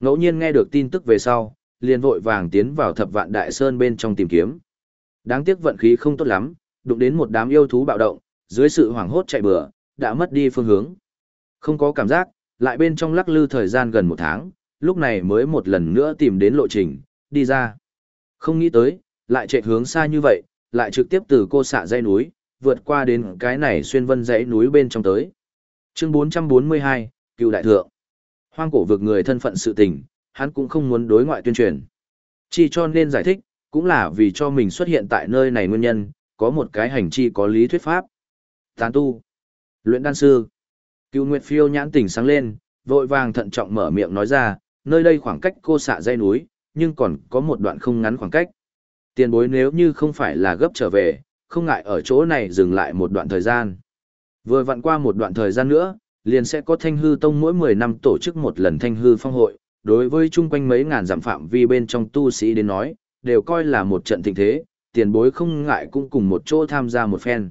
Ngẫu nhiên nghe được tin tức về sau, liền vội vàng tiến vào thập vạn đại sơn bên trong tìm kiếm. Đáng tiếc vận khí không tốt lắm, đụng đến một đám yêu thú bạo động, dưới sự hoảng hốt chạy bừa, đã mất đi phương hướng. Không có cảm giác, lại bên trong lắc lư thời gian gần một tháng, lúc này mới một lần nữa tìm đến lộ trình, đi ra. Không nghĩ tới, lại chạy hướng xa như vậy, lại trực tiếp từ cô xạ dãy núi, vượt qua đến cái này xuyên vân dãy núi bên trong tới. Chương 442, Cựu Đại Thượng. Hoang cổ vực người thân phận sự tình, hắn cũng không muốn đối ngoại tuyên truyền. Chỉ cho nên giải thích, cũng là vì cho mình xuất hiện tại nơi này nguyên nhân, có một cái hành chi có lý thuyết pháp. Tán tu, luyện đan sư. Cựu Nguyệt Phiêu nhãn tỉnh sáng lên, vội vàng thận trọng mở miệng nói ra, nơi đây khoảng cách cô xạ dây núi, nhưng còn có một đoạn không ngắn khoảng cách. Tiền bối nếu như không phải là gấp trở về, không ngại ở chỗ này dừng lại một đoạn thời gian. Vừa vặn qua một đoạn thời gian nữa, liền sẽ có thanh hư tông mỗi 10 năm tổ chức một lần thanh hư phong hội, đối với chung quanh mấy ngàn giảm phạm vi bên trong tu sĩ đến nói, đều coi là một trận thịnh thế, tiền bối không ngại cũng cùng một chỗ tham gia một phen.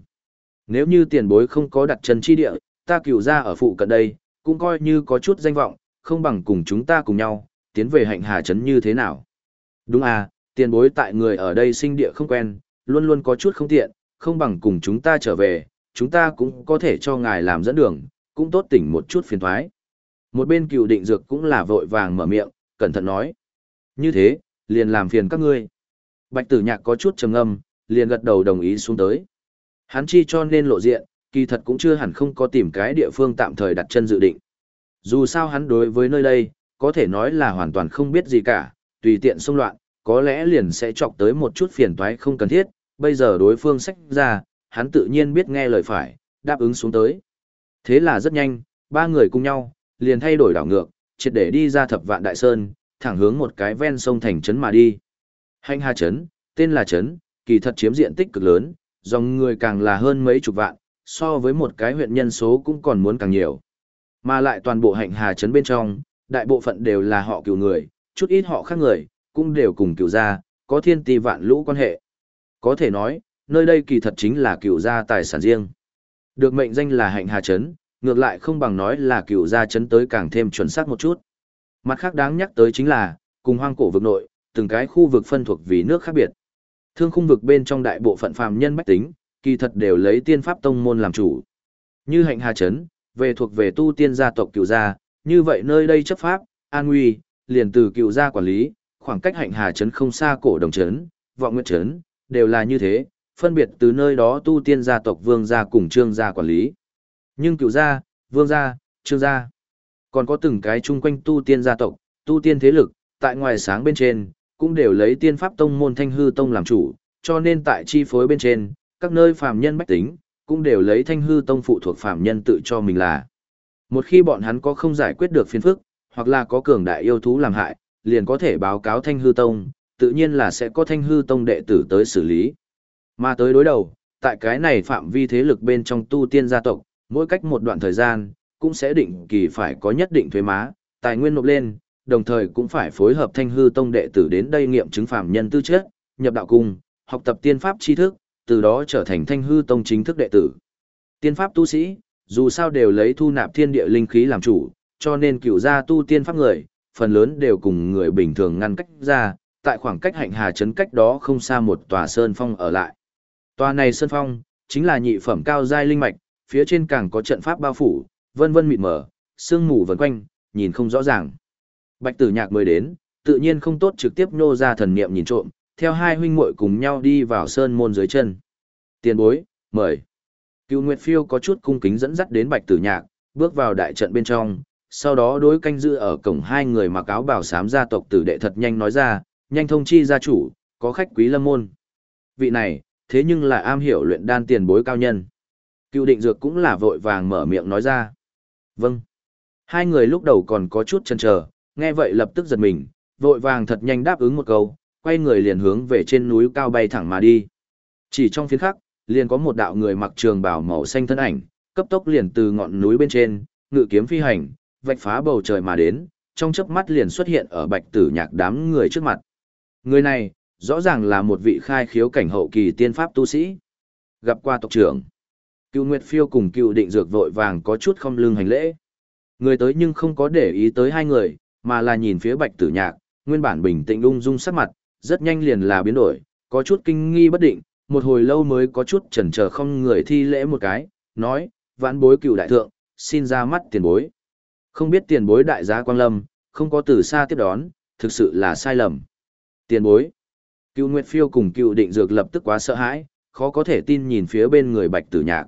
Nếu như tiền bối không có đặt chân chi địa, ta cửu ra ở phụ cận đây, cũng coi như có chút danh vọng, không bằng cùng chúng ta cùng nhau, tiến về hạnh hà trấn như thế nào. Đúng à, tiền bối tại người ở đây sinh địa không quen, luôn luôn có chút không tiện, không bằng cùng chúng ta trở về, chúng ta cũng có thể cho ngài làm dẫn đường, cũng tốt tỉnh một chút phiền thoái. Một bên cựu định dược cũng là vội vàng mở miệng, cẩn thận nói. Như thế, liền làm phiền các ngươi. Bạch tử nhạc có chút trầm ngâm, liền gật đầu đồng ý xuống tới. Hắn chi cho nên lộ diện, kỳ thật cũng chưa hẳn không có tìm cái địa phương tạm thời đặt chân dự định. Dù sao hắn đối với nơi đây, có thể nói là hoàn toàn không biết gì cả, tùy tiện xông loạn, có lẽ liền sẽ chọc tới một chút phiền toái không cần thiết, bây giờ đối phương sách ra, hắn tự nhiên biết nghe lời phải, đáp ứng xuống tới. Thế là rất nhanh, ba người cùng nhau, liền thay đổi đảo ngược, triệt để đi ra thập vạn đại sơn, thẳng hướng một cái ven sông thành trấn mà đi. Hành Hà Trấn, tên là Trấn, kỳ thật chiếm diện tích cực lớn, dòng người càng là hơn mấy chục vạn, so với một cái huyện nhân số cũng còn muốn càng nhiều. Mà lại toàn bộ hạnh Hà Trấn bên trong, đại bộ phận đều là họ cựu người, chút ít họ khác người, cũng đều cùng cựu gia, có thiên ti vạn lũ quan hệ. Có thể nói, nơi đây kỳ thật chính là cựu gia tài sản riêng. Được mệnh danh là hạnh Hà Trấn, ngược lại không bằng nói là cựu gia trấn tới càng thêm chuẩn xác một chút. Mặt khác đáng nhắc tới chính là, cùng hoang cổ vực nội, từng cái khu vực phân thuộc vì nước khác biệt. Thương khung vực bên trong đại bộ phận phàm nhân bách tính, kỳ thật đều lấy tiên pháp tông môn làm chủ. Như hạnh hà trấn, về thuộc về tu tiên gia tộc cựu gia, như vậy nơi đây chấp pháp, an nguy, liền từ cựu gia quản lý, khoảng cách hạnh hà trấn không xa cổ đồng trấn, vọng nguyệt trấn, đều là như thế, phân biệt từ nơi đó tu tiên gia tộc vương gia cùng trương gia quản lý. Nhưng cựu gia, vương gia, trương gia, còn có từng cái chung quanh tu tiên gia tộc, tu tiên thế lực, tại ngoài sáng bên trên, cũng đều lấy tiên pháp tông môn thanh hư tông làm chủ, cho nên tại chi phối bên trên, các nơi phàm nhân bách tính, cũng đều lấy thanh hư tông phụ thuộc phàm nhân tự cho mình là. Một khi bọn hắn có không giải quyết được phiền phức, hoặc là có cường đại yêu thú làm hại, liền có thể báo cáo thanh hư tông, tự nhiên là sẽ có thanh hư tông đệ tử tới xử lý. Mà tới đối đầu, tại cái này phạm vi thế lực bên trong tu tiên gia tộc, mỗi cách một đoạn thời gian, cũng sẽ định kỳ phải có nhất định thuế má, tài nguyên nộp lên, đồng thời cũng phải phối hợp thanh hư tông đệ tử đến đây nghiệm chứng phạm nhân tư chất, nhập đạo cung, học tập tiên pháp tri thức, từ đó trở thành thanh hư tông chính thức đệ tử. Tiên pháp tu sĩ, dù sao đều lấy thu nạp thiên địa linh khí làm chủ, cho nên cựu gia tu tiên pháp người, phần lớn đều cùng người bình thường ngăn cách ra, tại khoảng cách hạnh hà trấn cách đó không xa một tòa sơn phong ở lại. Tòa này sơn phong, chính là nhị phẩm cao giai linh mạch, phía trên càng có trận pháp bao phủ, vân vân mịt mờ, sương mù vần quanh, nhìn không rõ ràng. Bạch tử nhạc mới đến, tự nhiên không tốt trực tiếp nô ra thần niệm nhìn trộm, theo hai huynh muội cùng nhau đi vào sơn môn dưới chân. Tiền bối, mời. Cựu Nguyệt Phiêu có chút cung kính dẫn dắt đến bạch tử nhạc, bước vào đại trận bên trong, sau đó đối canh giữ ở cổng hai người mặc áo bào xám gia tộc tử đệ thật nhanh nói ra, nhanh thông chi gia chủ, có khách quý lâm môn. Vị này, thế nhưng là am hiểu luyện đan tiền bối cao nhân. Cựu định dược cũng là vội vàng mở miệng nói ra. Vâng. Hai người lúc đầu còn có chút chần chờ, nghe vậy lập tức giật mình, vội vàng thật nhanh đáp ứng một câu, quay người liền hướng về trên núi cao bay thẳng mà đi. Chỉ trong phiến khắc, liền có một đạo người mặc trường bào màu xanh thân ảnh, cấp tốc liền từ ngọn núi bên trên, ngự kiếm phi hành, vạch phá bầu trời mà đến, trong chớp mắt liền xuất hiện ở bạch tử nhạc đám người trước mặt. Người này, rõ ràng là một vị khai khiếu cảnh hậu kỳ tiên pháp tu sĩ. Gặp qua tộc trưởng. Cựu Nguyệt Phiêu cùng cựu định dược vội vàng có chút không lưng hành lễ. Người tới nhưng không có để ý tới hai người, mà là nhìn phía bạch tử nhạc, nguyên bản bình tĩnh ung dung sắc mặt, rất nhanh liền là biến đổi, có chút kinh nghi bất định, một hồi lâu mới có chút chần chờ không người thi lễ một cái, nói, vãn bối cựu đại thượng, xin ra mắt tiền bối. Không biết tiền bối đại giá quang lâm, không có từ xa tiếp đón, thực sự là sai lầm. Tiền bối. Cựu Nguyệt Phiêu cùng cựu định dược lập tức quá sợ hãi, khó có thể tin nhìn phía bên người bạch tử nhạc.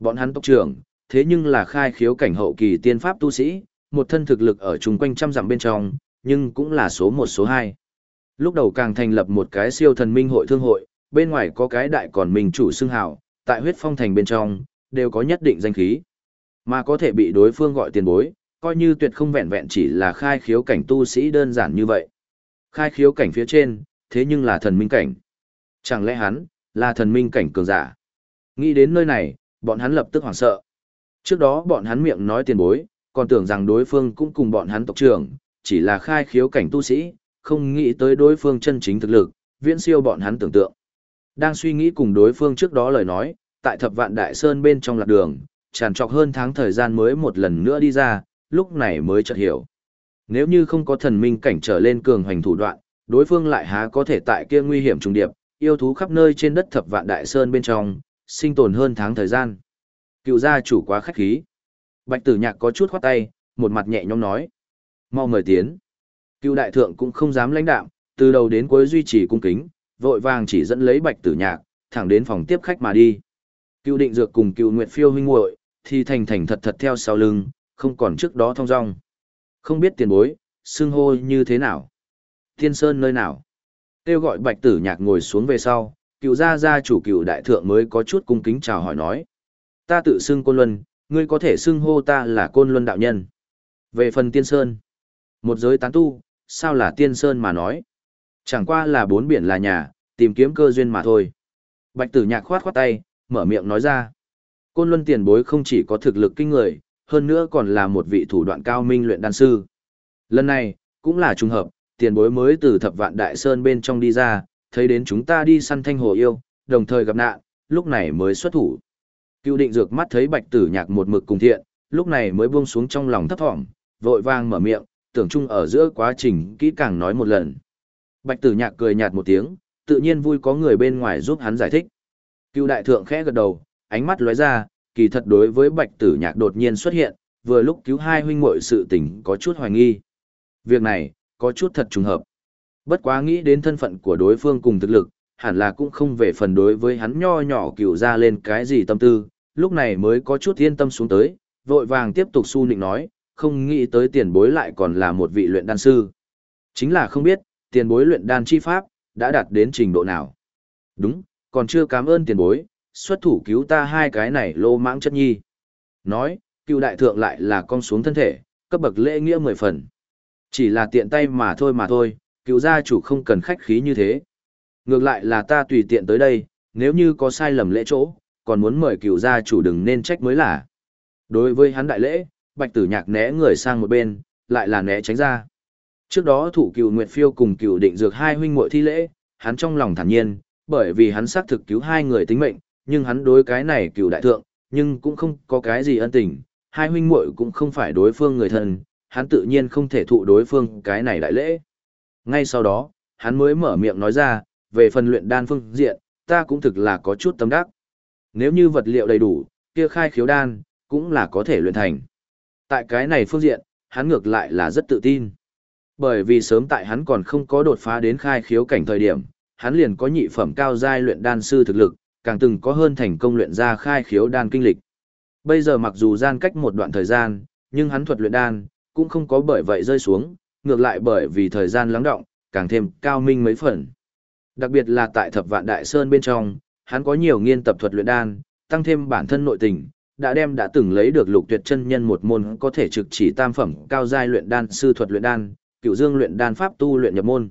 Bọn hắn tộc trưởng, thế nhưng là khai khiếu cảnh hậu kỳ tiên pháp tu sĩ, một thân thực lực ở chung quanh trăm dặm bên trong, nhưng cũng là số một số hai. Lúc đầu càng thành lập một cái siêu thần minh hội thương hội, bên ngoài có cái đại còn mình chủ xưng hào, tại huyết phong thành bên trong, đều có nhất định danh khí. Mà có thể bị đối phương gọi tiền bối, coi như tuyệt không vẹn vẹn chỉ là khai khiếu cảnh tu sĩ đơn giản như vậy. Khai khiếu cảnh phía trên, thế nhưng là thần minh cảnh. Chẳng lẽ hắn, là thần minh cảnh cường giả? Nghĩ đến nơi này, bọn hắn lập tức hoảng sợ. Trước đó bọn hắn miệng nói tiền bối, còn tưởng rằng đối phương cũng cùng bọn hắn tộc trưởng, chỉ là khai khiếu cảnh tu sĩ, không nghĩ tới đối phương chân chính thực lực, viễn siêu bọn hắn tưởng tượng. Đang suy nghĩ cùng đối phương trước đó lời nói, tại thập vạn đại sơn bên trong lạc đường, tràn trọc hơn tháng thời gian mới một lần nữa đi ra, lúc này mới chợt hiểu. Nếu như không có thần minh cảnh trở lên cường hoành thủ đoạn, đối phương lại há có thể tại kia nguy hiểm trùng điệp, yêu thú khắp nơi trên đất thập vạn đại sơn bên trong, sinh tồn hơn tháng thời gian. Cựu gia chủ quá khách khí. Bạch tử nhạc có chút khoát tay, một mặt nhẹ nhõm nói. Mau mời tiến. Cựu đại thượng cũng không dám lãnh đạm, từ đầu đến cuối duy trì cung kính, vội vàng chỉ dẫn lấy bạch tử nhạc, thẳng đến phòng tiếp khách mà đi. Cựu định dược cùng cựu nguyệt phiêu huynh muội thì thành thành thật thật theo sau lưng, không còn trước đó thong dong. Không biết tiền bối, xưng hô như thế nào? Thiên Sơn nơi nào? Kêu gọi bạch tử nhạc ngồi xuống về sau, cựu gia gia chủ cựu đại thượng mới có chút cung kính chào hỏi nói. Ta tự xưng côn luân, ngươi có thể xưng hô ta là côn luân đạo nhân. Về phần tiên sơn, một giới tán tu, sao là tiên sơn mà nói? Chẳng qua là bốn biển là nhà, tìm kiếm cơ duyên mà thôi. Bạch tử nhạc khoát khoát tay, mở miệng nói ra. Côn luân tiền bối không chỉ có thực lực kinh người, hơn nữa còn là một vị thủ đoạn cao minh luyện đan sư. Lần này, cũng là trùng hợp, tiền bối mới từ thập vạn đại sơn bên trong đi ra, thấy đến chúng ta đi săn thanh hồ yêu, đồng thời gặp nạn, lúc này mới xuất thủ. Cựu định dược mắt thấy bạch tử nhạc một mực cùng thiện, lúc này mới buông xuống trong lòng thấp thỏm, vội vang mở miệng, tưởng chung ở giữa quá trình kỹ càng nói một lần. Bạch tử nhạc cười nhạt một tiếng, tự nhiên vui có người bên ngoài giúp hắn giải thích. Cựu đại thượng khẽ gật đầu, ánh mắt lóe ra, kỳ thật đối với bạch tử nhạc đột nhiên xuất hiện, vừa lúc cứu hai huynh muội sự tình có chút hoài nghi. Việc này, có chút thật trùng hợp. Bất quá nghĩ đến thân phận của đối phương cùng thực lực, hẳn là cũng không về phần đối với hắn nho nhỏ cựu ra lên cái gì tâm tư, lúc này mới có chút yên tâm xuống tới, vội vàng tiếp tục su nịnh nói, không nghĩ tới tiền bối lại còn là một vị luyện đan sư. Chính là không biết, tiền bối luyện đan chi pháp, đã đạt đến trình độ nào. Đúng, còn chưa cảm ơn tiền bối, xuất thủ cứu ta hai cái này lô mãng chất nhi. Nói, cựu đại thượng lại là con xuống thân thể, cấp bậc lễ nghĩa mười phần. Chỉ là tiện tay mà thôi mà thôi, cựu gia chủ không cần khách khí như thế. Ngược lại là ta tùy tiện tới đây, nếu như có sai lầm lễ chỗ, còn muốn mời cựu gia chủ đừng nên trách mới là. Đối với hắn đại lễ, bạch tử nhạc né người sang một bên, lại là né tránh ra. Trước đó thủ cựu Nguyệt Phiêu cùng cựu định dược hai huynh muội thi lễ, hắn trong lòng thản nhiên, bởi vì hắn xác thực cứu hai người tính mệnh, nhưng hắn đối cái này cựu đại thượng, nhưng cũng không có cái gì ân tình, hai huynh muội cũng không phải đối phương người thân, hắn tự nhiên không thể thụ đối phương cái này đại lễ. Ngay sau đó, hắn mới mở miệng nói ra, về phần luyện đan phương diện, ta cũng thực là có chút tâm đắc. Nếu như vật liệu đầy đủ, kia khai khiếu đan, cũng là có thể luyện thành. Tại cái này phương diện, hắn ngược lại là rất tự tin. Bởi vì sớm tại hắn còn không có đột phá đến khai khiếu cảnh thời điểm, hắn liền có nhị phẩm cao giai luyện đan sư thực lực, càng từng có hơn thành công luyện ra khai khiếu đan kinh lịch. Bây giờ mặc dù gian cách một đoạn thời gian, nhưng hắn thuật luyện đan cũng không có bởi vậy rơi xuống, ngược lại bởi vì thời gian lắng động, càng thêm cao minh mấy phần. Đặc biệt là tại Thập Vạn Đại Sơn bên trong, hắn có nhiều nghiên tập thuật luyện đan, tăng thêm bản thân nội tình, đã đem đã từng lấy được Lục Tuyệt chân nhân một môn có thể trực chỉ tam phẩm cao giai luyện đan sư thuật luyện đan, Cửu Dương luyện đan pháp tu luyện nhập môn.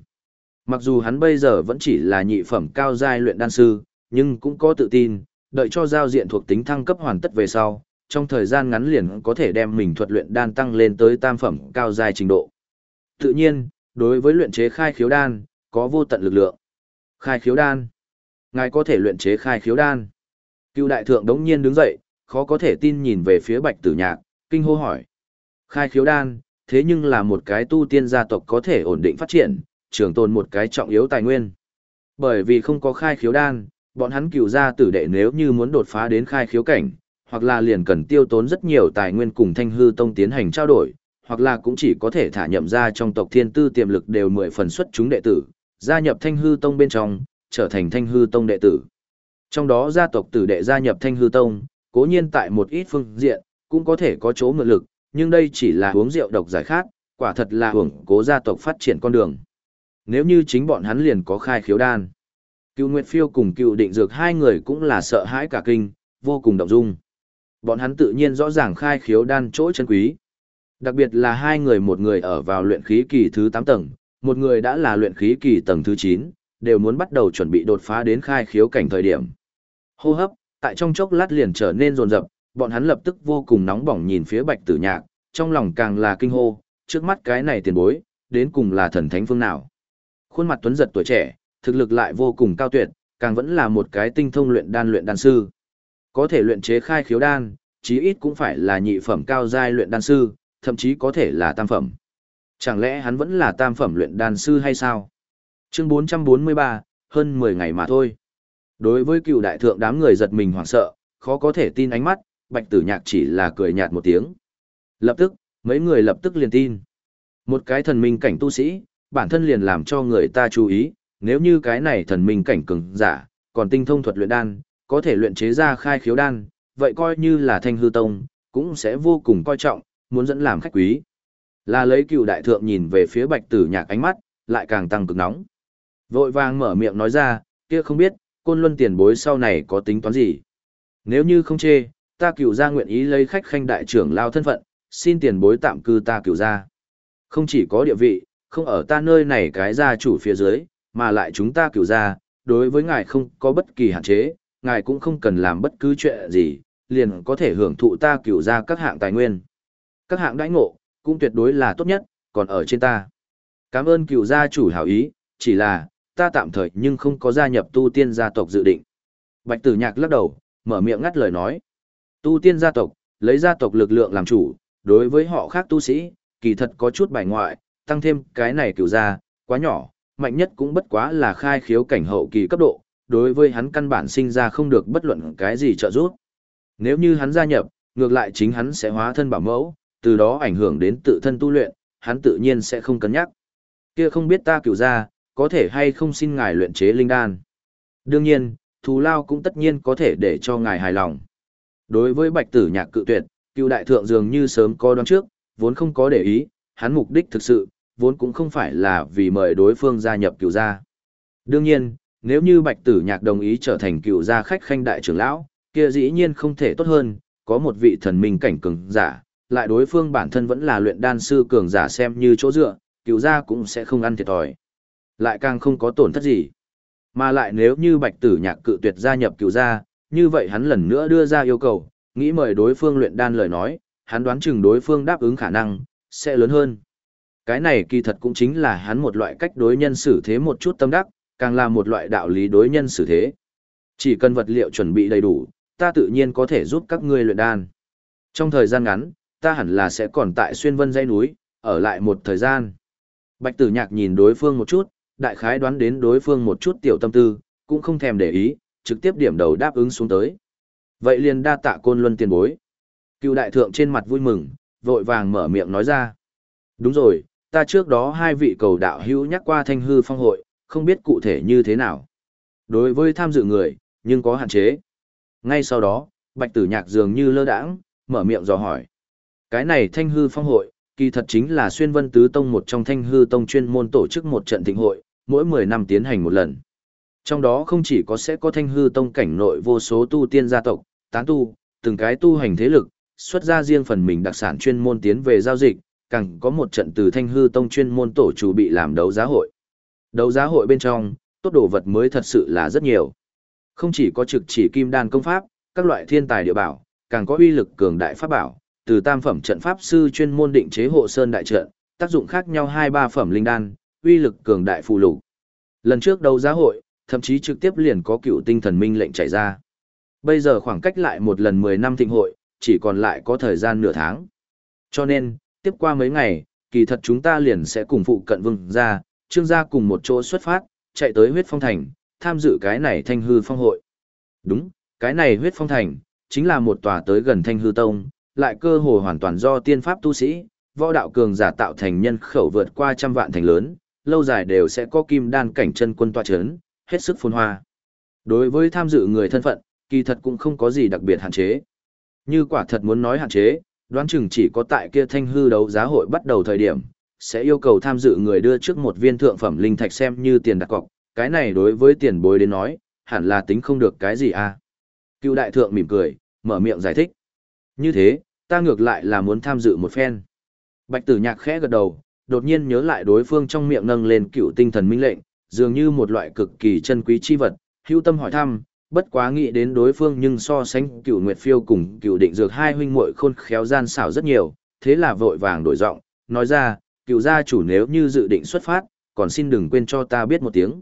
Mặc dù hắn bây giờ vẫn chỉ là nhị phẩm cao giai luyện đan sư, nhưng cũng có tự tin, đợi cho giao diện thuộc tính thăng cấp hoàn tất về sau, trong thời gian ngắn liền có thể đem mình thuật luyện đan tăng lên tới tam phẩm cao dài trình độ. Tự nhiên, đối với luyện chế khai khiếu đan, có vô tận lực lượng. Khai khiếu đan. Ngài có thể luyện chế khai khiếu đan. Cựu đại thượng đống nhiên đứng dậy, khó có thể tin nhìn về phía bạch tử nhạc, kinh hô hỏi. Khai khiếu đan, thế nhưng là một cái tu tiên gia tộc có thể ổn định phát triển, trường tồn một cái trọng yếu tài nguyên. Bởi vì không có khai khiếu đan, bọn hắn cửu gia tử đệ nếu như muốn đột phá đến khai khiếu cảnh, hoặc là liền cần tiêu tốn rất nhiều tài nguyên cùng thanh hư tông tiến hành trao đổi, hoặc là cũng chỉ có thể thả nhậm ra trong tộc thiên tư tiềm lực đều mười phần xuất chúng đệ tử, gia nhập thanh hư tông bên trong, trở thành thanh hư tông đệ tử. Trong đó gia tộc tử đệ gia nhập thanh hư tông, cố nhiên tại một ít phương diện, cũng có thể có chỗ mượn lực, nhưng đây chỉ là uống rượu độc giải khát, quả thật là hưởng cố gia tộc phát triển con đường. Nếu như chính bọn hắn liền có khai khiếu đan. Cựu Nguyệt Phiêu cùng cựu định dược hai người cũng là sợ hãi cả kinh, vô cùng động dung. Bọn hắn tự nhiên rõ ràng khai khiếu đan chỗ chân quý. Đặc biệt là hai người một người ở vào luyện khí kỳ thứ 8 tầng, một người đã là luyện khí kỳ tầng thứ 9, đều muốn bắt đầu chuẩn bị đột phá đến khai khiếu cảnh thời điểm. Hô hấp, tại trong chốc lát liền trở nên rồn rập, bọn hắn lập tức vô cùng nóng bỏng nhìn phía Bạch Tử Nhạc, trong lòng càng là kinh hô, trước mắt cái này tiền bối, đến cùng là thần thánh phương nào. Khuôn mặt tuấn giật tuổi trẻ, thực lực lại vô cùng cao tuyệt, càng vẫn là một cái tinh thông luyện đan luyện đan sư. Có thể luyện chế khai khiếu đan, chí ít cũng phải là nhị phẩm cao giai luyện đan sư, thậm chí có thể là tam phẩm. Chẳng lẽ hắn vẫn là tam phẩm luyện đan sư hay sao? Chương 443, hơn 10 ngày mà thôi. Đối với cựu đại thượng đám người giật mình hoảng sợ, khó có thể tin ánh mắt, bạch tử nhạc chỉ là cười nhạt một tiếng. Lập tức, mấy người lập tức liền tin. Một cái thần minh cảnh tu sĩ, bản thân liền làm cho người ta chú ý, nếu như cái này thần minh cảnh cường giả, còn tinh thông thuật luyện đan, có thể luyện chế ra khai khiếu đan, vậy coi như là thanh hư tông, cũng sẽ vô cùng coi trọng, muốn dẫn làm khách quý. Là lấy cựu đại thượng nhìn về phía bạch tử nhạc ánh mắt, lại càng tăng cực nóng. Vội vàng mở miệng nói ra, kia không biết, côn luân tiền bối sau này có tính toán gì. Nếu như không chê, ta cựu ra nguyện ý lấy khách khanh đại trưởng lao thân phận, xin tiền bối tạm cư ta cựu ra. Không chỉ có địa vị, không ở ta nơi này cái gia chủ phía dưới, mà lại chúng ta cựu ra, đối với ngài không có bất kỳ hạn chế, ngài cũng không cần làm bất cứ chuyện gì, liền có thể hưởng thụ ta cửu ra các hạng tài nguyên. Các hạng đãi ngộ, cũng tuyệt đối là tốt nhất, còn ở trên ta. Cảm ơn cửu gia chủ hảo ý, chỉ là, ta tạm thời nhưng không có gia nhập tu tiên gia tộc dự định. Bạch tử nhạc lắc đầu, mở miệng ngắt lời nói. Tu tiên gia tộc, lấy gia tộc lực lượng làm chủ, đối với họ khác tu sĩ, kỳ thật có chút bài ngoại, tăng thêm cái này cửu gia, quá nhỏ, mạnh nhất cũng bất quá là khai khiếu cảnh hậu kỳ cấp độ, đối với hắn căn bản sinh ra không được bất luận cái gì trợ giúp. Nếu như hắn gia nhập, ngược lại chính hắn sẽ hóa thân bảo mẫu, từ đó ảnh hưởng đến tự thân tu luyện, hắn tự nhiên sẽ không cân nhắc. Kia không biết ta cửu ra, có thể hay không xin ngài luyện chế linh đan. Đương nhiên, thù lao cũng tất nhiên có thể để cho ngài hài lòng. Đối với bạch tử nhạc cự tuyệt, cựu đại thượng dường như sớm có đoán trước, vốn không có để ý, hắn mục đích thực sự, vốn cũng không phải là vì mời đối phương gia nhập cựu gia. Đương nhiên, nếu như bạch tử nhạc đồng ý trở thành cựu gia khách khanh đại trưởng lão, kia dĩ nhiên không thể tốt hơn, có một vị thần minh cảnh cường giả, lại đối phương bản thân vẫn là luyện đan sư cường giả xem như chỗ dựa, cựu gia cũng sẽ không ăn thiệt thòi. Lại càng không có tổn thất gì. Mà lại nếu như bạch tử nhạc cự tuyệt gia nhập cựu gia, như vậy hắn lần nữa đưa ra yêu cầu, nghĩ mời đối phương luyện đan lời nói, hắn đoán chừng đối phương đáp ứng khả năng, sẽ lớn hơn. Cái này kỳ thật cũng chính là hắn một loại cách đối nhân xử thế một chút tâm đắc, càng là một loại đạo lý đối nhân xử thế. Chỉ cần vật liệu chuẩn bị đầy đủ, ta tự nhiên có thể giúp các ngươi luyện đan. Trong thời gian ngắn, ta hẳn là sẽ còn tại xuyên vân dãy núi, ở lại một thời gian. Bạch tử nhạc nhìn đối phương một chút, đại khái đoán đến đối phương một chút tiểu tâm tư, cũng không thèm để ý, trực tiếp điểm đầu đáp ứng xuống tới. Vậy liền đa tạ côn luân tiền bối. Cựu đại thượng trên mặt vui mừng, vội vàng mở miệng nói ra. Đúng rồi, ta trước đó hai vị cầu đạo hữu nhắc qua thanh hư phong hội, không biết cụ thể như thế nào. Đối với tham dự người, nhưng có hạn chế. Ngay sau đó, bạch tử nhạc dường như lơ đãng, mở miệng dò hỏi. Cái này thanh hư phong hội, kỳ thật chính là xuyên vân tứ tông một trong thanh hư tông chuyên môn tổ chức một trận thịnh hội, mỗi 10 năm tiến hành một lần. Trong đó không chỉ có sẽ có thanh hư tông cảnh nội vô số tu tiên gia tộc, tán tu, từng cái tu hành thế lực, xuất ra riêng phần mình đặc sản chuyên môn tiến về giao dịch, càng có một trận từ thanh hư tông chuyên môn tổ chủ bị làm đấu giá hội. Đấu giá hội bên trong, tốt đồ vật mới thật sự là rất nhiều. Không chỉ có trực chỉ kim đan công pháp, các loại thiên tài địa bảo, càng có uy lực cường đại pháp bảo, từ tam phẩm trận pháp sư chuyên môn định chế hộ sơn đại trận, tác dụng khác nhau hai ba phẩm linh đan, uy lực cường đại phù lục. Lần trước đấu giá hội, thậm chí trực tiếp liền có cựu tinh thần minh lệnh chạy ra. Bây giờ khoảng cách lại một lần 10 năm thịnh hội, chỉ còn lại có thời gian nửa tháng. Cho nên, tiếp qua mấy ngày, kỳ thật chúng ta liền sẽ cùng phụ cận vương ra, trương gia cùng một chỗ xuất phát, chạy tới huyết phong thành, tham dự cái này thanh hư phong hội. Đúng, cái này huyết phong thành, chính là một tòa tới gần thanh hư tông, lại cơ hồ hoàn toàn do tiên pháp tu sĩ, võ đạo cường giả tạo thành nhân khẩu vượt qua trăm vạn thành lớn, lâu dài đều sẽ có kim đan cảnh chân quân tọa chấn, hết sức phồn hoa. Đối với tham dự người thân phận, kỳ thật cũng không có gì đặc biệt hạn chế. Như quả thật muốn nói hạn chế, đoán chừng chỉ có tại kia thanh hư đấu giá hội bắt đầu thời điểm, sẽ yêu cầu tham dự người đưa trước một viên thượng phẩm linh thạch xem như tiền đặt cọc, cái này đối với tiền bối đến nói, hẳn là tính không được cái gì à. Cựu đại thượng mỉm cười, mở miệng giải thích. Như thế, ta ngược lại là muốn tham dự một phen. Bạch tử nhạc khẽ gật đầu, đột nhiên nhớ lại đối phương trong miệng nâng lên cựu tinh thần minh lệnh, dường như một loại cực kỳ chân quý chi vật, hữu tâm hỏi thăm, bất quá nghĩ đến đối phương nhưng so sánh cựu nguyệt phiêu cùng cựu định dược hai huynh muội khôn khéo gian xảo rất nhiều, thế là vội vàng đổi giọng, nói ra, cựu gia chủ nếu như dự định xuất phát, còn xin đừng quên cho ta biết một tiếng.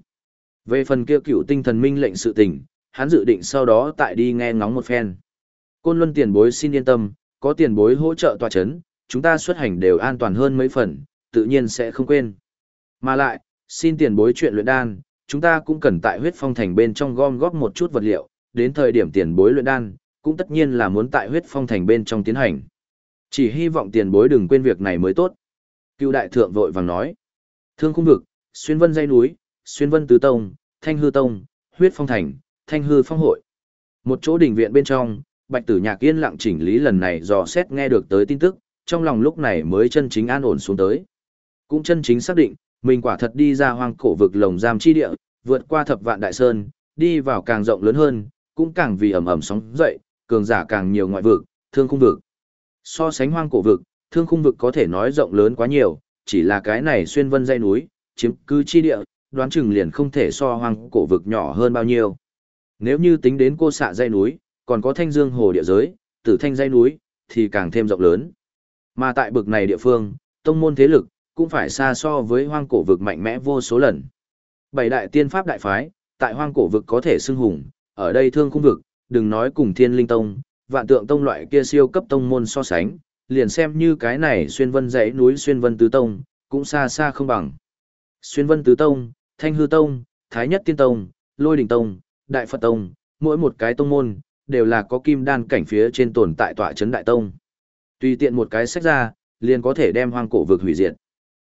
Về phần kia cựu tinh thần minh lệnh sự tình, hắn dự định sau đó tại đi nghe ngóng một phen. Côn Luân tiền bối xin yên tâm, có tiền bối hỗ trợ tòa chấn, chúng ta xuất hành đều an toàn hơn mấy phần, tự nhiên sẽ không quên. Mà lại, xin tiền bối chuyện luyện đan, chúng ta cũng cần tại huyết phong thành bên trong gom góp một chút vật liệu, đến thời điểm tiền bối luyện đan, cũng tất nhiên là muốn tại huyết phong thành bên trong tiến hành. Chỉ hy vọng tiền bối đừng quên việc này mới tốt. Cựu đại thượng vội vàng nói. Thương khung vực, xuyên vân dây núi, xuyên vân tứ tông, thanh hư tông, huyết phong thành, thanh hư phong hội. Một chỗ đình viện bên trong, bạch tử nhạc yên lặng chỉnh lý lần này dò xét nghe được tới tin tức, trong lòng lúc này mới chân chính an ổn xuống tới. Cũng chân chính xác định, mình quả thật đi ra hoang cổ vực lồng giam chi địa, vượt qua thập vạn đại sơn, đi vào càng rộng lớn hơn, cũng càng vì ẩm ẩm sóng dậy, cường giả càng nhiều ngoại vực, thương khung vực. So sánh hoang cổ vực, thương khung vực có thể nói rộng lớn quá nhiều, chỉ là cái này xuyên vân dây núi, chiếm cứ chi địa, đoán chừng liền không thể so hoang cổ vực nhỏ hơn bao nhiêu. Nếu như tính đến cô xạ dây núi, còn có thanh dương hồ địa giới, tử thanh dây núi, thì càng thêm rộng lớn. Mà tại bực này địa phương, tông môn thế lực, cũng phải xa so với hoang cổ vực mạnh mẽ vô số lần. Bảy đại tiên pháp đại phái, tại hoang cổ vực có thể xưng hùng, ở đây thương khung vực, đừng nói cùng thiên linh tông, vạn tượng tông loại kia siêu cấp tông môn so sánh, liền xem như cái này xuyên vân dãy núi xuyên vân tứ tông, cũng xa xa không bằng. Xuyên vân tứ tông, thanh hư tông, thái nhất tiên tông, lôi đỉnh tông, đại phật tông, mỗi một cái tông môn, đều là có kim đan cảnh phía trên tồn tại tọa chấn đại tông. Tùy tiện một cái sách ra, liền có thể đem hoang cổ vực hủy diệt.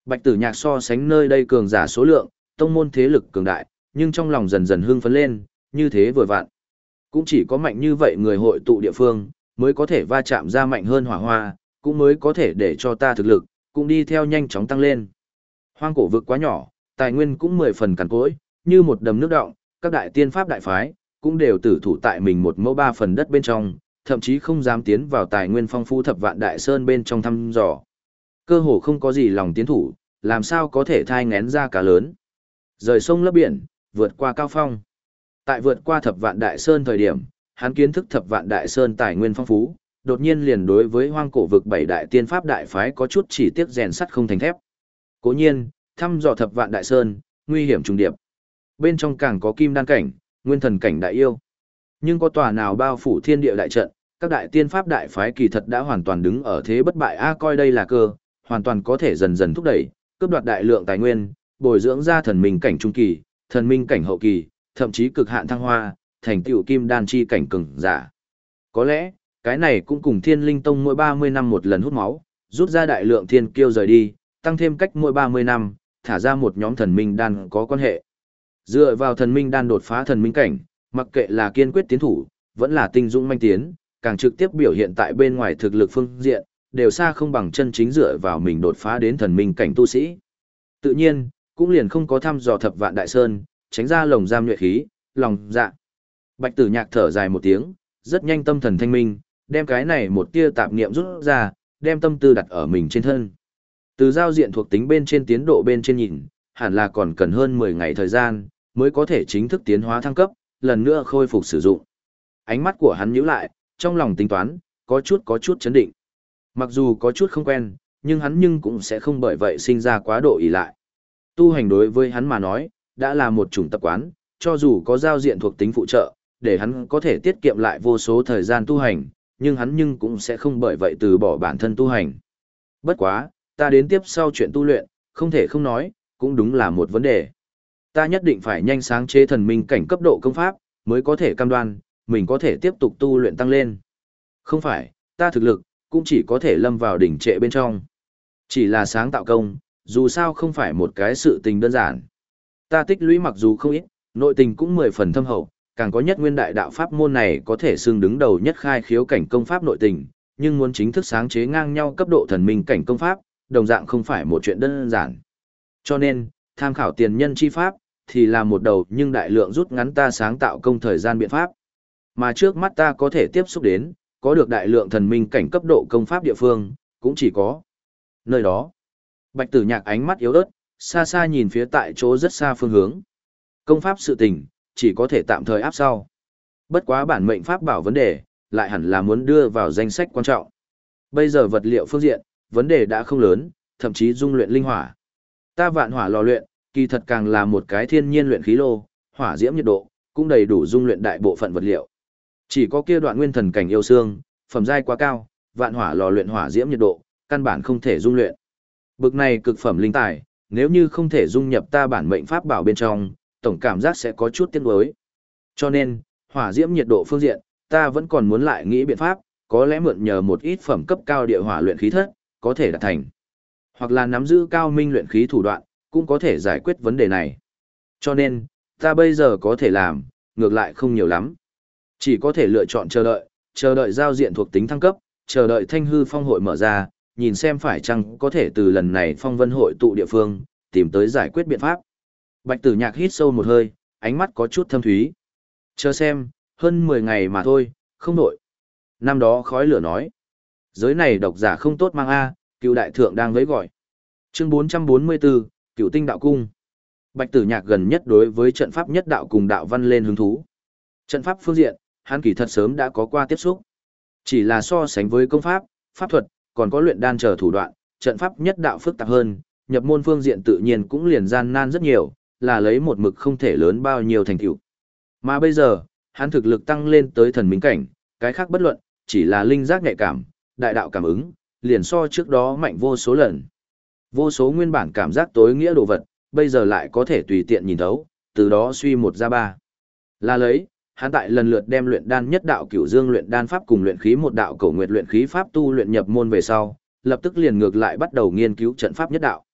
Bạch tử nhạc so sánh nơi đây cường giả số lượng, tông môn thế lực cường đại, nhưng trong lòng dần dần hưng phấn lên, như thế vừa vặn. Cũng chỉ có mạnh như vậy người hội tụ địa phương, mới có thể va chạm ra mạnh hơn hỏa hoa, cũng mới có thể để cho ta thực lực, cũng đi theo nhanh chóng tăng lên. Hoang cổ vực quá nhỏ, tài nguyên cũng mười phần cằn cỗi, như một đầm nước động, các đại tiên pháp đại phái, cũng đều tử thủ tại mình một mẫu ba phần đất bên trong, thậm chí không dám tiến vào tài nguyên phong phú thập vạn đại sơn bên trong thăm dò. Cơ hồ không có gì lòng tiến thủ, làm sao có thể thai ngén ra cá lớn. Rời sông lấp biển, vượt qua cao phong. Tại vượt qua thập vạn đại sơn thời điểm, hắn kiến thức thập vạn đại sơn tài nguyên phong phú, đột nhiên liền đối với hoang cổ vực bảy đại tiên pháp đại phái có chút chỉ tiếc rèn sắt không thành thép. Cố nhiên, thăm dò thập vạn đại sơn, nguy hiểm trùng điệp. Bên trong càng có kim đan cảnh, nguyên thần cảnh đại yêu. Nhưng có tòa nào bao phủ thiên địa đại trận, các đại tiên pháp đại phái kỳ thật đã hoàn toàn đứng ở thế bất bại a coi đây là cơ, hoàn toàn có thể dần dần thúc đẩy, cướp đoạt đại lượng tài nguyên, bồi dưỡng ra thần minh cảnh trung kỳ, thần minh cảnh hậu kỳ, thậm chí cực hạn thăng hoa, thành tựu kim đan chi cảnh cường giả. Có lẽ, cái này cũng cùng Thiên Linh Tông mỗi 30 năm một lần hút máu, rút ra đại lượng thiên kiêu rời đi, tăng thêm cách mỗi 30 năm, thả ra một nhóm thần minh đan có quan hệ. Dựa vào thần minh đan đột phá thần minh cảnh, mặc kệ là kiên quyết tiến thủ, vẫn là tinh dũng manh tiến, càng trực tiếp biểu hiện tại bên ngoài thực lực phương diện, đều xa không bằng chân chính dựa vào mình đột phá đến thần minh cảnh tu sĩ. Tự nhiên, cũng liền không có thăm dò thập vạn đại sơn, tránh ra lồng giam nhuệ khí, lòng dạ. Bạch tử nhạc thở dài một tiếng, rất nhanh tâm thần thanh minh, đem cái này một tia tạp niệm rút ra, đem tâm tư đặt ở mình trên thân. Từ giao diện thuộc tính bên trên tiến độ bên trên nhìn, hẳn là còn cần hơn 10 ngày thời gian, mới có thể chính thức tiến hóa thăng cấp, lần nữa khôi phục sử dụng. Ánh mắt của hắn nhíu lại, trong lòng tính toán, có chút có chút chấn định. Mặc dù có chút không quen, nhưng hắn nhưng cũng sẽ không bởi vậy sinh ra quá độ ý lại. Tu hành đối với hắn mà nói, đã là một chủng tập quán, cho dù có giao diện thuộc tính phụ trợ, để hắn có thể tiết kiệm lại vô số thời gian tu hành, nhưng hắn nhưng cũng sẽ không bởi vậy từ bỏ bản thân tu hành. Bất quá, ta đến tiếp sau chuyện tu luyện, không thể không nói, cũng đúng là một vấn đề. Ta nhất định phải nhanh sáng chế thần minh cảnh cấp độ công pháp, mới có thể cam đoan, mình có thể tiếp tục tu luyện tăng lên. Không phải, ta thực lực, cũng chỉ có thể lâm vào đỉnh trệ bên trong. Chỉ là sáng tạo công, dù sao không phải một cái sự tình đơn giản. Ta tích lũy mặc dù không ít, nội tình cũng mười phần thâm hậu, càng có nhất nguyên đại đạo pháp môn này có thể xưng đứng đầu nhất khai khiếu cảnh công pháp nội tình, nhưng muốn chính thức sáng chế ngang nhau cấp độ thần minh cảnh công pháp, đồng dạng không phải một chuyện đơn giản. Cho nên, tham khảo tiền nhân chi pháp, thì là một đầu nhưng đại lượng rút ngắn ta sáng tạo công thời gian biện pháp. Mà trước mắt ta có thể tiếp xúc đến, có được đại lượng thần minh cảnh cấp độ công pháp địa phương, cũng chỉ có nơi đó. Bạch tử nhạc ánh mắt yếu ớt, xa xa nhìn phía tại chỗ rất xa phương hướng. Công pháp sự tình, chỉ có thể tạm thời áp sau. Bất quá bản mệnh pháp bảo vấn đề, lại hẳn là muốn đưa vào danh sách quan trọng. Bây giờ vật liệu phương diện, vấn đề đã không lớn, thậm chí dung luyện linh hỏa. Ta vạn hỏa lò luyện, kỳ thật càng là một cái thiên nhiên luyện khí lô, hỏa diễm nhiệt độ, cũng đầy đủ dung luyện đại bộ phận vật liệu. Chỉ có kia đoạn nguyên thần cảnh yêu xương, phẩm giai quá cao, vạn hỏa lò luyện hỏa diễm nhiệt độ, căn bản không thể dung luyện. Bực này cực phẩm linh tài, nếu như không thể dung nhập ta bản mệnh pháp bảo bên trong, tổng cảm giác sẽ có chút tiếc nuối. Cho nên, hỏa diễm nhiệt độ phương diện, ta vẫn còn muốn lại nghĩ biện pháp, có lẽ mượn nhờ một ít phẩm cấp cao địa hỏa luyện khí thất, có thể đạt thành. Hoặc là nắm giữ cao minh luyện khí thủ đoạn, cũng có thể giải quyết vấn đề này. Cho nên, ta bây giờ có thể làm, ngược lại không nhiều lắm. Chỉ có thể lựa chọn chờ đợi, chờ đợi giao diện thuộc tính thăng cấp, chờ đợi thanh hư phong hội mở ra, nhìn xem phải chăng có thể từ lần này phong vân hội tụ địa phương, tìm tới giải quyết biện pháp. Bạch tử nhạc hít sâu một hơi, ánh mắt có chút thâm thúy. Chờ xem, hơn 10 ngày mà thôi, không nổi. Năm đó khói lửa nói. Giới này độc giả không tốt mang A, cựu đại thượng đang lấy gọi. Chương 444, cựu tinh đạo cung. Bạch tử nhạc gần nhất đối với trận pháp nhất đạo cùng đạo văn lên hứng thú. Trận pháp phương diện, hắn kỳ thật sớm đã có qua tiếp xúc. Chỉ là so sánh với công pháp, pháp thuật, còn có luyện đan chờ thủ đoạn, trận pháp nhất đạo phức tạp hơn, nhập môn phương diện tự nhiên cũng liền gian nan rất nhiều, là lấy một mực không thể lớn bao nhiêu thành tựu. Mà bây giờ, hắn thực lực tăng lên tới thần minh cảnh, cái khác bất luận, chỉ là linh giác nhạy cảm, đại đạo cảm ứng, liền so trước đó mạnh vô số lần. Vô số nguyên bản cảm giác tối nghĩa đồ vật, bây giờ lại có thể tùy tiện nhìn thấu, từ đó suy một ra ba. Là lấy, hắn tại lần lượt đem luyện đan nhất đạo cửu dương luyện đan pháp cùng luyện khí một đạo cổ nguyệt luyện khí pháp tu luyện nhập môn về sau, lập tức liền ngược lại bắt đầu nghiên cứu trận pháp nhất đạo.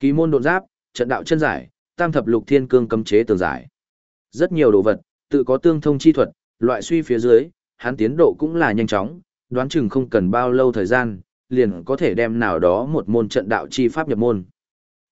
Ký môn độn giáp, trận đạo chân giải, tam thập lục thiên cương cấm chế tường giải. Rất nhiều đồ vật, tự có tương thông chi thuật, loại suy phía dưới, hắn tiến độ cũng là nhanh chóng, đoán chừng không cần bao lâu thời gian, liền có thể đem nào đó một môn trận đạo chi pháp nhập môn.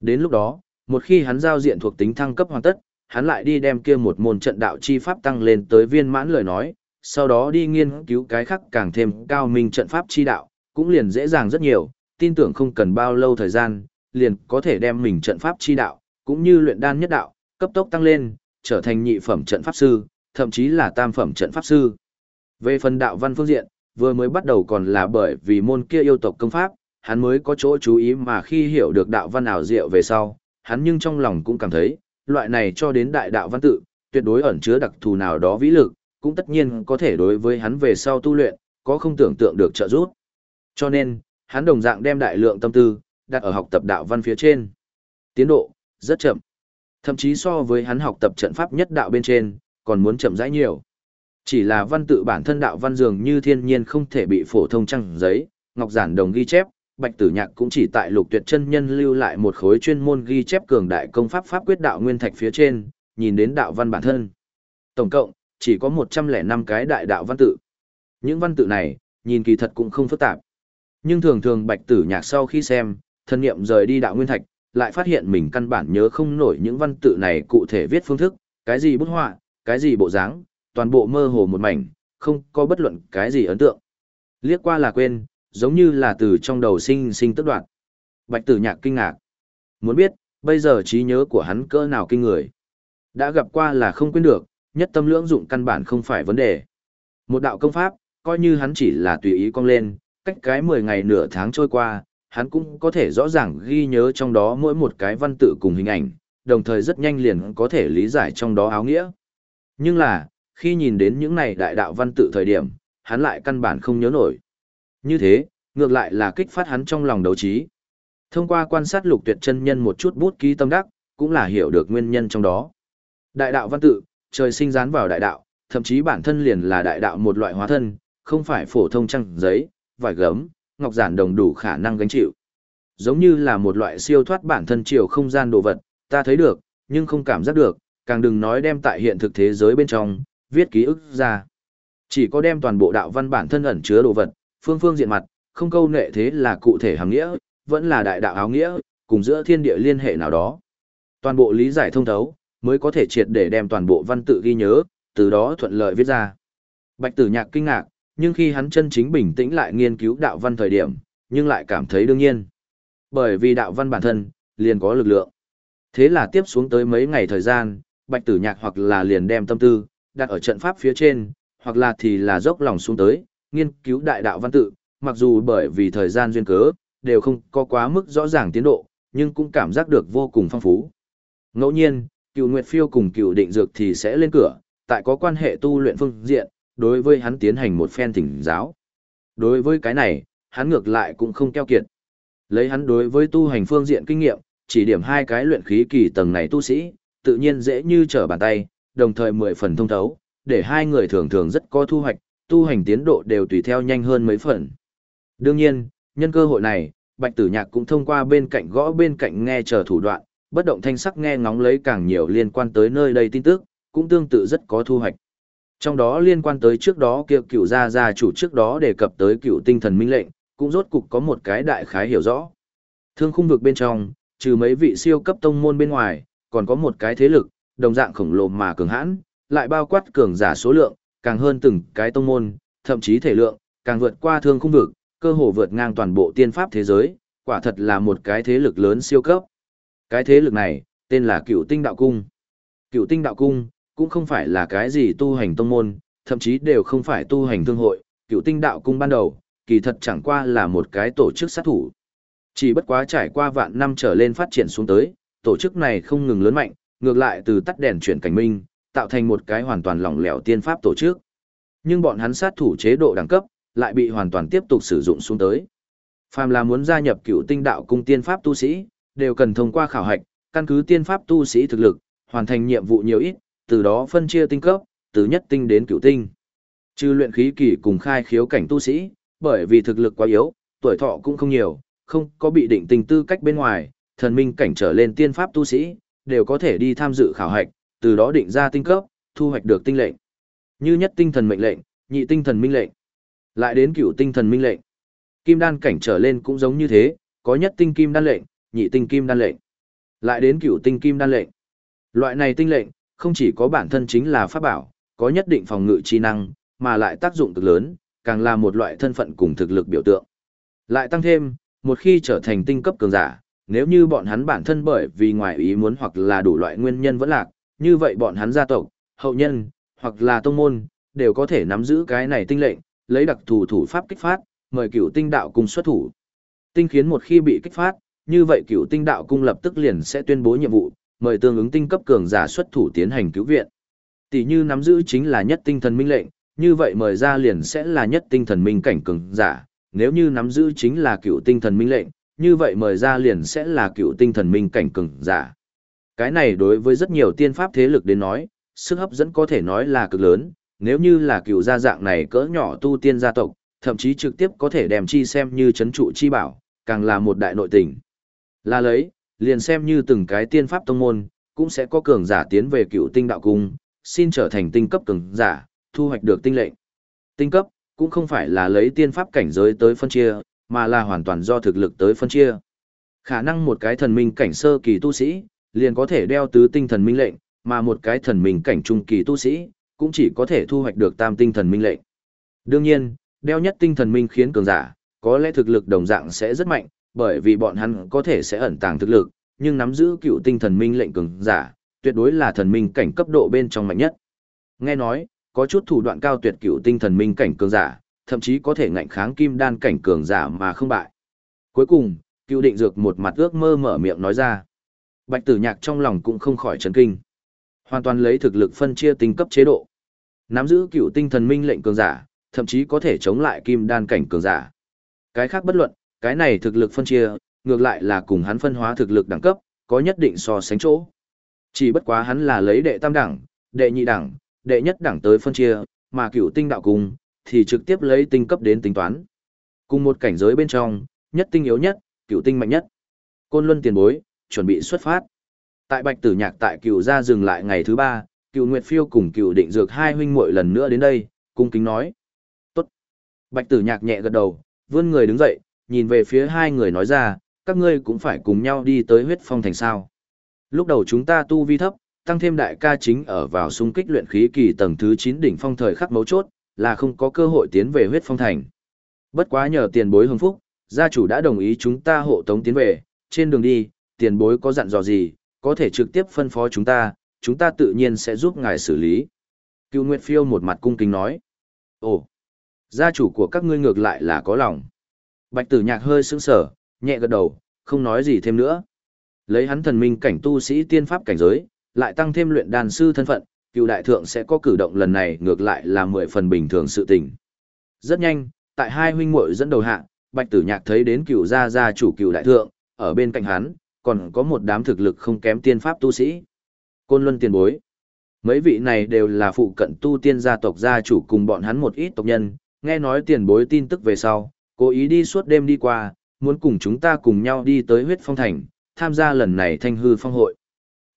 Đến lúc đó, một khi hắn giao diện thuộc tính thăng cấp hoàn tất, hắn lại đi đem kia một môn trận đạo chi pháp tăng lên tới viên mãn lời nói, sau đó đi nghiên cứu cái khác càng thêm cao minh trận pháp chi đạo, cũng liền dễ dàng rất nhiều, tin tưởng không cần bao lâu thời gian, liền có thể đem mình trận pháp chi đạo, cũng như luyện đan nhất đạo, cấp tốc tăng lên, trở thành nhị phẩm trận pháp sư, thậm chí là tam phẩm trận pháp sư. Về phần đạo văn phương diện, vừa mới bắt đầu còn là bởi vì môn kia yêu tộc công pháp, hắn mới có chỗ chú ý mà khi hiểu được đạo văn ảo diệu về sau, hắn nhưng trong lòng cũng cảm thấy, loại này cho đến đại đạo văn tự, tuyệt đối ẩn chứa đặc thù nào đó vĩ lực, cũng tất nhiên có thể đối với hắn về sau tu luyện, có không tưởng tượng được trợ giúp. Cho nên, hắn đồng dạng đem đại lượng tâm tư, đặt ở học tập đạo văn phía trên. Tiến độ, rất chậm. Thậm chí so với hắn học tập trận pháp nhất đạo bên trên, còn muốn chậm rãi nhiều. Chỉ là văn tự bản thân đạo văn dường như thiên nhiên không thể bị phổ thông trăng giấy, ngọc giản đồng ghi chép, Bạch Tử Nhạc cũng chỉ tại Lục Tuyệt chân nhân lưu lại một khối chuyên môn ghi chép cường đại công pháp pháp quyết đạo nguyên thạch phía trên, nhìn đến đạo văn bản thân. Tổng cộng chỉ có 105 cái đại đạo văn tự. Những văn tự này, nhìn kỳ thật cũng không phức tạp. Nhưng thường thường Bạch Tử Nhạc sau khi xem, thân niệm rời đi đạo nguyên thạch, lại phát hiện mình căn bản nhớ không nổi những văn tự này cụ thể viết phương thức, cái gì bút họa, cái gì bộ dáng, toàn bộ mơ hồ một mảnh, không có bất luận cái gì ấn tượng. Liếc qua là quên, giống như là từ trong đầu sinh sinh tức đoạn. Bạch tử nhạc kinh ngạc. Muốn biết, bây giờ trí nhớ của hắn cỡ nào kinh người. Đã gặp qua là không quên được, nhất tâm lưỡng dụng căn bản không phải vấn đề. Một đạo công pháp, coi như hắn chỉ là tùy ý cong lên, cách cái 10 ngày nửa tháng trôi qua, hắn cũng có thể rõ ràng ghi nhớ trong đó mỗi một cái văn tự cùng hình ảnh, đồng thời rất nhanh liền có thể lý giải trong đó áo nghĩa. Nhưng là, khi nhìn đến những này đại đạo văn tự thời điểm, hắn lại căn bản không nhớ nổi. Như thế, ngược lại là kích phát hắn trong lòng đấu trí. Thông qua quan sát lục tuyệt chân nhân một chút bút ký tâm đắc, cũng là hiểu được nguyên nhân trong đó. Đại đạo văn tự, trời sinh dán vào đại đạo, thậm chí bản thân liền là đại đạo một loại hóa thân, không phải phổ thông trăng giấy, vải gấm, ngọc giản đồng đủ khả năng gánh chịu. Giống như là một loại siêu thoát bản thân chiều không gian đồ vật, ta thấy được, nhưng không cảm giác được, càng đừng nói đem tại hiện thực thế giới bên trong, viết ký ức ra. Chỉ có đem toàn bộ đạo văn bản thân ẩn chứa đồ vật, phương phương diện mặt, không câu nệ thế là cụ thể hàm nghĩa, vẫn là đại đạo áo nghĩa, cùng giữa thiên địa liên hệ nào đó. Toàn bộ lý giải thông thấu, mới có thể triệt để đem toàn bộ văn tự ghi nhớ, từ đó thuận lợi viết ra. Bạch tử nhạc kinh ngạc, nhưng khi hắn chân chính bình tĩnh lại nghiên cứu đạo văn thời điểm, nhưng lại cảm thấy đương nhiên. Bởi vì đạo văn bản thân, liền có lực lượng. Thế là tiếp xuống tới mấy ngày thời gian, bạch tử nhạc hoặc là liền đem tâm tư, đặt ở trận pháp phía trên, hoặc là thì là dốc lòng xuống tới, nghiên cứu đại đạo văn tự, mặc dù bởi vì thời gian duyên cớ, đều không có quá mức rõ ràng tiến độ, nhưng cũng cảm giác được vô cùng phong phú. Ngẫu nhiên, cựu Nguyệt Phiêu cùng cựu định dược thì sẽ lên cửa, tại có quan hệ tu luyện phương diện, đối với hắn tiến hành một phen thỉnh giáo. Đối với cái này, hắn ngược lại cũng không keo kiệt. Lấy hắn đối với tu hành phương diện kinh nghiệm, chỉ điểm hai cái luyện khí kỳ tầng này tu sĩ, tự nhiên dễ như trở bàn tay, đồng thời mười phần thông thấu, để hai người thường thường rất có thu hoạch, tu hành tiến độ đều tùy theo nhanh hơn mấy phần. Đương nhiên, nhân cơ hội này, Bạch Tử Nhạc cũng thông qua bên cạnh gõ bên cạnh nghe chờ thủ đoạn, bất động thanh sắc nghe ngóng lấy càng nhiều liên quan tới nơi đây tin tức, cũng tương tự rất có thu hoạch. Trong đó liên quan tới trước đó kia cựu gia gia chủ trước đó đề cập tới cựu tinh thần minh lệnh, cũng rốt cục có một cái đại khái hiểu rõ. Thương khung vực bên trong, trừ mấy vị siêu cấp tông môn bên ngoài, còn có một cái thế lực, đồng dạng khổng lồ mà cường hãn, lại bao quát cường giả số lượng, càng hơn từng cái tông môn, thậm chí thể lượng, càng vượt qua thương khung vực, cơ hồ vượt ngang toàn bộ tiên pháp thế giới, quả thật là một cái thế lực lớn siêu cấp. Cái thế lực này, tên là Cựu Tinh Đạo Cung. Cựu Tinh Đạo Cung, cũng không phải là cái gì tu hành tông môn, thậm chí đều không phải tu hành thương hội, Cựu Tinh Đạo Cung ban đầu, kỳ thật chẳng qua là một cái tổ chức sát thủ. Chỉ bất quá trải qua vạn năm trở lên phát triển xuống tới, tổ chức này không ngừng lớn mạnh, ngược lại từ tắt đèn chuyển cảnh minh, tạo thành một cái hoàn toàn lỏng lẻo tiên pháp tổ chức. Nhưng bọn hắn sát thủ chế độ đẳng cấp, lại bị hoàn toàn tiếp tục sử dụng xuống tới. Phàm là muốn gia nhập cựu tinh đạo cung tiên pháp tu sĩ, đều cần thông qua khảo hạch, căn cứ tiên pháp tu sĩ thực lực, hoàn thành nhiệm vụ nhiều ít, từ đó phân chia tinh cấp, từ nhất tinh đến cửu tinh. Trừ luyện khí kỳ cùng khai khiếu cảnh tu sĩ, bởi vì thực lực quá yếu, tuổi thọ cũng không nhiều, không có bị định tình tư cách bên ngoài, thần minh cảnh trở lên tiên pháp tu sĩ, đều có thể đi tham dự khảo hạch, từ đó định ra tinh cấp, thu hoạch được tinh lệnh. Như nhất tinh thần mệnh lệnh, nhị tinh thần minh lệnh, lại đến cửu tinh thần minh lệnh. Kim đan cảnh trở lên cũng giống như thế, có nhất tinh kim đan lệnh, nhị tinh kim đan lệnh, lại đến cửu tinh kim đan lệnh. Loại này tinh lệnh, không chỉ có bản thân chính là pháp bảo, có nhất định phòng ngự chi năng, mà lại tác dụng cực lớn, càng là một loại thân phận cùng thực lực biểu tượng. Lại tăng thêm, một khi trở thành tinh cấp cường giả, nếu như bọn hắn bản thân bởi vì ngoài ý muốn hoặc là đủ loại nguyên nhân vẫn lạc, như vậy bọn hắn gia tộc, hậu nhân, hoặc là tông môn, đều có thể nắm giữ cái này tinh lệnh, lấy đặc thù thủ pháp kích phát, mời cửu tinh đạo cung xuất thủ. Tinh khiến một khi bị kích phát, như vậy cửu tinh đạo cung lập tức liền sẽ tuyên bố nhiệm vụ, mời tương ứng tinh cấp cường giả xuất thủ tiến hành cứu viện. Tỷ như nắm giữ chính là nhất tinh thần minh lệnh, như vậy mời ra liền sẽ là nhất tinh thần minh cảnh cường giả, nếu như nắm giữ chính là cựu tinh thần minh lệnh, như vậy mời ra liền sẽ là cựu tinh thần minh cảnh cường giả. Cái này đối với rất nhiều tiên pháp thế lực đến nói, sức hấp dẫn có thể nói là cực lớn, nếu như là cựu gia dạng này cỡ nhỏ tu tiên gia tộc, thậm chí trực tiếp có thể đem chi xem như chấn trụ chi bảo, càng là một đại nội tình. Là lấy, liền xem như từng cái tiên pháp tông môn, cũng sẽ có cường giả tiến về cựu tinh đạo cung, xin trở thành tinh cấp cường giả, thu hoạch được tinh lệnh. Tinh cấp, cũng không phải là lấy tiên pháp cảnh giới tới phân chia, mà là hoàn toàn do thực lực tới phân chia. Khả năng một cái thần minh cảnh sơ kỳ tu sĩ, liền có thể đeo tứ tinh thần minh lệnh, mà một cái thần minh cảnh trung kỳ tu sĩ, cũng chỉ có thể thu hoạch được tam tinh thần minh lệnh. Đương nhiên, đeo nhất tinh thần minh khiến cường giả, có lẽ thực lực đồng dạng sẽ rất mạnh, bởi vì bọn hắn có thể sẽ ẩn tàng thực lực, nhưng nắm giữ cựu tinh thần minh lệnh cường giả, tuyệt đối là thần minh cảnh cấp độ bên trong mạnh nhất. Nghe nói, có chút thủ đoạn cao tuyệt cựu tinh thần minh cảnh cường giả, thậm chí có thể ngạnh kháng kim đan cảnh cường giả mà không bại. Cuối cùng, cựu định dược một mặt ước mơ mở miệng nói ra. Bạch tử nhạc trong lòng cũng không khỏi chấn kinh. Hoàn toàn lấy thực lực phân chia tinh cấp chế độ. Nắm giữ cựu tinh thần minh lệnh cường giả, thậm chí có thể chống lại kim đan cảnh cường giả. Cái khác bất luận, cái này thực lực phân chia, ngược lại là cùng hắn phân hóa thực lực đẳng cấp, có nhất định so sánh chỗ. Chỉ bất quá hắn là lấy đệ tam đẳng, đệ nhị đẳng, đệ nhất đẳng tới phân chia, mà cựu tinh đạo cùng thì trực tiếp lấy tinh cấp đến tính toán. Cùng một cảnh giới bên trong, nhất tinh yếu nhất, cựu tinh mạnh nhất. Côn Luân tiền bối, chuẩn bị xuất phát. Tại Bạch Tử Nhạc tại cựu gia dừng lại ngày thứ ba, cựu Nguyệt Phiêu cùng cựu Định Dược hai huynh muội lần nữa đến đây, cung kính nói. Tốt. Bạch Tử Nhạc nhẹ gật đầu, vươn người đứng dậy, nhìn về phía hai người nói ra, các ngươi cũng phải cùng nhau đi tới huyết phong thành sao. Lúc đầu chúng ta tu vi thấp, tăng thêm đại ca chính ở vào xung kích luyện khí kỳ tầng thứ 9 đỉnh phong thời khắc mấu chốt, là không có cơ hội tiến về huyết phong thành. Bất quá nhờ tiền bối hưng phúc, gia chủ đã đồng ý chúng ta hộ tống tiến về, trên đường đi, tiền bối có dặn dò gì, có thể trực tiếp phân phó chúng ta, chúng ta tự nhiên sẽ giúp ngài xử lý. Cựu Nguyệt Phiêu một mặt cung kính nói. Ồ, gia chủ của các ngươi ngược lại là có lòng. Bạch tử nhạc hơi sững sở, nhẹ gật đầu, không nói gì thêm nữa. Lấy hắn thần minh cảnh tu sĩ tiên pháp cảnh giới, lại tăng thêm luyện đàn sư thân phận, cựu đại thượng sẽ có cử động lần này ngược lại là mười phần bình thường sự tình. Rất nhanh, tại hai huynh muội dẫn đầu hạ, Bạch Tử Nhạc thấy đến cựu gia gia chủ cựu đại thượng, ở bên cạnh hắn, còn có một đám thực lực không kém tiên pháp tu sĩ. Côn Luân tiền bối. Mấy vị này đều là phụ cận tu tiên gia tộc gia chủ cùng bọn hắn một ít tộc nhân, nghe nói tiền bối tin tức về sau, cố ý đi suốt đêm đi qua, muốn cùng chúng ta cùng nhau đi tới huyết phong thành, tham gia lần này thanh hư phong hội.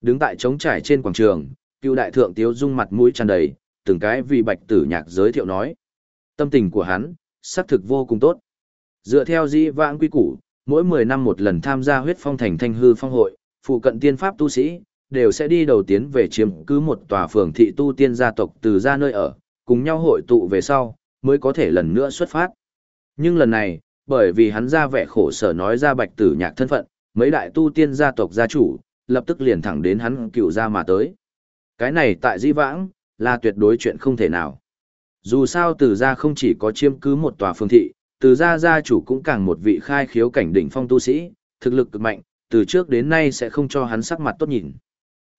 Đứng tại trống trải trên quảng trường, cựu đại thượng tiếu dung mặt mũi tràn đầy, từng cái vì bạch tử nhạc giới thiệu nói. Tâm tình của hắn, xác thực vô cùng tốt. Dựa theo di vãng quy củ, mỗi 10 năm một lần tham gia huyết phong thành thanh hư phong hội, phụ cận tiên pháp tu sĩ, đều sẽ đi đầu tiến về chiếm cứ một tòa phường thị tu tiên gia tộc từ ra nơi ở, cùng nhau hội tụ về sau, mới có thể lần nữa xuất phát. Nhưng lần này, bởi vì hắn ra vẻ khổ sở nói ra bạch tử nhạc thân phận, mấy đại tu tiên gia tộc gia chủ, lập tức liền thẳng đến hắn cựu ra mà tới. Cái này tại di vãng, là tuyệt đối chuyện không thể nào. Dù sao từ gia không chỉ có chiếm cứ một tòa phương thị, từ gia gia chủ cũng càng một vị khai khiếu cảnh đỉnh phong tu sĩ, thực lực cực mạnh, từ trước đến nay sẽ không cho hắn sắc mặt tốt nhìn.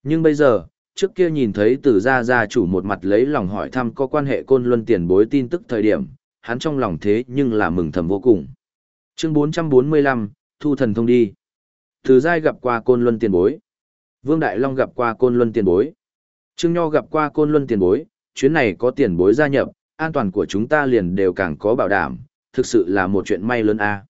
Nhưng bây giờ, trước kia nhìn thấy từ gia gia chủ một mặt lấy lòng hỏi thăm có quan hệ côn luân tiền bối tin tức thời điểm, hắn trong lòng thế nhưng là mừng thầm vô cùng. Chương 445, Thu thần thông đi. Từ giai gặp qua côn luân tiền bối. Vương Đại Long gặp qua côn luân tiền bối. Trương Nho gặp qua côn luân tiền bối, chuyến này có tiền bối gia nhập, an toàn của chúng ta liền đều càng có bảo đảm, thực sự là một chuyện may lớn a.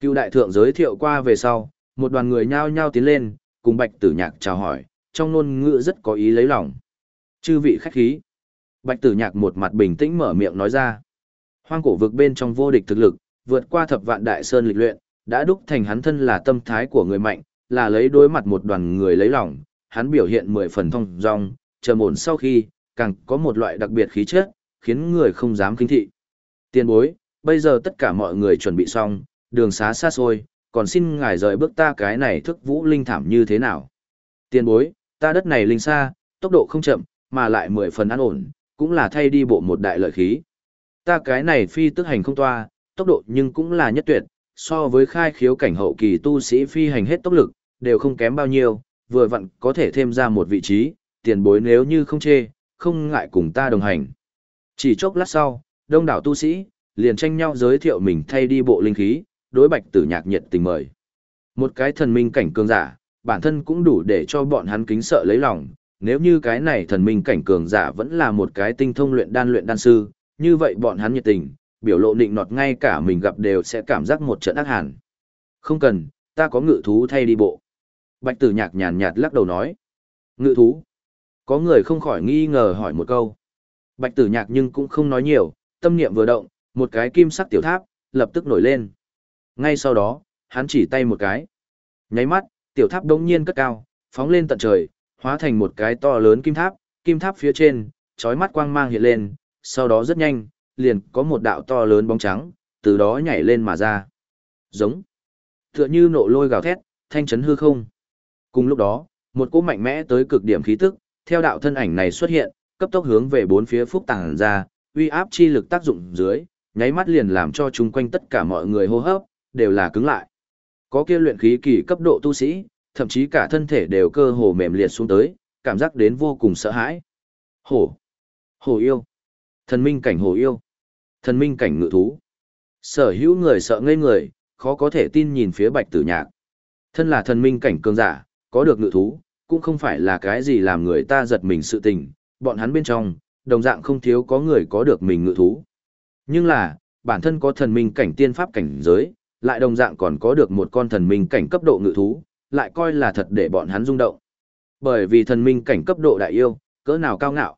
cưu đại thượng giới thiệu qua về sau, một đoàn người nhao nhao tiến lên, cùng Bạch Tử Nhạc chào hỏi, trong ngôn ngữ rất có ý lấy lòng. Chư vị khách khí. Bạch Tử Nhạc một mặt bình tĩnh mở miệng nói ra. Hoang cổ vực bên trong vô địch thực lực, vượt qua thập vạn đại sơn lịch luyện, đã đúc thành hắn thân là tâm thái của người mạnh, là lấy đối mặt một đoàn người lấy lòng, hắn biểu hiện mười phần thông dong, chờ ổn sau khi, càng có một loại đặc biệt khí chất, khiến người không dám kinh thị. Tiên bối, bây giờ tất cả mọi người chuẩn bị xong, đường xá xa xôi, còn xin ngài rời bước ta cái này thức vũ linh thảm như thế nào. Tiên bối, ta đất này linh xa, tốc độ không chậm, mà lại mười phần an ổn, cũng là thay đi bộ một đại lợi khí. Ta cái này phi tức hành không toa, tốc độ nhưng cũng là nhất tuyệt, so với khai khiếu cảnh hậu kỳ tu sĩ phi hành hết tốc lực, đều không kém bao nhiêu, vừa vặn có thể thêm ra một vị trí, tiền bối nếu như không chê, không ngại cùng ta đồng hành. Chỉ chốc lát sau, đông đảo tu sĩ, liền tranh nhau giới thiệu mình thay đi bộ linh khí, đối bạch tử nhạc nhiệt tình mời. Một cái thần minh cảnh cường giả, bản thân cũng đủ để cho bọn hắn kính sợ lấy lòng, nếu như cái này thần minh cảnh cường giả vẫn là một cái tinh thông luyện đan luyện đan sư, như vậy bọn hắn nhiệt tình, biểu lộ định nọt ngay cả mình gặp đều sẽ cảm giác một trận ác hàn. Không cần, ta có ngự thú thay đi bộ. Bạch tử nhạc nhàn nhạt lắc đầu nói. Ngự thú. Có người không khỏi nghi ngờ hỏi một câu. Bạch tử nhạc nhưng cũng không nói nhiều, tâm niệm vừa động, một cái kim sắc tiểu tháp, lập tức nổi lên. Ngay sau đó, hắn chỉ tay một cái. Nháy mắt, tiểu tháp đống nhiên cất cao, phóng lên tận trời, hóa thành một cái to lớn kim tháp, kim tháp phía trên, chói mắt quang mang hiện lên, sau đó rất nhanh, liền có một đạo to lớn bóng trắng, từ đó nhảy lên mà ra. Giống. Tựa như nộ lôi gào thét, thanh chấn hư không. Cùng lúc đó, một cỗ mạnh mẽ tới cực điểm khí tức, theo đạo thân ảnh này xuất hiện, cấp tốc hướng về bốn phía phúc tàng ra, uy áp chi lực tác dụng dưới, nháy mắt liền làm cho chung quanh tất cả mọi người hô hấp, đều là cứng lại. Có kia luyện khí kỳ cấp độ tu sĩ, thậm chí cả thân thể đều cơ hồ mềm liệt xuống tới, cảm giác đến vô cùng sợ hãi. Hổ! Hổ yêu! Thần minh cảnh hồ yêu! Thần minh cảnh ngự thú! Sở hữu người sợ ngây người, khó có thể tin nhìn phía bạch tử nhạc. Thân là thần minh cảnh cường giả, có được ngự thú, cũng không phải là cái gì làm người ta giật mình sự tình, bọn hắn bên trong, đồng dạng không thiếu có người có được mình ngự thú. Nhưng là, bản thân có thần minh cảnh tiên pháp cảnh giới, lại đồng dạng còn có được một con thần minh cảnh cấp độ ngự thú, lại coi là thật để bọn hắn rung động. Bởi vì thần minh cảnh cấp độ đại yêu, cỡ nào cao ngạo.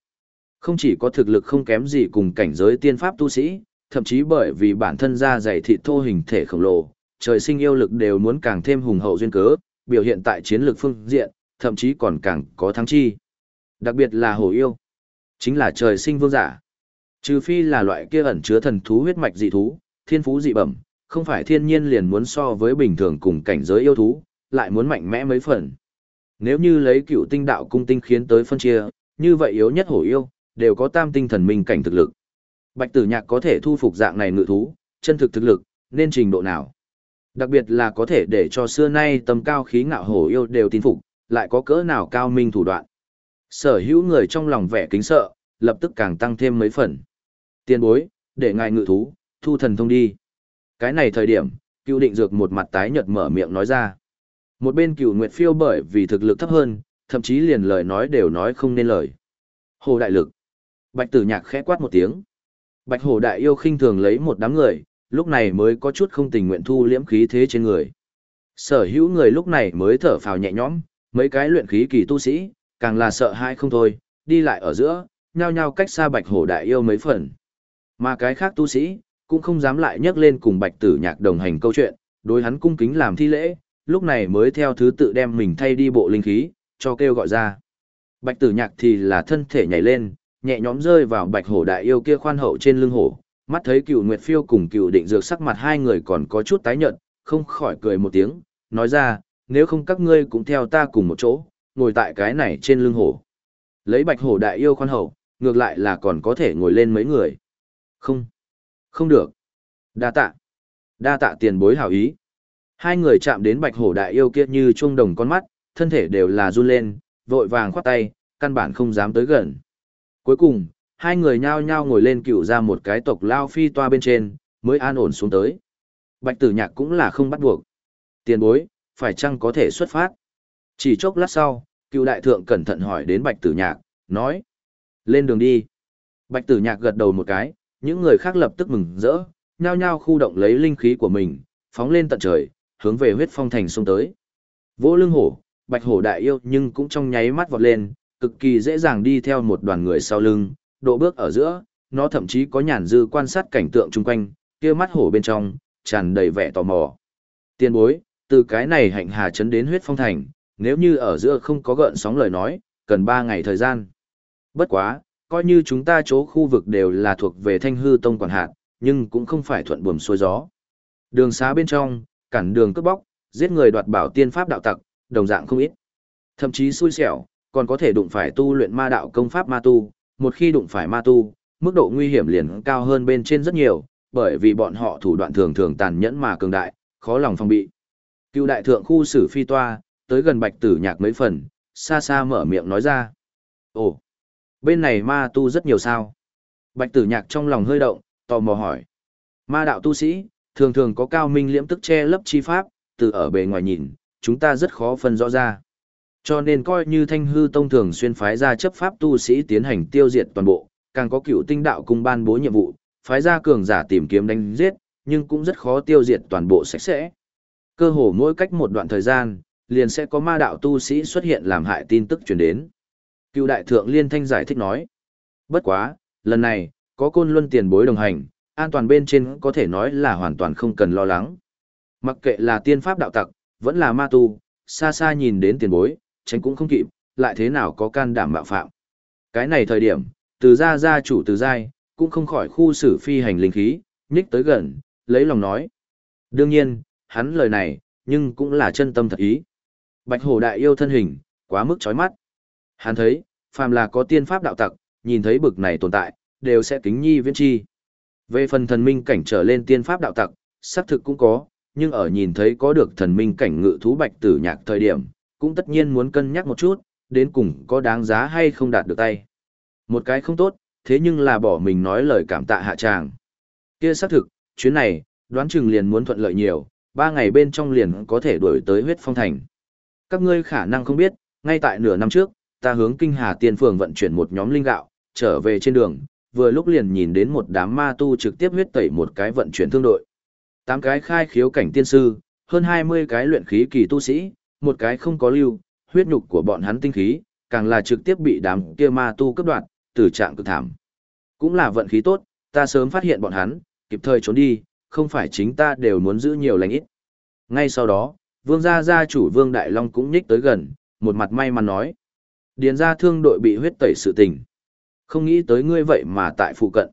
Không chỉ có thực lực không kém gì cùng cảnh giới tiên pháp tu sĩ, thậm chí bởi vì bản thân da dày thịt thô hình thể khổng lồ, trời sinh yêu lực đều muốn càng thêm hùng hậu duyên cớ, biểu hiện tại chiến lược phương diện, thậm chí còn càng có thắng chi. Đặc biệt là hổ yêu, chính là trời sinh vương giả. Trừ phi là loại kia ẩn chứa thần thú huyết mạch dị thú, thiên phú dị bẩm, không phải thiên nhiên liền muốn so với bình thường cùng cảnh giới yêu thú, lại muốn mạnh mẽ mấy phần. Nếu như lấy cựu tinh đạo cung tinh khiến tới phân chia, như vậy yếu nhất hổ yêu, đều có tam tinh thần minh cảnh thực lực. Bạch tử nhạc có thể thu phục dạng này ngự thú, chân thực thực lực, nên trình độ nào? Đặc biệt là có thể để cho xưa nay tầm cao khí ngạo hổ yêu đều tin phục, lại có cỡ nào cao minh thủ đoạn. Sở hữu người trong lòng vẻ kính sợ, lập tức càng tăng thêm mấy phần. Tiên bối, để ngài ngự thú, thu thần thông đi. Cái này thời điểm, cựu định dược một mặt tái nhợt mở miệng nói ra. Một bên cựu nguyệt phiêu bởi vì thực lực thấp hơn, thậm chí liền lời nói đều nói không nên lời. Hồ đại lực. Bạch tử nhạc khẽ quát một tiếng. Bạch Hổ đại yêu khinh thường lấy một đám người, lúc này mới có chút không tình nguyện thu liễm khí thế trên người. Sở hữu người lúc này mới thở phào nhẹ nhõm, mấy cái luyện khí kỳ tu sĩ, càng là sợ hãi không thôi, đi lại ở giữa, nhao nhao cách xa bạch hổ đại yêu mấy phần. Mà cái khác tu sĩ, cũng không dám lại nhắc lên cùng bạch tử nhạc đồng hành câu chuyện, đối hắn cung kính làm thi lễ, lúc này mới theo thứ tự đem mình thay đi bộ linh khí, cho kêu gọi ra. Bạch tử nhạc thì là thân thể nhảy lên, nhẹ nhõm rơi vào bạch hổ đại yêu kia khoan hậu trên lưng hổ, mắt thấy cựu nguyệt phiêu cùng cựu định dược sắc mặt hai người còn có chút tái nhợt, không khỏi cười một tiếng, nói ra, nếu không các ngươi cũng theo ta cùng một chỗ, ngồi tại cái này trên lưng hổ. Lấy bạch hổ đại yêu khoan hậu, ngược lại là còn có thể ngồi lên mấy người. Không, không được. Đa tạ. Đa tạ tiền bối hảo ý. Hai người chạm đến bạch hổ đại yêu kia như chuông đồng con mắt, thân thể đều là run lên, vội vàng khoát tay, căn bản không dám tới gần. Cuối cùng, hai người nhao nhao ngồi lên cựu ra một cái tộc lao phi toa bên trên, mới an ổn xuống tới. Bạch tử nhạc cũng là không bắt buộc. Tiền bối, phải chăng có thể xuất phát? Chỉ chốc lát sau, cựu đại thượng cẩn thận hỏi đến bạch tử nhạc, nói. Lên đường đi. Bạch tử nhạc gật đầu một cái, những người khác lập tức mừng rỡ, nhao nhao khu động lấy linh khí của mình, phóng lên tận trời, hướng về huyết phong thành xông tới. Vỗ lưng hổ, bạch hổ đại yêu nhưng cũng trong nháy mắt vọt lên, cực kỳ dễ dàng đi theo một đoàn người sau lưng, độ bước ở giữa, nó thậm chí có nhàn dư quan sát cảnh tượng chung quanh, kia mắt hổ bên trong, tràn đầy vẻ tò mò. Tiên bối, từ cái này hạnh hà chấn đến huyết phong thành, nếu như ở giữa không có gợn sóng lời nói, cần 3 ngày thời gian. Bất quá, coi như chúng ta chỗ khu vực đều là thuộc về thanh hư tông quản hạt, nhưng cũng không phải thuận buồm xuôi gió. Đường xá bên trong, cản đường cướp bóc, giết người đoạt bảo tiên pháp đạo tặc, đồng dạng không ít. Thậm chí xui xẻo, còn có thể đụng phải tu luyện ma đạo công pháp ma tu, một khi đụng phải ma tu, mức độ nguy hiểm liền cao hơn bên trên rất nhiều, bởi vì bọn họ thủ đoạn thường thường tàn nhẫn mà cường đại, khó lòng phòng bị. Cựu đại thượng khu xử phi toa, tới gần bạch tử nhạc mấy phần, xa xa mở miệng nói ra. Ồ, bên này ma tu rất nhiều sao. Bạch tử nhạc trong lòng hơi động, tò mò hỏi. Ma đạo tu sĩ, thường thường có cao minh liễm tức che lấp chi pháp, từ ở bề ngoài nhìn, chúng ta rất khó phân rõ ra. Cho nên coi như thanh hư tông thường xuyên phái ra chấp pháp tu sĩ tiến hành tiêu diệt toàn bộ, càng có cựu tinh đạo cung ban bố nhiệm vụ, phái ra cường giả tìm kiếm đánh giết, nhưng cũng rất khó tiêu diệt toàn bộ sạch sẽ. Cơ hồ mỗi cách một đoạn thời gian, liền sẽ có ma đạo tu sĩ xuất hiện làm hại tin tức truyền đến. Cựu đại thượng liên thanh giải thích nói. Bất quá, lần này, có côn luân tiền bối đồng hành, an toàn bên trên có thể nói là hoàn toàn không cần lo lắng. Mặc kệ là tiên pháp đạo tặc, vẫn là ma tu, xa xa nhìn đến tiền bối, tránh cũng không kịp, lại thế nào có can đảm mạo phạm. Cái này thời điểm, từ gia gia chủ từ giai, cũng không khỏi khu xử phi hành linh khí, nhích tới gần, lấy lòng nói. Đương nhiên, hắn lời này, nhưng cũng là chân tâm thật ý. Bạch hổ đại yêu thân hình, quá mức chói mắt. Hắn thấy, phàm là có tiên pháp đạo tặc, nhìn thấy bực này tồn tại, đều sẽ kính nhi viễn chi. Về phần thần minh cảnh trở lên tiên pháp đạo tặc, xác thực cũng có, nhưng ở nhìn thấy có được thần minh cảnh ngự thú bạch tử nhạc thời điểm, cũng tất nhiên muốn cân nhắc một chút, đến cùng có đáng giá hay không đạt được tay. Một cái không tốt, thế nhưng là bỏ mình nói lời cảm tạ hạ tràng. Kia xác thực, chuyến này, đoán chừng liền muốn thuận lợi nhiều, ba ngày bên trong liền có thể đuổi tới huyết phong thành. Các ngươi khả năng không biết, ngay tại nửa năm trước, ta hướng kinh hà tiên phường vận chuyển một nhóm linh gạo, trở về trên đường, vừa lúc liền nhìn đến một đám ma tu trực tiếp huyết tẩy một cái vận chuyển thương đội. Tám cái khai khiếu cảnh tiên sư, hơn 20 cái luyện khí kỳ tu sĩ, một cái không có lưu, huyết nhục của bọn hắn tinh khí, càng là trực tiếp bị đám kia ma tu cấp đoạt, tử trạng cực thảm. Cũng là vận khí tốt, ta sớm phát hiện bọn hắn, kịp thời trốn đi, không phải chính ta đều muốn giữ nhiều lành ít. Ngay sau đó, vương gia gia chủ vương Đại Long cũng nhích tới gần, một mặt may mắn nói. Điền gia thương đội bị huyết tẩy sự tình. Không nghĩ tới ngươi vậy mà tại phụ cận.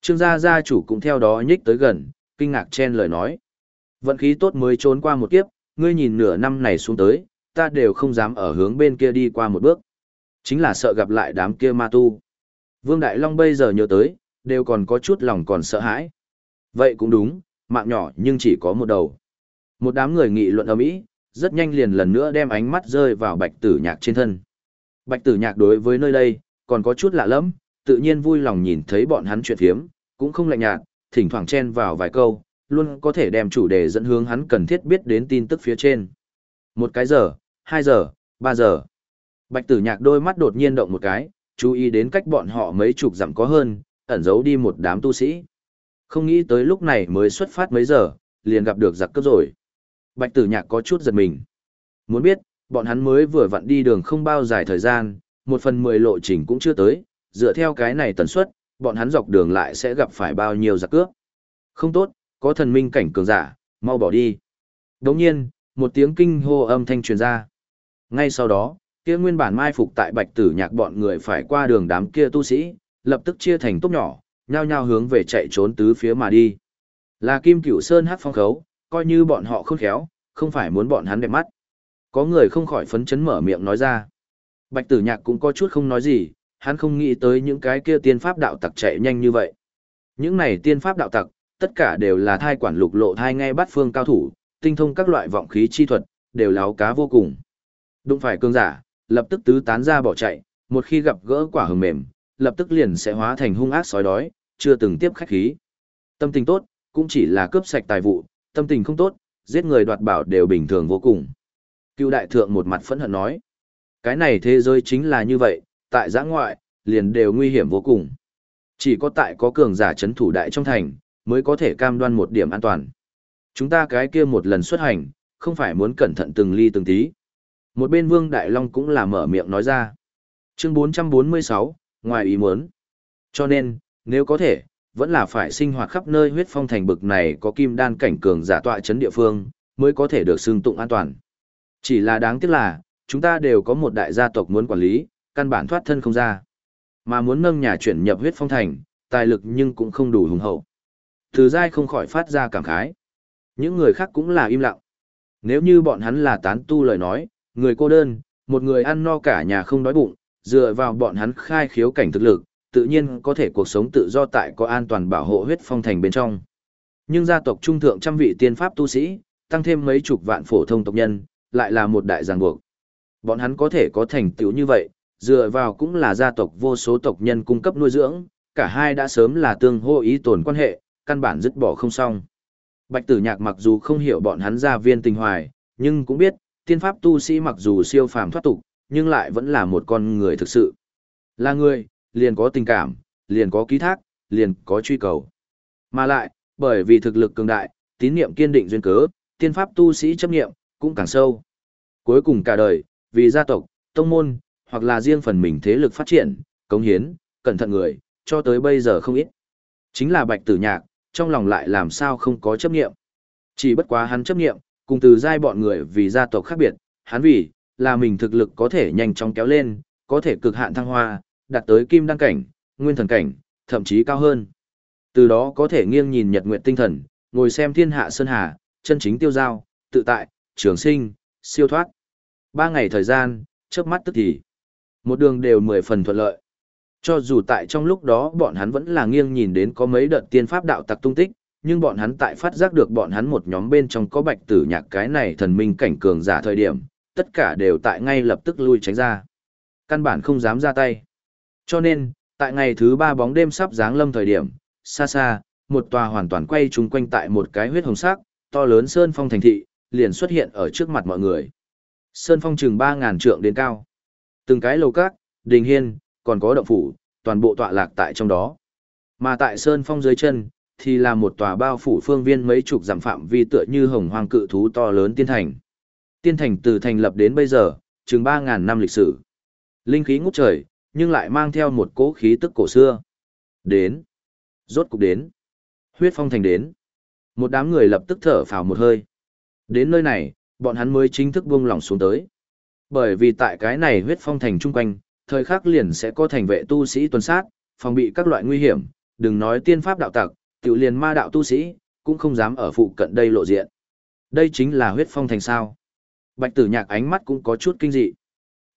Trương gia gia chủ cũng theo đó nhích tới gần, kinh ngạc chen lời nói. Vận khí tốt mới trốn qua một kiếp, ngươi nhìn nửa năm này xuống tới, ta đều không dám ở hướng bên kia đi qua một bước. Chính là sợ gặp lại đám kia ma tu. Vương Đại Long bây giờ nhớ tới, đều còn có chút lòng còn sợ hãi. Vậy cũng đúng, mạng nhỏ nhưng chỉ có một đầu. Một đám người nghị luận ầm ĩ, rất nhanh liền lần nữa đem ánh mắt rơi vào Bạch Tử Nhạc trên thân. Bạch Tử Nhạc đối với nơi đây, còn có chút lạ lẫm, tự nhiên vui lòng nhìn thấy bọn hắn chuyện phiếm, cũng không lạnh nhạt, thỉnh thoảng chen vào vài câu, luôn có thể đem chủ đề dẫn hướng hắn cần thiết biết đến tin tức phía trên. Một cái giờ, hai giờ, ba giờ. Bạch Tử Nhạc đôi mắt đột nhiên động một cái, chú ý đến cách bọn họ mấy chục dặm có hơn, ẩn giấu đi một đám tu sĩ. Không nghĩ tới lúc này mới xuất phát mấy giờ, liền gặp được giặc cướp rồi. Bạch tử nhạc có chút giật mình. Muốn biết, bọn hắn mới vừa vặn đi đường không bao dài thời gian, một phần mười lộ trình cũng chưa tới, dựa theo cái này tần suất, bọn hắn dọc đường lại sẽ gặp phải bao nhiêu giặc cướp. Không tốt, có thần minh cảnh cường giả, mau bỏ đi. Đồng nhiên, một tiếng kinh hô âm thanh truyền ra. Ngay sau đó, kia nguyên bản mai phục tại bạch tử nhạc bọn người phải qua đường đám kia tu sĩ, lập tức chia thành tốt nhỏ, nhao nhao hướng về chạy trốn tứ phía mà đi. Là Kim Cửu Sơn hát phong khấu, coi như bọn họ khôn khéo, không phải muốn bọn hắn đẹp mắt. Có người không khỏi phấn chấn mở miệng nói ra. Bạch tử nhạc cũng có chút không nói gì, hắn không nghĩ tới những cái kia tiên pháp đạo tặc chạy nhanh như vậy. Những này tiên pháp đạo tặc, tất cả đều là thai quản lục lộ thai ngay bắt phương cao thủ, tinh thông các loại vọng khí chi thuật, đều láo cá vô cùng. Đụng phải cương giả, lập tức tứ tán ra bỏ chạy, một khi gặp gỡ quả hừng mềm, lập tức liền sẽ hóa thành hung ác sói đói, chưa từng tiếp khách khí. Tâm tình tốt, cũng chỉ là cướp sạch tài vụ, tâm tình không tốt, giết người đoạt bảo đều bình thường vô cùng. Cựu đại thượng một mặt phẫn hận nói, cái này thế giới chính là như vậy, tại giã ngoại, liền đều nguy hiểm vô cùng. Chỉ có tại có cường giả chấn thủ đại trong thành, mới có thể cam đoan một điểm an toàn. Chúng ta cái kia một lần xuất hành, không phải muốn cẩn thận từng ly từng tí. Một bên Vương Đại Long cũng là mở miệng nói ra. Chương 446, ngoài ý muốn. Cho nên, nếu có thể, vẫn là phải sinh hoạt khắp nơi huyết phong thành bực này có kim đan cảnh cường giả tọa chấn địa phương, mới có thể được xưng tụng an toàn. Chỉ là đáng tiếc là, chúng ta đều có một đại gia tộc muốn quản lý, căn bản thoát thân không ra. Mà muốn nâng nhà chuyển nhập huyết phong thành, tài lực nhưng cũng không đủ hùng hậu. Từ dai không khỏi phát ra cảm khái. Những người khác cũng là im lặng. Nếu như bọn hắn là tán tu lời nói, người cô đơn, một người ăn no cả nhà không đói bụng, dựa vào bọn hắn khai khiếu cảnh thực lực, tự nhiên có thể cuộc sống tự do tại có an toàn bảo hộ huyết phong thành bên trong. Nhưng gia tộc trung thượng trăm vị tiên pháp tu sĩ, tăng thêm mấy chục vạn phổ thông tộc nhân, lại là một đại giang buộc. Bọn hắn có thể có thành tựu như vậy, dựa vào cũng là gia tộc vô số tộc nhân cung cấp nuôi dưỡng, cả hai đã sớm là tương hô ý tồn quan hệ, căn bản dứt bỏ không xong. Bạch tử nhạc mặc dù không hiểu bọn hắn gia viên tình hoài, nhưng cũng biết, tiên pháp tu sĩ mặc dù siêu phàm thoát tục, nhưng lại vẫn là một con người thực sự. Là người, liền có tình cảm, liền có ký thác, liền có truy cầu. Mà lại, bởi vì thực lực cường đại, tín niệm kiên định duyên cớ, tiên pháp tu sĩ chấp niệm cũng càng sâu. Cuối cùng cả đời, vì gia tộc, tông môn, hoặc là riêng phần mình thế lực phát triển, cống hiến, cẩn thận người, cho tới bây giờ không ít. Chính là Bạch Tử Nhạc, trong lòng lại làm sao không có chấp niệm. Chỉ bất quá hắn chấp niệm, cùng từ giai bọn người vì gia tộc khác biệt, hắn vì là mình thực lực có thể nhanh chóng kéo lên, có thể cực hạn thăng hoa, đạt tới kim đăng cảnh, nguyên thần cảnh, thậm chí cao hơn. Từ đó có thể nghiêng nhìn nhật nguyện tinh thần, ngồi xem thiên hạ sơn hà, chân chính tiêu giao, tự tại, trường sinh, siêu thoát. Ba ngày thời gian, chớp mắt tức thì. Một đường đều mười phần thuận lợi. Cho dù tại trong lúc đó bọn hắn vẫn là nghiêng nhìn đến có mấy đợt tiên pháp đạo tặc tung tích, nhưng bọn hắn tại phát giác được bọn hắn một nhóm bên trong có bạch tử nhạc cái này thần minh cảnh cường giả thời điểm, tất cả đều tại ngay lập tức lui tránh ra. Căn bản không dám ra tay. Cho nên, tại ngày thứ ba bóng đêm sắp giáng lâm thời điểm, xa xa, một tòa hoàn toàn quay chung quanh tại một cái huyết hồng sắc, to lớn sơn phong thành thị, liền xuất hiện ở trước mặt mọi người. Sơn phong chừng ba ngàn trượng đến cao. Từng cái lầu các, đình hiên, còn có động phủ, toàn bộ tọa lạc tại trong đó. Mà tại Sơn phong dưới chân, thì là một tòa bao phủ phương viên mấy chục dặm phạm vi tựa như hồng hoang cự thú to lớn tiên thành. Tiên thành từ thành lập đến bây giờ, chừng 3.000 năm lịch sử. Linh khí ngút trời, nhưng lại mang theo một cỗ khí tức cổ xưa. Đến. Rốt cục đến. Huyết phong thành đến. Một đám người lập tức thở phào một hơi. Đến nơi này, bọn hắn mới chính thức buông lỏng xuống tới. Bởi vì tại cái này huyết phong thành chung quanh, thời khắc liền sẽ có thành vệ tu sĩ tuần sát, phòng bị các loại nguy hiểm, đừng nói tiên pháp đạo tặc, tiểu liền ma đạo tu sĩ, cũng không dám ở phụ cận đây lộ diện. Đây chính là huyết phong thành sao. Bạch tử nhạc ánh mắt cũng có chút kinh dị.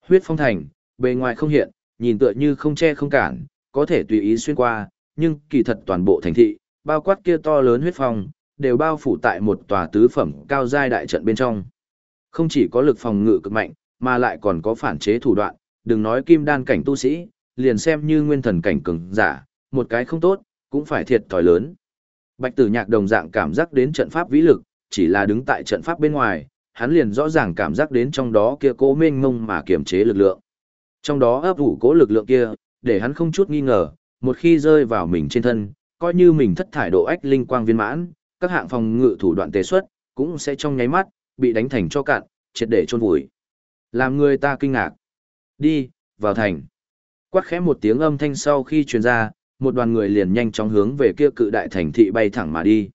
Huyết phong thành, bề ngoài không hiện, nhìn tựa như không che không cản, có thể tùy ý xuyên qua, nhưng kỳ thật toàn bộ thành thị, bao quát kia to lớn huyết phong, đều bao phủ tại một tòa tứ phẩm cao giai đại trận bên trong. Không chỉ có lực phòng ngự cực mạnh, mà lại còn có phản chế thủ đoạn, đừng nói kim đan cảnh tu sĩ, liền xem như nguyên thần cảnh cường giả, một cái không tốt, cũng phải thiệt thòi lớn. Bạch tử nhạc đồng dạng cảm giác đến trận pháp vĩ lực, chỉ là đứng tại trận pháp bên ngoài, hắn liền rõ ràng cảm giác đến trong đó kia cố mênh mông mà kiềm chế lực lượng. Trong đó ấp ủ cố lực lượng kia, để hắn không chút nghi ngờ, một khi rơi vào mình trên thân, coi như mình thất thải độ ách linh quang viên mãn, các hạng phòng ngự thủ đoạn tế xuất, cũng sẽ trong nháy mắt, bị đánh thành cho cạn, triệt để chôn vùi. Làm người ta kinh ngạc. Đi, vào thành. Quát khẽ một tiếng âm thanh sau khi truyền ra, một đoàn người liền nhanh chóng hướng về kia cự đại thành thị bay thẳng mà đi.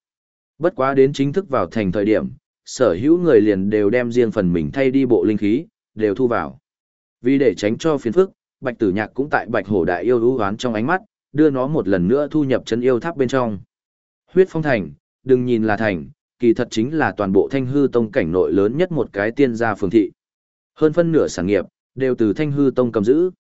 Bất quá đến chính thức vào thành thời điểm, sở hữu người liền đều đem riêng phần mình thay đi bộ linh khí, đều thu vào. Vì để tránh cho phiền phức, Bạch Tử Nhạc cũng tại Bạch Hổ Đại yêu hữu hoán trong ánh mắt, đưa nó một lần nữa thu nhập chân yêu tháp bên trong. Huyết Phong Thành, đừng nhìn là thành, kỳ thật chính là toàn bộ Thanh Hư Tông cảnh nội lớn nhất một cái tiên gia phường thị. Hơn phân nửa sản nghiệp đều từ Thanh Hư Tông cầm giữ.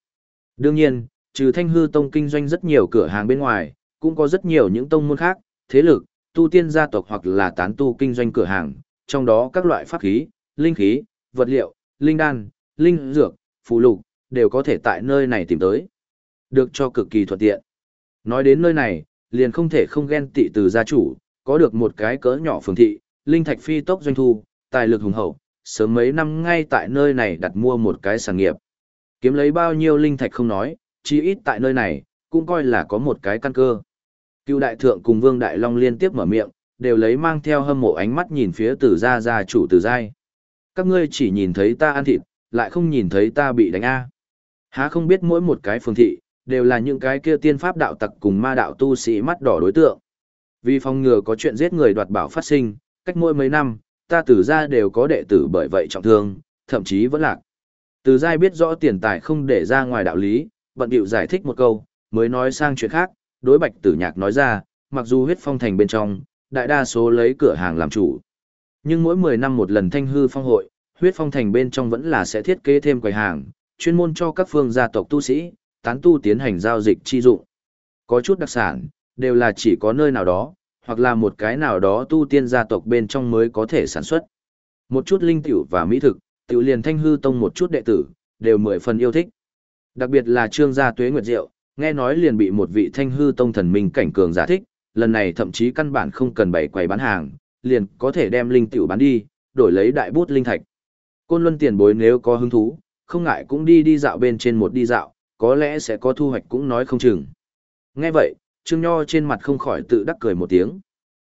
Đương nhiên, trừ Thanh Hư Tông kinh doanh rất nhiều cửa hàng bên ngoài, cũng có rất nhiều những tông môn khác, thế lực, tu tiên gia tộc hoặc là tán tu kinh doanh cửa hàng, trong đó các loại pháp khí, linh khí, vật liệu, linh đan, linh dược, phù lục, đều có thể tại nơi này tìm tới. Được cho cực kỳ thuận tiện. Nói đến nơi này, liền không thể không ghen tị từ gia chủ, có được một cái cỡ nhỏ phường thị, linh thạch phi tốc doanh thu, tài lực hùng hậu, sớm mấy năm ngay tại nơi này đặt mua một cái sản nghiệp. Kiếm lấy bao nhiêu linh thạch không nói, chí ít tại nơi này, cũng coi là có một cái căn cơ. Cựu đại thượng cùng Vương Đại Long liên tiếp mở miệng, đều lấy mang theo hâm mộ ánh mắt nhìn phía Tử gia gia chủ Tử giai. Các ngươi chỉ nhìn thấy ta ăn thịt, lại không nhìn thấy ta bị đánh a. Há không biết mỗi một cái phương thị, đều là những cái kia tiên pháp đạo tặc cùng ma đạo tu sĩ mắt đỏ đối tượng. Vì phòng ngừa có chuyện giết người đoạt bảo phát sinh, cách mỗi mấy năm, ta tử gia đều có đệ tử bởi vậy trọng thương, thậm chí vẫn lạc. Từ giai biết rõ tiền tài không để ra ngoài đạo lý, bận điệu giải thích một câu, mới nói sang chuyện khác, đối bạch tử nhạc nói ra, mặc dù huyết phong thành bên trong, đại đa số lấy cửa hàng làm chủ. Nhưng mỗi 10 năm một lần thanh hư phong hội, huyết phong thành bên trong vẫn là sẽ thiết kế thêm quầy hàng, chuyên môn cho các phương gia tộc tu sĩ, tán tu tiến hành giao dịch chi dụng. Có chút đặc sản, đều là chỉ có nơi nào đó, hoặc là một cái nào đó tu tiên gia tộc bên trong mới có thể sản xuất. Một chút linh tiểu và mỹ thực, tiểu liền thanh hư tông một chút đệ tử, đều mười phần yêu thích. Đặc biệt là trương gia tuế nguyệt diệu, nghe nói liền bị một vị thanh hư tông thần minh cảnh cường giả thích, lần này thậm chí căn bản không cần bày quầy bán hàng, liền có thể đem linh tiểu bán đi, đổi lấy đại bút linh thạch. Côn Luân tiền bối nếu có hứng thú, không ngại cũng đi đi dạo bên trên một đi dạo, có lẽ sẽ có thu hoạch cũng nói không chừng. Nghe vậy, Trương Nho trên mặt không khỏi tự đắc cười một tiếng.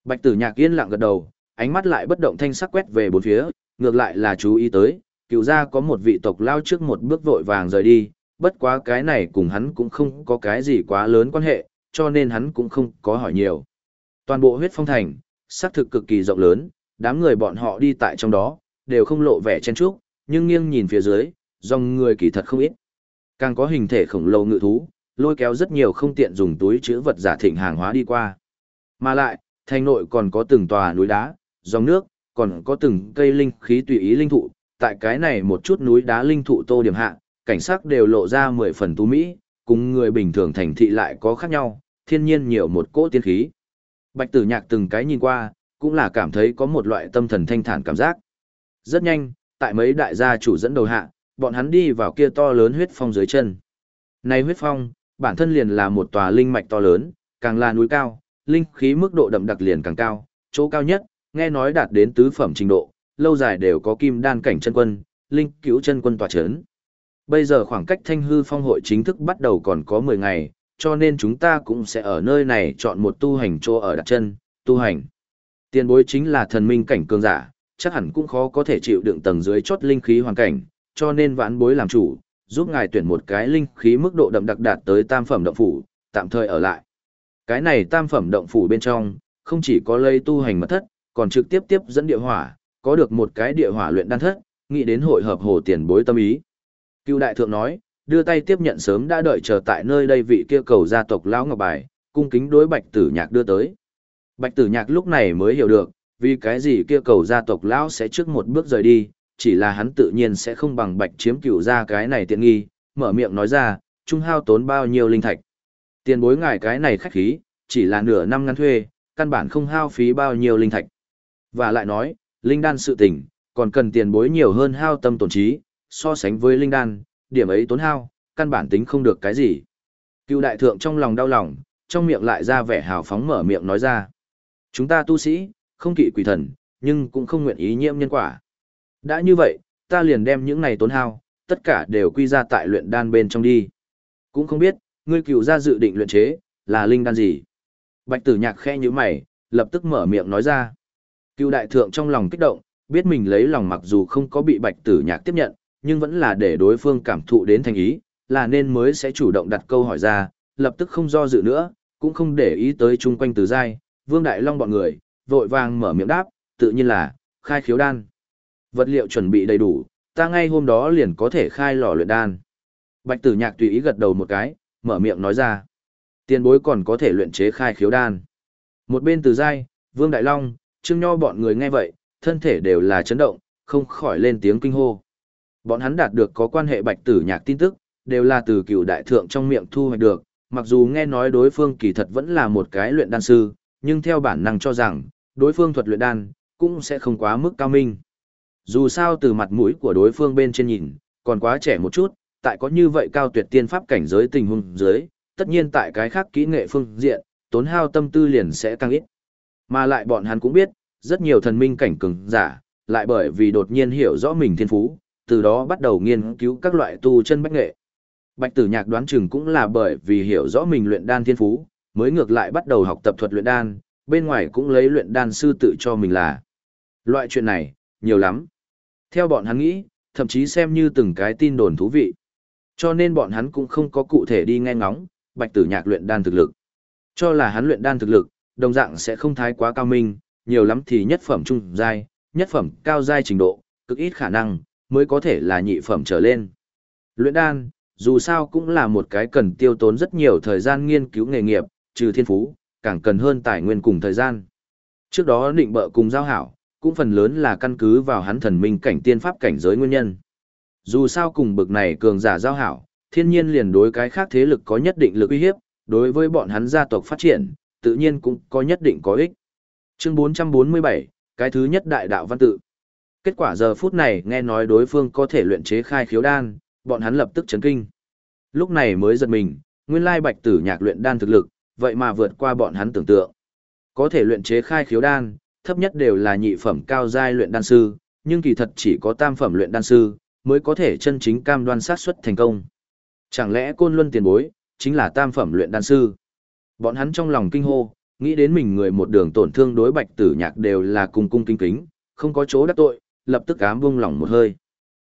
Bạch Tử Nhạc yên lặng gật đầu, ánh mắt lại bất động thanh sắc quét về bốn phía, ngược lại là chú ý tới, cựu gia có một vị tộc lao trước một bước vội vàng rời đi, bất quá cái này cùng hắn cũng không có cái gì quá lớn quan hệ, cho nên hắn cũng không có hỏi nhiều. Toàn bộ huyết phong thành, xác thực cực kỳ rộng lớn, đám người bọn họ đi tại trong đó, đều không lộ vẻ chen chúc, nhưng nghiêng nhìn phía dưới, dòng người kỳ thật không ít. Càng có hình thể khổng lồ ngự thú, lôi kéo rất nhiều không tiện dùng túi chứa vật giả thịnh hàng hóa đi qua. Mà lại, thành nội còn có từng tòa núi đá, dòng nước, còn có từng cây linh khí tùy ý linh thụ, tại cái này một chút núi đá linh thụ tô điểm hạ, cảnh sắc đều lộ ra mười phần tú mỹ, cùng người bình thường thành thị lại có khác nhau, thiên nhiên nhiều một cỗ tiên khí. Bạch tử nhạc từng cái nhìn qua, cũng là cảm thấy có một loại tâm thần thanh thản cảm giác. Rất nhanh, tại mấy đại gia chủ dẫn đầu hạ, bọn hắn đi vào kia to lớn huyết phong dưới chân. Này huyết phong, bản thân liền là một tòa linh mạch to lớn, càng là núi cao, linh khí mức độ đậm đặc liền càng cao, chỗ cao nhất, nghe nói đạt đến tứ phẩm trình độ, lâu dài đều có kim đan cảnh chân quân, linh cứu chân quân tòa chấn. Bây giờ khoảng cách thanh hư phong hội chính thức bắt đầu còn có 10 ngày, cho nên chúng ta cũng sẽ ở nơi này chọn một tu hành chỗ ở đặt chân, tu hành. Tiền bối chính là thần minh cảnh cường giả, chắc hẳn cũng khó có thể chịu đựng tầng dưới chốt linh khí hoàn cảnh, cho nên vãn bối làm chủ, giúp ngài tuyển một cái linh khí mức độ đậm đặc đạt tới tam phẩm động phủ, tạm thời ở lại. Cái này tam phẩm động phủ bên trong, không chỉ có lây tu hành mật thất, còn trực tiếp tiếp dẫn địa hỏa, có được một cái địa hỏa luyện đan thất, nghĩ đến hội hợp hồ tiền bối tâm ý. cưu đại thượng nói, đưa tay tiếp nhận sớm đã đợi chờ tại nơi đây vị kia cầu gia tộc lão ngọc bài, cung kính đối bạch tử nhạc đưa tới. Bạch tử nhạc lúc này mới hiểu được, vì cái gì kia cầu gia tộc lão sẽ trước một bước rời đi, chỉ là hắn tự nhiên sẽ không bằng bạch chiếm cựu ra cái này tiện nghi, mở miệng nói ra, trung hao tốn bao nhiêu linh thạch. Tiền bối ngài cái này khách khí, chỉ là nửa năm ngắn thuê, căn bản không hao phí bao nhiêu linh thạch. Và lại nói, linh đan sự tình, còn cần tiền bối nhiều hơn hao tâm tổn trí, so sánh với linh đan, điểm ấy tốn hao, căn bản tính không được cái gì. Cựu đại thượng trong lòng đau lòng, trong miệng lại ra vẻ hào phóng mở miệng nói ra. Chúng ta tu sĩ, không kỵ quỷ thần, nhưng cũng không nguyện ý nhiễm nhân quả. Đã như vậy, ta liền đem những này tốn hao, tất cả đều quy ra tại luyện đan bên trong đi. Cũng không biết, ngươi cựu ra dự định luyện chế, là linh đan gì. Bạch tử nhạc khe như mày, lập tức mở miệng nói ra. Cựu đại thượng trong lòng kích động, biết mình lấy lòng mặc dù không có bị bạch tử nhạc tiếp nhận, nhưng vẫn là để đối phương cảm thụ đến thành ý, là nên mới sẽ chủ động đặt câu hỏi ra, lập tức không do dự nữa, cũng không để ý tới chung quanh từ dai, vương đại long bọn người, vội vàng mở miệng đáp, tự nhiên là, khai khiếu đan. Vật liệu chuẩn bị đầy đủ, ta ngay hôm đó liền có thể khai lò luyện đan. Bạch tử nhạc tùy ý gật đầu một cái, mở miệng nói ra. Tiền bối còn có thể luyện chế khai khiếu đan. Một bên từ dai, vương đại long, trương nho bọn người nghe vậy, thân thể đều là chấn động, không khỏi lên tiếng kinh hô. Bọn hắn đạt được có quan hệ bạch tử nhạc tin tức, đều là từ cựu đại thượng trong miệng thu hoạch được, mặc dù nghe nói đối phương kỳ thật vẫn là một cái luyện đan sư, nhưng theo bản năng cho rằng, đối phương thuật luyện đan, cũng sẽ không quá mức cao minh. Dù sao từ mặt mũi của đối phương bên trên nhìn, còn quá trẻ một chút, tại có như vậy cao tuyệt tiên pháp cảnh giới tình huống dưới, tất nhiên tại cái khác kỹ nghệ phương diện, tốn hao tâm tư liền sẽ tăng ít. Mà lại bọn hắn cũng biết, rất nhiều thần minh cảnh cường giả, lại bởi vì đột nhiên hiểu rõ mình thiên phú, từ đó bắt đầu nghiên cứu các loại tu chân bách nghệ. Bạch tử nhạc đoán chừng cũng là bởi vì hiểu rõ mình luyện đan thiên phú, mới ngược lại bắt đầu học tập thuật luyện đan, bên ngoài cũng lấy luyện đan sư tự cho mình là. Loại chuyện này, nhiều lắm. Theo bọn hắn nghĩ, thậm chí xem như từng cái tin đồn thú vị. Cho nên bọn hắn cũng không có cụ thể đi nghe ngóng, bạch tử nhạc luyện đan thực lực. Cho là hắn luyện đan thực lực, đồng dạng sẽ không thái quá cao minh, nhiều lắm thì nhất phẩm trung giai, nhất phẩm cao giai trình độ, cực ít khả năng, mới có thể là nhị phẩm trở lên. Luyện đan, dù sao cũng là một cái cần tiêu tốn rất nhiều thời gian nghiên cứu nghề nghiệp, trừ thiên phú, càng cần hơn tài nguyên cùng thời gian. Trước đó định bợ cùng giao hảo, cũng phần lớn là căn cứ vào hắn thần minh cảnh tiên pháp cảnh giới nguyên nhân. Dù sao cùng bực này cường giả giao hảo, thiên nhiên liền đối cái khác thế lực có nhất định lực uy hiếp, đối với bọn hắn gia tộc phát triển, tự nhiên cũng có nhất định có ích. Chương 447, cái thứ nhất đại đạo văn tự. Kết quả giờ phút này nghe nói đối phương có thể luyện chế khai khiếu đan, bọn hắn lập tức chấn kinh. Lúc này mới giật mình, nguyên lai bạch tử nhạc luyện đan thực lực, vậy mà vượt qua bọn hắn tưởng tượng. Có thể luyện chế khai khiếu đan, thấp nhất đều là nhị phẩm cao giai luyện đan sư, nhưng kỳ thật chỉ có tam phẩm luyện đan sư mới có thể chân chính cam đoan sát xuất thành công. Chẳng lẽ Côn Luân tiền bối chính là tam phẩm luyện đan sư? Bọn hắn trong lòng kinh hô, nghĩ đến mình người một đường tổn thương đối bạch tử nhạc đều là cùng cung kính kính, không có chỗ đắc tội, lập tức ám vung lòng một hơi.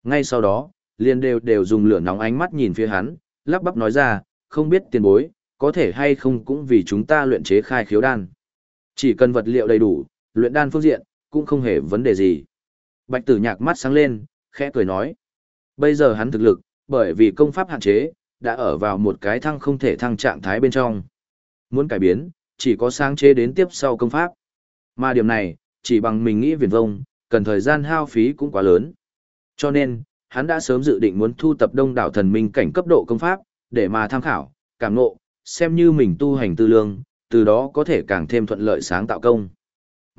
Ngay sau đó, liền đều đều dùng lửa nóng ánh mắt nhìn phía hắn, lắp bắp nói ra, không biết tiền bối, có thể hay không cũng vì chúng ta luyện chế khai khiếu đan. Chỉ cần vật liệu đầy đủ, luyện đan phương diện, cũng không hề vấn đề gì. Bạch tử nhạc mắt sáng lên, khẽ cười nói. Bây giờ hắn thực lực, bởi vì công pháp hạn chế, đã ở vào một cái thăng không thể thăng trạng thái bên trong. Muốn cải biến, chỉ có sáng chế đến tiếp sau công pháp. Mà điểm này, chỉ bằng mình nghĩ viền vông, cần thời gian hao phí cũng quá lớn. Cho nên, hắn đã sớm dự định muốn thu tập đông đảo thần minh cảnh cấp độ công pháp, để mà tham khảo, cảm ngộ, xem như mình tu hành tư lương, từ đó có thể càng thêm thuận lợi sáng tạo công.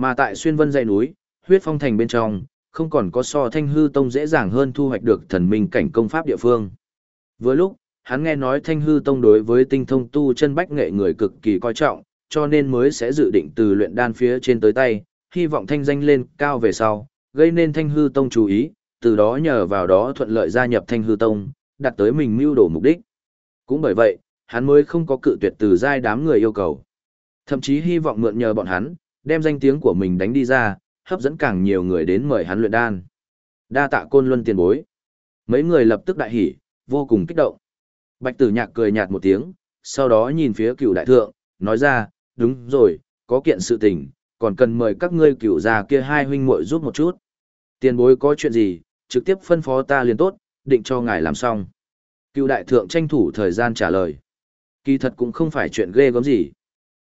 Mà tại xuyên vân dãy núi, huyết phong thành bên trong, không còn có so thanh hư tông dễ dàng hơn thu hoạch được thần minh cảnh công pháp địa phương. Vừa lúc, hắn nghe nói thanh hư tông đối với tinh thông tu chân bách nghệ người cực kỳ coi trọng, cho nên mới sẽ dự định từ luyện đan phía trên tới tay, hy vọng thanh danh lên cao về sau, gây nên thanh hư tông chú ý, từ đó nhờ vào đó thuận lợi gia nhập thanh hư tông, đặt tới mình mưu đồ mục đích. Cũng bởi vậy, hắn mới không có cự tuyệt từ giai đám người yêu cầu. Thậm chí hy vọng mượn nhờ bọn hắn, đem danh tiếng của mình đánh đi ra, hấp dẫn càng nhiều người đến mời hắn luyện đan. Đa tạ côn luân tiền bối. Mấy người lập tức đại hỉ, vô cùng kích động. Bạch tử nhạc cười nhạt một tiếng, sau đó nhìn phía cựu đại thượng, nói ra, đúng rồi, có kiện sự tình, còn cần mời các ngươi cựu già kia hai huynh muội giúp một chút. Tiền bối có chuyện gì, trực tiếp phân phó ta liền tốt, định cho ngài làm xong. Cựu đại thượng tranh thủ thời gian trả lời. Kỳ thật cũng không phải chuyện ghê gớm gì.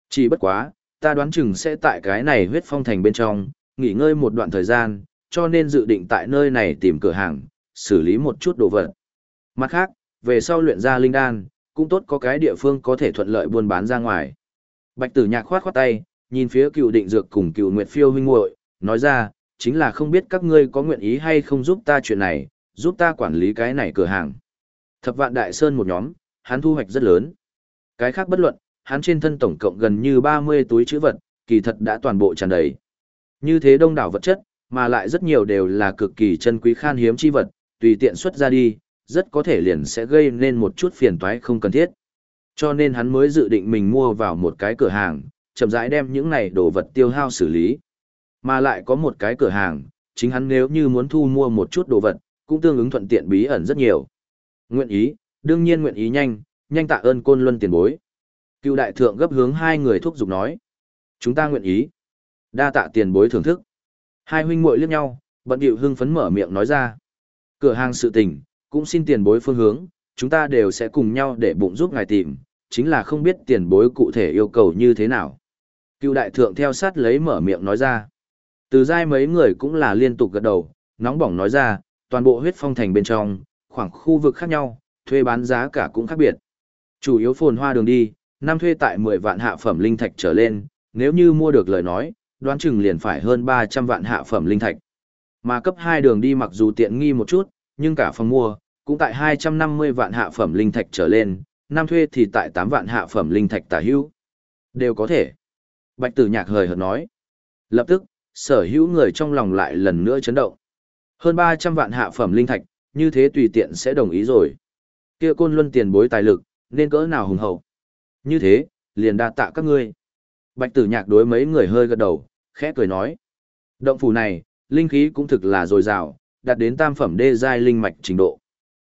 Chỉ bất quá, ta đoán chừng sẽ tại cái này huyết phong thành bên trong, nghỉ ngơi một đoạn thời gian, cho nên dự định tại nơi này tìm cửa hàng, xử lý một chút đồ vật. Mặt khác, về sau luyện ra linh đan, cũng tốt có cái địa phương có thể thuận lợi buôn bán ra ngoài. Bạch tử nhạc khoát khoát tay, nhìn phía cựu định dược cùng cựu nguyệt phiêu huynh muội nói ra, chính là không biết các ngươi có nguyện ý hay không giúp ta chuyện này, giúp ta quản lý cái này cửa hàng. Thập vạn đại sơn một nhóm, hắn thu hoạch rất lớn. Cái khác bất luận, hắn trên thân tổng cộng gần như 30 túi chữ vật, kỳ thật đã toàn bộ tràn đầy. Như thế đông đảo vật chất, mà lại rất nhiều đều là cực kỳ chân quý khan hiếm chi vật, tùy tiện xuất ra đi, rất có thể liền sẽ gây nên một chút phiền toái không cần thiết. Cho nên hắn mới dự định mình mua vào một cái cửa hàng, chậm rãi đem những này đồ vật tiêu hao xử lý. Mà lại có một cái cửa hàng, chính hắn nếu như muốn thu mua một chút đồ vật, cũng tương ứng thuận tiện bí ẩn rất nhiều. Nguyện ý, đương nhiên nguyện ý nhanh, nhanh tạ ơn côn luân tiền bối. Cựu đại thượng gấp hướng hai người thúc giục nói. Chúng ta nguyện ý. Đa tạ tiền bối thưởng thức. Hai huynh muội liếc nhau, bận điệu hưng phấn mở miệng nói ra. Cửa hàng sự tình, cũng xin tiền bối phương hướng, chúng ta đều sẽ cùng nhau để bụng giúp ngài tìm, chính là không biết tiền bối cụ thể yêu cầu như thế nào. Cựu đại thượng theo sát lấy mở miệng nói ra. Từ giai mấy người cũng là liên tục gật đầu, nóng bỏng nói ra, toàn bộ huyết phong thành bên trong, khoảng khu vực khác nhau, thuê bán giá cả cũng khác biệt. Chủ yếu phồn hoa đường đi, năm thuê tại 10 vạn hạ phẩm linh thạch trở lên, nếu như mua được lời nói, đoán chừng liền phải hơn 300 vạn hạ phẩm linh thạch. Mà cấp 2 đường đi mặc dù tiện nghi một chút, nhưng cả phòng mua, cũng tại 250 vạn hạ phẩm linh thạch trở lên, năm thuê thì tại 8 vạn hạ phẩm linh thạch tả hữu. Đều có thể. Bạch tử nhạc hời hợt nói. Lập tức, sở hữu người trong lòng lại lần nữa chấn động. Hơn 300 vạn hạ phẩm linh thạch, như thế tùy tiện sẽ đồng ý rồi. Kia côn luân tiền bối tài lực, nên cỡ nào hùng hậu. Như thế, liền đa tạ các ngươi. Bạch tử nhạc đối mấy người hơi gật đầu, khẽ cười nói. Động phủ này, linh khí cũng thực là dồi dào, đạt đến tam phẩm đê giai linh mạch trình độ.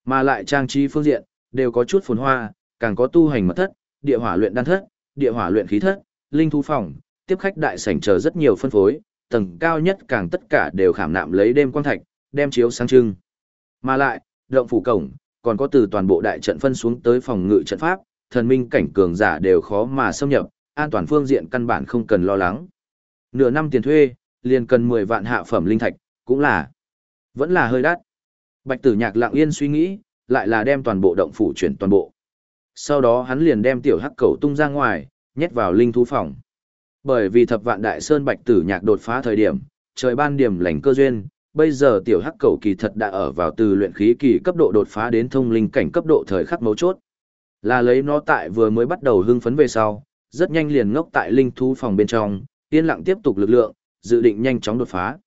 Mà lại trang trí phương diện, đều có chút phồn hoa, càng có tu hành mật thất, địa hỏa luyện đan thất, địa hỏa luyện khí thất, linh thú phòng, tiếp khách đại sảnh chờ rất nhiều phân phối, tầng cao nhất càng tất cả đều khảm nạm lấy đêm quang thạch, đem chiếu sáng trưng. Mà lại, động phủ cổng, còn có từ toàn bộ đại trận phân xuống tới phòng ngự trận pháp, thần minh cảnh cường giả đều khó mà xâm nhập, an toàn phương diện căn bản không cần lo lắng. Nửa năm tiền thuê, liền cần 10 vạn hạ phẩm linh thạch, cũng là vẫn là hơi đắt. Bạch Tử Nhạc lặng yên suy nghĩ, lại là đem toàn bộ động phủ chuyển toàn bộ. Sau đó hắn liền đem tiểu hắc cầu tung ra ngoài, nhét vào linh thú phòng. Bởi vì thập vạn đại sơn Bạch Tử Nhạc đột phá thời điểm, trời ban điểm lành cơ duyên, bây giờ tiểu hắc cầu kỳ thật đã ở vào từ luyện khí kỳ cấp độ đột phá đến thông linh cảnh cấp độ thời khắc mấu chốt. Là lấy nó tại vừa mới bắt đầu hưng phấn về sau, rất nhanh liền ngốc tại linh thú phòng bên trong, yên lặng tiếp tục lực lượng, dự định nhanh chóng đột phá.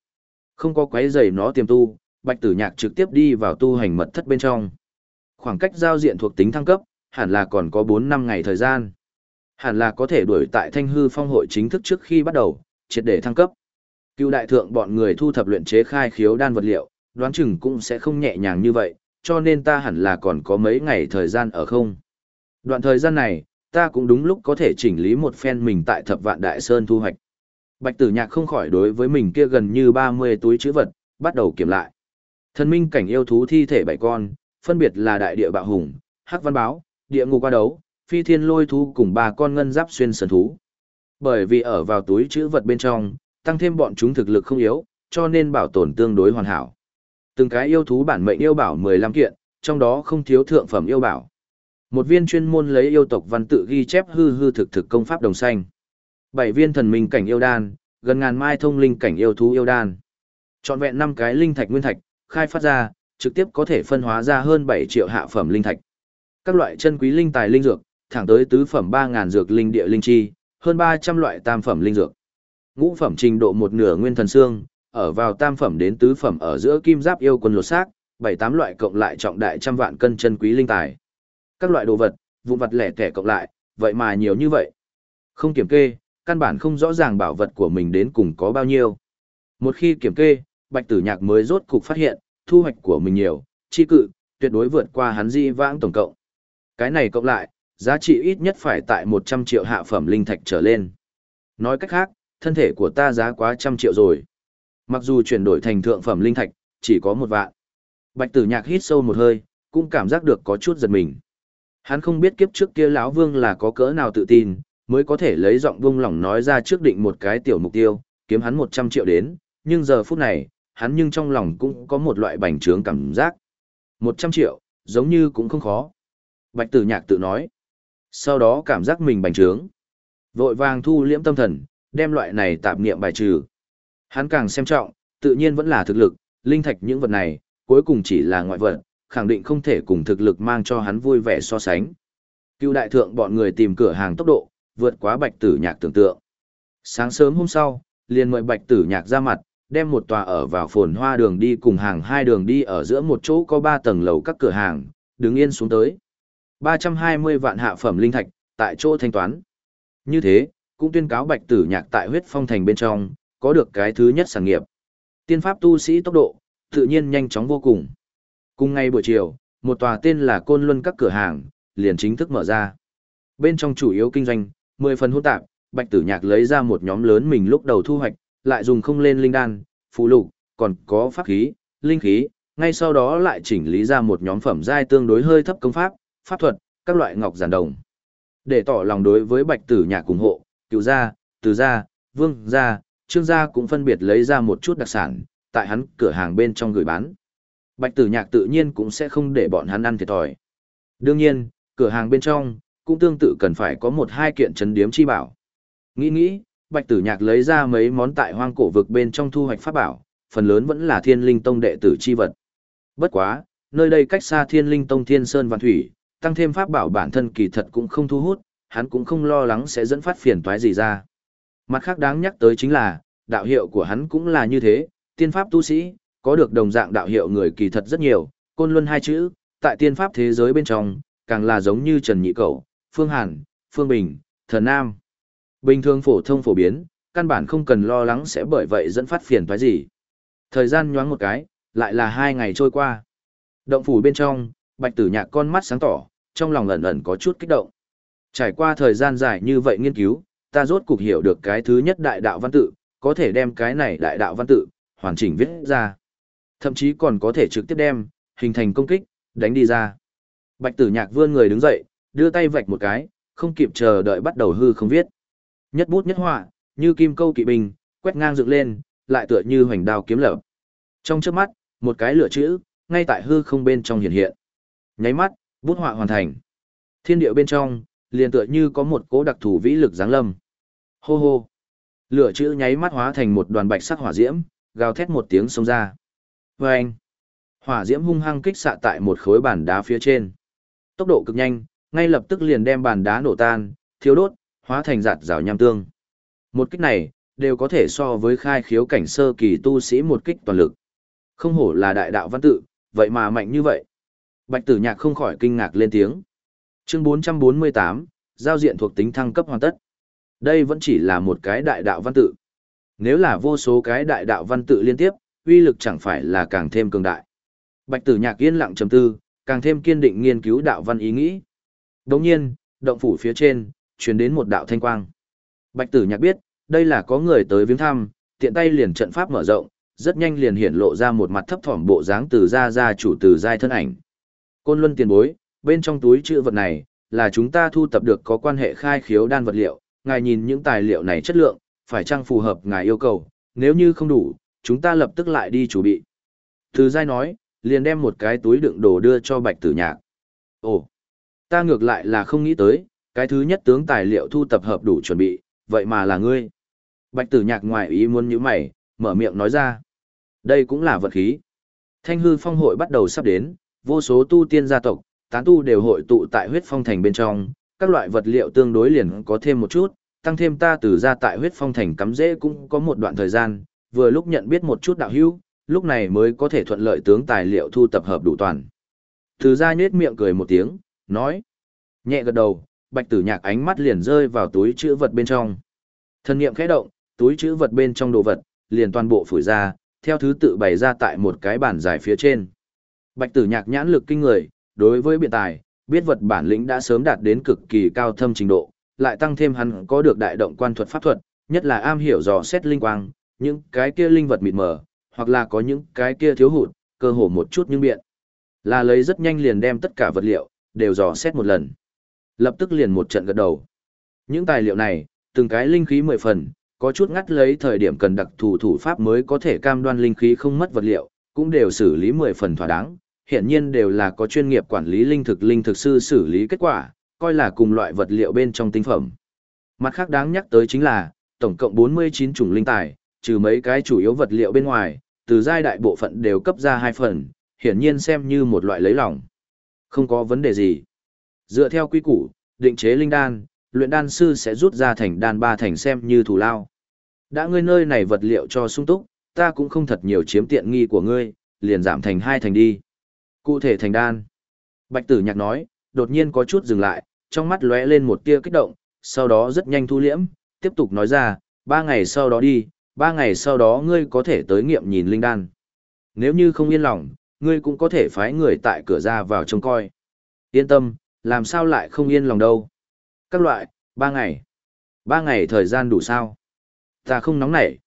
Không có quấy rầy nó tiềm tu, Bạch Tử Nhạc trực tiếp đi vào tu hành mật thất bên trong. Khoảng cách giao diện thuộc tính thăng cấp, hẳn là còn có 4 năm ngày thời gian. Hẳn là có thể đuổi tại Thanh Hư Phong hội chính thức trước khi bắt đầu, triệt để thăng cấp. Cựu đại thượng bọn người thu thập luyện chế khai khiếu đan vật liệu, đoán chừng cũng sẽ không nhẹ nhàng như vậy, cho nên ta hẳn là còn có mấy ngày thời gian ở không. Đoạn thời gian này, ta cũng đúng lúc có thể chỉnh lý một phen mình tại thập vạn đại sơn thu hoạch. Bạch tử nhạc không khỏi đối với mình kia gần như 30 túi chữ vật, bắt đầu kiểm lại. Thần minh cảnh yêu thú thi thể bảy con, phân biệt là đại địa bạo hùng, hắc văn báo, địa ngục qua đấu, phi thiên lôi thú cùng ba con ngân giáp xuyên sơn thú. Bởi vì ở vào túi chữ vật bên trong, tăng thêm bọn chúng thực lực không yếu, cho nên bảo tồn tương đối hoàn hảo. Từng cái yêu thú bản mệnh yêu bảo 15 kiện, trong đó không thiếu thượng phẩm yêu bảo. Một viên chuyên môn lấy yêu tộc văn tự ghi chép hư hư thực thực công pháp đồng xanh. Bảy viên thần minh cảnh yêu đan, gần ngàn mai thông linh cảnh yêu thú yêu đan. Chọn vẹn năm cái linh thạch nguyên thạch, khai phát ra, trực tiếp có thể phân hóa ra hơn bảy triệu hạ phẩm linh thạch. Các loại chân quý linh tài linh dược, thẳng tới tứ phẩm ba ngàn dược linh địa linh chi, hơn 300 loại tam phẩm linh dược. Ngũ phẩm trình độ một nửa nguyên thần xương, ở vào tam phẩm đến tứ phẩm ở giữa kim giáp yêu quân lột xác, bảy tám loại cộng lại trọng đại trăm vạn cân chân quý linh tài. Các loại đồ vật, vụn vật lẻ tẻ cộng lại, vậy mà nhiều như vậy. Không kiểm kê, căn bản không rõ ràng bảo vật của mình đến cùng có bao nhiêu. Một khi kiểm kê, Bạch Tử Nhạc mới rốt cục phát hiện, thu hoạch của mình nhiều, chi cự, tuyệt đối vượt qua hắn di vãng tổng cộng. Cái này cộng lại, giá trị ít nhất phải tại 100 triệu hạ phẩm linh thạch trở lên. Nói cách khác, thân thể của ta giá quá trăm triệu rồi. Mặc dù chuyển đổi thành thượng phẩm linh thạch, chỉ có một vạn. Bạch tử nhạc hít sâu một hơi, cũng cảm giác được có chút giật mình. Hắn không biết kiếp trước kia lão vương là có cỡ nào tự tin, mới có thể lấy giọng buông lỏng nói ra trước định một cái tiểu mục tiêu, kiếm hắn 100 triệu đến, nhưng giờ phút này, hắn nhưng trong lòng cũng có một loại bành trướng cảm giác. 100 triệu, giống như cũng không khó. Bạch tử nhạc tự nói. Sau đó cảm giác mình bành trướng. Vội vàng thu liễm tâm thần, đem loại này tạp niệm bài trừ. Hắn càng xem trọng, tự nhiên vẫn là thực lực, linh thạch những vật này, cuối cùng chỉ là ngoại vật, khẳng định không thể cùng thực lực mang cho hắn vui vẻ so sánh. Cựu đại thượng bọn người tìm cửa hàng tốc độ, vượt quá bạch tử nhạc tưởng tượng. Sáng sớm hôm sau, liền mời bạch tử nhạc ra mặt, đem một tòa ở vào phồn hoa đường đi cùng hàng hai đường đi ở giữa một chỗ có ba tầng lầu các cửa hàng, đứng yên xuống tới. 320 vạn hạ phẩm linh thạch, tại chỗ thanh toán. Như thế, cũng tuyên cáo bạch tử nhạc tại huyết phong thành bên trong, có được cái thứ nhất sản nghiệp. Tiên pháp tu sĩ tốc độ, tự nhiên nhanh chóng vô cùng. Cùng ngay buổi chiều, một tòa tên là Côn Luân các cửa hàng, liền chính thức mở ra. Bên trong chủ yếu kinh doanh, 10 phần hỗn tạp, Bạch Tử Nhạc lấy ra một nhóm lớn mình lúc đầu thu hoạch, lại dùng không lên linh đan, phù lục, còn có pháp khí, linh khí, ngay sau đó lại chỉnh lý ra một nhóm phẩm giai tương đối hơi thấp công pháp, pháp thuật, các loại ngọc giản đồng. Để tỏ lòng đối với Bạch Tử Nhạc ủng hộ, Cửu gia, Từ gia, Vương gia, Trương gia cũng phân biệt lấy ra một chút đặc sản, tại hắn cửa hàng bên trong gửi bán. Bạch Tử Nhạc tự nhiên cũng sẽ không để bọn hắn ăn thiệt thòi. Đương nhiên, cửa hàng bên trong cũng tương tự cần phải có một hai kiện chấn điếm chi bảo. Nghĩ nghĩ, Bạch Tử Nhạc lấy ra mấy món tại hoang cổ vực bên trong thu hoạch pháp bảo, phần lớn vẫn là Thiên Linh Tông đệ tử chi vật. Bất quá, nơi đây cách xa Thiên Linh Tông Thiên Sơn Văn Thủy, tăng thêm pháp bảo bản thân kỳ thật cũng không thu hút, hắn cũng không lo lắng sẽ dẫn phát phiền toái gì ra. Mặt khác đáng nhắc tới chính là, đạo hiệu của hắn cũng là như thế, tiên pháp tu sĩ, có được đồng dạng đạo hiệu người kỳ thật rất nhiều, côn luân hai chữ, tại tiên pháp thế giới bên trong, càng là giống như Trần Nhị Cẩu, Phương Hàn, Phương Bình, Thần Nam. Bình thường phổ thông phổ biến, căn bản không cần lo lắng sẽ bởi vậy dẫn phát phiền toái gì. Thời gian nhoáng một cái, lại là hai ngày trôi qua. Động phủ bên trong, bạch tử nhạc con mắt sáng tỏ, trong lòng ẩn ẩn có chút kích động. Trải qua thời gian dài như vậy nghiên cứu, ta rốt cục hiểu được cái thứ nhất đại đạo văn tự, có thể đem cái này đại đạo văn tự, hoàn chỉnh viết ra. Thậm chí còn có thể trực tiếp đem, hình thành công kích, đánh đi ra. Bạch tử nhạc vươn người đứng dậy, đưa tay vạch một cái, không kịp chờ đợi bắt đầu hư không viết. Nhất bút nhất họa, như kim câu kỵ binh, quét ngang dựng lên, lại tựa như hoành đao kiếm lở. Trong trước mắt, một cái lửa chữ, ngay tại hư không bên trong hiện hiện. Nháy mắt, bút họa hoàn thành. Thiên địa bên trong, liền tựa như có một cố đặc thù vĩ lực giáng lâm. Hô hô. Lửa chữ nháy mắt hóa thành một đoàn bạch sắc hỏa diễm, gào thét một tiếng xông ra. Và anh. Hỏa diễm hung hăng kích xạ tại một khối bàn đá phía trên. Tốc độ cực nhanh, ngay lập tức liền đem bàn đá nổ tan, thiếu đốt, hóa thành giạt rào nham tương. Một kích này, đều có thể so với khai khiếu cảnh sơ kỳ tu sĩ một kích toàn lực. Không hổ là đại đạo văn tự, vậy mà mạnh như vậy. Bạch tử nhạc không khỏi kinh ngạc lên tiếng. Chương 448, giao diện thuộc tính thăng cấp hoàn tất. Đây vẫn chỉ là một cái đại đạo văn tự. Nếu là vô số cái đại đạo văn tự liên tiếp, uy lực chẳng phải là càng thêm cường đại. Bạch tử nhạc yên lặng trầm tư, càng thêm kiên định nghiên cứu đạo văn ý nghĩ. Đồng nhiên, động phủ phía trên, chuyển đến một đạo thanh quang. Bạch tử nhạc biết, đây là có người tới viếng thăm, tiện tay liền trận pháp mở rộng, rất nhanh liền hiển lộ ra một mặt thấp thỏm bộ dáng từ ra ra chủ từ giai thân ảnh. Côn luân tiền bối, bên trong túi chữ vật này, là chúng ta thu tập được có quan hệ khai khiếu đan vật liệu, ngài nhìn những tài liệu này chất lượng, phải chăng phù hợp ngài yêu cầu, nếu như không đủ, chúng ta lập tức lại đi chủ bị. Từ giai nói, liền đem một cái túi đựng đồ đưa cho bạch tử nhạc. Ồ, ta ngược lại là không nghĩ tới, cái thứ nhất tướng tài liệu thu tập hợp đủ chuẩn bị, vậy mà là ngươi. Bạch tử nhạc ngoài ý muốn như mày, mở miệng nói ra. Đây cũng là vật khí. Thanh hư phong hội bắt đầu sắp đến, vô số tu tiên gia tộc, tán tu đều hội tụ tại huyết phong thành bên trong, các loại vật liệu tương đối liền có thêm một chút, tăng thêm ta từ ra tại huyết phong thành cắm dễ cũng có một đoạn thời gian, vừa lúc nhận biết một chút đạo hữu, lúc này mới có thể thuận lợi tướng tài liệu thu tập hợp đủ toàn. Từ ra nhếch miệng cười một tiếng, nói. Nhẹ gật đầu, bạch tử nhạc ánh mắt liền rơi vào túi chữ vật bên trong. Thân niệm khẽ động, túi chữ vật bên trong đồ vật, liền toàn bộ phủi ra, theo thứ tự bày ra tại một cái bàn dài phía trên. Bạch tử nhạc nhãn lực kinh người, đối với biện tài, biết vật bản lĩnh đã sớm đạt đến cực kỳ cao thâm trình độ, lại tăng thêm hắn có được đại động quan thuật pháp thuật, nhất là am hiểu dò xét linh quang, những cái kia linh vật mịt mờ, hoặc là có những cái kia thiếu hụt, cơ hồ một chút nhưng biện. Là lấy rất nhanh liền đem tất cả vật liệu, đều dò xét một lần. Lập tức liền một trận gật đầu. Những tài liệu này, từng cái linh khí mười phần, có chút ngắt lấy thời điểm cần đặc thù thủ pháp mới có thể cam đoan linh khí không mất vật liệu, cũng đều xử lý mười phần thỏa đáng, hiện nhiên đều là có chuyên nghiệp quản lý linh thực linh thực sư xử lý kết quả, coi là cùng loại vật liệu bên trong tinh phẩm. Mặt khác đáng nhắc tới chính là, tổng cộng 49 chủng linh tài, trừ mấy cái chủ yếu vật liệu bên ngoài, từ giai đại bộ phận đều cấp ra hai phần, hiển nhiên xem như một loại lấy lòng. Không có vấn đề gì. Dựa theo quy củ, định chế linh đan, luyện đan sư sẽ rút ra thành đan ba thành xem như thủ lao. Đã ngươi nơi này vật liệu cho sung túc, ta cũng không thật nhiều chiếm tiện nghi của ngươi, liền giảm thành hai thành đi. Cụ thể thành đan. Bạch tử nhạc nói, đột nhiên có chút dừng lại, trong mắt lóe lên một tia kích động, sau đó rất nhanh thu liễm, tiếp tục nói ra, ba ngày sau đó đi, ba ngày sau đó ngươi có thể tới nghiệm nhìn linh đan. Nếu như không yên lòng, ngươi cũng có thể phái người tại cửa ra vào trông coi. Yên tâm, làm sao lại không yên lòng đâu. Các loại, ba ngày. Ba ngày thời gian đủ sao? Ta không nóng nảy.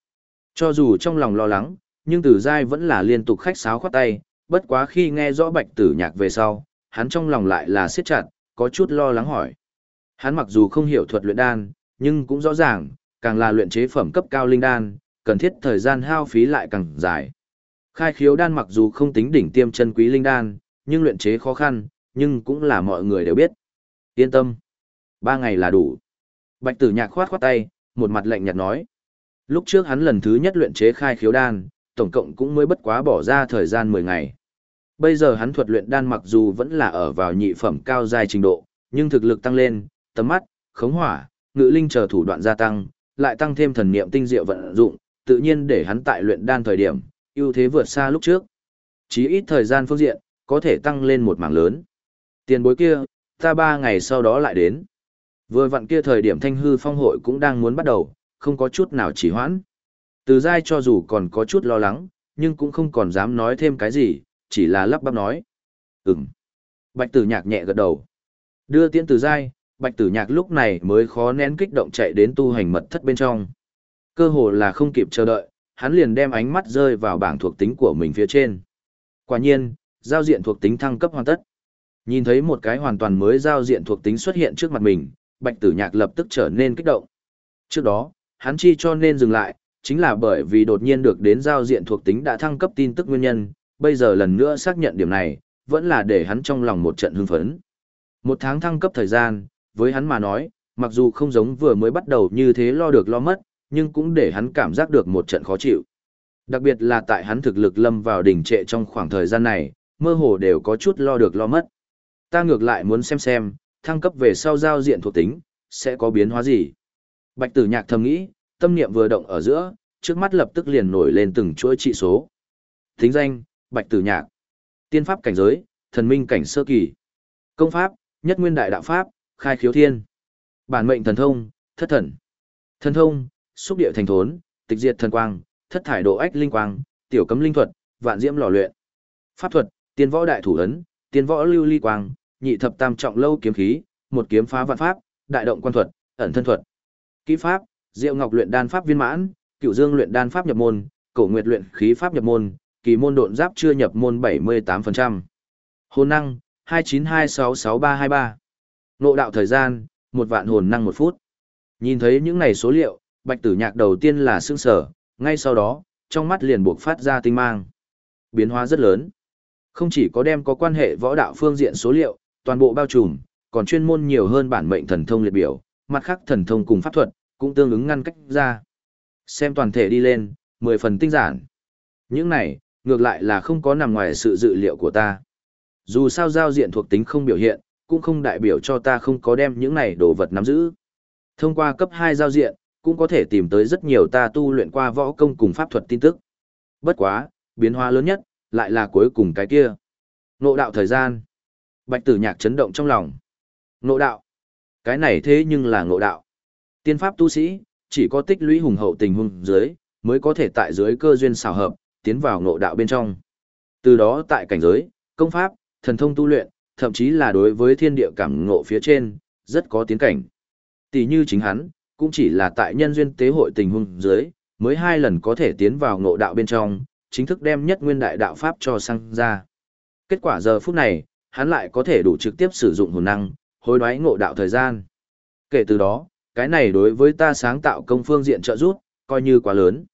Cho dù trong lòng lo lắng, nhưng tử giai vẫn là liên tục khách sáo khoát tay, bất quá khi nghe rõ bạch tử nhạc về sau, hắn trong lòng lại là siết chặt, có chút lo lắng hỏi. Hắn mặc dù không hiểu thuật luyện đan, nhưng cũng rõ ràng, càng là luyện chế phẩm cấp cao linh đan, cần thiết thời gian hao phí lại càng dài. Khai khiếu đan mặc dù không tính đỉnh tiêm chân quý linh đan, nhưng luyện chế khó khăn, nhưng cũng là mọi người đều biết. Yên tâm. Ba ngày là đủ. Bạch tử nhạc khoát khoát tay, một mặt lạnh nhạt nói. Lúc trước hắn lần thứ nhất luyện chế khai khiếu đan, tổng cộng cũng mới bất quá bỏ ra thời gian 10 ngày. Bây giờ hắn thuật luyện đan mặc dù vẫn là ở vào nhị phẩm cao dài trình độ, nhưng thực lực tăng lên, tầm mắt, khống hỏa, ngữ linh chờ thủ đoạn gia tăng, lại tăng thêm thần niệm tinh diệu vận dụng, tự nhiên để hắn tại luyện đan thời điểm, ưu thế vượt xa lúc trước. chỉ ít thời gian phương diện, có thể tăng lên một mảng lớn. Tiền bối kia, ta ba ngày sau đó lại đến. Vừa vặn kia thời điểm thanh hư phong hội cũng đang muốn bắt đầu, không có chút nào chỉ hoãn. Từ dai cho dù còn có chút lo lắng, nhưng cũng không còn dám nói thêm cái gì, chỉ là lắp bắp nói. Ừm. Bạch tử nhạc nhẹ gật đầu. Đưa tiễn từ dai, bạch tử nhạc lúc này mới khó nén kích động chạy đến tu hành mật thất bên trong. Cơ hồ là không kịp chờ đợi, hắn liền đem ánh mắt rơi vào bảng thuộc tính của mình phía trên. Quả nhiên, giao diện thuộc tính thăng cấp hoàn tất. Nhìn thấy một cái hoàn toàn mới giao diện thuộc tính xuất hiện trước mặt mình, bạch tử nhạc lập tức trở nên kích động. Trước đó, hắn chi cho nên dừng lại, chính là bởi vì đột nhiên được đến giao diện thuộc tính đã thăng cấp tin tức nguyên nhân, bây giờ lần nữa xác nhận điểm này, vẫn là để hắn trong lòng một trận hưng phấn. Một tháng thăng cấp thời gian, với hắn mà nói, mặc dù không giống vừa mới bắt đầu như thế lo được lo mất, nhưng cũng để hắn cảm giác được một trận khó chịu. Đặc biệt là tại hắn thực lực lâm vào đỉnh trệ trong khoảng thời gian này, mơ hồ đều có chút lo được lo mất. Ta ngược lại muốn xem xem, thăng cấp về sau giao diện thuộc tính, sẽ có biến hóa gì. Bạch tử nhạc thầm nghĩ, tâm niệm vừa động ở giữa, trước mắt lập tức liền nổi lên từng chuỗi trị số. Thính danh, Bạch tử nhạc. Tiên pháp cảnh giới, thần minh cảnh sơ kỳ. Công pháp, nhất nguyên đại đạo pháp, khai khiếu thiên. Bản mệnh thần thông, thất thần. Thần thông, xúc địa thành thốn, tịch diệt thần quang, thất thải độ ách linh quang, tiểu cấm linh thuật, vạn diễm lò luyện. Pháp thuật, tiên võ đại thủ ấn, tiên võ lưu ly quang, nhị thập tam trọng lâu kiếm khí, một kiếm phá vạn pháp, đại động quan thuật, ẩn thân thuật. Kỹ pháp, Diệu Ngọc luyện đan pháp viên mãn, Cửu Dương luyện đan pháp nhập môn, Cổ Nguyệt luyện khí pháp nhập môn, kỳ môn độn giáp chưa nhập môn 78%. Hồn năng 292662323. Nộ đạo thời gian, một vạn hồn năng một phút. Nhìn thấy những này số liệu, Bạch Tử Nhạc đầu tiên là sương sở, ngay sau đó, trong mắt liền buộc phát ra tinh mang. Biến hóa rất lớn. Không chỉ có đem có quan hệ võ đạo phương diện số liệu, toàn bộ bao trùm, còn chuyên môn nhiều hơn bản mệnh thần thông liệt biểu, mặt khác thần thông cùng pháp thuật, cũng tương ứng ngăn cách ra. Xem toàn thể đi lên, 10 phần tinh giản. Những này, ngược lại là không có nằm ngoài sự dự liệu của ta. Dù sao giao diện thuộc tính không biểu hiện, cũng không đại biểu cho ta không có đem những này đồ vật nắm giữ. Thông qua cấp 2 giao diện, cũng có thể tìm tới rất nhiều ta tu luyện qua võ công cùng pháp thuật tin tức. Bất quá, biến hóa lớn nhất, lại là cuối cùng cái kia. Nộ đạo thời gian. Bạch tử nhạc chấn động trong lòng. Nộ đạo. Cái này thế nhưng là ngộ đạo. Tiên pháp tu sĩ, chỉ có tích lũy hùng hậu tình hùng dưới, mới có thể tại dưới cơ duyên xào hợp, tiến vào ngộ đạo bên trong. Từ đó tại cảnh giới, công pháp, thần thông tu luyện, thậm chí là đối với thiên địa cảm ngộ phía trên, rất có tiến cảnh. Tỷ như chính hắn, cũng chỉ là tại nhân duyên tế hội tình huống dưới, mới hai lần có thể tiến vào ngộ đạo bên trong, chính thức đem nhất nguyên đại đạo pháp cho sang ra. Kết quả giờ phút này, hắn lại có thể đủ trực tiếp sử dụng hồn năng, hối đoái ngộ đạo thời gian. Kể từ đó, cái này đối với ta sáng tạo công phương diện trợ giúp, coi như quá lớn.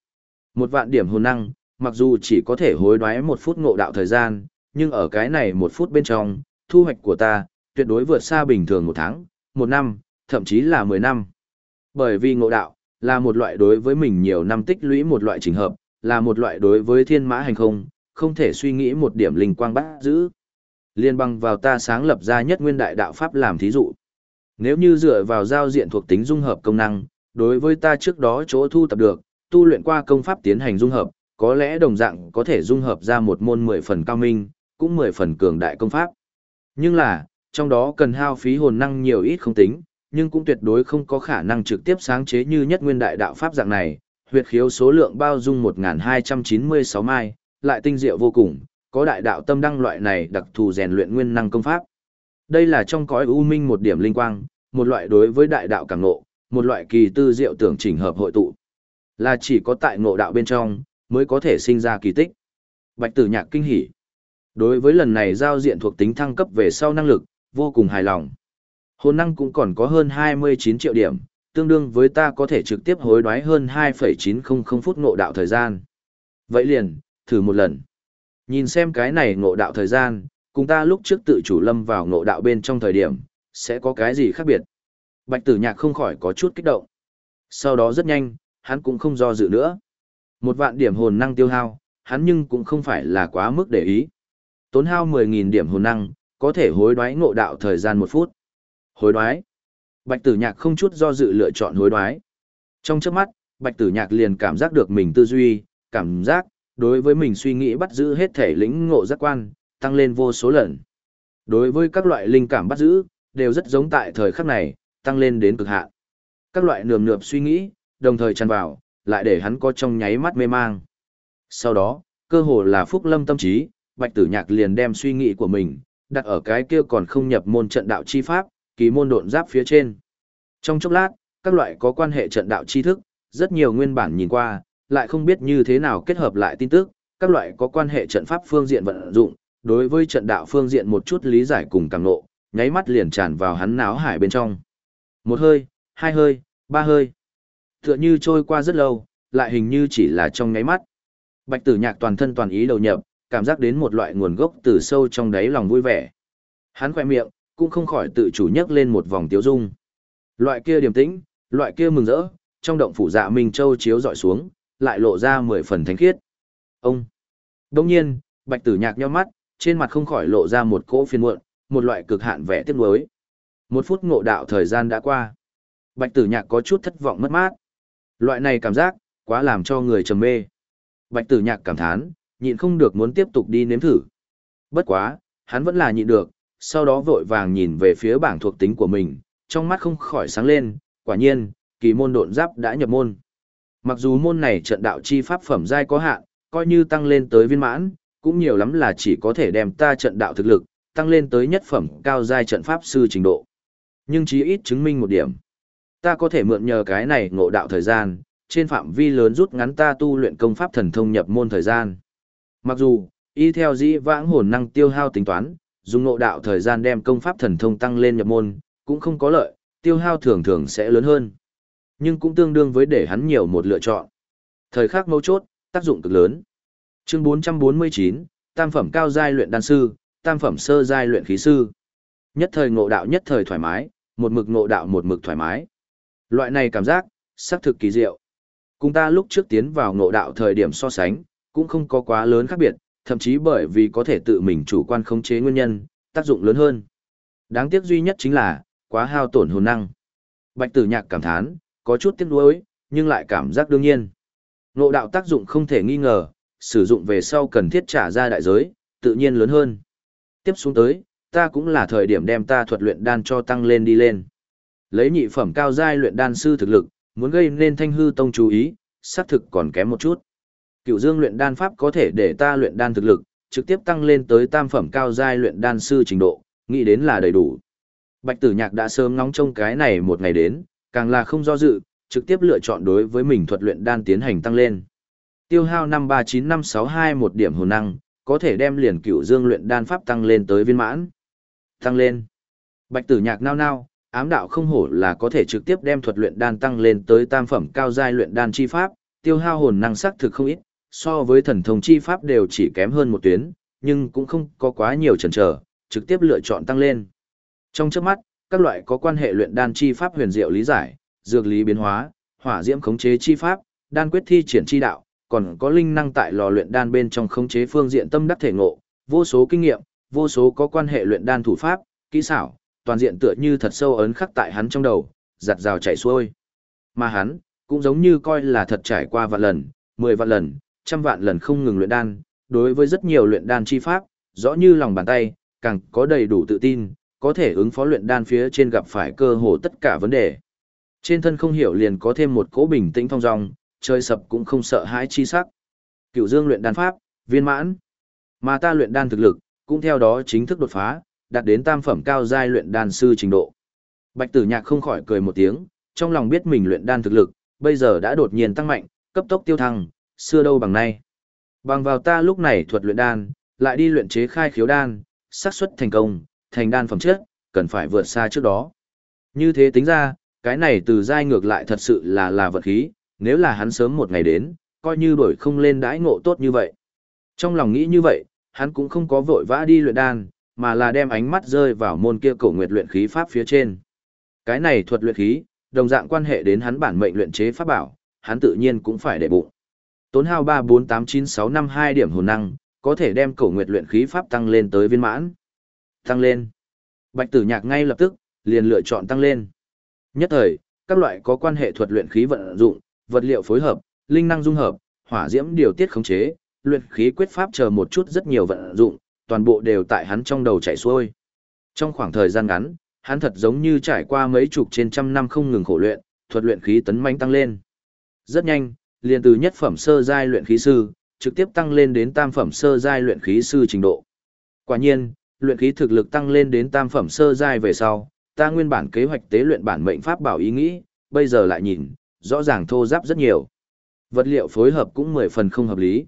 Một vạn điểm hồn năng, mặc dù chỉ có thể hối đoái một phút ngộ đạo thời gian, nhưng ở cái này một phút bên trong, thu hoạch của ta, tuyệt đối vượt xa bình thường một tháng, một năm, thậm chí là mười năm. Bởi vì ngộ đạo, là một loại đối với mình nhiều năm tích lũy một loại trình hợp, là một loại đối với thiên mã hành không, không thể suy nghĩ một điểm linh quang bắt giữ. Liên băng vào ta sáng lập ra nhất nguyên đại đạo pháp làm thí dụ. Nếu như dựa vào giao diện thuộc tính dung hợp công năng, đối với ta trước đó chỗ thu tập được, tu luyện qua công pháp tiến hành dung hợp, có lẽ đồng dạng có thể dung hợp ra một môn mười phần cao minh, cũng mười phần cường đại công pháp. Nhưng là, trong đó cần hao phí hồn năng nhiều ít không tính, nhưng cũng tuyệt đối không có khả năng trực tiếp sáng chế như nhất nguyên đại đạo pháp dạng này, huyệt khiếu số lượng bao dung 1296 mai, lại tinh diệu vô cùng, có đại đạo tâm đăng loại này đặc thù rèn luyện nguyên năng công pháp. Đây là trong cõi u minh một điểm linh quang, một loại đối với đại đạo cảm ngộ, một loại kỳ tư diệu tưởng chỉnh hợp hội tụ. Là chỉ có tại ngộ đạo bên trong, mới có thể sinh ra kỳ tích. Bạch tử nhạc kinh hỉ. Đối với lần này giao diện thuộc tính thăng cấp về sau năng lực, vô cùng hài lòng. Hồn năng cũng còn có hơn 29 triệu điểm, tương đương với ta có thể trực tiếp hối đoái hơn 2,900 phút ngộ đạo thời gian. Vậy liền, thử một lần. Nhìn xem cái này ngộ đạo thời gian, cùng ta lúc trước tự chủ lâm vào ngộ đạo bên trong thời điểm, sẽ có cái gì khác biệt. Bạch tử nhạc không khỏi có chút kích động. Sau đó rất nhanh, hắn cũng không do dự nữa. Một vạn điểm hồn năng tiêu hao, hắn nhưng cũng không phải là quá mức để ý. Tốn hao 10.000 điểm hồn năng, có thể hối đoái ngộ đạo thời gian một phút. Hối đoái. Bạch tử nhạc không chút do dự lựa chọn hối đoái. Trong trước mắt, bạch tử nhạc liền cảm giác được mình tư duy, cảm giác, đối với mình suy nghĩ bắt giữ hết thể lĩnh ngộ giác quan, tăng lên vô số lần. Đối với các loại linh cảm bắt giữ, đều rất giống tại thời khắc này, tăng lên đến cực hạn. Các loại nườm nượp suy nghĩ, đồng thời tràn vào, lại để hắn có trong nháy mắt mê mang. Sau đó, cơ hồ là phúc lâm tâm trí, bạch tử nhạc liền đem suy nghĩ của mình, đặt ở cái kia còn không nhập môn trận đạo chi pháp, kỳ môn độn giáp phía trên. Trong chốc lát, các loại có quan hệ trận đạo chi thức, rất nhiều nguyên bản nhìn qua, lại không biết như thế nào kết hợp lại tin tức, các loại có quan hệ trận pháp phương diện vận dụng, đối với trận đạo phương diện một chút lý giải cùng càng ngộ, nháy mắt liền tràn vào hắn náo hải bên trong. Một hơi, hai hơi, ba hơi. Tựa như trôi qua rất lâu, lại hình như chỉ là trong nháy mắt. Bạch tử nhạc toàn thân toàn ý đầu nhập, cảm giác đến một loại nguồn gốc từ sâu trong đáy lòng vui vẻ. Hắn khỏe miệng, cũng không khỏi tự chủ nhấc lên một vòng tiếu dung. Loại kia điềm tĩnh, loại kia mừng rỡ, trong động phủ dạ Minh Châu chiếu dọi xuống, lại lộ ra mười phần thánh khiết. Ông! Đông nhiên, bạch tử nhạc nheo mắt, trên mặt không khỏi lộ ra một cỗ phiền muộn, một loại cực hạn vẻ tiếc nuối. Một phút ngộ đạo thời gian đã qua. Bạch tử nhạc có chút thất vọng mất mát. Loại này cảm giác, quá làm cho người trầm mê. Bạch tử nhạc cảm thán, nhịn không được muốn tiếp tục đi nếm thử. Bất quá, hắn vẫn là nhịn được, sau đó vội vàng nhìn về phía bảng thuộc tính của mình, trong mắt không khỏi sáng lên, quả nhiên, kỳ môn độn giáp đã nhập môn. Mặc dù môn này trận đạo chi pháp phẩm giai có hạn, coi như tăng lên tới viên mãn, cũng nhiều lắm là chỉ có thể đem ta trận đạo thực lực, tăng lên tới nhất phẩm cao giai trận pháp sư trình độ. Nhưng chí ít chứng minh một điểm. Ta có thể mượn nhờ cái này ngộ đạo thời gian, trên phạm vi lớn rút ngắn ta tu luyện công pháp thần thông nhập môn thời gian. Mặc dù, y theo dĩ vãng hồn năng tiêu hao tính toán, dùng nội đạo thời gian đem công pháp thần thông tăng lên nhập môn, cũng không có lợi, tiêu hao thường thường sẽ lớn hơn. Nhưng cũng tương đương với để hắn nhiều một lựa chọn. Thời khắc mấu chốt, tác dụng cực lớn. Chương 449, tam phẩm cao giai luyện đan sư, tam phẩm sơ giai luyện khí sư. Nhất thời ngộ đạo nhất thời thoải mái, một mực ngộ đạo một mực thoải mái. Loại này cảm giác, xác thực kỳ diệu. Cùng ta lúc trước tiến vào ngộ đạo thời điểm so sánh, cũng không có quá lớn khác biệt, thậm chí bởi vì có thể tự mình chủ quan khống chế nguyên nhân, tác dụng lớn hơn. Đáng tiếc duy nhất chính là, quá hao tổn hồn năng. Bạch tử nhạc cảm thán, có chút tiếc nuối, nhưng lại cảm giác đương nhiên. Ngộ đạo tác dụng không thể nghi ngờ, sử dụng về sau cần thiết trả ra đại giới, tự nhiên lớn hơn. Tiếp xuống tới, ta cũng là thời điểm đem ta thuật luyện đan cho tăng lên đi lên. Lấy nhị phẩm cao giai luyện đan sư thực lực, muốn gây nên thanh hư tông chú ý, xác thực còn kém một chút. Cựu dương luyện đan pháp có thể để ta luyện đan thực lực, trực tiếp tăng lên tới tam phẩm cao giai luyện đan sư trình độ, nghĩ đến là đầy đủ. Bạch tử nhạc đã sớm ngóng trông cái này một ngày đến, càng là không do dự, trực tiếp lựa chọn đối với mình thuật luyện đan tiến hành tăng lên. Tiêu hao 539562 một điểm hồn năng, có thể đem liền cựu dương luyện đan pháp tăng lên tới viên mãn. Tăng lên. Bạch tử nhạc nao nao, ám đạo không hổ là có thể trực tiếp đem thuật luyện đan tăng lên tới tam phẩm cao giai luyện đan chi pháp, tiêu hao hồn năng sắc thực không ít, so với thần thông chi pháp đều chỉ kém hơn một tuyến, nhưng cũng không có quá nhiều chần chờ, trực tiếp lựa chọn tăng lên. Trong trước mắt, các loại có quan hệ luyện đan chi pháp huyền diệu lý giải, dược lý biến hóa, hỏa diễm khống chế chi pháp, đan quyết thi triển chi đạo, còn có linh năng tại lò luyện đan bên trong khống chế phương diện tâm đắc thể ngộ, vô số kinh nghiệm, vô số có quan hệ luyện đan thủ pháp, kỹ xảo, toàn diện tựa như thật sâu ấn khắc tại hắn trong đầu, giặt rào chảy xuôi. Mà hắn, cũng giống như coi là thật trải qua vạn lần, mười vạn lần, trăm vạn lần không ngừng luyện đan, đối với rất nhiều luyện đan chi pháp, rõ như lòng bàn tay, càng có đầy đủ tự tin, có thể ứng phó luyện đan phía trên gặp phải cơ hồ tất cả vấn đề. Trên thân không hiểu liền có thêm một cỗ bình tĩnh thong dong, chơi sập cũng không sợ hãi chi sắc. Cựu Dương luyện đan pháp, viên mãn. Mà ta luyện đan thực lực, cũng theo đó chính thức đột phá, đạt đến tam phẩm cao giai luyện đan sư trình độ. Bạch Tử Nhạc không khỏi cười một tiếng, trong lòng biết mình luyện đan thực lực, bây giờ đã đột nhiên tăng mạnh, cấp tốc tiêu thăng, xưa đâu bằng nay. Bằng vào ta lúc này thuật luyện đan, lại đi luyện chế khai khiếu đan, xác suất thành công, thành đan phẩm chất, cần phải vượt xa trước đó. Như thế tính ra, cái này từ giai ngược lại thật sự là là vật khí, nếu là hắn sớm một ngày đến, coi như đổi không lên đãi ngộ tốt như vậy. Trong lòng nghĩ như vậy, hắn cũng không có vội vã đi luyện đan, mà là đem ánh mắt rơi vào môn kia cổ nguyệt luyện khí pháp phía trên. Cái này thuật luyện khí, đồng dạng quan hệ đến hắn bản mệnh luyện chế pháp bảo, hắn tự nhiên cũng phải để bụng. Tốn hao 3489652 điểm hồn năng, có thể đem cổ nguyệt luyện khí pháp tăng lên tới viên mãn. Tăng lên. Bạch Tử Nhạc ngay lập tức liền lựa chọn tăng lên. Nhất thời, các loại có quan hệ thuật luyện khí vận dụng, vật liệu phối hợp, linh năng dung hợp, hỏa diễm điều tiết khống chế, luyện khí quyết pháp chờ một chút rất nhiều vận dụng, toàn bộ đều tại hắn trong đầu chảy xuôi. Trong khoảng thời gian ngắn, hắn thật giống như trải qua mấy chục trên trăm năm không ngừng khổ luyện, thuật luyện khí tấn mãnh tăng lên. Rất nhanh, liền từ nhất phẩm sơ giai luyện khí sư, trực tiếp tăng lên đến tam phẩm sơ giai luyện khí sư trình độ. Quả nhiên, luyện khí thực lực tăng lên đến tam phẩm sơ giai về sau, ta nguyên bản kế hoạch tế luyện bản mệnh pháp bảo ý nghĩ, bây giờ lại nhìn, rõ ràng thô giáp rất nhiều. Vật liệu phối hợp cũng mười phần không hợp lý.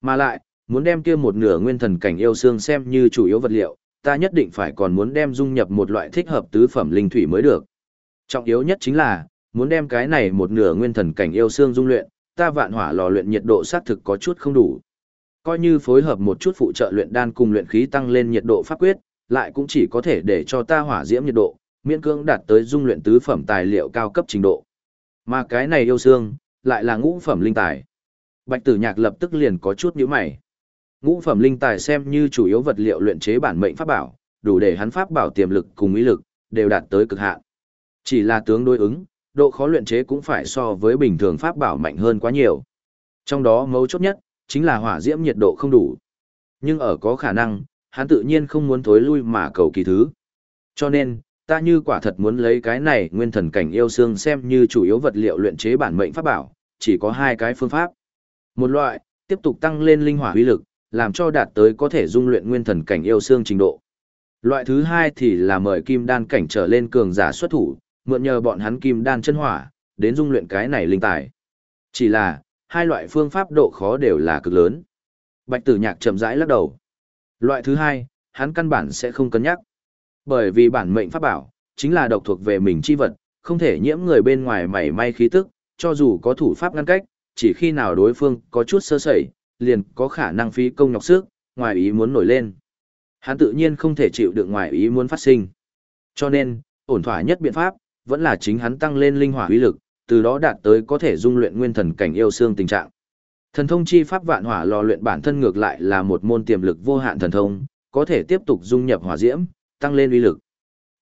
Mà lại, muốn đem kia một nửa nguyên thần cảnh yêu xương xem như chủ yếu vật liệu, ta nhất định phải còn muốn đem dung nhập một loại thích hợp tứ phẩm linh thủy mới được. Trọng yếu nhất chính là, muốn đem cái này một nửa nguyên thần cảnh yêu xương dung luyện, ta vạn hỏa lò luyện nhiệt độ xác thực có chút không đủ. Coi như phối hợp một chút phụ trợ luyện đan cùng luyện khí tăng lên nhiệt độ pháp quyết, lại cũng chỉ có thể để cho ta hỏa diễm nhiệt độ, miễn cưỡng đạt tới dung luyện tứ phẩm tài liệu cao cấp trình độ. Mà cái này yêu xương, lại là ngũ phẩm linh tài. Bạch tử nhạc lập tức liền có chút nhíu mày. Ngũ phẩm linh tài xem như chủ yếu vật liệu luyện chế bản mệnh pháp bảo, đủ để hắn pháp bảo tiềm lực cùng ý lực, đều đạt tới cực hạn. Chỉ là tướng đối ứng, độ khó luyện chế cũng phải so với bình thường pháp bảo mạnh hơn quá nhiều. Trong đó mấu chốt nhất, chính là hỏa diễm nhiệt độ không đủ. Nhưng ở có khả năng, hắn tự nhiên không muốn thối lui mà cầu kỳ thứ. Cho nên, ta như quả thật muốn lấy cái này nguyên thần cảnh yêu xương xem như chủ yếu vật liệu luyện chế bản mệnh pháp bảo, chỉ có hai cái phương pháp. Một loại, tiếp tục tăng lên linh hỏa uy lực, làm cho đạt tới có thể dung luyện nguyên thần cảnh yêu xương trình độ. Loại thứ hai thì là mời kim đan cảnh trở lên cường giả xuất thủ, mượn nhờ bọn hắn kim đan chân hỏa, đến dung luyện cái này linh tài. Chỉ là, hai loại phương pháp độ khó đều là cực lớn. Bạch tử nhạc chậm rãi lắc đầu. Loại thứ hai, hắn căn bản sẽ không cân nhắc. Bởi vì bản mệnh pháp bảo, chính là độc thuộc về mình chi vật, không thể nhiễm người bên ngoài mảy may khí tức, cho dù có thủ pháp ngăn cách, chỉ khi nào đối phương có chút sơ sẩy, liền có khả năng phí công nhọc sức, ngoài ý muốn nổi lên. Hắn tự nhiên không thể chịu được ngoài ý muốn phát sinh. Cho nên, ổn thỏa nhất biện pháp, vẫn là chính hắn tăng lên linh hỏa uy lực, từ đó đạt tới có thể dung luyện nguyên thần cảnh yêu xương tình trạng. Thần thông chi pháp vạn hỏa lò luyện bản thân ngược lại là một môn tiềm lực vô hạn thần thông, có thể tiếp tục dung nhập hỏa diễm, tăng lên uy lực.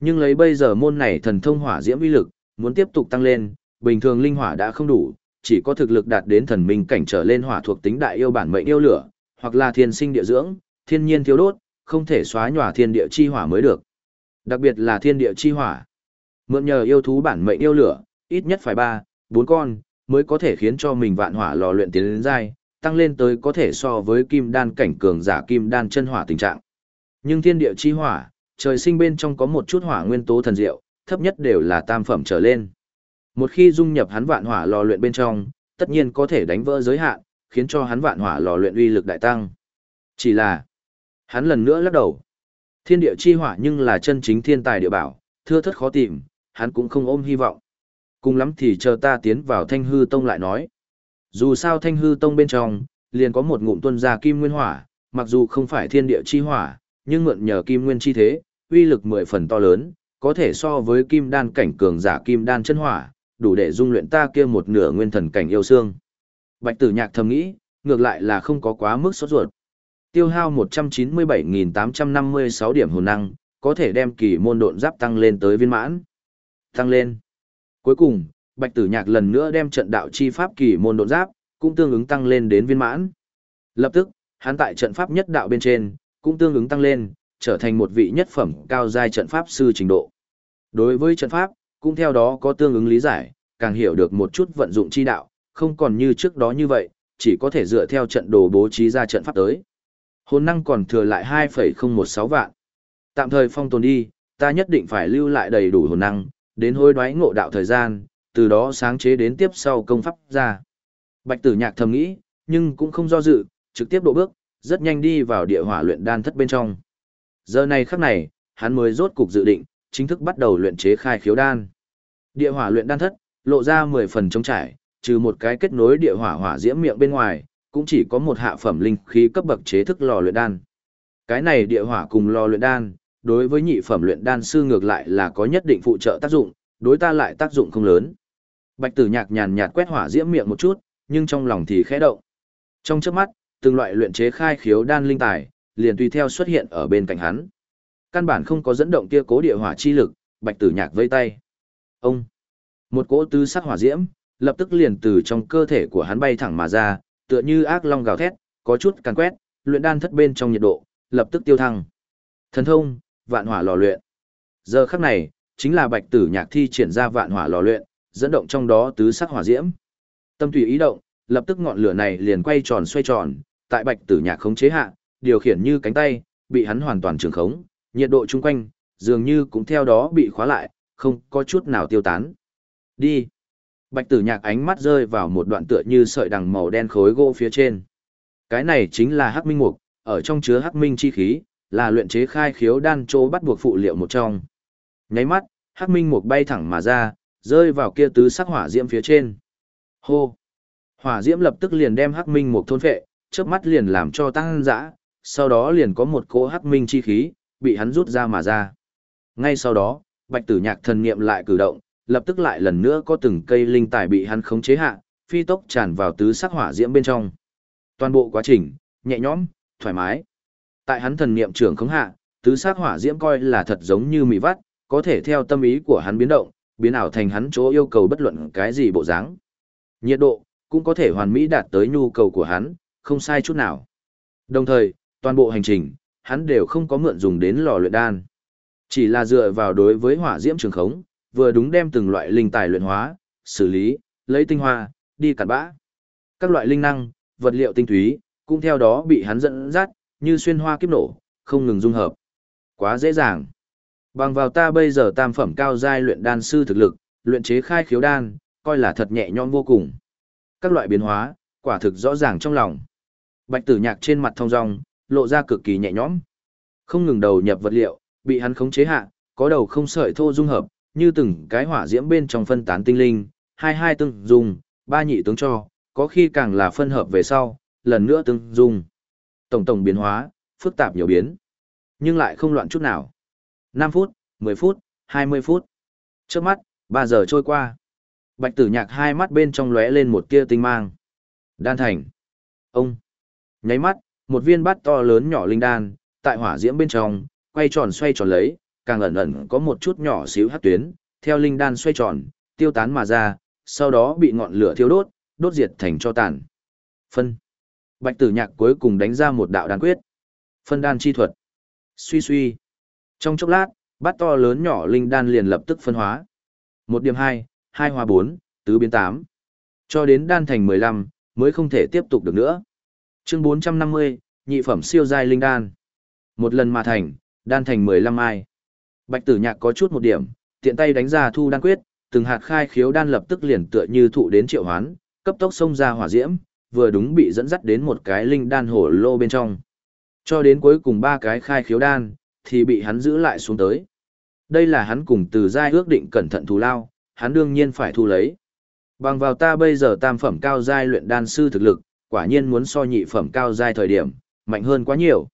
Nhưng lấy bây giờ môn này thần thông hỏa diễm uy lực, muốn tiếp tục tăng lên, bình thường linh hỏa đã không đủ, chỉ có thực lực đạt đến thần minh cảnh trở lên hỏa thuộc tính đại yêu bản mệnh yêu lửa, hoặc là thiên sinh địa dưỡng, thiên nhiên thiếu đốt, không thể xóa nhòa thiên địa chi hỏa mới được. Đặc biệt là thiên địa chi hỏa. Mượn nhờ yêu thú bản mệnh yêu lửa, ít nhất phải 3, 4 con, mới có thể khiến cho mình vạn hỏa lò luyện tiến đến dai, tăng lên tới có thể so với kim đan cảnh cường giả kim đan chân hỏa tình trạng. Nhưng thiên địa chi hỏa, trời sinh bên trong có một chút hỏa nguyên tố thần diệu, thấp nhất đều là tam phẩm trở lên. Một khi dung nhập hắn vạn hỏa lò luyện bên trong, tất nhiên có thể đánh vỡ giới hạn, khiến cho hắn vạn hỏa lò luyện uy lực đại tăng. Chỉ là, hắn lần nữa lắc đầu. Thiên địa chi hỏa nhưng là chân chính thiên tài địa bảo, thưa thất khó tìm, hắn cũng không ôm hy vọng. Cùng lắm thì chờ ta tiến vào thanh hư tông lại nói. Dù sao thanh hư tông bên trong, liền có một ngụm tuân ra kim nguyên hỏa, mặc dù không phải thiên địa chi hỏa, nhưng mượn nhờ kim nguyên chi thế, uy lực mười phần to lớn, có thể so với kim đan cảnh cường giả kim đan chân hỏa, đủ để dung luyện ta kia một nửa nguyên thần cảnh yêu xương. Bạch tử nhạc thầm nghĩ, ngược lại là không có quá mức sốt ruột. Tiêu hao 197.856 điểm hồn năng, có thể đem kỳ môn độn giáp tăng lên tới viên mãn. Tăng lên. Cuối cùng, Bạch Tử Nhạc lần nữa đem trận đạo chi pháp kỳ môn độn giáp, cũng tương ứng tăng lên đến viên mãn. Lập tức, hắn tại trận pháp nhất đạo bên trên, cũng tương ứng tăng lên, trở thành một vị nhất phẩm cao giai trận pháp sư trình độ. Đối với trận pháp, cũng theo đó có tương ứng lý giải, càng hiểu được một chút vận dụng chi đạo, không còn như trước đó như vậy, chỉ có thể dựa theo trận đồ bố trí ra trận pháp tới. Hồn năng còn thừa lại 2,016 vạn. Tạm thời phong tồn đi, ta nhất định phải lưu lại đầy đủ hồn năng, đến hối đoái ngộ đạo thời gian, từ đó sáng chế đến tiếp sau công pháp ra. Bạch tử nhạc thầm nghĩ, nhưng cũng không do dự, trực tiếp độ bước, rất nhanh đi vào địa hỏa luyện đan thất bên trong. Giờ này khắc này, hắn mới rốt cục dự định, chính thức bắt đầu luyện chế khai khiếu đan. Địa hỏa luyện đan thất, lộ ra 10 phần trống trải, trừ một cái kết nối địa hỏa hỏa diễm miệng bên ngoài, cũng chỉ có một hạ phẩm linh khí cấp bậc chế thức lò luyện đan. Cái này địa hỏa cùng lò luyện đan, đối với nhị phẩm luyện đan sư ngược lại là có nhất định phụ trợ tác dụng, đối ta lại tác dụng không lớn. Bạch Tử Nhạc nhàn nhạt quét hỏa diễm miệng một chút, nhưng trong lòng thì khẽ động. Trong chớp mắt, từng loại luyện chế khai khiếu đan linh tài, liền tùy theo xuất hiện ở bên cạnh hắn. Căn bản không có dẫn động kia cố địa hỏa chi lực, Bạch Tử Nhạc vây tay. Ông, một cỗ tứ sắc hỏa diễm, lập tức liền từ trong cơ thể của hắn bay thẳng mà ra, tựa như ác long gào thét, có chút càn quét, luyện đan thất bên trong nhiệt độ, lập tức tiêu thăng. Thần thông, vạn hỏa lò luyện. Giờ khắc này, chính là Bạch Tử Nhạc thi triển ra vạn hỏa lò luyện, dẫn động trong đó tứ sắc hỏa diễm. Tâm tùy ý động, lập tức ngọn lửa này liền quay tròn xoay tròn, tại Bạch Tử Nhạc khống chế hạ, điều khiển như cánh tay, bị hắn hoàn toàn trường khống, nhiệt độ chung quanh dường như cũng theo đó bị khóa lại, không có chút nào tiêu tán. Đi. Bạch Tử Nhạc ánh mắt rơi vào một đoạn tựa như sợi đằng màu đen khối gỗ phía trên. Cái này chính là Hắc Minh Mục, ở trong chứa Hắc Minh chi khí, là luyện chế khai khiếu đan chỗ bắt buộc phụ liệu một trong. Nháy mắt, Hắc Minh Mục bay thẳng mà ra, rơi vào kia tứ sắc hỏa diễm phía trên. Hô! Hỏa diễm lập tức liền đem Hắc Minh Mục thôn phệ, chớp mắt liền làm cho tăng dã, sau đó liền có một cỗ Hắc Minh chi khí bị hắn rút ra mà ra. Ngay sau đó, Bạch Tử Nhạc thần niệm lại cử động, lập tức lại lần nữa có từng cây linh tài bị hắn khống chế hạ, phi tốc tràn vào tứ sắc hỏa diễm bên trong. Toàn bộ quá trình, nhẹ nhõm, thoải mái. Tại hắn thần niệm trưởng khống hạ, tứ sát hỏa diễm coi là thật giống như mì vắt, có thể theo tâm ý của hắn biến động, biến ảo thành hắn chỗ yêu cầu bất luận cái gì bộ dáng. Nhiệt độ cũng có thể hoàn mỹ đạt tới nhu cầu của hắn, không sai chút nào. Đồng thời, toàn bộ hành trình, hắn đều không có mượn dùng đến lò luyện đan. Chỉ là dựa vào đối với hỏa diễm trường khống, vừa đúng đem từng loại linh tài luyện hóa, xử lý, lấy tinh hoa, đi cặn bã. Các loại linh năng, vật liệu tinh túy, cũng theo đó bị hắn dẫn dắt, như xuyên hoa kiếp nổ, không ngừng dung hợp. Quá dễ dàng. Bằng vào ta bây giờ tam phẩm cao giai luyện đan sư thực lực, luyện chế khai khiếu đan, coi là thật nhẹ nhõm vô cùng. Các loại biến hóa, quả thực rõ ràng trong lòng. Bạch Tử Nhạc trên mặt thông dong, lộ ra cực kỳ nhẹ nhõm. Không ngừng đầu nhập vật liệu, bị hắn khống chế hạ, có đầu không sợi thô dung hợp, như từng cái hỏa diễm bên trong phân tán tinh linh, hai hai tương dung, ba nhị tướng cho, có khi càng là phân hợp về sau, lần nữa tương dung. Tổng tổng biến hóa, phức tạp nhiều biến, nhưng lại không loạn chút nào. 5 phút, 10 phút, 20 phút. Trước mắt, 3 giờ trôi qua. Bạch tử nhạc hai mắt bên trong lóe lên một tia tinh mang. Đan thành. Ông. Nháy mắt, một viên bát to lớn nhỏ linh đan, tại hỏa diễm bên trong, quay tròn xoay tròn lấy, càng ẩn ẩn có một chút nhỏ xíu hát tuyến, theo linh đan xoay tròn, tiêu tán mà ra, sau đó bị ngọn lửa thiêu đốt, đốt diệt thành cho tàn. Phân. Bạch tử nhạc cuối cùng đánh ra một đạo đan quyết. Phân đan chi thuật. Suy suy. Trong chốc lát, bát to lớn nhỏ linh đan liền lập tức phân hóa. Một điểm hai, hai hòa bốn, tứ biến tám. Cho đến đan thành mười lăm, mới không thể tiếp tục được nữa. Chương bốn trăm năm mươi, nhị phẩm siêu giai linh đan. Một lần mà thành, đan thành mười lăm ai. Bạch tử nhạc có chút một điểm, tiện tay đánh ra thu đan quyết, từng hạt khai khiếu đan lập tức liền tựa như thụ đến triệu hoán, cấp tốc xông ra hỏa diễm, vừa đúng bị dẫn dắt đến một cái linh đan hổ lô bên trong. Cho đến cuối cùng ba cái khai khiếu đan, thì bị hắn giữ lại xuống tới. Đây là hắn cùng từ giai ước định cẩn thận thù lao, hắn đương nhiên phải thu lấy. Bằng vào ta bây giờ tam phẩm cao giai luyện đan sư thực lực, quả nhiên muốn so nhị phẩm cao giai thời điểm, mạnh hơn quá nhiều.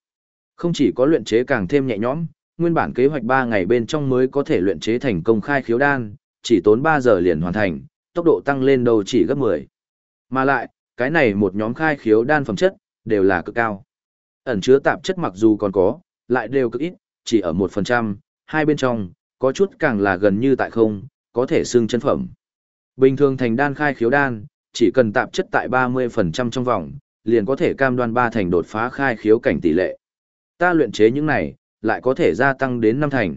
Không chỉ có luyện chế càng thêm nhẹ nhõm, nguyên bản kế hoạch 3 ngày bên trong mới có thể luyện chế thành công khai khiếu đan, chỉ tốn 3 giờ liền hoàn thành, tốc độ tăng lên đầu chỉ gấp 10. Mà lại, cái này một nhóm khai khiếu đan phẩm chất, đều là cực cao. Ẩn chứa tạp chất mặc dù còn có, lại đều cực ít, chỉ ở 1%, hai bên trong, có chút càng là gần như tại không, có thể xưng chân phẩm. Bình thường thành đan khai khiếu đan, chỉ cần tạp chất tại 30% trong vòng, liền có thể cam đoan ba thành đột phá khai khiếu cảnh tỷ lệ. Ta luyện chế những này, lại có thể gia tăng đến năm thành.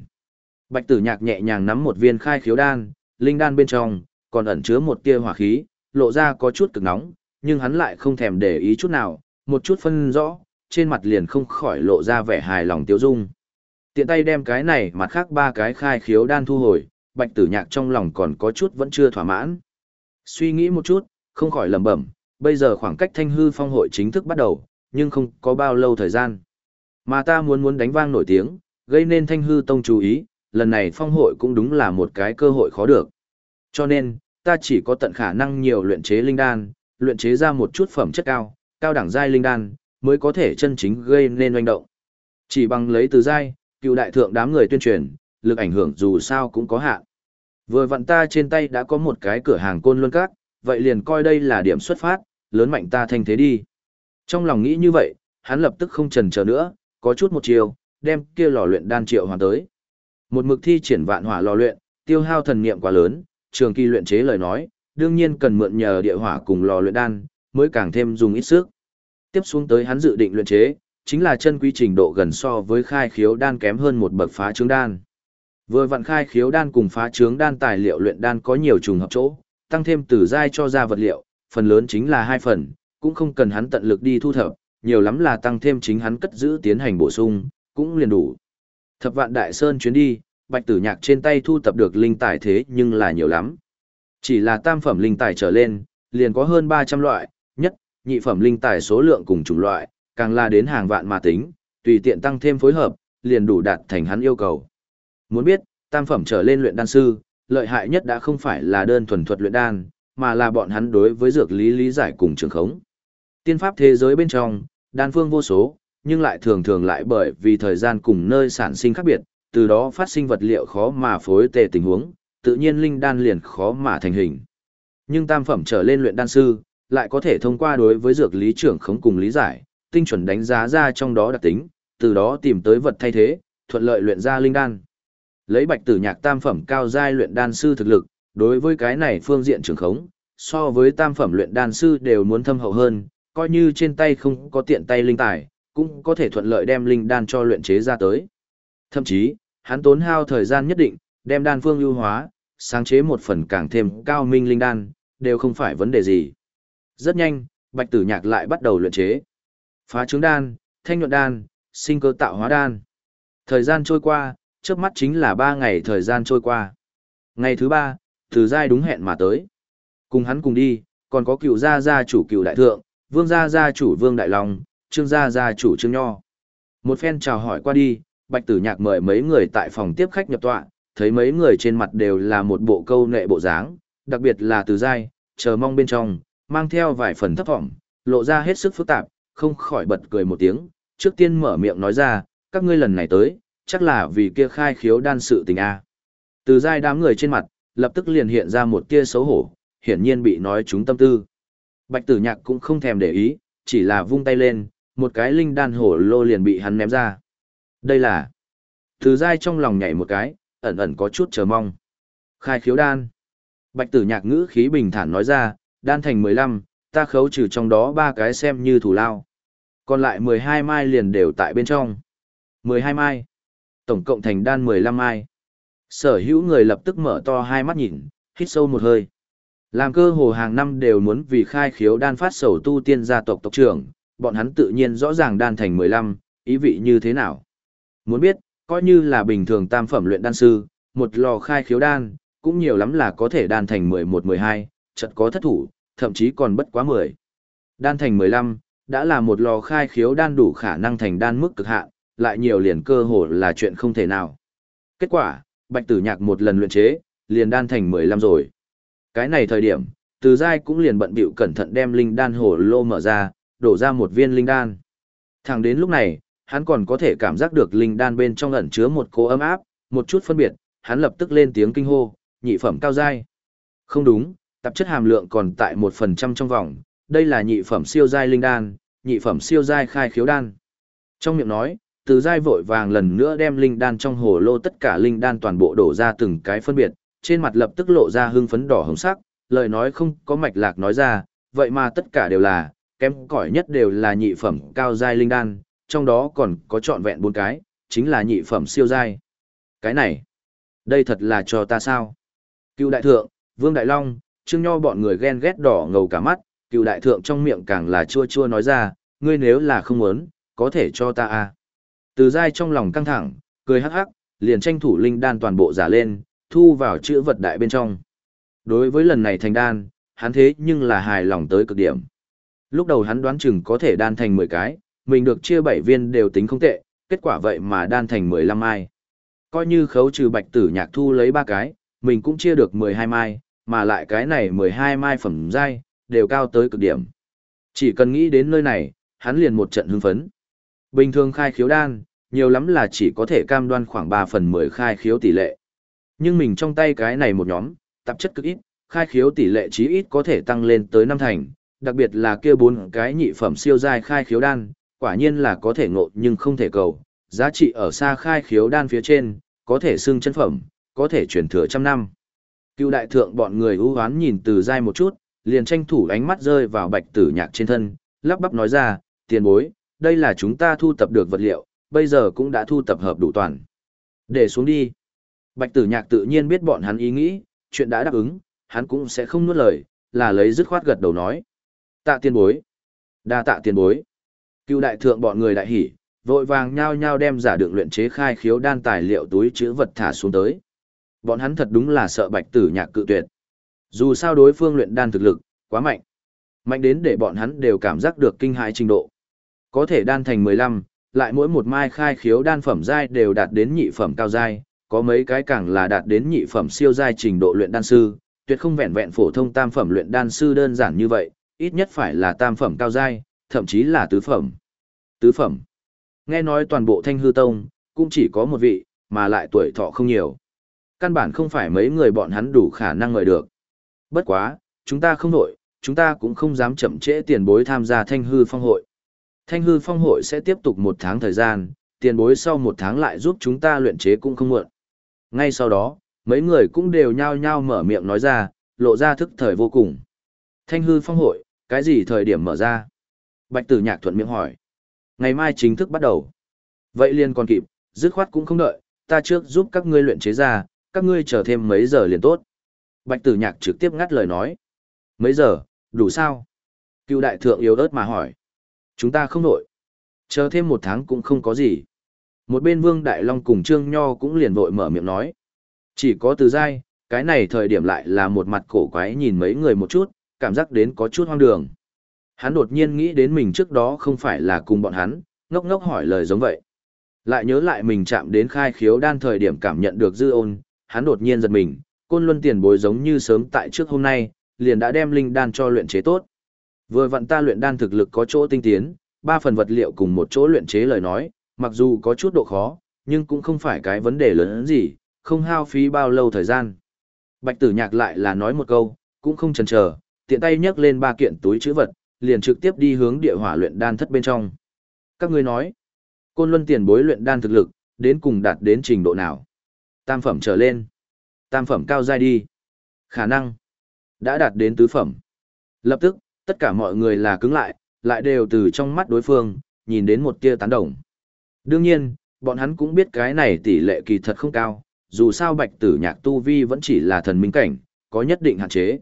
Bạch tử nhạc nhẹ nhàng nắm một viên khai khiếu đan, linh đan bên trong, còn ẩn chứa một tia hỏa khí, lộ ra có chút cực nóng, nhưng hắn lại không thèm để ý chút nào, một chút phân rõ, trên mặt liền không khỏi lộ ra vẻ hài lòng tiêu dung. Tiện tay đem cái này mặt khác ba cái khai khiếu đan thu hồi, bạch tử nhạc trong lòng còn có chút vẫn chưa thỏa mãn. Suy nghĩ một chút, không khỏi lẩm bẩm, bây giờ khoảng cách thanh hư phong hội chính thức bắt đầu, nhưng không có bao lâu thời gian. Mà ta muốn muốn đánh vang nổi tiếng, gây nên thanh hư tông chú ý, lần này phong hội cũng đúng là một cái cơ hội khó được. Cho nên, ta chỉ có tận khả năng nhiều luyện chế linh đan, luyện chế ra một chút phẩm chất cao, cao đẳng giai linh đan, mới có thể chân chính gây nên oanh động. Chỉ bằng lấy từ giai, cựu đại thượng đám người tuyên truyền, lực ảnh hưởng dù sao cũng có hạn. Vừa vặn ta trên tay đã có một cái cửa hàng côn luân các, vậy liền coi đây là điểm xuất phát, lớn mạnh ta thành thế đi. Trong lòng nghĩ như vậy, hắn lập tức không chần chờ nữa, có chút một chiều, đem kia lò luyện đan triệu hoàn tới. Một mực thi triển vạn hỏa lò luyện, tiêu hao thần niệm quá lớn, trường kỳ luyện chế lời nói, đương nhiên cần mượn nhờ địa hỏa cùng lò luyện đan, mới càng thêm dùng ít sức. Tiếp xuống tới hắn dự định luyện chế, chính là chân quy trình độ gần so với khai khiếu đan kém hơn một bậc phá trướng đan. Vừa vặn khai khiếu đan cùng phá trướng đan tài liệu luyện đan có nhiều trùng hợp chỗ, tăng thêm từ giai cho ra vật liệu, phần lớn chính là hai phần, cũng không cần hắn tận lực đi thu thập, nhiều lắm là tăng thêm chính hắn cất giữ tiến hành bổ sung, cũng liền đủ. Thập vạn đại sơn chuyến đi, bạch tử nhạc trên tay thu tập được linh tài thế nhưng là nhiều lắm. Chỉ là tam phẩm linh tài trở lên, liền có hơn 300 loại, nhất, nhị phẩm linh tài số lượng cùng chủng loại, càng là đến hàng vạn mà tính, tùy tiện tăng thêm phối hợp, liền đủ đạt thành hắn yêu cầu. Muốn biết, tam phẩm trở lên luyện đan sư, lợi hại nhất đã không phải là đơn thuần thuật luyện đan, mà là bọn hắn đối với dược lý lý giải cùng trường khống. Tiên pháp thế giới bên trong, đan phương vô số, nhưng lại thường thường lại bởi vì thời gian cùng nơi sản sinh khác biệt, từ đó phát sinh vật liệu khó mà phối tề tình huống, tự nhiên linh đan liền khó mà thành hình. Nhưng tam phẩm trở lên luyện đan sư, lại có thể thông qua đối với dược lý trưởng khống cùng lý giải, tinh chuẩn đánh giá ra trong đó đặc tính, từ đó tìm tới vật thay thế, thuận lợi luyện ra linh đan. Lấy Bạch Tử Nhạc tam phẩm cao giai luyện đan sư thực lực, đối với cái này phương diện trưởng khống, so với tam phẩm luyện đan sư đều muốn thâm hậu hơn, coi như trên tay không có tiện tay linh tài, cũng có thể thuận lợi đem linh đan cho luyện chế ra tới. Thậm chí, hắn tốn hao thời gian nhất định, đem đan phương ưu hóa, sáng chế một phần càng thêm cao minh linh đan, đều không phải vấn đề gì. Rất nhanh, Bạch Tử Nhạc lại bắt đầu luyện chế. Phá trứng đan, thanh nhuận đan, sinh cơ tạo hóa đan. Thời gian trôi qua, trước mắt chính là ba ngày thời gian trôi qua. Ngày thứ ba, từ giai đúng hẹn mà tới. Cùng hắn cùng đi, còn có cựu gia gia chủ cựu đại thượng, vương gia gia chủ vương đại long, trương gia gia chủ trương nho. Một phen chào hỏi qua đi, bạch tử nhạc mời mấy người tại phòng tiếp khách nhập tọa, thấy mấy người trên mặt đều là một bộ câu nệ bộ dáng, đặc biệt là từ dai, chờ mong bên trong, mang theo vài phần thấp thỏm, lộ ra hết sức phức tạp, không khỏi bật cười một tiếng, trước tiên mở miệng nói ra, các ngươi lần này tới, chắc là vì kia khai khiếu đan sự tình a. Từ dai đám người trên mặt, lập tức liền hiện ra một tia xấu hổ, hiển nhiên bị nói trúng tâm tư. Bạch tử nhạc cũng không thèm để ý, chỉ là vung tay lên, một cái linh đan hổ lô liền bị hắn ném ra. Đây là... Từ dai trong lòng nhảy một cái, ẩn ẩn có chút chờ mong. Khai khiếu đan. Bạch tử nhạc ngữ khí bình thản nói ra, đan thành 15, ta khấu trừ trong đó ba cái xem như thủ lao. Còn lại 12 mai liền đều tại bên trong. 12 mai. Tổng cộng thành đan 15 mai. Sở hữu người lập tức mở to hai mắt nhìn, hít sâu một hơi. Làm cơ hồ hàng năm đều muốn vì khai khiếu đan phát sầu tu tiên gia tộc tộc trưởng, bọn hắn tự nhiên rõ ràng đan thành 15, ý vị như thế nào. Muốn biết, coi như là bình thường tam phẩm luyện đan sư, một lò khai khiếu đan, cũng nhiều lắm là có thể đan thành 11-12, chật có thất thủ, thậm chí còn bất quá 10. Đan thành 15, đã là một lò khai khiếu đan đủ khả năng thành đan mức cực hạn, lại nhiều liền cơ hồ là chuyện không thể nào. Kết quả, Bạch Tử Nhạc một lần luyện chế, liền đan thành 15 rồi. Cái này thời điểm, Từ Giai cũng liền bận bịu cẩn thận đem linh đan hồ lô mở ra, đổ ra một viên linh đan. Thẳng đến lúc này, hắn còn có thể cảm giác được linh đan bên trong ẩn chứa một cỗ ấm áp, một chút phân biệt, hắn lập tức lên tiếng kinh hô, nhị phẩm cao giai. Không đúng, tạp chất hàm lượng còn tại 1% trong vòng, đây là nhị phẩm siêu giai linh đan, nhị phẩm siêu giai khai khiếu đan. Trong miệng nói, từ giai vội vàng lần nữa đem linh đan trong hồ lô tất cả linh đan toàn bộ đổ ra từng cái phân biệt, trên mặt lập tức lộ ra hưng phấn đỏ hồng sắc, lời nói không có mạch lạc nói ra, vậy mà tất cả đều là, kém cỏi nhất đều là nhị phẩm cao giai linh đan, trong đó còn có trọn vẹn bốn cái, chính là nhị phẩm siêu giai. Cái này, đây thật là cho ta sao? Cựu đại thượng, Vương Đại Long, Trương Nho bọn người ghen ghét đỏ ngầu cả mắt, cựu đại thượng trong miệng càng là chua chua nói ra, ngươi nếu là không muốn, có thể cho ta à. Từ dai trong lòng căng thẳng, cười hắc hắc, liền tranh thủ linh đan toàn bộ giả lên, thu vào chữ vật đại bên trong. Đối với lần này thành đan, hắn thế nhưng là hài lòng tới cực điểm. Lúc đầu hắn đoán chừng có thể đan thành 10 cái, mình được chia 7 viên đều tính không tệ, kết quả vậy mà đan thành 15 mai. Coi như khấu trừ bạch tử nhạc thu lấy 3 cái, mình cũng chia được 12 mai, mà lại cái này 12 mai phẩm dai đều cao tới cực điểm. Chỉ cần nghĩ đến nơi này, hắn liền một trận hưng phấn. Bình thường khai khiếu đan, nhiều lắm là chỉ có thể cam đoan khoảng 3 phần 10 khai khiếu tỷ lệ. Nhưng mình trong tay cái này một nhóm, tạp chất cực ít, khai khiếu tỷ lệ chí ít có thể tăng lên tới năm thành, đặc biệt là kia bốn cái nhị phẩm siêu giai khai khiếu đan, quả nhiên là có thể ngộ nhưng không thể cầu, giá trị ở xa khai khiếu đan phía trên, có thể xưng chân phẩm, có thể truyền thừa trăm năm. Cựu đại thượng bọn người ưu hoán nhìn từ dai một chút, liền tranh thủ ánh mắt rơi vào bạch tử nhạc trên thân, lắp bắp nói ra, tiền bối, đây là chúng ta thu tập được vật liệu, bây giờ cũng đã thu tập hợp đủ toàn. Để xuống đi. Bạch tử nhạc tự nhiên biết bọn hắn ý nghĩ, chuyện đã đáp ứng, hắn cũng sẽ không nuốt lời, là lấy dứt khoát gật đầu nói. Tạ tiền bối. đa tạ tiền bối. Cựu đại thượng bọn người đại hỉ, vội vàng nhao nhao đem giả đựng luyện chế khai khiếu đan tài liệu túi chữ vật thả xuống tới. Bọn hắn thật đúng là sợ bạch tử nhạc cự tuyệt. Dù sao đối phương luyện đan thực lực, quá mạnh. Mạnh đến để bọn hắn đều cảm giác được kinh hãi trình độ. Có thể đan thành 15, lại mỗi một mai khai khiếu đan phẩm giai đều đạt đến nhị phẩm cao giai, có mấy cái càng là đạt đến nhị phẩm siêu giai trình độ luyện đan sư, tuyệt không vẹn vẹn phổ thông tam phẩm luyện đan sư đơn giản như vậy, ít nhất phải là tam phẩm cao giai, thậm chí là tứ phẩm. Tứ phẩm. Nghe nói toàn bộ Thanh hư tông cũng chỉ có một vị, mà lại tuổi thọ không nhiều. Căn bản không phải mấy người bọn hắn đủ khả năng ngợi được. Bất quá, chúng ta không nổi, chúng ta cũng không dám chậm trễ tiền bối tham gia Thanh hư phong hội. Thanh hư phong hội sẽ tiếp tục một tháng thời gian, tiền bối sau một tháng lại giúp chúng ta luyện chế cũng không muộn. Ngay sau đó, mấy người cũng đều nhao nhao mở miệng nói ra, lộ ra thức thời vô cùng. Thanh hư phong hội, cái gì thời điểm mở ra? Bạch tử nhạc thuận miệng hỏi. Ngày mai chính thức bắt đầu. Vậy liền còn kịp, dứt khoát cũng không đợi, ta trước giúp các ngươi luyện chế ra, các ngươi chờ thêm mấy giờ liền tốt. Bạch tử nhạc trực tiếp ngắt lời nói. Mấy giờ, đủ sao? Cựu đại thượng yếu ớt mà hỏi. Chúng ta không nổi. Chờ thêm một tháng cũng không có gì. Một bên Vương Đại Long cùng Trương Nho cũng liền vội mở miệng nói. Chỉ có từ dai, cái này thời điểm lại là một mặt cổ quái nhìn mấy người một chút, cảm giác đến có chút hoang đường. Hắn đột nhiên nghĩ đến mình trước đó không phải là cùng bọn hắn, ngốc ngốc hỏi lời giống vậy. Lại nhớ lại mình chạm đến khai khiếu đan thời điểm cảm nhận được dư ôn, hắn đột nhiên giật mình, côn luân tiền bối giống như sớm tại trước hôm nay, liền đã đem linh đan cho luyện chế tốt. Vừa vặn ta luyện đan thực lực có chỗ tinh tiến, ba phần vật liệu cùng một chỗ luyện chế lời nói, mặc dù có chút độ khó, nhưng cũng không phải cái vấn đề lớn gì, không hao phí bao lâu thời gian. Bạch tử nhạc lại là nói một câu, cũng không chần chờ, tiện tay nhấc lên ba kiện túi chữ vật, liền trực tiếp đi hướng địa hỏa luyện đan thất bên trong. Các ngươi nói, côn luân tiền bối luyện đan thực lực, đến cùng đạt đến trình độ nào? Tam phẩm trở lên. Tam phẩm cao giai đi. Khả năng, Đã đạt đến tứ phẩm. Lập tức, tất cả mọi người là cứng lại, lại đều từ trong mắt đối phương, nhìn đến một tia tán đồng. Đương nhiên, bọn hắn cũng biết cái này tỷ lệ kỳ thật không cao, dù sao bạch tử nhạc tu vi vẫn chỉ là thần minh cảnh, có nhất định hạn chế.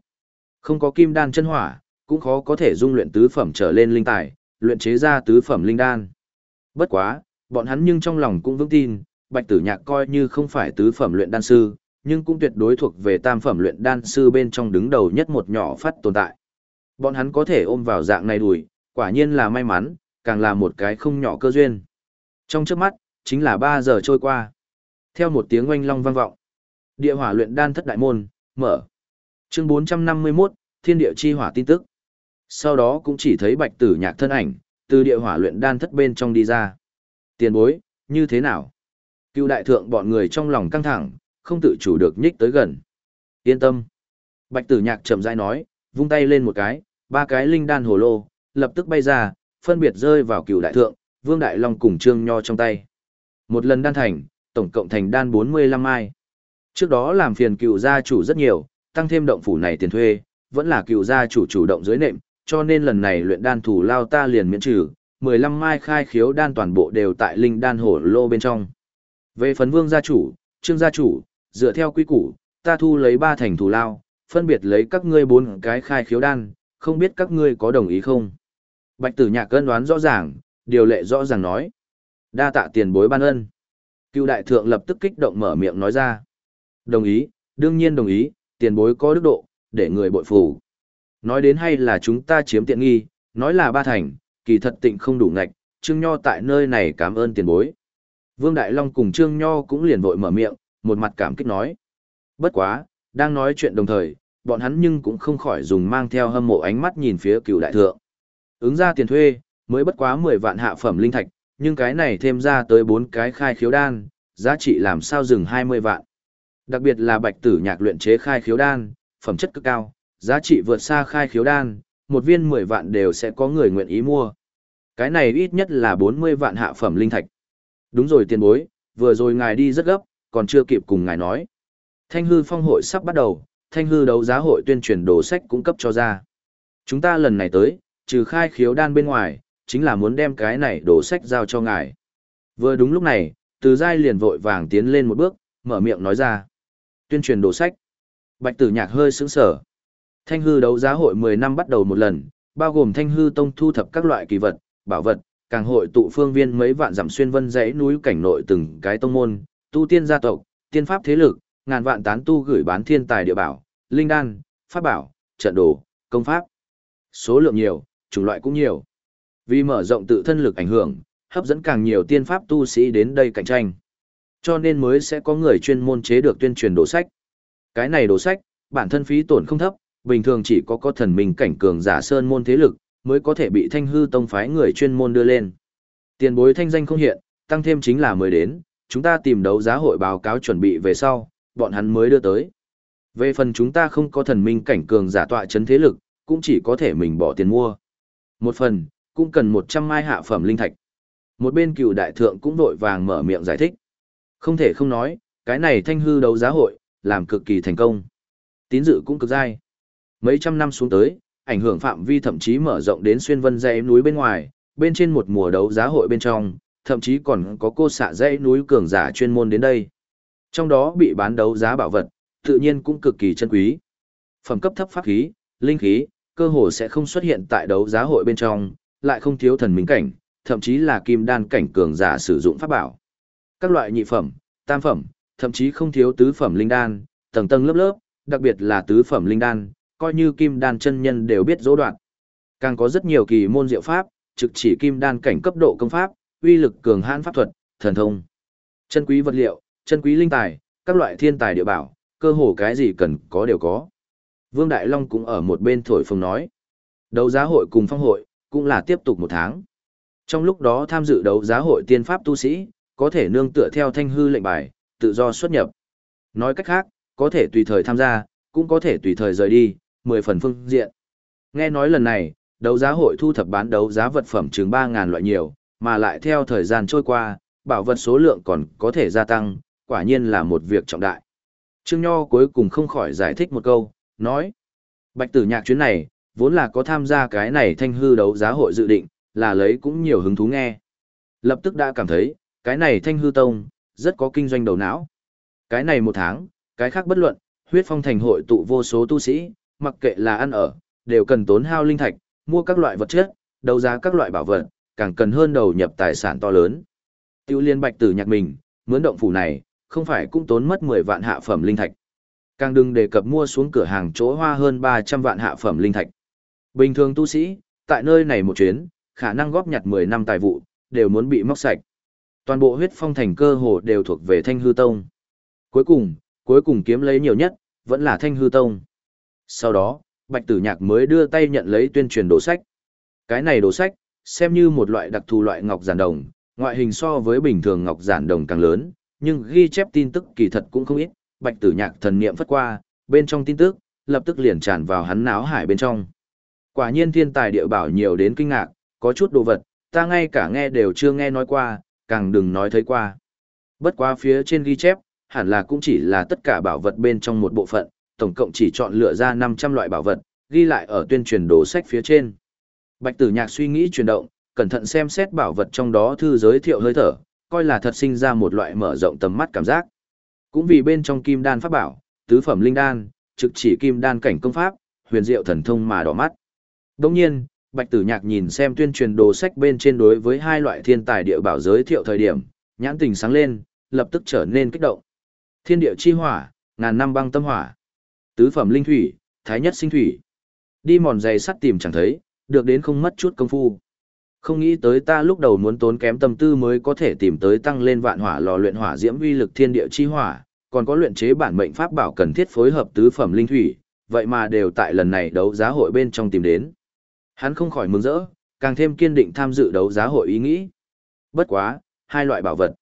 Không có kim đan chân hỏa, cũng khó có thể dung luyện tứ phẩm trở lên linh tài, luyện chế ra tứ phẩm linh đan. Bất quá, bọn hắn nhưng trong lòng cũng vững tin, bạch tử nhạc coi như không phải tứ phẩm luyện đan sư, nhưng cũng tuyệt đối thuộc về tam phẩm luyện đan sư bên trong đứng đầu nhất một nhỏ phát tồn tại. Bọn hắn có thể ôm vào dạng này đùi, quả nhiên là may mắn, càng là một cái không nhỏ cơ duyên. Trong trước mắt, chính là 3 giờ trôi qua. Theo một tiếng oanh long vang vọng, địa hỏa luyện đan thất đại môn, mở. Chương 451, Thiên địa chi hỏa tin tức. Sau đó cũng chỉ thấy bạch tử nhạc thân ảnh, từ địa hỏa luyện đan thất bên trong đi ra. Tiền bối, như thế nào? Cựu đại thượng bọn người trong lòng căng thẳng, không tự chủ được nhích tới gần. Yên tâm. Bạch tử nhạc chậm rãi nói, vung tay lên một cái, ba cái linh đan hồ lô, lập tức bay ra, phân biệt rơi vào cựu đại thượng, vương đại long cùng trương nho trong tay. Một lần đan thành, tổng cộng thành đan 45 mai. Trước đó làm phiền cựu gia chủ rất nhiều, tăng thêm động phủ này tiền thuê, vẫn là cựu gia chủ chủ động dưới nệm, cho nên lần này luyện đan thủ lao ta liền miễn trừ, 15 mai khai khiếu đan toàn bộ đều tại linh đan hổ lô bên trong. Về phấn vương gia chủ, trương gia chủ, dựa theo quy củ, ta thu lấy ba thành thủ lao, phân biệt lấy các ngươi bốn cái khai khiếu đan, không biết các ngươi có đồng ý không? Bạch tử nhạc cân đoán rõ ràng, điều lệ rõ ràng nói. Đa tạ tiền bối ban ân. Cựu đại thượng lập tức kích động mở miệng nói ra. Đồng ý, đương nhiên đồng ý, tiền bối có đức độ, để người bội phủ. Nói đến hay là chúng ta chiếm tiện nghi, nói là ba thành, kỳ thật tịnh không đủ ngạch, Trương Nho tại nơi này cảm ơn tiền bối. Vương Đại Long cùng Trương Nho cũng liền vội mở miệng, một mặt cảm kích nói. Bất quá, đang nói chuyện đồng thời, bọn hắn nhưng cũng không khỏi dùng mang theo hâm mộ ánh mắt nhìn phía cựu đại thượng. Ứng ra tiền thuê, mới bất quá 10 vạn hạ phẩm linh thạch, nhưng cái này thêm ra tới bốn cái khai khiếu đan, giá trị làm sao dừng 20 vạn. Đặc biệt là bạch tử nhạc luyện chế khai khiếu đan, phẩm chất cực cao, giá trị vượt xa khai khiếu đan, một viên 10 vạn đều sẽ có người nguyện ý mua. Cái này ít nhất là 40 vạn hạ phẩm linh thạch. Đúng rồi tiền bối, vừa rồi ngài đi rất gấp, còn chưa kịp cùng ngài nói. Thanh hư phong hội sắp bắt đầu, thanh hư đấu giá hội tuyên truyền đồ sách cung cấp cho ra. Chúng ta lần này tới, trừ khai khiếu đan bên ngoài, chính là muốn đem cái này đồ sách giao cho ngài. Vừa đúng lúc này, từ giai liền vội vàng tiến lên một bước, mở miệng nói ra. Tuyên truyền đồ sách. Bạch tử nhạc hơi sững sở. Thanh hư đấu giá hội 10 năm bắt đầu một lần, bao gồm thanh hư tông thu thập các loại kỳ vật, bảo vật, càng hội tụ phương viên mấy vạn dặm xuyên vân dãy núi cảnh nội từng cái tông môn, tu tiên gia tộc, tiên pháp thế lực, ngàn vạn tán tu gửi bán thiên tài địa bảo, linh đan, pháp bảo, trận đồ, công pháp. Số lượng nhiều, chủng loại cũng nhiều. Vì mở rộng tự thân lực ảnh hưởng, hấp dẫn càng nhiều tiên pháp tu sĩ đến đây cạnh tranh. Cho nên mới sẽ có người chuyên môn chế được tuyên truyền đồ sách. Cái này đồ sách, bản thân phí tổn không thấp, bình thường chỉ có có thần minh cảnh cường giả sơn môn thế lực, mới có thể bị thanh hư tông phái người chuyên môn đưa lên. Tiền bối thanh danh không hiện, tăng thêm chính là mới đến, chúng ta tìm đấu giá hội báo cáo chuẩn bị về sau, bọn hắn mới đưa tới. Về phần chúng ta không có thần minh cảnh cường giả tọa chấn thế lực, cũng chỉ có thể mình bỏ tiền mua. Một phần, cũng cần 100 mai hạ phẩm linh thạch. Một bên cựu đại thượng cũng vội vàng mở miệng giải thích. Không thể không nói, cái này thanh hư đấu giá hội, làm cực kỳ thành công. Tín dự cũng cực dai. Mấy trăm năm xuống tới, ảnh hưởng phạm vi thậm chí mở rộng đến xuyên vân dãy núi bên ngoài, bên trên một mùa đấu giá hội bên trong, thậm chí còn có cô xạ dãy núi cường giả chuyên môn đến đây. Trong đó bị bán đấu giá bảo vật, tự nhiên cũng cực kỳ chân quý. Phẩm cấp thấp pháp khí, linh khí, cơ hồ sẽ không xuất hiện tại đấu giá hội bên trong, lại không thiếu thần minh cảnh, thậm chí là kim đan cảnh cường giả sử dụng pháp bảo. Các loại nhị phẩm, tam phẩm, thậm chí không thiếu tứ phẩm linh đan, tầng tầng lớp lớp, đặc biệt là tứ phẩm linh đan, coi như kim đan chân nhân đều biết dỗ đoạn. Càng có rất nhiều kỳ môn diệu pháp, trực chỉ kim đan cảnh cấp độ công pháp, uy lực cường hãn pháp thuật, thần thông. Chân quý vật liệu, chân quý linh tài, các loại thiên tài địa bảo, cơ hồ cái gì cần có đều có. Vương Đại Long cũng ở một bên thổi phồng nói. Đấu giá hội cùng phong hội, cũng là tiếp tục một tháng. Trong lúc đó tham dự đấu giá hội tiên pháp tu sĩ, có thể nương tựa theo thanh hư lệnh bài, tự do xuất nhập. Nói cách khác, có thể tùy thời tham gia, cũng có thể tùy thời rời đi, mười phần phương diện. Nghe nói lần này, đấu giá hội thu thập bán đấu giá vật phẩm chừng 3.000 loại nhiều, mà lại theo thời gian trôi qua, bảo vật số lượng còn có thể gia tăng, quả nhiên là một việc trọng đại. Trương Nho cuối cùng không khỏi giải thích một câu, nói. Bạch tử nhạc chuyến này, vốn là có tham gia cái này thanh hư đấu giá hội dự định, là lấy cũng nhiều hứng thú nghe. Lập tức đã cảm thấy, cái này thanh hư tông, rất có kinh doanh đầu não. Cái này một tháng, cái khác bất luận, huyết phong thành hội tụ vô số tu sĩ, mặc kệ là ăn ở, đều cần tốn hao linh thạch, mua các loại vật chất, đấu giá các loại bảo vật, càng cần hơn đầu nhập tài sản to lớn. Tiêu liên bạch tử nhạc mình, mướn động phủ này, không phải cũng tốn mất 10 vạn hạ phẩm linh thạch. Càng đừng đề cập mua xuống cửa hàng chỗ hoa hơn 300 vạn hạ phẩm linh thạch. Bình thường tu sĩ, tại nơi này một chuyến, khả năng góp nhặt 10 năm tài vụ, đều muốn bị móc sạch. Toàn bộ huyết phong thành cơ hồ đều thuộc về Thanh Hư Tông. Cuối cùng, cuối cùng kiếm lấy nhiều nhất, vẫn là Thanh Hư Tông. Sau đó, Bạch Tử Nhạc mới đưa tay nhận lấy tuyên truyền đồ sách. Cái này đồ sách, xem như một loại đặc thù loại ngọc giản đồng, ngoại hình so với bình thường ngọc giản đồng càng lớn, nhưng ghi chép tin tức kỳ thật cũng không ít. Bạch Tử Nhạc thần niệm phất qua, bên trong tin tức, lập tức liền tràn vào hắn náo hải bên trong. Quả nhiên thiên tài địa bảo nhiều đến kinh ngạc, có chút đồ vật, ta ngay cả nghe đều chưa nghe nói qua, càng đừng nói thấy qua. Bất quá phía trên ghi chép, hẳn là cũng chỉ là tất cả bảo vật bên trong một bộ phận, tổng cộng chỉ chọn lựa ra 500 loại bảo vật, ghi lại ở tuyên truyền đồ sách phía trên. Bạch tử nhạc suy nghĩ chuyển động, cẩn thận xem xét bảo vật trong đó thư giới thiệu hơi thở, coi là thật sinh ra một loại mở rộng tầm mắt cảm giác. Cũng vì bên trong kim đan pháp bảo, tứ phẩm linh đan, trực chỉ kim đan cảnh công pháp, huyền diệu thần thông mà đỏ mắt. Đương nhiên, Bạch Tử Nhạc nhìn xem tuyên truyền đồ sách bên trên đối với hai loại thiên tài địa bảo giới thiệu thời điểm, nhãn tình sáng lên, lập tức trở nên kích động. Thiên địa chi hỏa, ngàn năm băng tâm hỏa. Tứ phẩm linh thủy, thái nhất sinh thủy. Đi mòn giày sắt tìm chẳng thấy, được đến không mất chút công phu. Không nghĩ tới ta lúc đầu muốn tốn kém tâm tư mới có thể tìm tới tăng lên vạn hỏa lò luyện hỏa diễm uy lực thiên địa chi hỏa, còn có luyện chế bản mệnh pháp bảo cần thiết phối hợp tứ phẩm linh thủy, vậy mà đều tại lần này đấu giá hội bên trong tìm đến. Hắn không khỏi mừng rỡ, càng thêm kiên định tham dự đấu giá hội ý nghĩ. Bất quá, hai loại bảo vật.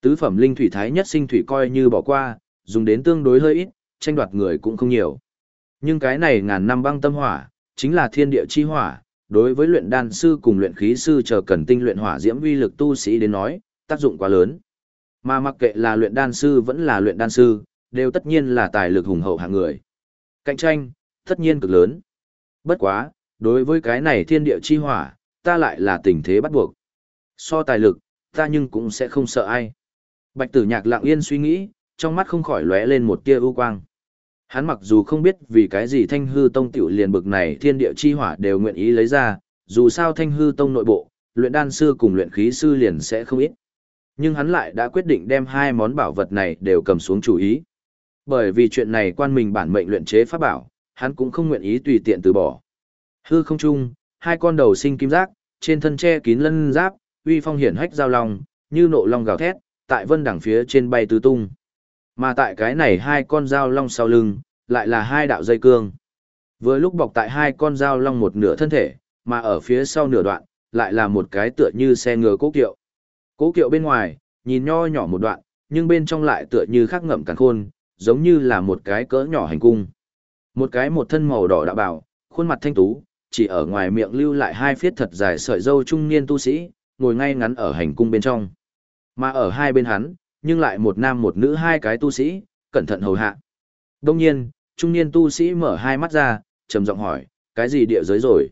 Tứ phẩm linh thủy thái nhất sinh thủy coi như bỏ qua, dùng đến tương đối hơi ít, tranh đoạt người cũng không nhiều. Nhưng cái này ngàn năm băng tâm hỏa, chính là thiên địa chi hỏa, đối với luyện đan sư cùng luyện khí sư chờ cần tinh luyện hỏa diễm vi lực tu sĩ đến nói, tác dụng quá lớn. Mà mặc kệ là luyện đan sư vẫn là luyện đan sư, đều tất nhiên là tài lực hùng hậu hạng người. Cạnh tranh, tất nhiên cực lớn. Bất quá, đối với cái này thiên địa chi hỏa, ta lại là tình thế bắt buộc. So tài lực, ta nhưng cũng sẽ không sợ ai. Bạch tử nhạc lặng yên suy nghĩ, trong mắt không khỏi lóe lên một tia ưu quang. Hắn mặc dù không biết vì cái gì thanh hư tông tiểu liền bực này thiên địa chi hỏa đều nguyện ý lấy ra, dù sao thanh hư tông nội bộ, luyện đan sư cùng luyện khí sư liền sẽ không ít. Nhưng hắn lại đã quyết định đem hai món bảo vật này đều cầm xuống chủ ý. Bởi vì chuyện này quan mình bản mệnh luyện chế pháp bảo, hắn cũng không nguyện ý tùy tiện từ bỏ. Hư không trung, hai con đầu sinh kim giác, trên thân che kín lân giáp, uy phong hiển hách giao long, như nộ long gào thét, tại vân đẳng phía trên bay tứ tung. Mà tại cái này hai con dao long sau lưng, lại là hai đạo dây cương. Vừa lúc bọc tại hai con dao long một nửa thân thể, mà ở phía sau nửa đoạn, lại là một cái tựa như xe ngựa cố kiệu. Cố kiệu bên ngoài, nhìn nho nhỏ một đoạn, nhưng bên trong lại tựa như khắc ngậm càn khôn, giống như là một cái cỡ nhỏ hành cung. Một cái một thân màu đỏ đạo bảo, khuôn mặt thanh tú, chỉ ở ngoài miệng lưu lại hai phiết thật dài sợi dâu trung niên tu sĩ, ngồi ngay ngắn ở hành cung bên trong. Mà ở hai bên hắn, nhưng lại một nam một nữ hai cái tu sĩ, cẩn thận hầu hạ. Đông nhiên, trung niên tu sĩ mở hai mắt ra, trầm giọng hỏi, cái gì địa giới rồi?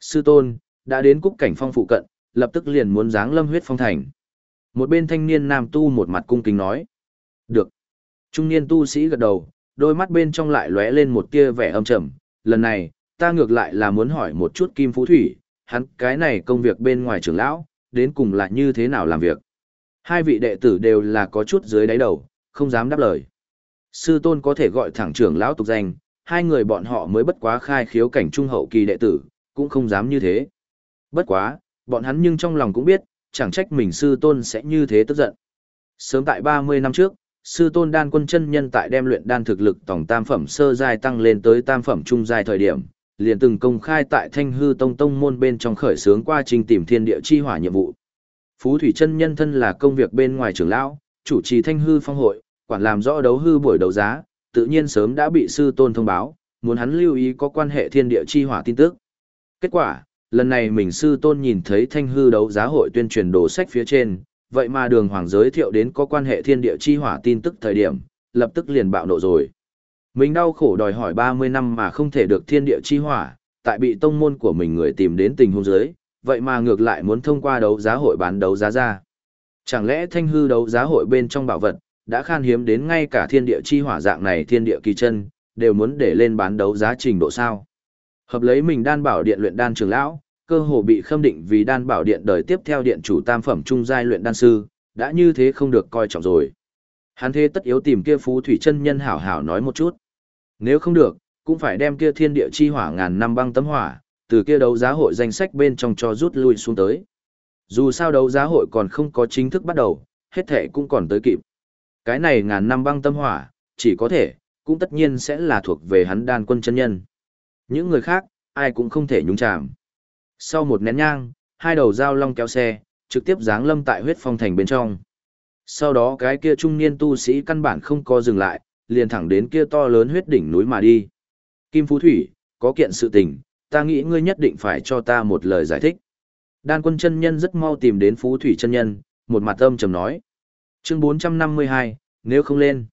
Sư tôn, đã đến cúc cảnh phong phụ cận, lập tức liền muốn giáng lâm huyết phong thành. Một bên thanh niên nam tu một mặt cung kính nói. Được. Trung niên tu sĩ gật đầu, đôi mắt bên trong lại lóe lên một tia vẻ âm trầm. Lần này, ta ngược lại là muốn hỏi một chút Kim Phú Thủy, hắn cái này công việc bên ngoài trưởng lão, đến cùng là như thế nào làm việc. Hai vị đệ tử đều là có chút dưới đáy đầu, không dám đáp lời. Sư tôn có thể gọi thẳng trưởng lão tục danh, hai người bọn họ mới bất quá khai khiếu cảnh trung hậu kỳ đệ tử, cũng không dám như thế. Bất quá, bọn hắn nhưng trong lòng cũng biết, chẳng trách mình sư tôn sẽ như thế tức giận. Sớm tại 30 năm trước, sư tôn đan quân chân nhân tại đem luyện đan thực lực tổng tam phẩm sơ giai tăng lên tới tam phẩm trung giai thời điểm, liền từng công khai tại Thanh Hư Tông tông môn bên trong khởi xướng qua trình tìm thiên địa chi hỏa nhiệm vụ. Phú Thủy chân nhân thân là công việc bên ngoài trưởng lão, chủ trì Thanh Hư phong hội, quản làm rõ đấu hư buổi đấu giá, tự nhiên sớm đã bị sư tôn thông báo, muốn hắn lưu ý có quan hệ thiên địa chi hỏa tin tức. Kết quả, lần này mình sư tôn nhìn thấy Thanh Hư đấu giá hội tuyên truyền đồ sách phía trên, vậy mà đường hoàng giới thiệu đến có quan hệ thiên địa chi hỏa tin tức thời điểm, lập tức liền bạo nộ rồi. Mình đau khổ đòi hỏi 30 năm mà không thể được thiên địa chi hỏa, tại bị tông môn của mình người tìm đến tình huống giới vậy mà ngược lại muốn thông qua đấu giá hội bán đấu giá ra. Chẳng lẽ thanh hư đấu giá hội bên trong bảo vật, đã khan hiếm đến ngay cả thiên địa chi hỏa dạng này thiên địa kỳ chân, đều muốn để lên bán đấu giá trình độ sao. Hợp lấy mình đan bảo điện luyện đan trường lão, cơ hồ bị khâm định vì đan bảo điện đời tiếp theo điện chủ tam phẩm trung giai luyện đan sư, đã như thế không được coi trọng rồi. Hắn thế tất yếu tìm kia phú thủy chân nhân hảo hảo nói một chút. Nếu không được, cũng phải đem kia thiên địa chi hỏa ngàn năm băng tấm hỏa, từ kia đấu giá hội danh sách bên trong cho rút lui xuống tới. Dù sao đấu giá hội còn không có chính thức bắt đầu, hết thể cũng còn tới kịp. Cái này ngàn năm băng tâm hỏa, chỉ có thể, cũng tất nhiên sẽ là thuộc về hắn đan quân chân nhân. Những người khác, ai cũng không thể nhúng chạm. Sau một nén nhang, hai đầu dao long kéo xe, trực tiếp giáng lâm tại huyết phong thành bên trong. Sau đó cái kia trung niên tu sĩ căn bản không có dừng lại, liền thẳng đến kia to lớn huyết đỉnh núi mà đi. Kim Phú Thủy, có kiện sự tình, ta nghĩ ngươi nhất định phải cho ta một lời giải thích. Đan quân chân nhân rất mau tìm đến Phú Thủy chân nhân, một mặt âm trầm nói. Chương 452, nếu không lên,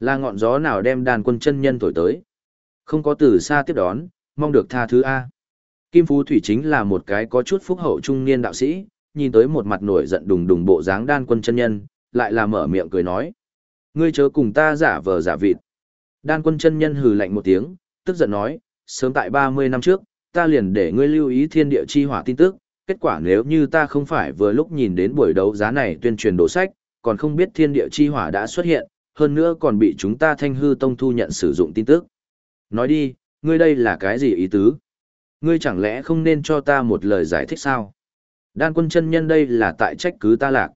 là ngọn gió nào đem đan quân chân nhân thổi tới. Không có từ xa tiếp đón, mong được tha thứ A. Kim Phú Thủy chính là một cái có chút phúc hậu trung niên đạo sĩ, nhìn tới một mặt nổi giận đùng đùng bộ dáng đan quân chân nhân, lại là mở miệng cười nói. Ngươi chớ cùng ta giả vờ giả vịt. Đan quân chân nhân hừ lạnh một tiếng, tức giận nói, sớm tại 30 năm trước, ta liền để ngươi lưu ý thiên địa chi hỏa tin tức, kết quả nếu như ta không phải vừa lúc nhìn đến buổi đấu giá này tuyên truyền đồ sách, còn không biết thiên địa chi hỏa đã xuất hiện, hơn nữa còn bị chúng ta thanh hư tông thu nhận sử dụng tin tức. Nói đi, ngươi đây là cái gì ý tứ? Ngươi chẳng lẽ không nên cho ta một lời giải thích sao? Đan quân chân nhân đây là tại trách cứ ta lạc.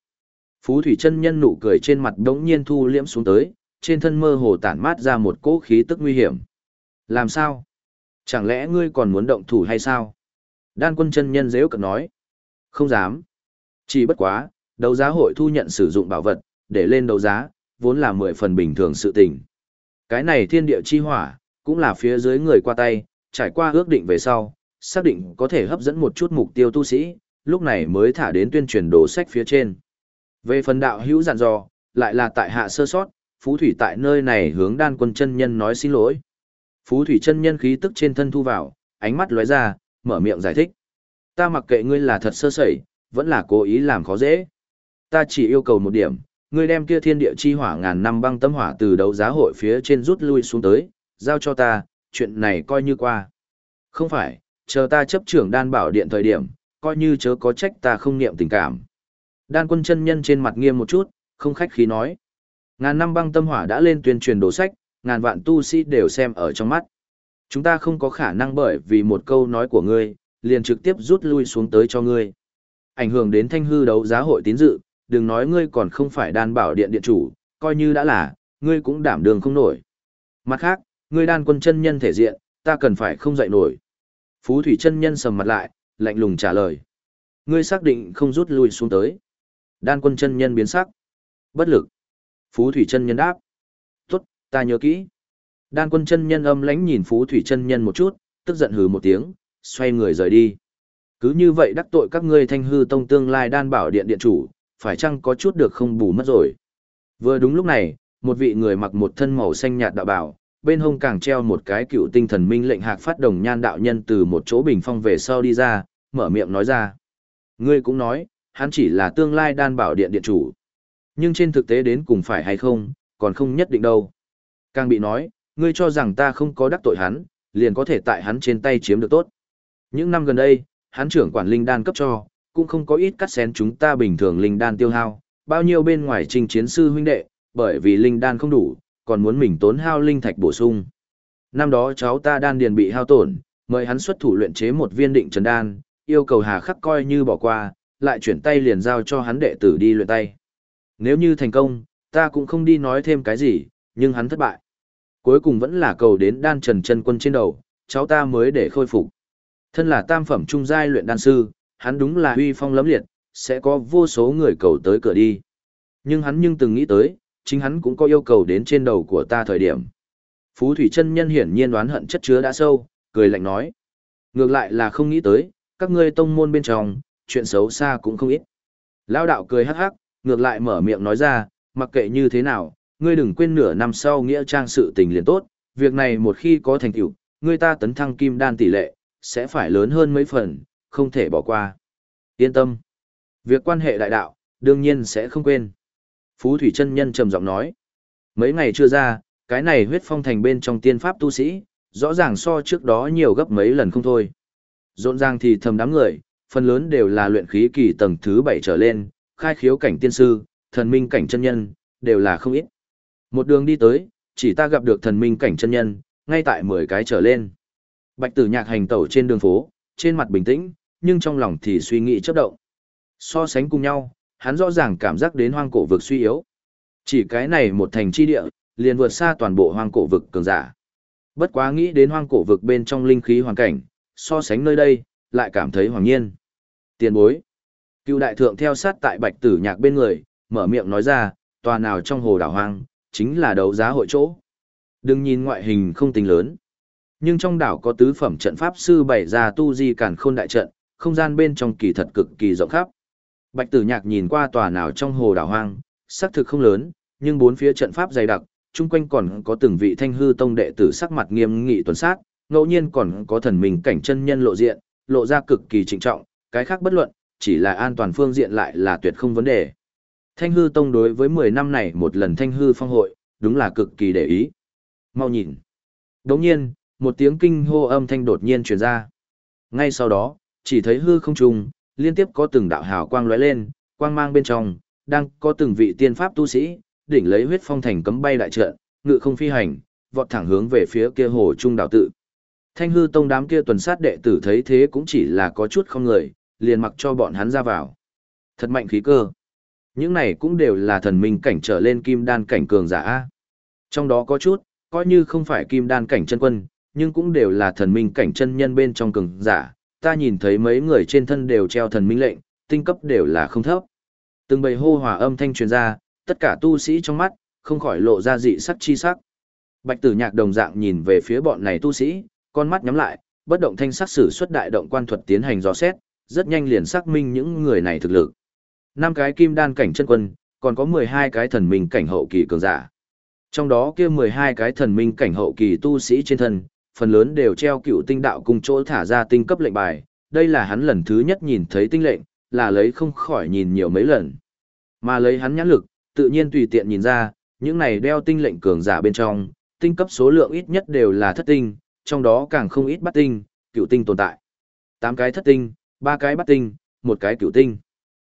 Phú thủy chân nhân nụ cười trên mặt đống nhiên thu liễm xuống tới, trên thân mơ hồ tản mát ra một cỗ khí tức nguy hiểm. Làm sao? Chẳng lẽ ngươi còn muốn động thủ hay sao? Đan quân chân nhân dễ cận nói. Không dám. Chỉ bất quá, đấu giá hội thu nhận sử dụng bảo vật, để lên đấu giá, vốn là mười phần bình thường sự tình. Cái này thiên địa chi hỏa, cũng là phía dưới người qua tay, trải qua ước định về sau, xác định có thể hấp dẫn một chút mục tiêu tu sĩ, lúc này mới thả đến tuyên truyền đồ sách phía trên. Về phần đạo hữu dặn dò, lại là tại hạ sơ sót, Phú Thủy tại nơi này hướng đan quân chân nhân nói xin lỗi. Phú Thủy chân nhân khí tức trên thân thu vào, ánh mắt lóe ra, mở miệng giải thích. Ta mặc kệ ngươi là thật sơ sẩy, vẫn là cố ý làm khó dễ. Ta chỉ yêu cầu một điểm, ngươi đem kia thiên địa chi hỏa ngàn năm băng tâm hỏa từ đấu giá hội phía trên rút lui xuống tới, giao cho ta, chuyện này coi như qua. Không phải, chờ ta chấp trưởng đan bảo điện thời điểm, coi như chớ có trách ta không niệm tình cảm. Đan quân chân nhân trên mặt nghiêm một chút, không khách khí nói. Ngàn năm băng tâm hỏa đã lên tuyên truyền đồ sách, ngàn vạn tu sĩ đều xem ở trong mắt. Chúng ta không có khả năng bởi vì một câu nói của ngươi, liền trực tiếp rút lui xuống tới cho ngươi. Ảnh hưởng đến thanh hư đấu giá hội tín dự, đừng nói ngươi còn không phải đan bảo điện điện chủ, coi như đã là, ngươi cũng đảm đường không nổi. Mặt khác, ngươi đan quân chân nhân thể diện, ta cần phải không dậy nổi. Phú thủy chân nhân sầm mặt lại, lạnh lùng trả lời. Ngươi xác định không rút lui xuống tới. Đan quân chân nhân biến sắc. Bất lực. Phú thủy chân nhân đáp. Ta nhớ kỹ. Đan quân chân nhân âm lãnh nhìn Phú thủy chân nhân một chút, tức giận hừ một tiếng, xoay người rời đi. Cứ như vậy đắc tội các ngươi thanh hư tông tương lai đan bảo điện điện chủ, phải chăng có chút được không bù mất rồi. Vừa đúng lúc này, một vị người mặc một thân màu xanh nhạt đạo bảo, bên hông càng treo một cái cựu tinh thần minh lệnh hạc phát đồng nhan đạo nhân từ một chỗ bình phong về sau đi ra, mở miệng nói ra. Ngươi cũng nói, hắn chỉ là tương lai đan bảo điện điện chủ. Nhưng trên thực tế đến cùng phải hay không, còn không nhất định đâu. Càng bị nói, ngươi cho rằng ta không có đắc tội hắn, liền có thể tại hắn trên tay chiếm được tốt. Những năm gần đây, hắn trưởng quản linh đan cấp cho, cũng không có ít cắt xén chúng ta bình thường linh đan tiêu hao, bao nhiêu bên ngoài trình chiến sư huynh đệ, bởi vì linh đan không đủ, còn muốn mình tốn hao linh thạch bổ sung. Năm đó cháu ta đan điền bị hao tổn, mời hắn xuất thủ luyện chế một viên định trần đan, yêu cầu Hà Khắc coi như bỏ qua, lại chuyển tay liền giao cho hắn đệ tử đi luyện tay. Nếu như thành công, ta cũng không đi nói thêm cái gì, nhưng hắn thất bại. Cuối cùng vẫn là cầu đến đan trần chân quân trên đầu, cháu ta mới để khôi phục. Thân là tam phẩm trung giai luyện đan sư, hắn đúng là uy phong lẫm liệt, sẽ có vô số người cầu tới cửa đi. Nhưng hắn nhưng từng nghĩ tới, chính hắn cũng có yêu cầu đến trên đầu của ta thời điểm. Phú Thủy chân nhân hiển nhiên đoán hận chất chứa đã sâu, cười lạnh nói. Ngược lại là không nghĩ tới, các ngươi tông môn bên trong, chuyện xấu xa cũng không ít. Lao đạo cười hắc hắc, ngược lại mở miệng nói ra, mặc kệ như thế nào, ngươi đừng quên nửa năm sau nghĩa trang sự tình liền tốt, việc này một khi có thành tựu, người ta tấn thăng kim đan tỷ lệ, sẽ phải lớn hơn mấy phần, không thể bỏ qua. Yên tâm. Việc quan hệ đại đạo, đương nhiên sẽ không quên. Phú Thủy chân Nhân trầm giọng nói. Mấy ngày chưa ra, cái này huyết phong thành bên trong tiên pháp tu sĩ, rõ ràng so trước đó nhiều gấp mấy lần không thôi. Rộn ràng thì thầm đám người, phần lớn đều là luyện khí kỳ tầng thứ 7 trở lên, khai khiếu cảnh tiên sư, thần minh cảnh chân nhân, đều là không ít. Một đường đi tới, chỉ ta gặp được thần minh cảnh chân nhân, ngay tại 10 cái trở lên. Bạch tử nhạc hành tẩu trên đường phố, trên mặt bình tĩnh, nhưng trong lòng thì suy nghĩ chấp động. So sánh cùng nhau, hắn rõ ràng cảm giác đến hoang cổ vực suy yếu. Chỉ cái này một thành chi địa, liền vượt xa toàn bộ hoang cổ vực cường giả. Bất quá nghĩ đến hoang cổ vực bên trong linh khí hoàn cảnh, so sánh nơi đây, lại cảm thấy hoàng nhiên. Tiền bối. Cựu đại thượng theo sát tại bạch tử nhạc bên người, mở miệng nói ra, tòa nào trong hồ đảo hoang, chính là đấu giá hội chỗ. Đừng nhìn ngoại hình không tính lớn. Nhưng trong đảo có tứ phẩm trận pháp sư bày ra tu di cản khôn đại trận, không gian bên trong kỳ thật cực kỳ rộng khắp. Bạch tử nhạc nhìn qua tòa nào trong hồ đảo hoang, xác thực không lớn, nhưng bốn phía trận pháp dày đặc, chung quanh còn có từng vị thanh hư tông đệ tử sắc mặt nghiêm nghị tuần sát, ngẫu nhiên còn có thần mình cảnh chân nhân lộ diện, lộ ra cực kỳ trịnh trọng, cái khác bất luận, chỉ là an toàn phương diện lại là tuyệt không vấn đề. Thanh hư tông đối với 10 năm này một lần thanh hư phong hội, đúng là cực kỳ để ý. Mau nhìn. Đồng nhiên, một tiếng kinh hô âm thanh đột nhiên truyền ra. Ngay sau đó, chỉ thấy hư không trùng, liên tiếp có từng đạo hào quang lóe lên, quang mang bên trong, đang có từng vị tiên pháp tu sĩ, đỉnh lấy huyết phong thành cấm bay đại trận, ngự không phi hành, vọt thẳng hướng về phía kia hồ trung đạo tự. Thanh hư tông đám kia tuần sát đệ tử thấy thế cũng chỉ là có chút không người, liền mặc cho bọn hắn ra vào. Thật mạnh khí cơ. Những này cũng đều là thần minh cảnh trở lên kim đan cảnh cường giả. Trong đó có chút, coi như không phải kim đan cảnh chân quân, nhưng cũng đều là thần minh cảnh chân nhân bên trong cường giả. Ta nhìn thấy mấy người trên thân đều treo thần minh lệnh, tinh cấp đều là không thấp. Từng bầy hô hòa âm thanh truyền ra, tất cả tu sĩ trong mắt, không khỏi lộ ra dị sắc chi sắc. Bạch tử nhạc đồng dạng nhìn về phía bọn này tu sĩ, con mắt nhắm lại, bất động thanh sắc sử xuất đại động quan thuật tiến hành dò xét, rất nhanh liền xác minh những người này thực lực. Năm cái kim đan cảnh chân quân, còn có 12 cái thần minh cảnh hậu kỳ cường giả. Trong đó kia 12 cái thần minh cảnh hậu kỳ tu sĩ trên thân, phần lớn đều treo cựu tinh đạo cùng chỗ thả ra tinh cấp lệnh bài, đây là hắn lần thứ nhất nhìn thấy tinh lệnh, là lấy không khỏi nhìn nhiều mấy lần. Mà lấy hắn nhãn lực, tự nhiên tùy tiện nhìn ra, những này đeo tinh lệnh cường giả bên trong, tinh cấp số lượng ít nhất đều là thất tinh, trong đó càng không ít bắt tinh, cựu tinh tồn tại. Tám cái thất tinh, ba cái bắt tinh, một cái cựu tinh.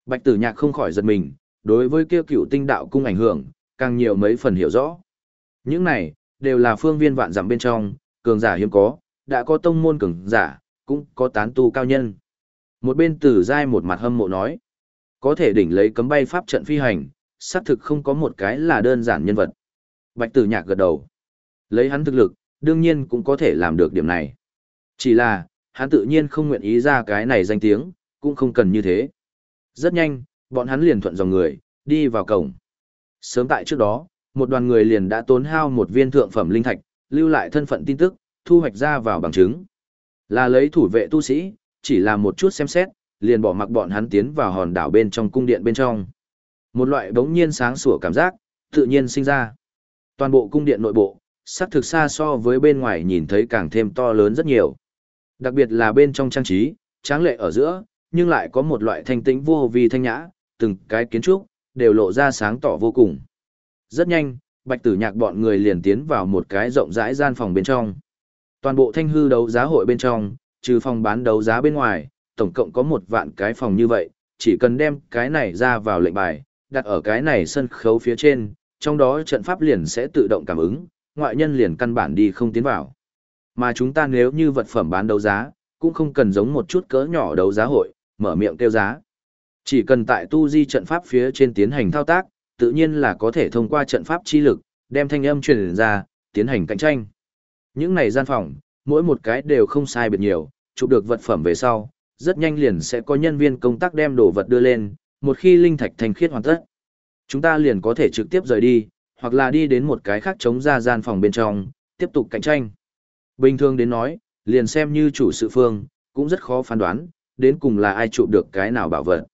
Bạch tử nhạc không khỏi giật mình, đối với kia cựu tinh đạo cung ảnh hưởng, càng nhiều mấy phần hiểu rõ. Những này, đều là phương viên vạn dặm bên trong, cường giả hiếm có, đã có tông môn cường giả, cũng có tán tu cao nhân. Một bên tử giai một mặt hâm mộ nói, có thể đỉnh lấy cấm bay pháp trận phi hành, xác thực không có một cái là đơn giản nhân vật. Bạch tử nhạc gật đầu. Lấy hắn thực lực, đương nhiên cũng có thể làm được điểm này. Chỉ là, hắn tự nhiên không nguyện ý ra cái này danh tiếng, cũng không cần như thế. Rất nhanh, bọn hắn liền thuận dòng người, đi vào cổng. Sớm tại trước đó, một đoàn người liền đã tốn hao một viên thượng phẩm linh thạch, lưu lại thân phận tin tức, thu hoạch ra vào bằng chứng. Là lấy thủ vệ tu sĩ, chỉ là một chút xem xét, liền bỏ mặc bọn hắn tiến vào hòn đảo bên trong cung điện bên trong. Một loại bỗng nhiên sáng sủa cảm giác, tự nhiên sinh ra. Toàn bộ cung điện nội bộ, sắc thực xa so với bên ngoài nhìn thấy càng thêm to lớn rất nhiều. Đặc biệt là bên trong trang trí, tráng lệ ở giữa, nhưng lại có một loại thanh tĩnh vô vi thanh nhã, từng cái kiến trúc, đều lộ ra sáng tỏ vô cùng. Rất nhanh, bạch tử nhạc bọn người liền tiến vào một cái rộng rãi gian phòng bên trong. Toàn bộ thanh hư đấu giá hội bên trong, trừ phòng bán đấu giá bên ngoài, tổng cộng có một vạn cái phòng như vậy, chỉ cần đem cái này ra vào lệnh bài, đặt ở cái này sân khấu phía trên, trong đó trận pháp liền sẽ tự động cảm ứng, ngoại nhân liền căn bản đi không tiến vào. Mà chúng ta nếu như vật phẩm bán đấu giá, cũng không cần giống một chút cỡ nhỏ đấu giá hội, mở miệng kêu giá. Chỉ cần tại tu di trận pháp phía trên tiến hành thao tác, tự nhiên là có thể thông qua trận pháp chi lực, đem thanh âm truyền ra, tiến hành cạnh tranh. Những này gian phòng, mỗi một cái đều không sai biệt nhiều, chụp được vật phẩm về sau, rất nhanh liền sẽ có nhân viên công tác đem đồ vật đưa lên, một khi linh thạch thành khiết hoàn tất. Chúng ta liền có thể trực tiếp rời đi, hoặc là đi đến một cái khác chống ra gian phòng bên trong, tiếp tục cạnh tranh. Bình thường đến nói, liền xem như chủ sự phương, cũng rất khó phán đoán, đến cùng là ai trụ được cái nào bảo vật.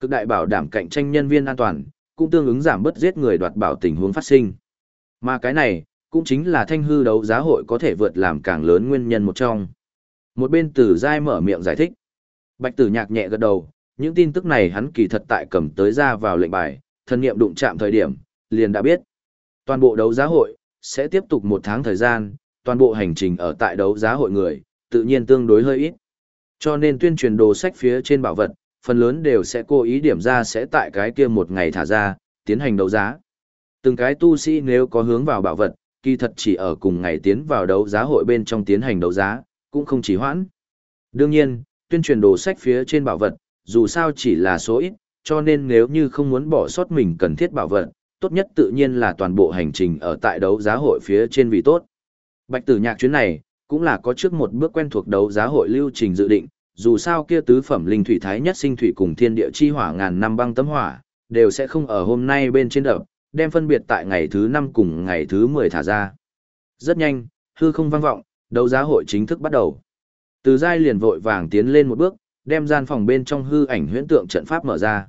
Cực đại bảo đảm cạnh tranh nhân viên an toàn, cũng tương ứng giảm bớt giết người đoạt bảo tình huống phát sinh. Mà cái này, cũng chính là thanh hư đấu giá hội có thể vượt làm càng lớn nguyên nhân một trong. Một bên tử giai mở miệng giải thích. Bạch tử nhạc nhẹ gật đầu, những tin tức này hắn kỳ thật tại cầm tới ra vào lệnh bài, thân nghiệm đụng chạm thời điểm, liền đã biết. Toàn bộ đấu giá hội, sẽ tiếp tục một tháng thời gian, toàn bộ hành trình ở tại đấu giá hội người, tự nhiên tương đối hơi ít. Cho nên tuyên truyền đồ sách phía trên bảo vật, phần lớn đều sẽ cố ý điểm ra sẽ tại cái kia một ngày thả ra, tiến hành đấu giá. Từng cái tu sĩ nếu có hướng vào bảo vật, kỳ thật chỉ ở cùng ngày tiến vào đấu giá hội bên trong tiến hành đấu giá, cũng không chỉ hoãn. Đương nhiên, tuyên truyền đồ sách phía trên bảo vật, dù sao chỉ là số ít, cho nên nếu như không muốn bỏ sót mình cần thiết bảo vật, tốt nhất tự nhiên là toàn bộ hành trình ở tại đấu giá hội phía trên vì tốt. Bạch tử nhạc chuyến này, cũng là có trước một bước quen thuộc đấu giá hội lưu trình dự định, dù sao kia tứ phẩm linh thủy thái nhất sinh thủy cùng thiên địa chi hỏa ngàn năm băng tấm hỏa, đều sẽ không ở hôm nay bên trên đập, đem phân biệt tại ngày thứ 5 cùng ngày thứ 10 thả ra. Rất nhanh, hư không vang vọng, đấu giá hội chính thức bắt đầu. Từ giai liền vội vàng tiến lên một bước, đem gian phòng bên trong hư ảnh huyễn tượng trận pháp mở ra.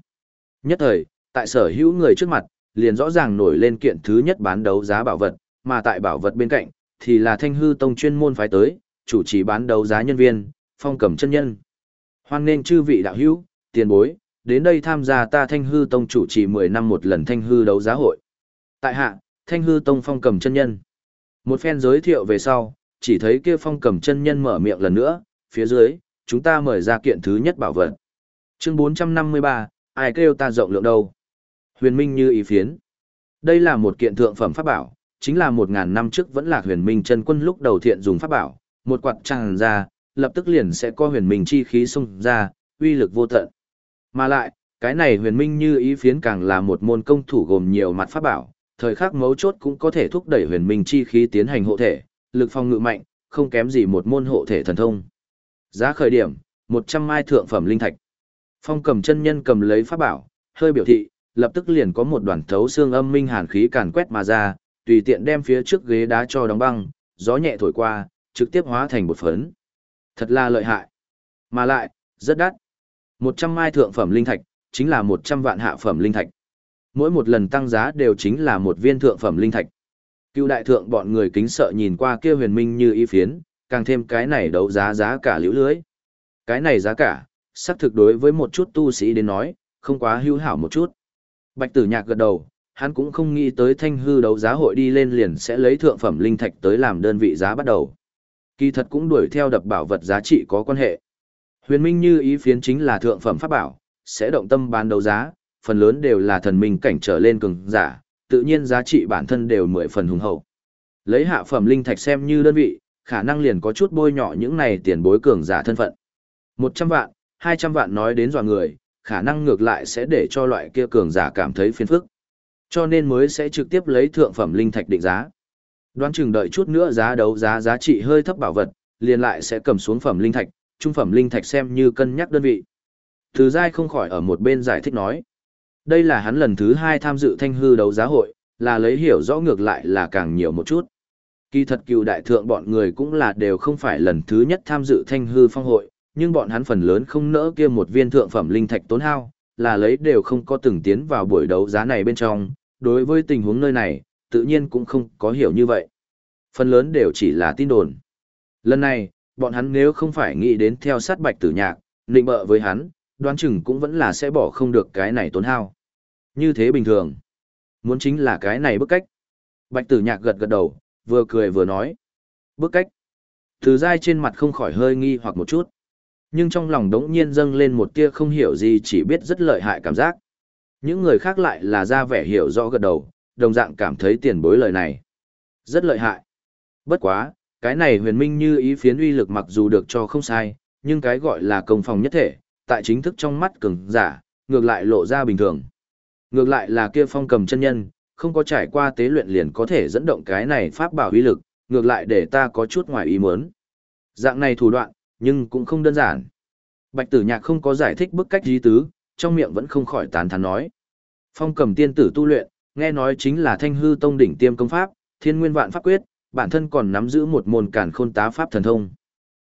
Nhất thời, tại sở hữu người trước mặt, liền rõ ràng nổi lên kiện thứ nhất bán đấu giá bảo vật, mà tại bảo vật bên cạnh, thì là thanh hư tông chuyên môn phái tới, chủ trì bán đấu giá nhân viên, phong cầm chân nhân. Hoan nên chư vị đạo hữu, tiền bối, đến đây tham gia ta thanh hư tông chủ trì 10 năm một lần thanh hư đấu giá hội. Tại hạ, thanh hư tông phong cầm chân nhân. Một phen giới thiệu về sau, chỉ thấy kia phong cầm chân nhân mở miệng lần nữa, phía dưới, chúng ta mời ra kiện thứ nhất bảo vật. Chương 453, ai kêu ta rộng lượng đâu? Huyền Minh như ý phiến. Đây là một kiện thượng phẩm pháp bảo, chính là một ngàn năm trước vẫn là huyền minh chân quân lúc đầu thiện dùng pháp bảo, một quạt tràn ra, lập tức liền sẽ có huyền minh chi khí xung ra, uy lực vô tận. Mà lại, cái này huyền minh như ý phiến càng là một môn công thủ gồm nhiều mặt pháp bảo, thời khắc mấu chốt cũng có thể thúc đẩy huyền minh chi khí tiến hành hộ thể, lực phòng ngự mạnh, không kém gì một môn hộ thể thần thông. Giá khởi điểm, 100 mai thượng phẩm linh thạch. Phong cầm chân nhân cầm lấy pháp bảo, hơi biểu thị, lập tức liền có một đoàn thấu xương âm minh hàn khí càn quét mà ra, tùy tiện đem phía trước ghế đá cho đóng băng, gió nhẹ thổi qua, trực tiếp hóa thành bột phấn. Thật là lợi hại. Mà lại, rất đắt. 100 mai thượng phẩm linh thạch, chính là 100 vạn hạ phẩm linh thạch. Mỗi một lần tăng giá đều chính là một viên thượng phẩm linh thạch. Cựu đại thượng bọn người kính sợ nhìn qua kia huyền minh như y phiến, càng thêm cái này đấu giá giá cả liễu lưới. Cái này giá cả, xác thực đối với một chút tu sĩ đến nói, không quá hữu hảo một chút. Bạch tử nhạc gật đầu, hắn cũng không nghĩ tới thanh hư đấu giá hội đi lên liền sẽ lấy thượng phẩm linh thạch tới làm đơn vị giá bắt đầu. Kỳ thật cũng đuổi theo đập bảo vật giá trị có quan hệ. Huyền minh như ý phiến chính là thượng phẩm pháp bảo, sẽ động tâm bán đấu giá, phần lớn đều là thần minh cảnh trở lên cường giả, tự nhiên giá trị bản thân đều mười phần hùng hậu. Lấy hạ phẩm linh thạch xem như đơn vị, khả năng liền có chút bôi nhọ những này tiền bối cường giả thân phận. 100 vạn, 200 vạn nói đến dò người, khả năng ngược lại sẽ để cho loại kia cường giả cảm thấy phiền phức. Cho nên mới sẽ trực tiếp lấy thượng phẩm linh thạch định giá. Đoán chừng đợi chút nữa giá đấu giá giá trị hơi thấp bảo vật, liền lại sẽ cầm xuống phẩm linh thạch, trung phẩm linh thạch xem như cân nhắc đơn vị. Từ giai không khỏi ở một bên giải thích nói. Đây là hắn lần thứ hai tham dự thanh hư đấu giá hội, là lấy hiểu rõ ngược lại là càng nhiều một chút. Kỳ thật cựu đại thượng bọn người cũng là đều không phải lần thứ nhất tham dự thanh hư phong hội, nhưng bọn hắn phần lớn không nỡ kia một viên thượng phẩm linh thạch tốn hao, là lấy đều không có từng tiến vào buổi đấu giá này bên trong, đối với tình huống nơi này, tự nhiên cũng không có hiểu như vậy. Phần lớn đều chỉ là tin đồn. Lần này, bọn hắn nếu không phải nghĩ đến theo sát bạch tử nhạc, định bợ với hắn, đoán chừng cũng vẫn là sẽ bỏ không được cái này tốn hao. Như thế bình thường. Muốn chính là cái này bức cách. Bạch tử nhạc gật gật đầu, vừa cười vừa nói. Bức cách. Từ dai trên mặt không khỏi hơi nghi hoặc một chút. Nhưng trong lòng đống nhiên dâng lên một tia không hiểu gì chỉ biết rất lợi hại cảm giác. Những người khác lại là ra vẻ hiểu rõ gật đầu, đồng dạng cảm thấy tiền bối lời này. Rất lợi hại. Bất quá, cái này huyền minh như ý phiến uy lực mặc dù được cho không sai, nhưng cái gọi là công phòng nhất thể, tại chính thức trong mắt cường giả, ngược lại lộ ra bình thường. Ngược lại là kia phong cầm chân nhân, không có trải qua tế luyện liền có thể dẫn động cái này pháp bảo uy lực, ngược lại để ta có chút ngoài ý muốn. Dạng này thủ đoạn, nhưng cũng không đơn giản. Bạch tử nhạc không có giải thích bức cách dí tứ, trong miệng vẫn không khỏi tán thán nói. Phong cầm tiên tử tu luyện, nghe nói chính là thanh hư tông đỉnh tiêm công pháp, thiên nguyên vạn pháp quyết, bản thân còn nắm giữ một môn cản khôn tá pháp thần thông.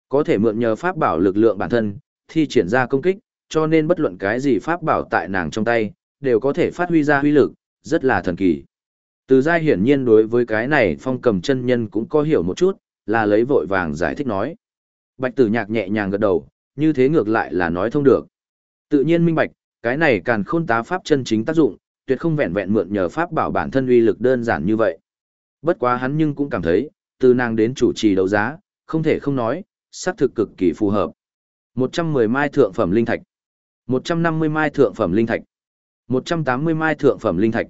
Có thể mượn nhờ pháp bảo lực lượng bản thân, thi triển ra công kích, cho nên bất luận cái gì pháp bảo tại nàng trong tay, đều có thể phát huy ra huy lực, rất là thần kỳ. Từ giai hiển nhiên đối với cái này phong cầm chân nhân cũng có hiểu một chút, là lấy vội vàng giải thích nói. Bạch tử nhạc nhẹ nhàng gật đầu, như thế ngược lại là nói thông được. Tự nhiên minh bạch, cái này càng khôn tá pháp chân chính tác dụng, tuyệt không vẹn vẹn mượn nhờ pháp bảo bản thân uy lực đơn giản như vậy. Bất quá hắn nhưng cũng cảm thấy, từ nàng đến chủ trì đấu giá, không thể không nói, xác thực cực kỳ phù hợp. 110 mai thượng phẩm linh thạch, 150 mai thượng phẩm linh thạch, 180 mai thượng phẩm linh thạch.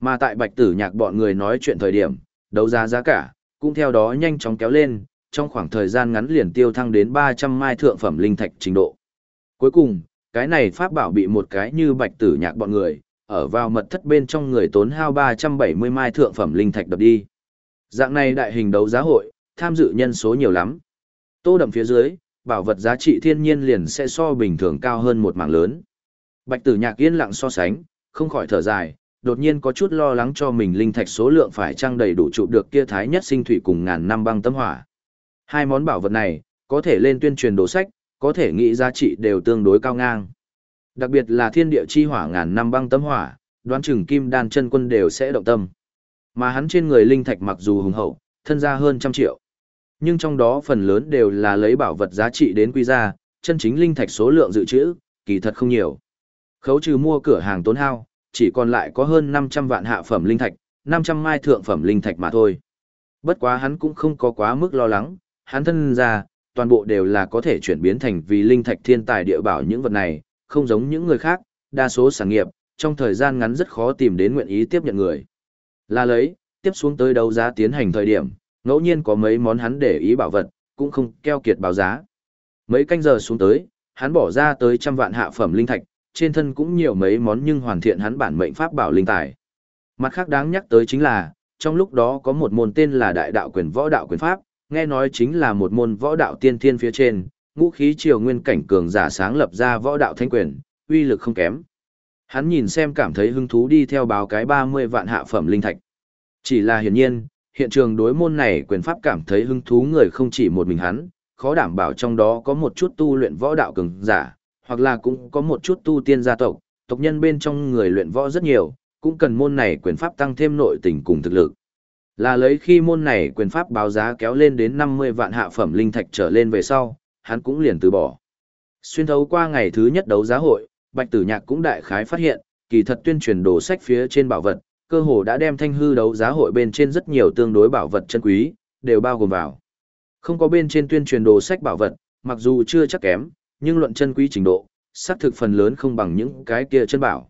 Mà tại Bạch Tử Nhạc bọn người nói chuyện thời điểm, đấu giá giá cả cũng theo đó nhanh chóng kéo lên, trong khoảng thời gian ngắn liền tiêu thăng đến 300 mai thượng phẩm linh thạch trình độ. Cuối cùng, cái này pháp bảo bị một cái như Bạch Tử Nhạc bọn người, ở vào mật thất bên trong người tốn hao 370 mai thượng phẩm linh thạch đập đi. Dạng này đại hình đấu giá hội, tham dự nhân số nhiều lắm. Tô đậm phía dưới, bảo vật giá trị thiên nhiên liền sẽ so bình thường cao hơn một mảng lớn. Bạch tử nhạc yên lặng so sánh, không khỏi thở dài, đột nhiên có chút lo lắng cho mình linh thạch số lượng phải trang đầy đủ trụ được kia thái nhất sinh thủy cùng ngàn năm băng tâm hỏa. Hai món bảo vật này, có thể lên tuyên truyền đồ sách, có thể nghĩ giá trị đều tương đối cao ngang. Đặc biệt là thiên địa chi hỏa ngàn năm băng tâm hỏa, đoán chừng kim đan chân quân đều sẽ động tâm. Mà hắn trên người linh thạch mặc dù hùng hậu, thân ra hơn trăm triệu. Nhưng trong đó phần lớn đều là lấy bảo vật giá trị đến quy ra, chân chính linh thạch số lượng dự trữ, kỳ thật không nhiều. Khấu trừ mua cửa hàng tốn hao, chỉ còn lại có hơn 500 vạn hạ phẩm linh thạch, 500 mai thượng phẩm linh thạch mà thôi. Bất quá hắn cũng không có quá mức lo lắng, hắn thân ra, toàn bộ đều là có thể chuyển biến thành vì linh thạch thiên tài địa bảo những vật này, không giống những người khác, đa số sản nghiệp, trong thời gian ngắn rất khó tìm đến nguyện ý tiếp nhận người. Là lấy, tiếp xuống tới đấu giá tiến hành thời điểm, ngẫu nhiên có mấy món hắn để ý bảo vật, cũng không keo kiệt báo giá. Mấy canh giờ xuống tới, hắn bỏ ra tới trăm vạn hạ phẩm linh thạch, trên thân cũng nhiều mấy món nhưng hoàn thiện hắn bản mệnh pháp bảo linh tài. Mặt khác đáng nhắc tới chính là, trong lúc đó có một môn tên là Đại đạo quyền võ đạo quyền pháp, nghe nói chính là một môn võ đạo tiên thiên phía trên, ngũ khí triều nguyên cảnh cường giả sáng lập ra võ đạo thanh quyền, uy lực không kém. Hắn nhìn xem cảm thấy hứng thú đi theo báo cái 30 vạn hạ phẩm linh thạch. Chỉ là hiển nhiên, hiện trường đối môn này quyền pháp cảm thấy hứng thú người không chỉ một mình hắn, khó đảm bảo trong đó có một chút tu luyện võ đạo cường giả, hoặc là cũng có một chút tu tiên gia tộc, tộc nhân bên trong người luyện võ rất nhiều, cũng cần môn này quyền pháp tăng thêm nội tình cùng thực lực. Là lấy khi môn này quyền pháp báo giá kéo lên đến 50 vạn hạ phẩm linh thạch trở lên về sau, hắn cũng liền từ bỏ. Xuyên thấu qua ngày thứ nhất đấu giá hội, Bạch Tử Nhạc cũng đại khái phát hiện, kỳ thật tuyên truyền đồ sách phía trên bảo vật, cơ hồ đã đem thanh hư đấu giá hội bên trên rất nhiều tương đối bảo vật chân quý, đều bao gồm vào. Không có bên trên tuyên truyền đồ sách bảo vật, mặc dù chưa chắc kém, nhưng luận chân quý trình độ, xác thực phần lớn không bằng những cái kia chân bảo.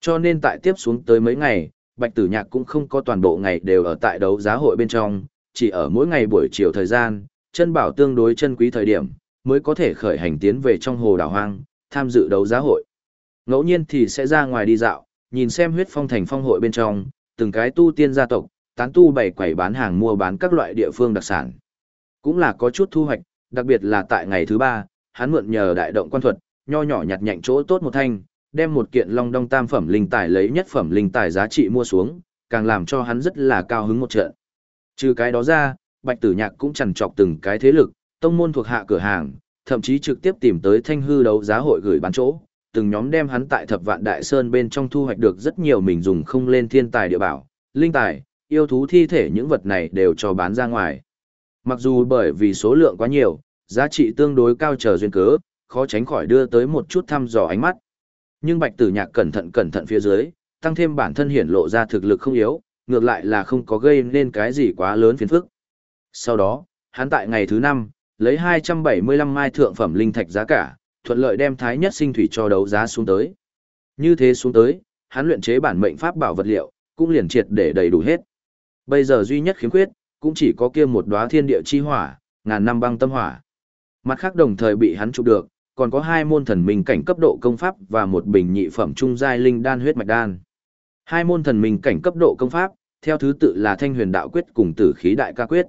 Cho nên tại tiếp xuống tới mấy ngày, Bạch Tử Nhạc cũng không có toàn bộ ngày đều ở tại đấu giá hội bên trong, chỉ ở mỗi ngày buổi chiều thời gian, chân bảo tương đối chân quý thời điểm, mới có thể khởi hành tiến về trong hồ đảo hoang, tham dự đấu giá hội. Ngẫu nhiên thì sẽ ra ngoài đi dạo, nhìn xem huyết phong thành phong hội bên trong, từng cái tu tiên gia tộc, tán tu bày quẩy bán hàng mua bán các loại địa phương đặc sản. Cũng là có chút thu hoạch, đặc biệt là tại ngày thứ ba, hắn mượn nhờ đại động quan thuật, nho nhỏ nhặt nhạnh chỗ tốt một thanh, đem một kiện long đong tam phẩm linh tài lấy nhất phẩm linh tài giá trị mua xuống, càng làm cho hắn rất là cao hứng một trận. Trừ cái đó ra, Bạch Tử Nhạc cũng chằn trọc từng cái thế lực, tông môn thuộc hạ cửa hàng, thậm chí trực tiếp tìm tới thanh hư đấu giá hội gửi bán chỗ, từng nhóm đem hắn tại thập vạn đại sơn bên trong thu hoạch được rất nhiều mình dùng không lên thiên tài địa bảo, linh tài, yêu thú thi thể những vật này đều cho bán ra ngoài. Mặc dù bởi vì số lượng quá nhiều, giá trị tương đối cao chờ duyên cớ, khó tránh khỏi đưa tới một chút thăm dò ánh mắt. Nhưng Bạch Tử Nhạc cẩn thận cẩn thận phía dưới, tăng thêm bản thân hiển lộ ra thực lực không yếu, ngược lại là không có gây nên cái gì quá lớn phiền phức. Sau đó, hắn tại ngày thứ 5, lấy 275 mai thượng phẩm linh thạch giá cả, thuận lợi đem thái nhất sinh thủy cho đấu giá xuống tới. Như thế xuống tới, hắn luyện chế bản mệnh pháp bảo vật liệu, cũng liền triệt để đầy đủ hết. Bây giờ duy nhất khiếm khuyết, cũng chỉ có kia một đóa thiên địa chi hỏa, ngàn năm băng tâm hỏa. Mặt khác đồng thời bị hắn chụp được, còn có hai môn thần minh cảnh cấp độ công pháp và một bình nhị phẩm trung giai linh đan huyết mạch đan. Hai môn thần minh cảnh cấp độ công pháp, theo thứ tự là Thanh Huyền Đạo Quyết cùng Tử Khí Đại Ca Quyết.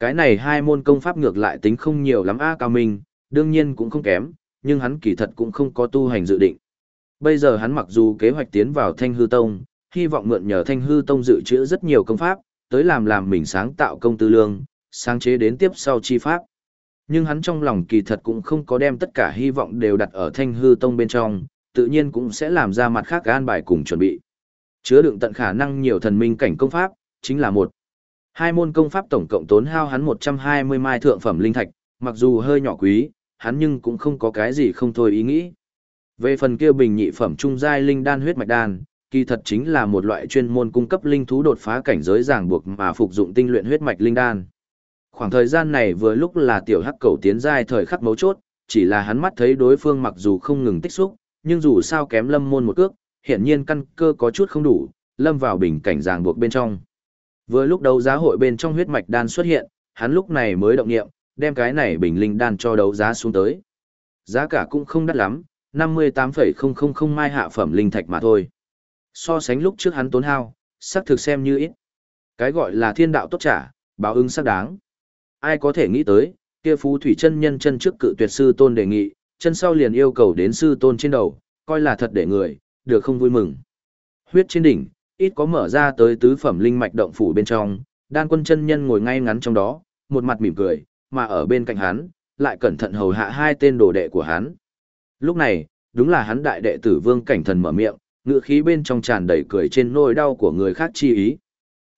Cái này hai môn công pháp ngược lại tính không nhiều lắm a cao minh, đương nhiên cũng không kém, nhưng hắn kỳ thật cũng không có tu hành dự định. Bây giờ hắn mặc dù kế hoạch tiến vào Thanh Hư Tông, hy vọng mượn nhờ Thanh Hư Tông dự trữ rất nhiều công pháp, tới làm làm mình sáng tạo công tư lương, sáng chế đến tiếp sau chi pháp. Nhưng hắn trong lòng kỳ thật cũng không có đem tất cả hy vọng đều đặt ở Thanh Hư Tông bên trong, tự nhiên cũng sẽ làm ra mặt khác an bài cùng chuẩn bị. Chứa đựng tận khả năng nhiều thần minh cảnh công pháp, chính là một. Hai môn công pháp tổng cộng tốn hao hắn 120 mai thượng phẩm linh thạch, mặc dù hơi nhỏ quý, hắn nhưng cũng không có cái gì không thôi ý nghĩ. Về phần kia bình nhị phẩm trung giai linh đan huyết mạch đan, kỳ thật chính là một loại chuyên môn cung cấp linh thú đột phá cảnh giới ràng buộc mà phục dụng tinh luyện huyết mạch linh đan. Khoảng thời gian này vừa lúc là tiểu hắc cầu tiến giai thời khắc mấu chốt, chỉ là hắn mắt thấy đối phương mặc dù không ngừng tích xúc, nhưng dù sao kém lâm môn một cước, hiển nhiên căn cơ có chút không đủ, lâm vào bình cảnh ràng buộc bên trong. Vừa lúc đấu giá hội bên trong huyết mạch đan xuất hiện, hắn lúc này mới động nghiệm, đem cái này bình linh đan cho đấu giá xuống tới. Giá cả cũng không đắt lắm, 58,000 mai hạ phẩm linh thạch mà thôi. So sánh lúc trước hắn tốn hao, sắc thực xem như ít. Cái gọi là thiên đạo tốt trả, báo ứng sắc đáng. Ai có thể nghĩ tới, kia phú thủy chân nhân chân trước cự tuyệt sư tôn đề nghị, chân sau liền yêu cầu đến sư tôn trên đầu, coi là thật để người, được không vui mừng. Huyết trên đỉnh, ít có mở ra tới tứ phẩm linh mạch động phủ bên trong, đan quân chân nhân ngồi ngay ngắn trong đó, một mặt mỉm cười, mà ở bên cạnh hắn, lại cẩn thận hầu hạ hai tên đồ đệ của hắn. Lúc này, đúng là hắn đại đệ tử vương cảnh thần mở miệng, ngựa khí bên trong tràn đầy cười trên nỗi đau của người khác chi ý.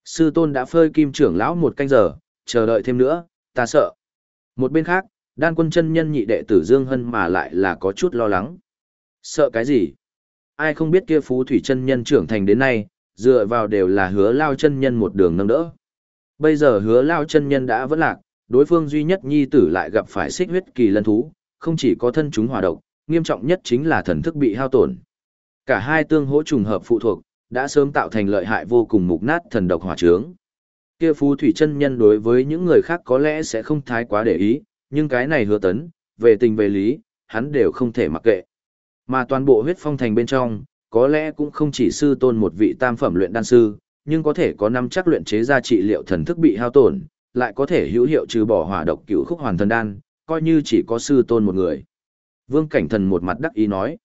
Sư tôn đã phơi kim trưởng lão một canh giờ, chờ đợi thêm nữa, ta sợ. Một bên khác, đan quân chân nhân nhị đệ tử Dương Hân mà lại là có chút lo lắng. Sợ cái gì? Ai không biết kia phú thủy chân nhân trưởng thành đến nay, dựa vào đều là hứa lao chân nhân một đường nâng đỡ. Bây giờ hứa lao chân nhân đã vẫn lạc, đối phương duy nhất nhi tử lại gặp phải xích huyết kỳ lân thú, không chỉ có thân chúng hòa độc, nghiêm trọng nhất chính là thần thức bị hao tổn. Cả hai tương hỗ trùng hợp phụ thuộc, đã sớm tạo thành lợi hại vô cùng mục nát thần độc hỏa trướng. Kia phú thủy chân nhân đối với những người khác có lẽ sẽ không thái quá để ý, nhưng cái này hứa tấn, về tình về lý, hắn đều không thể mặc kệ. Mà toàn bộ huyết phong thành bên trong, có lẽ cũng không chỉ sư tôn một vị tam phẩm luyện đan sư, nhưng có thể có năm chắc luyện chế ra trị liệu thần thức bị hao tổn, lại có thể hữu hiệu trừ bỏ hỏa độc cựu khúc hoàn thần đan, coi như chỉ có sư tôn một người. Vương Cảnh Thần một mặt đắc ý nói.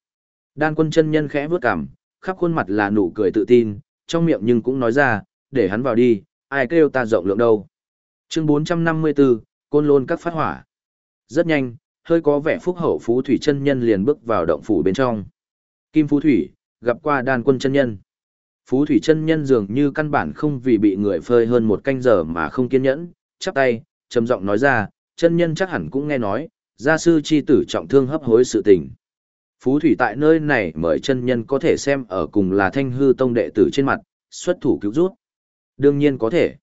Đan quân chân nhân khẽ bước cằm, khắp khuôn mặt là nụ cười tự tin, trong miệng nhưng cũng nói ra, để hắn vào đi, ai kêu ta rộng lượng đâu. Chương 454, Côn Lôn các phát hỏa. Rất nhanh, hơi có vẻ phúc hậu phú thủy chân nhân liền bước vào động phủ bên trong. Kim Phú Thủy, gặp qua đan quân chân nhân. Phú thủy chân nhân dường như căn bản không vì bị người phơi hơn một canh giờ mà không kiên nhẫn, chắp tay, trầm giọng nói ra, chân nhân chắc hẳn cũng nghe nói, gia sư chi tử trọng thương hấp hối sự tình. Phú thủy tại nơi này mời chân nhân có thể xem ở cùng là thanh hư tông đệ tử trên mặt, xuất thủ cứu rút. Đương nhiên có thể.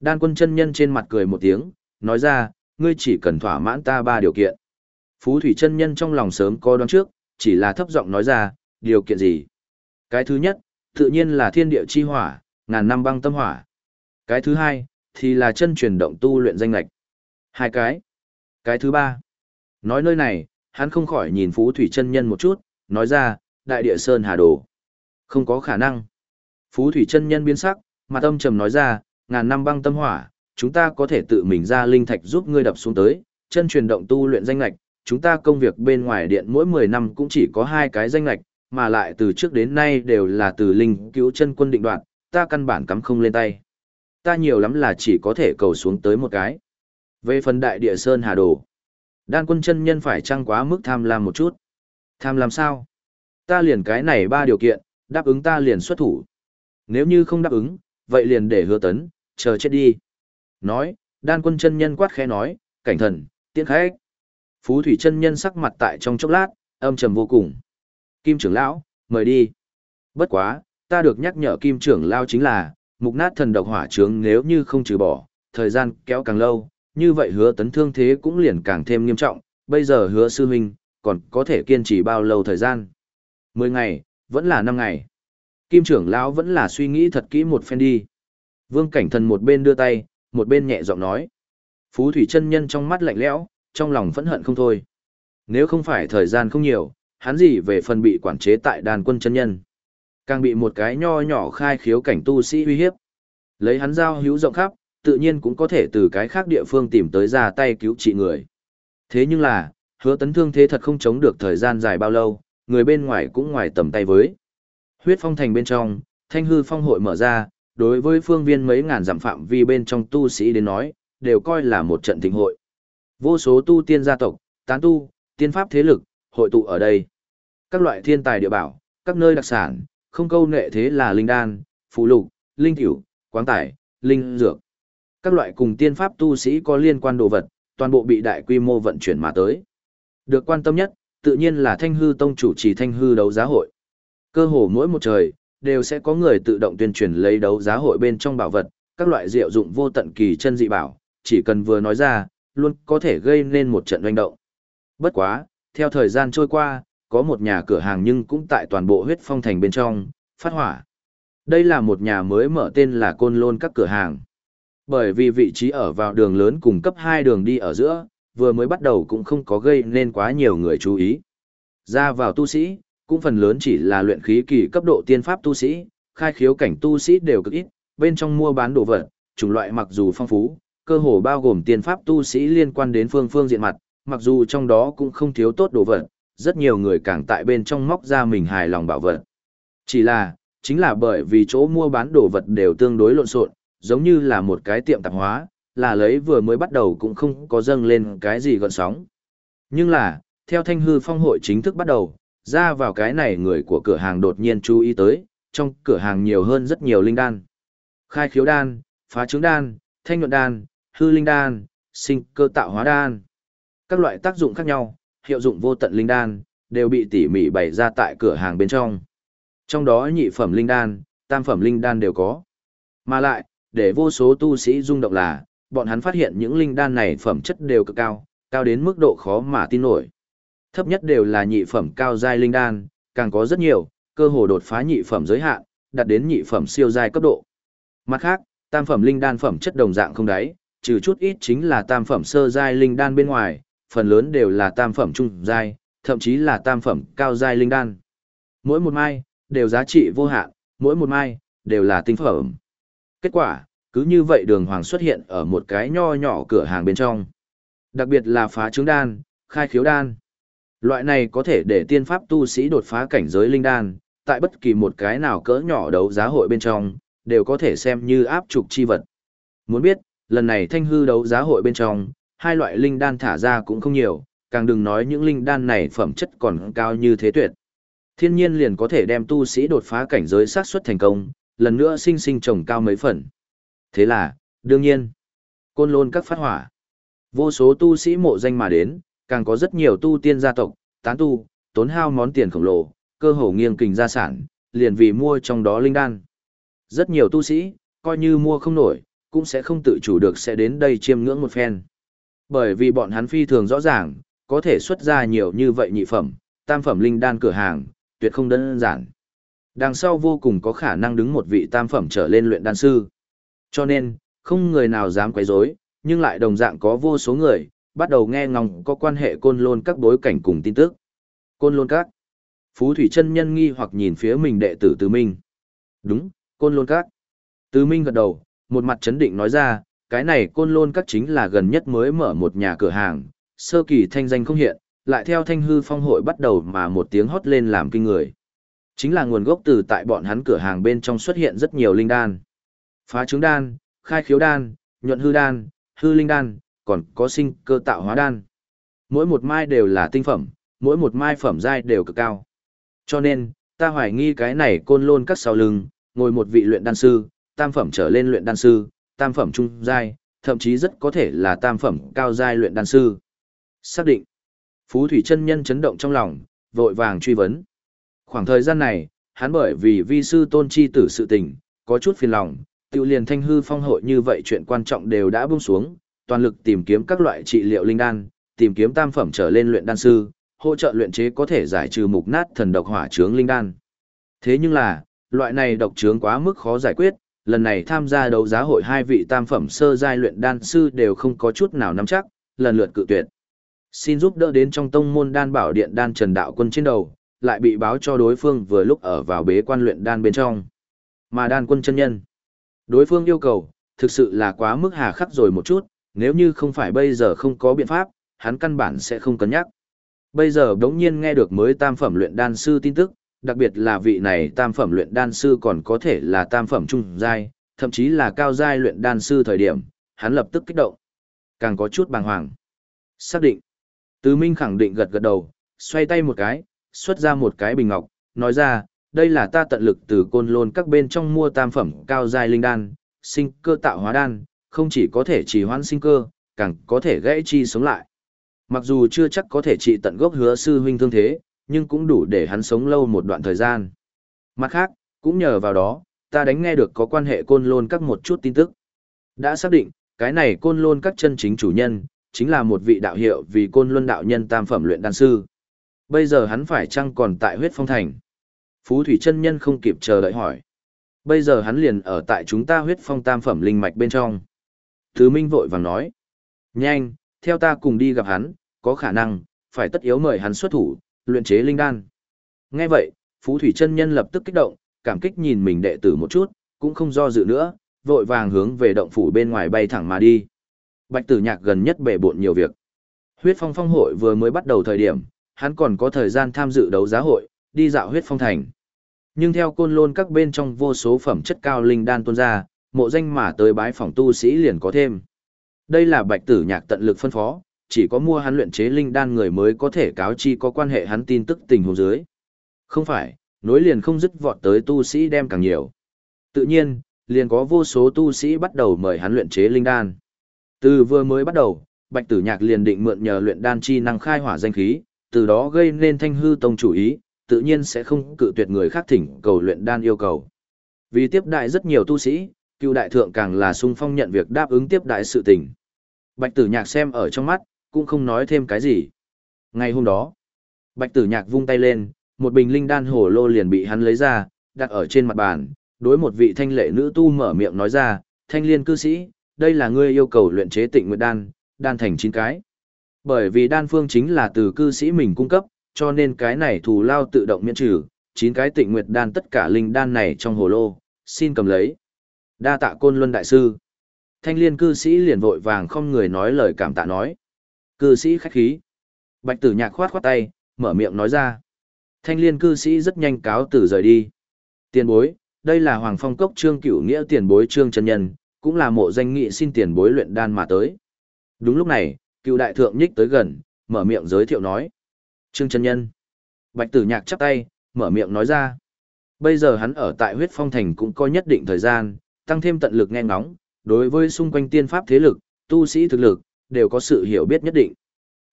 Đan quân chân nhân trên mặt cười một tiếng, nói ra, ngươi chỉ cần thỏa mãn ta ba điều kiện. Phú thủy chân nhân trong lòng sớm có đoán trước, chỉ là thấp giọng nói ra, điều kiện gì? Cái thứ nhất, tự nhiên là thiên địa chi hỏa, ngàn năm băng tâm hỏa. Cái thứ hai, thì là chân truyền động tu luyện danh lạch. Hai cái. Cái thứ ba. Nói nơi này, hắn không khỏi nhìn Phú Thủy chân nhân một chút, nói ra, đại địa sơn hà đồ. Không có khả năng. Phú Thủy chân nhân biến sắc, mặt âm trầm nói ra, ngàn năm băng tâm hỏa, chúng ta có thể tự mình ra linh thạch giúp ngươi đập xuống tới, chân truyền động tu luyện danh lạch, chúng ta công việc bên ngoài điện mỗi 10 năm cũng chỉ có hai cái danh lạch, mà lại từ trước đến nay đều là từ linh cứu chân quân định đoạt, ta căn bản cắm không lên tay. Ta nhiều lắm là chỉ có thể cầu xuống tới một cái. Về phần đại địa sơn hà đồ, đan quân chân nhân phải trăng quá mức tham lam một chút. Tham lam sao? Ta liền cái này ba điều kiện, đáp ứng ta liền xuất thủ. Nếu như không đáp ứng, vậy liền để hứa tấn, chờ chết đi. Nói, đan quân chân nhân quát khẽ nói, cảnh thần, tiễn khách. Phú thủy chân nhân sắc mặt tại trong chốc lát, âm trầm vô cùng. Kim trưởng lão, mời đi. Bất quá, ta được nhắc nhở Kim trưởng lão chính là, mục nát thần độc hỏa trướng nếu như không trừ bỏ, thời gian kéo càng lâu, như vậy hứa tấn thương thế cũng liền càng thêm nghiêm trọng, bây giờ hứa sư huynh, còn có thể kiên trì bao lâu thời gian? Mười ngày, vẫn là năm ngày. Kim trưởng lão vẫn là suy nghĩ thật kỹ một phen đi. Vương cảnh thần một bên đưa tay, một bên nhẹ giọng nói. Phú thủy chân nhân trong mắt lạnh lẽo, trong lòng phẫn hận không thôi. Nếu không phải thời gian không nhiều, hắn gì về phần bị quản chế tại đàn quân chân nhân. Càng bị một cái nho nhỏ khai khiếu cảnh tu sĩ uy hiếp. Lấy hắn giao hữu rộng khắp, tự nhiên cũng có thể từ cái khác địa phương tìm tới ra tay cứu trị người. Thế nhưng là, hứa tấn thương thế thật không chống được thời gian dài bao lâu, người bên ngoài cũng ngoài tầm tay với. Huyết phong thành bên trong, thanh hư phong hội mở ra, đối với phương viên mấy ngàn dặm phạm vi bên trong tu sĩ đến nói, đều coi là một trận thịnh hội. Vô số tu tiên gia tộc, tán tu, tiên pháp thế lực, hội tụ ở đây. Các loại thiên tài địa bảo, các nơi đặc sản, không câu nệ thế là linh đan, phù lục, linh tiểu, quáng tải, linh dược. Các loại cùng tiên pháp tu sĩ có liên quan đồ vật, toàn bộ bị đại quy mô vận chuyển mà tới. Được quan tâm nhất, tự nhiên là Thanh Hư Tông chủ trì Thanh Hư đấu giá hội. Cơ hồ mỗi một trời, đều sẽ có người tự động tuyên truyền lấy đấu giá hội bên trong bảo vật, các loại diệu dụng vô tận kỳ chân dị bảo, chỉ cần vừa nói ra, luôn có thể gây nên một trận doanh động. Bất quá, theo thời gian trôi qua, có một nhà cửa hàng nhưng cũng tại toàn bộ huyết phong thành bên trong, phát hỏa. Đây là một nhà mới mở tên là Côn Lôn các cửa hàng. Bởi vì vị trí ở vào đường lớn cùng cấp 2 đường đi ở giữa, vừa mới bắt đầu cũng không có gây nên quá nhiều người chú ý. Ra vào tu sĩ, cũng phần lớn chỉ là luyện khí kỳ cấp độ tiên pháp tu sĩ, khai khiếu cảnh tu sĩ đều cực ít, bên trong mua bán đồ vật, chủng loại mặc dù phong phú, cơ hồ bao gồm tiên pháp tu sĩ liên quan đến phương phương diện mặt, mặc dù trong đó cũng không thiếu tốt đồ vật, rất nhiều người càng tại bên trong móc ra mình hài lòng bảo vật. Chỉ là, chính là bởi vì chỗ mua bán đồ vật đều tương đối lộn xộn, giống như là một cái tiệm tạp hóa, là lấy vừa mới bắt đầu cũng không có dâng lên cái gì gọn sóng. Nhưng là, theo thanh hư phong hội chính thức bắt đầu, ra vào cái này người của cửa hàng đột nhiên chú ý tới, trong cửa hàng nhiều hơn rất nhiều linh đan. Khai khiếu đan, phá trứng đan, thanh nhuận đan, hư linh đan, sinh cơ tạo hóa đan. Các loại tác dụng khác nhau, hiệu dụng vô tận linh đan, đều bị tỉ mỉ bày ra tại cửa hàng bên trong. Trong đó nhị phẩm linh đan, tam phẩm linh đan đều có. Mà lại, để vô số tu sĩ rung động là, bọn hắn phát hiện những linh đan này phẩm chất đều cực cao, cao đến mức độ khó mà tin nổi. Thấp nhất đều là nhị phẩm cao giai linh đan, càng có rất nhiều, cơ hồ đột phá nhị phẩm giới hạn, đạt đến nhị phẩm siêu giai cấp độ. Mặt khác, tam phẩm linh đan phẩm chất đồng dạng không đáy, trừ chút ít chính là tam phẩm sơ giai linh đan bên ngoài, phần lớn đều là tam phẩm trung giai, thậm chí là tam phẩm cao giai linh đan. Mỗi một mai đều giá trị vô hạn, mỗi một mai đều là tinh phẩm. Kết quả, cứ như vậy đường hoàng xuất hiện ở một cái nho nhỏ cửa hàng bên trong. Đặc biệt là phá trứng đan, khai khiếu đan. Loại này có thể để tiên pháp tu sĩ đột phá cảnh giới linh đan, tại bất kỳ một cái nào cỡ nhỏ đấu giá hội bên trong, đều có thể xem như áp trục chi vật. Muốn biết, lần này thanh hư đấu giá hội bên trong, hai loại linh đan thả ra cũng không nhiều, càng đừng nói những linh đan này phẩm chất còn cao như thế tuyệt. Thiên nhiên liền có thể đem tu sĩ đột phá cảnh giới sát xuất thành công, lần nữa sinh sinh trồng cao mấy phần. Thế là, đương nhiên, côn lôn các phát hỏa. Vô số tu sĩ mộ danh mà đến, càng có rất nhiều tu tiên gia tộc, tán tu, tốn hao món tiền khổng lồ, cơ hồ nghiêng kình gia sản, liền vì mua trong đó linh đan. Rất nhiều tu sĩ, coi như mua không nổi, cũng sẽ không tự chủ được sẽ đến đây chiêm ngưỡng một phen. Bởi vì bọn hắn phi thường rõ ràng, có thể xuất ra nhiều như vậy nhị phẩm, tam phẩm linh đan cửa hàng, tuyệt không đơn giản. Đằng sau vô cùng có khả năng đứng một vị tam phẩm trở lên luyện đan sư. Cho nên, không người nào dám quấy rối, nhưng lại đồng dạng có vô số người, bắt đầu nghe ngóng có quan hệ côn lôn các bối cảnh cùng tin tức. Côn lôn các. Phú Thủy chân nhân nghi hoặc nhìn phía mình đệ tử Từ Minh. Đúng, côn lôn các. Từ Minh gật đầu, một mặt chấn định nói ra, cái này côn lôn các chính là gần nhất mới mở một nhà cửa hàng, sơ kỳ thanh danh không hiện, lại theo thanh hư phong hội bắt đầu mà một tiếng hót lên làm kinh người. Chính là nguồn gốc từ tại bọn hắn cửa hàng bên trong xuất hiện rất nhiều linh đan. Phá trứng đan, khai khiếu đan, nhuận hư đan, hư linh đan, còn có sinh cơ tạo hóa đan. Mỗi một mai đều là tinh phẩm, mỗi một mai phẩm giai đều cực cao. Cho nên, ta hoài nghi cái này côn lôn các sau lưng, ngồi một vị luyện đan sư, tam phẩm trở lên luyện đan sư, tam phẩm trung giai, thậm chí rất có thể là tam phẩm cao giai luyện đan sư. Xác định. Phú Thủy chân nhân chấn động trong lòng, vội vàng truy vấn. Khoảng thời gian này, hắn bởi vì vi sư tôn chi tử sự tình, có chút phiền lòng, tiêu liền thanh hư phong hội như vậy chuyện quan trọng đều đã buông xuống, toàn lực tìm kiếm các loại trị liệu linh đan, tìm kiếm tam phẩm trở lên luyện đan sư, hỗ trợ luyện chế có thể giải trừ mục nát thần độc hỏa chướng linh đan. Thế nhưng là, loại này độc chướng quá mức khó giải quyết, lần này tham gia đấu giá hội hai vị tam phẩm sơ giai luyện đan sư đều không có chút nào nắm chắc, lần lượt cự tuyệt. Xin giúp đỡ đến trong tông môn đan bảo điện đan Trần Đạo Quân trên đầu, lại bị báo cho đối phương vừa lúc ở vào bế quan luyện đan bên trong. Mà đan quân chân nhân, đối phương yêu cầu, thực sự là quá mức hà khắc rồi một chút, nếu như không phải bây giờ không có biện pháp, hắn căn bản sẽ không cân nhắc. Bây giờ đống nhiên nghe được mới tam phẩm luyện đan sư tin tức, đặc biệt là vị này tam phẩm luyện đan sư còn có thể là tam phẩm trung giai, thậm chí là cao giai luyện đan sư thời điểm, hắn lập tức kích động. Càng có chút bàng hoàng. Xác định. Tứ Minh khẳng định gật gật đầu, xoay tay một cái, xuất ra một cái bình ngọc, nói ra, đây là ta tận lực từ côn lôn các bên trong mua tam phẩm cao giai linh đan, sinh cơ tạo hóa đan, không chỉ có thể trì hoãn sinh cơ, càng có thể gãy chi sống lại. Mặc dù chưa chắc có thể trị tận gốc hứa sư huynh thương thế, nhưng cũng đủ để hắn sống lâu một đoạn thời gian. Mặt khác, cũng nhờ vào đó, ta đánh nghe được có quan hệ côn lôn các một chút tin tức. Đã xác định, cái này côn lôn các chân chính chủ nhân, chính là một vị đạo hiệu vì côn luân đạo nhân tam phẩm luyện đan sư. Bây giờ hắn phải chăng còn tại huyết phong thành? Phú Thủy chân nhân không kịp chờ đợi hỏi. Bây giờ hắn liền ở tại chúng ta huyết phong tam phẩm linh mạch bên trong. Thứ Minh vội vàng nói. Nhanh, theo ta cùng đi gặp hắn, có khả năng, phải tất yếu mời hắn xuất thủ, luyện chế linh đan. Nghe vậy, Phú Thủy chân nhân lập tức kích động, cảm kích nhìn mình đệ tử một chút, cũng không do dự nữa, vội vàng hướng về động phủ bên ngoài bay thẳng mà đi. Bạch Tử Nhạc gần nhất bể bộn nhiều việc. Huyết Phong Phong hội vừa mới bắt đầu thời điểm, hắn còn có thời gian tham dự đấu giá hội, đi dạo Huyết Phong thành. Nhưng theo côn lôn các bên trong vô số phẩm chất cao linh đan tuôn ra, mộ danh mà tới bái phòng tu sĩ liền có thêm. Đây là Bạch Tử Nhạc tận lực phân phó, chỉ có mua hắn luyện chế linh đan người mới có thể cáo chi có quan hệ hắn tin tức tình huống dưới. Không phải, nối liền không dứt vọt tới tu sĩ đem càng nhiều. Tự nhiên, liền có vô số tu sĩ bắt đầu mời hắn luyện chế linh đan. Từ vừa mới bắt đầu, Bạch Tử Nhạc liền định mượn nhờ luyện đan chi năng khai hỏa danh khí, từ đó gây nên thanh hư tông chủ ý, tự nhiên sẽ không cự tuyệt người khác thỉnh cầu luyện đan yêu cầu. Vì tiếp đại rất nhiều tu sĩ, cựu đại thượng càng là sung phong nhận việc đáp ứng tiếp đại sự tình. Bạch Tử Nhạc xem ở trong mắt, cũng không nói thêm cái gì. Ngày hôm đó, Bạch Tử Nhạc vung tay lên, một bình linh đan hồ lô liền bị hắn lấy ra, đặt ở trên mặt bàn, đối một vị thanh lệ nữ tu mở miệng nói ra, thanh liên cư sĩ, đây là ngươi yêu cầu luyện chế tịnh nguyệt đan, đan thành 9 cái. Bởi vì đan phương chính là từ cư sĩ mình cung cấp, cho nên cái này thù lao tự động miễn trừ, 9 cái tịnh nguyệt đan tất cả linh đan này trong hồ lô, xin cầm lấy. Đa tạ côn luân đại sư. Thanh liên cư sĩ liền vội vàng không người nói lời cảm tạ nói. Cư sĩ khách khí. Bạch tử nhạc khoát khoát tay, mở miệng nói ra. Thanh liên cư sĩ rất nhanh cáo từ rời đi. Tiền bối, đây là Hoàng Phong Cốc Trương Cửu Nghĩa tiền bối Trương chân Nhân, cũng là mộ danh nghị xin tiền bối luyện đan mà tới. Đúng lúc này, cựu đại thượng nhích tới gần, mở miệng giới thiệu nói. Trương chân Nhân. Bạch tử nhạc chắp tay, mở miệng nói ra. Bây giờ hắn ở tại huyết phong thành cũng có nhất định thời gian, tăng thêm tận lực nghe ngóng, đối với xung quanh tiên pháp thế lực, tu sĩ thực lực, đều có sự hiểu biết nhất định.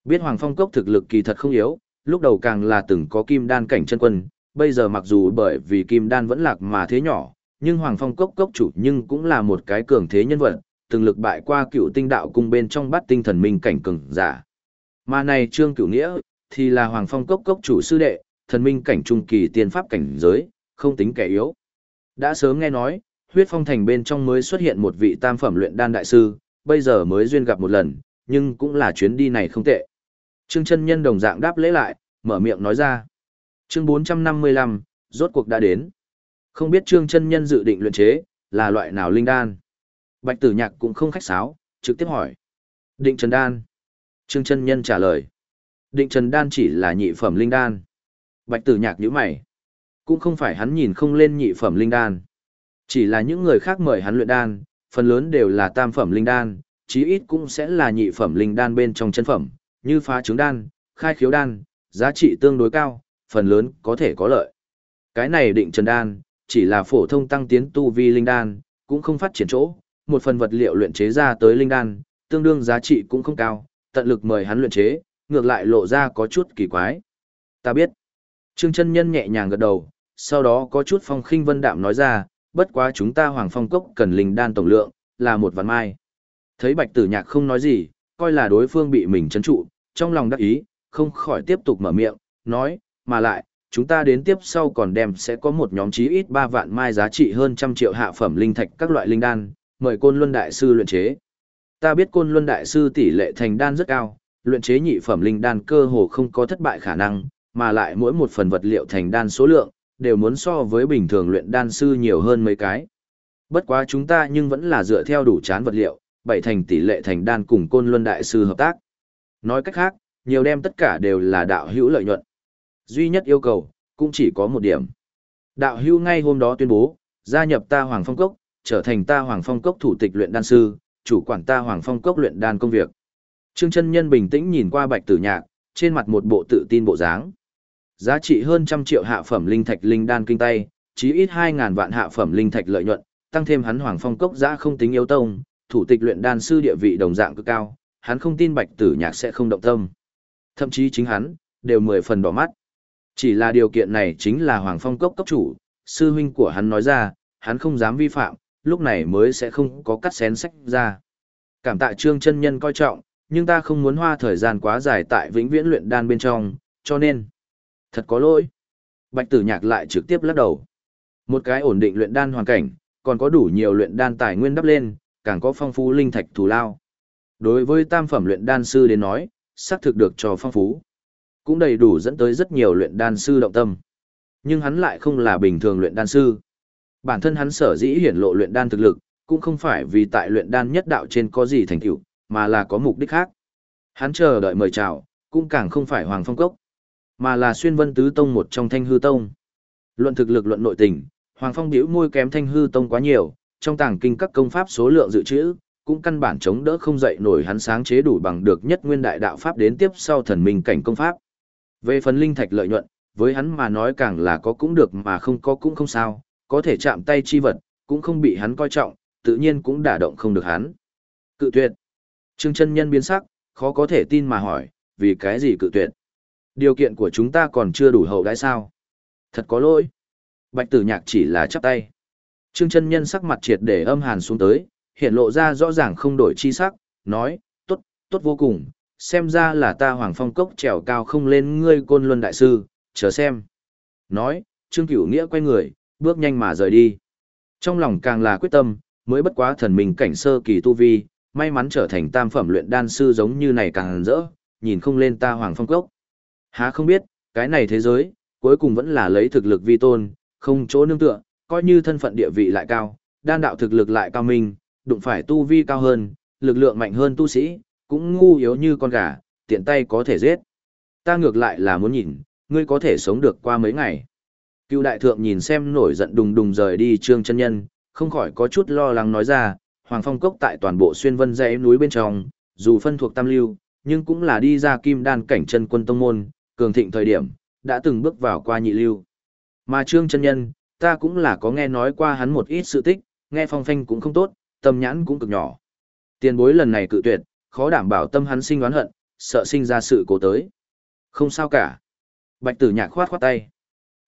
Biết Hoàng Phong Cốc thực lực kỳ thật không yếu, lúc đầu càng là từng có kim đan cảnh chân quân, bây giờ mặc dù bởi vì kim đan vẫn lạc mà thế nhỏ, nhưng Hoàng Phong Cốc Cốc chủ nhưng cũng là một cái cường thế nhân vật, từng lực bại qua cựu tinh đạo cung bên trong bát tinh thần minh cảnh cường giả. Mà này Trương Cửu Nghĩa, thì là Hoàng Phong Cốc Cốc chủ sư đệ, thần minh cảnh trung kỳ tiên pháp cảnh giới, không tính kẻ yếu. Đã sớm nghe nói, huyết phong thành bên trong mới xuất hiện một vị tam phẩm luyện đan đại sư, bây giờ mới duyên gặp một lần, nhưng cũng là chuyến đi này không tệ. Trương chân nhân đồng dạng đáp lễ lại, mở miệng nói ra. Chương 455, rốt cuộc đã đến. Không biết Trương chân nhân dự định luyện chế, là loại nào linh đan? Bạch tử nhạc cũng không khách sáo, trực tiếp hỏi. Định trần đan. Trương chân nhân trả lời. Định trần đan chỉ là nhị phẩm linh đan. Bạch tử nhạc nhíu mày. Cũng không phải hắn nhìn không lên nhị phẩm linh đan. Chỉ là những người khác mời hắn luyện đan, phần lớn đều là tam phẩm linh đan, chí ít cũng sẽ là nhị phẩm linh đan bên trong chân phẩm, như phá trứng đan, khai khiếu đan, giá trị tương đối cao, phần lớn có thể có lợi. Cái này định trần đan, chỉ là phổ thông tăng tiến tu vi linh đan, cũng không phát triển chỗ, một phần vật liệu luyện chế ra tới linh đan, tương đương giá trị cũng không cao, tận lực mời hắn luyện chế, ngược lại lộ ra có chút kỳ quái. Ta biết. Trương chân nhân nhẹ nhàng gật đầu, sau đó có chút phong khinh vân đạm nói ra, bất quá chúng ta hoàng phong cốc cần linh đan tổng lượng, là một vạn mai. Thấy bạch tử nhạc không nói gì, coi là đối phương bị mình chấn trụ, trong lòng đắc ý, không khỏi tiếp tục mở miệng, nói, mà lại, chúng ta đến tiếp sau còn đem sẽ có một nhóm chí ít 3 vạn mai giá trị hơn trăm triệu hạ phẩm linh thạch các loại linh đan, mời Côn Luân Đại Sư luyện chế. Ta biết Côn Luân Đại Sư tỷ lệ thành đan rất cao, luyện chế nhị phẩm linh đan cơ hồ không có thất bại khả năng, mà lại mỗi một phần vật liệu thành đan số lượng, đều muốn so với bình thường luyện đan sư nhiều hơn mấy cái. Bất quá chúng ta nhưng vẫn là dựa theo đủ chán vật liệu, bảy thành tỷ lệ thành đan cùng Côn Luân Đại Sư hợp tác. Nói cách khác, nhiều đem tất cả đều là đạo hữu lợi nhuận. Duy nhất yêu cầu, cũng chỉ có một điểm. Đạo hữu ngay hôm đó tuyên bố, gia nhập ta Hoàng Phong Cốc, trở thành ta Hoàng Phong Cốc thủ tịch luyện đan sư, chủ quản ta Hoàng Phong Cốc luyện đan công việc. Trương chân nhân bình tĩnh nhìn qua bạch tử nhạc, trên mặt một bộ tự tin bộ dáng. Giá trị hơn trăm triệu hạ phẩm linh thạch linh đan kinh tay, chí ít 2000 vạn hạ phẩm linh thạch lợi nhuận, tăng thêm hắn Hoàng Phong cốc giá không tính yếu tông, thủ tịch luyện đan sư địa vị đồng dạng cực cao, hắn không tin Bạch Tử Nhạc sẽ không động tâm. Thậm chí chính hắn đều mười phần đỏ mắt. Chỉ là điều kiện này chính là Hoàng Phong cốc cấp chủ, sư huynh của hắn nói ra, hắn không dám vi phạm, lúc này mới sẽ không có cắt xén sách ra. Cảm tạ Trương chân nhân coi trọng, nhưng ta không muốn hoa thời gian quá dài tại vĩnh viễn luyện đan bên trong, cho nên, thật có lỗi. Bạch tử nhạc lại trực tiếp lắc đầu. Một cái ổn định luyện đan hoàn cảnh, còn có đủ nhiều luyện đan tài nguyên đắp lên, càng có phong phú linh thạch thù lao. Đối với tam phẩm luyện đan sư đến nói, xác thực được cho phong phú. Cũng đầy đủ dẫn tới rất nhiều luyện đan sư động tâm. Nhưng hắn lại không là bình thường luyện đan sư. Bản thân hắn sở dĩ hiển lộ luyện đan thực lực, cũng không phải vì tại luyện đan nhất đạo trên có gì thành tựu, mà là có mục đích khác. Hắn chờ đợi mời chào, cũng càng không phải Hoàng Phong Cốc, mà là xuyên vân tứ tông một trong thanh hư tông. Luận thực lực luận nội tình, Hoàng Phong biểu môi kém thanh hư tông quá nhiều, trong tàng kinh các công pháp số lượng dự trữ, cũng căn bản chống đỡ không dậy nổi hắn sáng chế đủ bằng được nhất nguyên đại đạo pháp đến tiếp sau thần minh cảnh công pháp. Về phần linh thạch lợi nhuận, với hắn mà nói càng là có cũng được mà không có cũng không sao, có thể chạm tay chi vật, cũng không bị hắn coi trọng, tự nhiên cũng đả động không được hắn. Cự tuyệt. Trương chân nhân biến sắc, khó có thể tin mà hỏi, vì cái gì cự tuyệt? Điều kiện của chúng ta còn chưa đủ hậu đãi sao? Thật có lỗi. Bạch tử nhạc chỉ là chắp tay. Trương chân nhân sắc mặt triệt để âm hàn xuống tới, hiện lộ ra rõ ràng không đổi chi sắc, nói, tốt, tốt vô cùng, xem ra là ta hoàng phong cốc trèo cao không lên ngươi côn luân đại sư, chờ xem. Nói, Trương Cửu Nghĩa quay người, bước nhanh mà rời đi. Trong lòng càng là quyết tâm, mới bất quá thần mình cảnh sơ kỳ tu vi, may mắn trở thành tam phẩm luyện đan sư giống như này càng rỡ, nhìn không lên ta hoàng phong cốc. Há không biết, cái này thế giới, cuối cùng vẫn là lấy thực lực vi tôn, không chỗ nương tựa, coi như thân phận địa vị lại cao, đan đạo thực lực lại cao minh, đụng phải tu vi cao hơn, lực lượng mạnh hơn tu sĩ, cũng ngu yếu như con gà, tiện tay có thể giết. Ta ngược lại là muốn nhìn, ngươi có thể sống được qua mấy ngày. Cựu đại thượng nhìn xem nổi giận đùng đùng rời đi trương chân nhân, không khỏi có chút lo lắng nói ra, Hoàng Phong Cốc tại toàn bộ xuyên vân dãy núi bên trong, dù phân thuộc tam lưu, nhưng cũng là đi ra kim đan cảnh chân quân tông môn, cường thịnh thời điểm, đã từng bước vào qua nhị lưu. Mà trương chân nhân, ta cũng là có nghe nói qua hắn một ít sự tích, nghe phong phanh cũng không tốt, tâm nhãn cũng cực nhỏ. Tiền bối lần này cự tuyệt, khó đảm bảo tâm hắn sinh oán hận, sợ sinh ra sự cố tới. Không sao cả. Bạch tử nhạc khoát khoát tay.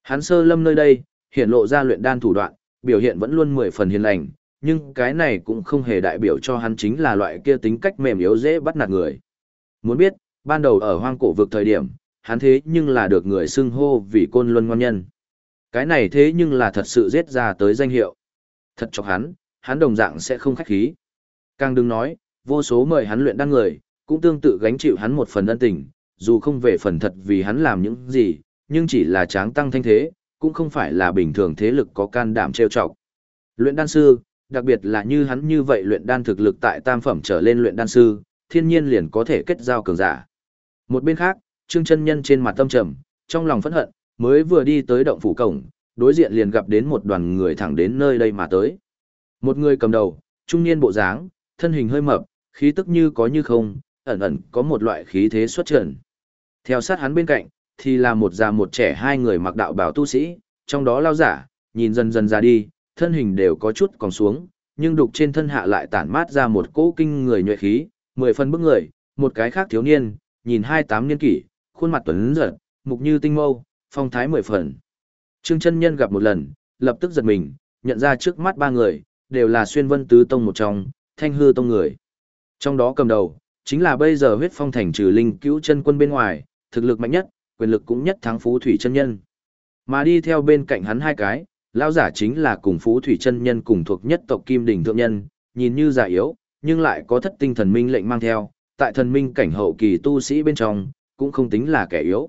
Hắn sơ lâm nơi đây, hiện lộ ra luyện đan thủ đoạn, biểu hiện vẫn luôn mười phần hiền lành, nhưng cái này cũng không hề đại biểu cho hắn chính là loại kia tính cách mềm yếu dễ bắt nạt người. Muốn biết, ban đầu ở hoang cổ vực thời điểm, hắn thế nhưng là được người xưng hô vì côn luân ngon nhân. Cái này thế nhưng là thật sự giết ra tới danh hiệu. Thật cho hắn, hắn đồng dạng sẽ không khách khí. Càng đừng nói, vô số mời hắn luyện đan người, cũng tương tự gánh chịu hắn một phần ân tình, dù không về phần thật vì hắn làm những gì, nhưng chỉ là tráng tăng thanh thế, cũng không phải là bình thường thế lực có can đảm trêu chọc. Luyện đan sư, đặc biệt là như hắn như vậy luyện đan thực lực tại tam phẩm trở lên luyện đan sư, thiên nhiên liền có thể kết giao cường giả. Một bên khác, Trương chân nhân trên mặt tâm trầm, trong lòng phẫn hận, mới vừa đi tới động phủ cổng, đối diện liền gặp đến một đoàn người thẳng đến nơi đây mà tới. Một người cầm đầu, trung niên bộ dáng, thân hình hơi mập, khí tức như có như không, ẩn ẩn có một loại khí thế xuất trần. Theo sát hắn bên cạnh, thì là một già một trẻ hai người mặc đạo bảo tu sĩ, trong đó lao giả, nhìn dần dần ra đi, thân hình đều có chút còn xuống, nhưng đục trên thân hạ lại tản mát ra một cỗ kinh người nhuệ khí, mười phân bức người, một cái khác thiếu niên, nhìn hai tám niên kỷ, khuôn mặt tuấn giật, mục như tinh mâu, phong thái mười phần. Trương chân nhân gặp một lần, lập tức giật mình, nhận ra trước mắt ba người, đều là xuyên vân tứ tông một trong, thanh hư tông người. Trong đó cầm đầu, chính là bây giờ huyết phong thành trừ linh cứu chân quân bên ngoài, thực lực mạnh nhất, quyền lực cũng nhất thắng phú thủy chân nhân. Mà đi theo bên cạnh hắn hai cái, lão giả chính là cùng phú thủy chân nhân cùng thuộc nhất tộc kim đỉnh thượng nhân, nhìn như già yếu, nhưng lại có thất tinh thần minh lệnh mang theo, tại thần minh cảnh hậu kỳ tu sĩ bên trong, cũng không tính là kẻ yếu.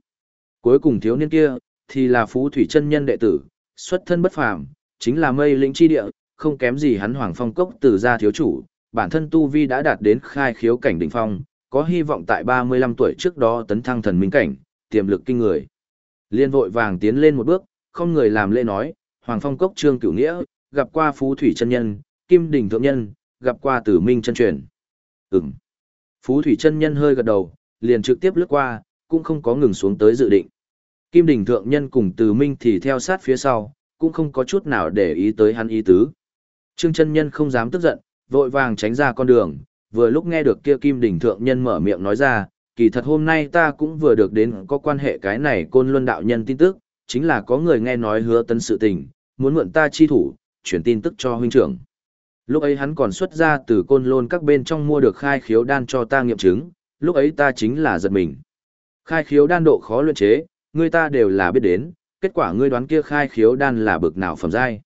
Cuối cùng thiếu niên kia, thì là phú thủy chân nhân đệ tử, xuất thân bất phàm, chính là mây lĩnh chi địa, không kém gì hắn hoàng phong cốc từ gia thiếu chủ, bản thân tu vi đã đạt đến khai khiếu cảnh đỉnh phong, có hy vọng tại 35 tuổi trước đó tấn thăng thần minh cảnh, tiềm lực kinh người. Liên vội vàng tiến lên một bước, không người làm lễ nói, Hoàng Phong Cốc Trương Cửu Nghĩa, gặp qua Phú Thủy chân nhân, Kim đỉnh thượng nhân, gặp qua Tử Minh chân truyền. Ừm. Phú Thủy chân nhân hơi gật đầu, liền trực tiếp lướt qua, cũng không có ngừng xuống tới dự định. Kim Đình Thượng Nhân cùng Từ Minh thì theo sát phía sau, cũng không có chút nào để ý tới hắn ý tứ. Trương chân nhân không dám tức giận, vội vàng tránh ra con đường, vừa lúc nghe được kia Kim Đình Thượng Nhân mở miệng nói ra, kỳ thật hôm nay ta cũng vừa được đến có quan hệ cái này côn luân đạo nhân tin tức, chính là có người nghe nói hứa tấn sự tình, muốn mượn ta chi thủ, chuyển tin tức cho huynh trưởng. Lúc ấy hắn còn xuất ra từ côn lôn các bên trong mua được khai khiếu đan cho ta nghiệm chứng, lúc ấy ta chính là giật mình. Khai khiếu đan độ khó luyện chế, người ta đều là biết đến, kết quả ngươi đoán kia khai khiếu đan là bực nào phẩm giai.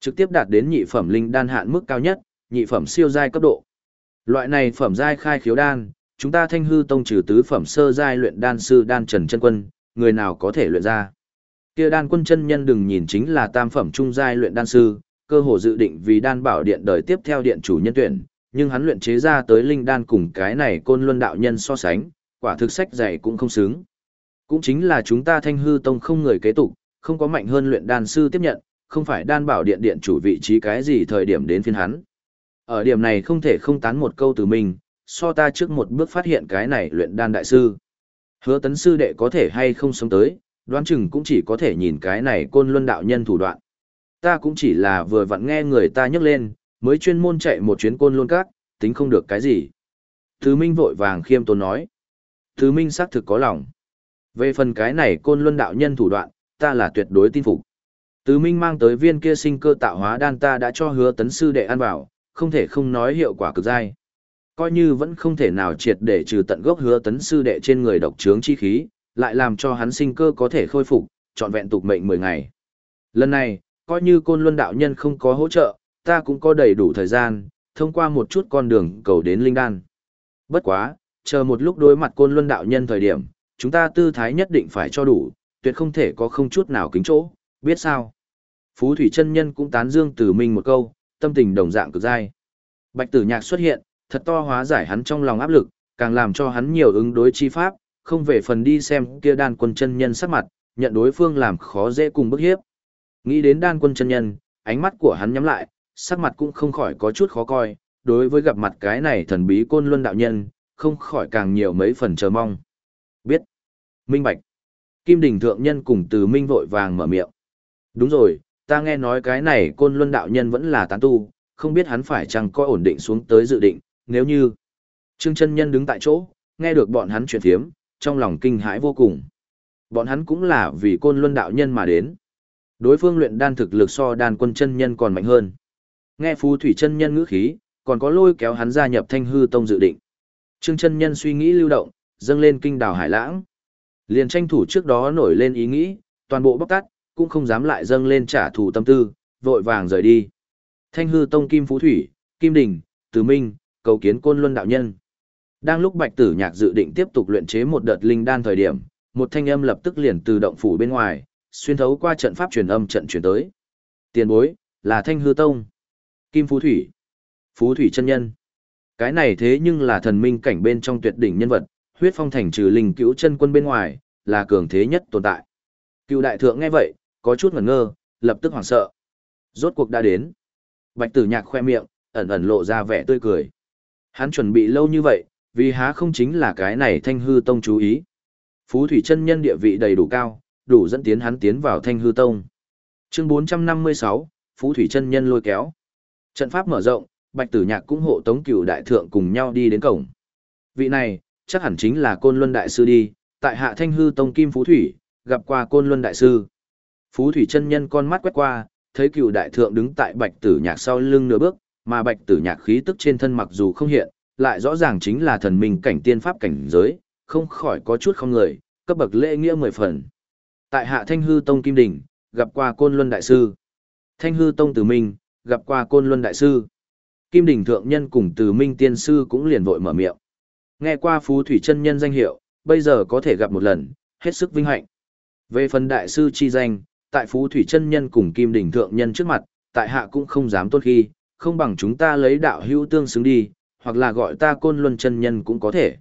Trực tiếp đạt đến nhị phẩm linh đan hạn mức cao nhất, nhị phẩm siêu giai cấp độ. Loại này phẩm giai khai khiếu đan, chúng ta Thanh hư tông trừ tứ phẩm sơ giai luyện đan sư đan Trần Chân Quân, người nào có thể luyện ra. Kia đan quân chân nhân đừng nhìn chính là tam phẩm trung giai luyện đan sư, cơ hồ dự định vì đan bảo điện đời tiếp theo điện chủ nhân tuyển, nhưng hắn luyện chế ra tới linh đan cùng cái này côn luân đạo nhân so sánh, quả thực sách dạy cũng không xứng. Cũng chính là chúng ta thanh hư tông không người kế tục, không có mạnh hơn luyện đan sư tiếp nhận, không phải đan bảo điện điện chủ vị trí cái gì thời điểm đến phiên hắn. Ở điểm này không thể không tán một câu từ mình, so ta trước một bước phát hiện cái này luyện đan đại sư. Hứa tấn sư đệ có thể hay không sống tới, đoán chừng cũng chỉ có thể nhìn cái này côn luân đạo nhân thủ đoạn. Ta cũng chỉ là vừa vặn nghe người ta nhắc lên, mới chuyên môn chạy một chuyến côn luân các, tính không được cái gì. Thứ Minh vội vàng khiêm tốn nói. Thứ Minh xác thực có lòng. Về phần cái này côn luân đạo nhân thủ đoạn, ta là tuyệt đối tin phục. Tứ Minh mang tới viên kia sinh cơ tạo hóa đan ta đã cho hứa tấn sư đệ ăn vào, không thể không nói hiệu quả cực dai. Coi như vẫn không thể nào triệt để trừ tận gốc hứa tấn sư đệ trên người độc trướng chi khí, lại làm cho hắn sinh cơ có thể khôi phục, trọn vẹn tục mệnh 10 ngày. Lần này, coi như côn luân đạo nhân không có hỗ trợ, ta cũng có đầy đủ thời gian, thông qua một chút con đường cầu đến linh đan. Bất quá, chờ một lúc đối mặt côn luân đạo nhân thời điểm, chúng ta tư thái nhất định phải cho đủ, tuyệt không thể có không chút nào kính chỗ, biết sao? Phú Thủy chân Nhân cũng tán dương từ mình một câu, tâm tình đồng dạng cực dai. Bạch tử nhạc xuất hiện, thật to hóa giải hắn trong lòng áp lực, càng làm cho hắn nhiều ứng đối chi pháp, không về phần đi xem kia đan quân chân nhân sắc mặt, nhận đối phương làm khó dễ cùng bức hiếp. Nghĩ đến đan quân chân nhân, ánh mắt của hắn nhắm lại, sắc mặt cũng không khỏi có chút khó coi, đối với gặp mặt cái này thần bí côn luân đạo nhân, không khỏi càng nhiều mấy phần chờ mong. Biết. Minh Bạch. Kim Đình Thượng Nhân cùng từ Minh vội vàng mở miệng. Đúng rồi, ta nghe nói cái này côn luân đạo nhân vẫn là tán tu, không biết hắn phải chăng coi ổn định xuống tới dự định, nếu như... Trương chân Nhân đứng tại chỗ, nghe được bọn hắn chuyện thiếm, trong lòng kinh hãi vô cùng. Bọn hắn cũng là vì côn luân đạo nhân mà đến. Đối phương luyện đan thực lực so đan quân chân nhân còn mạnh hơn. Nghe phù thủy chân nhân ngữ khí, còn có lôi kéo hắn gia nhập thanh hư tông dự định. Trương chân nhân suy nghĩ lưu động, dâng lên kinh đảo hải lãng. Liền tranh thủ trước đó nổi lên ý nghĩ, toàn bộ bóc tát, cũng không dám lại dâng lên trả thù tâm tư, vội vàng rời đi. Thanh hư tông kim phú thủy, kim đình, từ minh, cầu kiến côn luân đạo nhân. Đang lúc bạch tử nhạc dự định tiếp tục luyện chế một đợt linh đan thời điểm, một thanh âm lập tức liền từ động phủ bên ngoài, xuyên thấu qua trận pháp truyền âm trận chuyển tới. Tiền bối, là thanh hư tông. Kim phú thủy. Phú thủy chân nhân. Cái này thế nhưng là thần minh cảnh bên trong tuyệt đỉnh nhân vật, huyết phong thành trừ linh cứu chân quân bên ngoài, là cường thế nhất tồn tại. Cựu đại thượng nghe vậy, có chút ngẩn ngơ, lập tức hoảng sợ. Rốt cuộc đã đến. Bạch tử nhạc khoe miệng, ẩn ẩn lộ ra vẻ tươi cười. Hắn chuẩn bị lâu như vậy, vì há không chính là cái này thanh hư tông chú ý. Phú thủy chân nhân địa vị đầy đủ cao, đủ dẫn tiến hắn tiến vào thanh hư tông. Chương 456, Phú thủy chân nhân lôi kéo. Trận pháp mở rộng, Bạch Tử Nhạc cũng hộ tống cửu đại thượng cùng nhau đi đến cổng. Vị này, chắc hẳn chính là Côn Luân đại sư đi, tại Hạ Thanh hư tông Kim Phú thủy, gặp qua Côn Luân đại sư. Phú thủy chân nhân con mắt quét qua, thấy cửu đại thượng đứng tại Bạch Tử Nhạc sau lưng nửa bước, mà Bạch Tử Nhạc khí tức trên thân mặc dù không hiện, lại rõ ràng chính là thần minh cảnh tiên pháp cảnh giới, không khỏi có chút không người, cấp bậc lễ nghĩa mười phần. Tại Hạ Thanh hư tông Kim đỉnh, gặp qua Côn Luân đại sư. Thanh hư tông Tử Minh, gặp qua Côn Luân đại sư. Kim Đình Thượng Nhân cùng từ Minh Tiên Sư cũng liền vội mở miệng. Nghe qua Phú Thủy chân Nhân danh hiệu, bây giờ có thể gặp một lần, hết sức vinh hạnh. Về phần đại sư chi danh, tại Phú Thủy chân Nhân cùng Kim Đình Thượng Nhân trước mặt, tại hạ cũng không dám tốt khi, không bằng chúng ta lấy đạo hữu tương xứng đi, hoặc là gọi ta Côn Luân chân Nhân cũng có thể.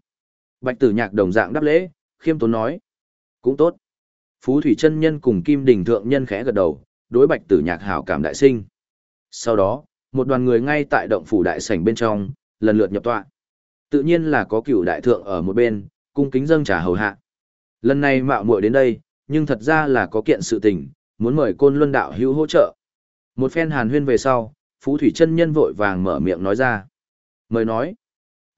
Bạch Tử Nhạc đồng dạng đáp lễ, khiêm tốn nói. Cũng tốt. Phú Thủy chân Nhân cùng Kim Đình Thượng Nhân khẽ gật đầu, đối Bạch Tử Nhạc hảo cảm đại sinh. Sau đó, một đoàn người ngay tại động phủ đại sảnh bên trong, lần lượt nhập tọa. Tự nhiên là có cửu đại thượng ở một bên, cung kính dâng trà hầu hạ. Lần này mạo muội đến đây, nhưng thật ra là có kiện sự tình, muốn mời côn luân đạo hữu hỗ trợ. Một phen hàn huyên về sau, Phú Thủy chân nhân vội vàng mở miệng nói ra. Mời nói,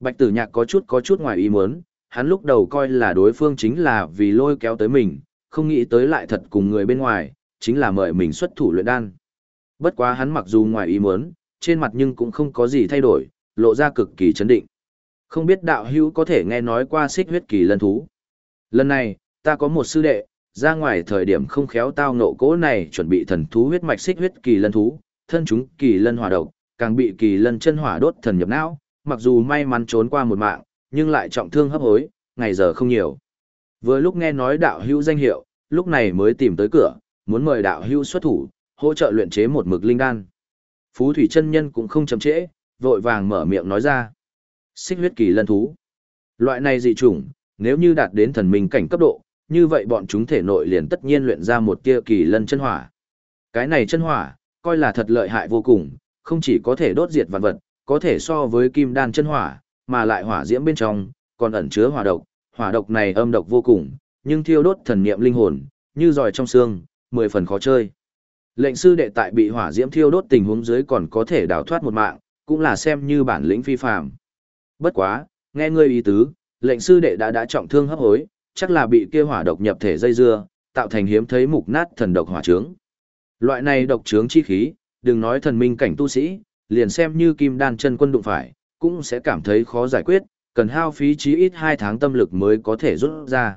Bạch Tử Nhạc có chút có chút ngoài ý muốn, hắn lúc đầu coi là đối phương chính là vì lôi kéo tới mình, không nghĩ tới lại thật cùng người bên ngoài, chính là mời mình xuất thủ luyện đan. Bất quá hắn mặc dù ngoài ý muốn, trên mặt nhưng cũng không có gì thay đổi, lộ ra cực kỳ chấn định. Không biết đạo hữu có thể nghe nói qua xích huyết kỳ lân thú. Lần này, ta có một sư đệ, ra ngoài thời điểm không khéo tao nộ cố này chuẩn bị thần thú huyết mạch xích huyết kỳ lân thú, thân chúng kỳ lân hỏa độc, càng bị kỳ lân chân hỏa đốt thần nhập não, mặc dù may mắn trốn qua một mạng, nhưng lại trọng thương hấp hối, ngày giờ không nhiều. Vừa lúc nghe nói đạo hữu danh hiệu, lúc này mới tìm tới cửa, muốn mời đạo hữu xuất thủ, hỗ trợ luyện chế một mực linh đan. Phú thủy chân nhân cũng không chậm trễ, vội vàng mở miệng nói ra. Xích huyết kỳ lân thú. Loại này dị chủng, nếu như đạt đến thần minh cảnh cấp độ, như vậy bọn chúng thể nội liền tất nhiên luyện ra một tia kỳ lân chân hỏa. Cái này chân hỏa, coi là thật lợi hại vô cùng, không chỉ có thể đốt diệt vạn vật, có thể so với kim đan chân hỏa, mà lại hỏa diễm bên trong, còn ẩn chứa hỏa độc, hỏa độc này âm độc vô cùng, nhưng thiêu đốt thần niệm linh hồn, như giỏi trong xương, mười phần khó chơi. Lệnh sư đệ tại bị hỏa diễm thiêu đốt tình huống dưới còn có thể đào thoát một mạng, cũng là xem như bản lĩnh phi phàm. Bất quá, nghe ngươi ý tứ, lệnh sư đệ đã đã trọng thương hấp hối, chắc là bị kia hỏa độc nhập thể dây dưa, tạo thành hiếm thấy mục nát thần độc hỏa trướng. Loại này độc trướng chi khí, đừng nói thần minh cảnh tu sĩ, liền xem như kim đan chân quân đụng phải, cũng sẽ cảm thấy khó giải quyết, cần hao phí chí ít 2 tháng tâm lực mới có thể rút ra.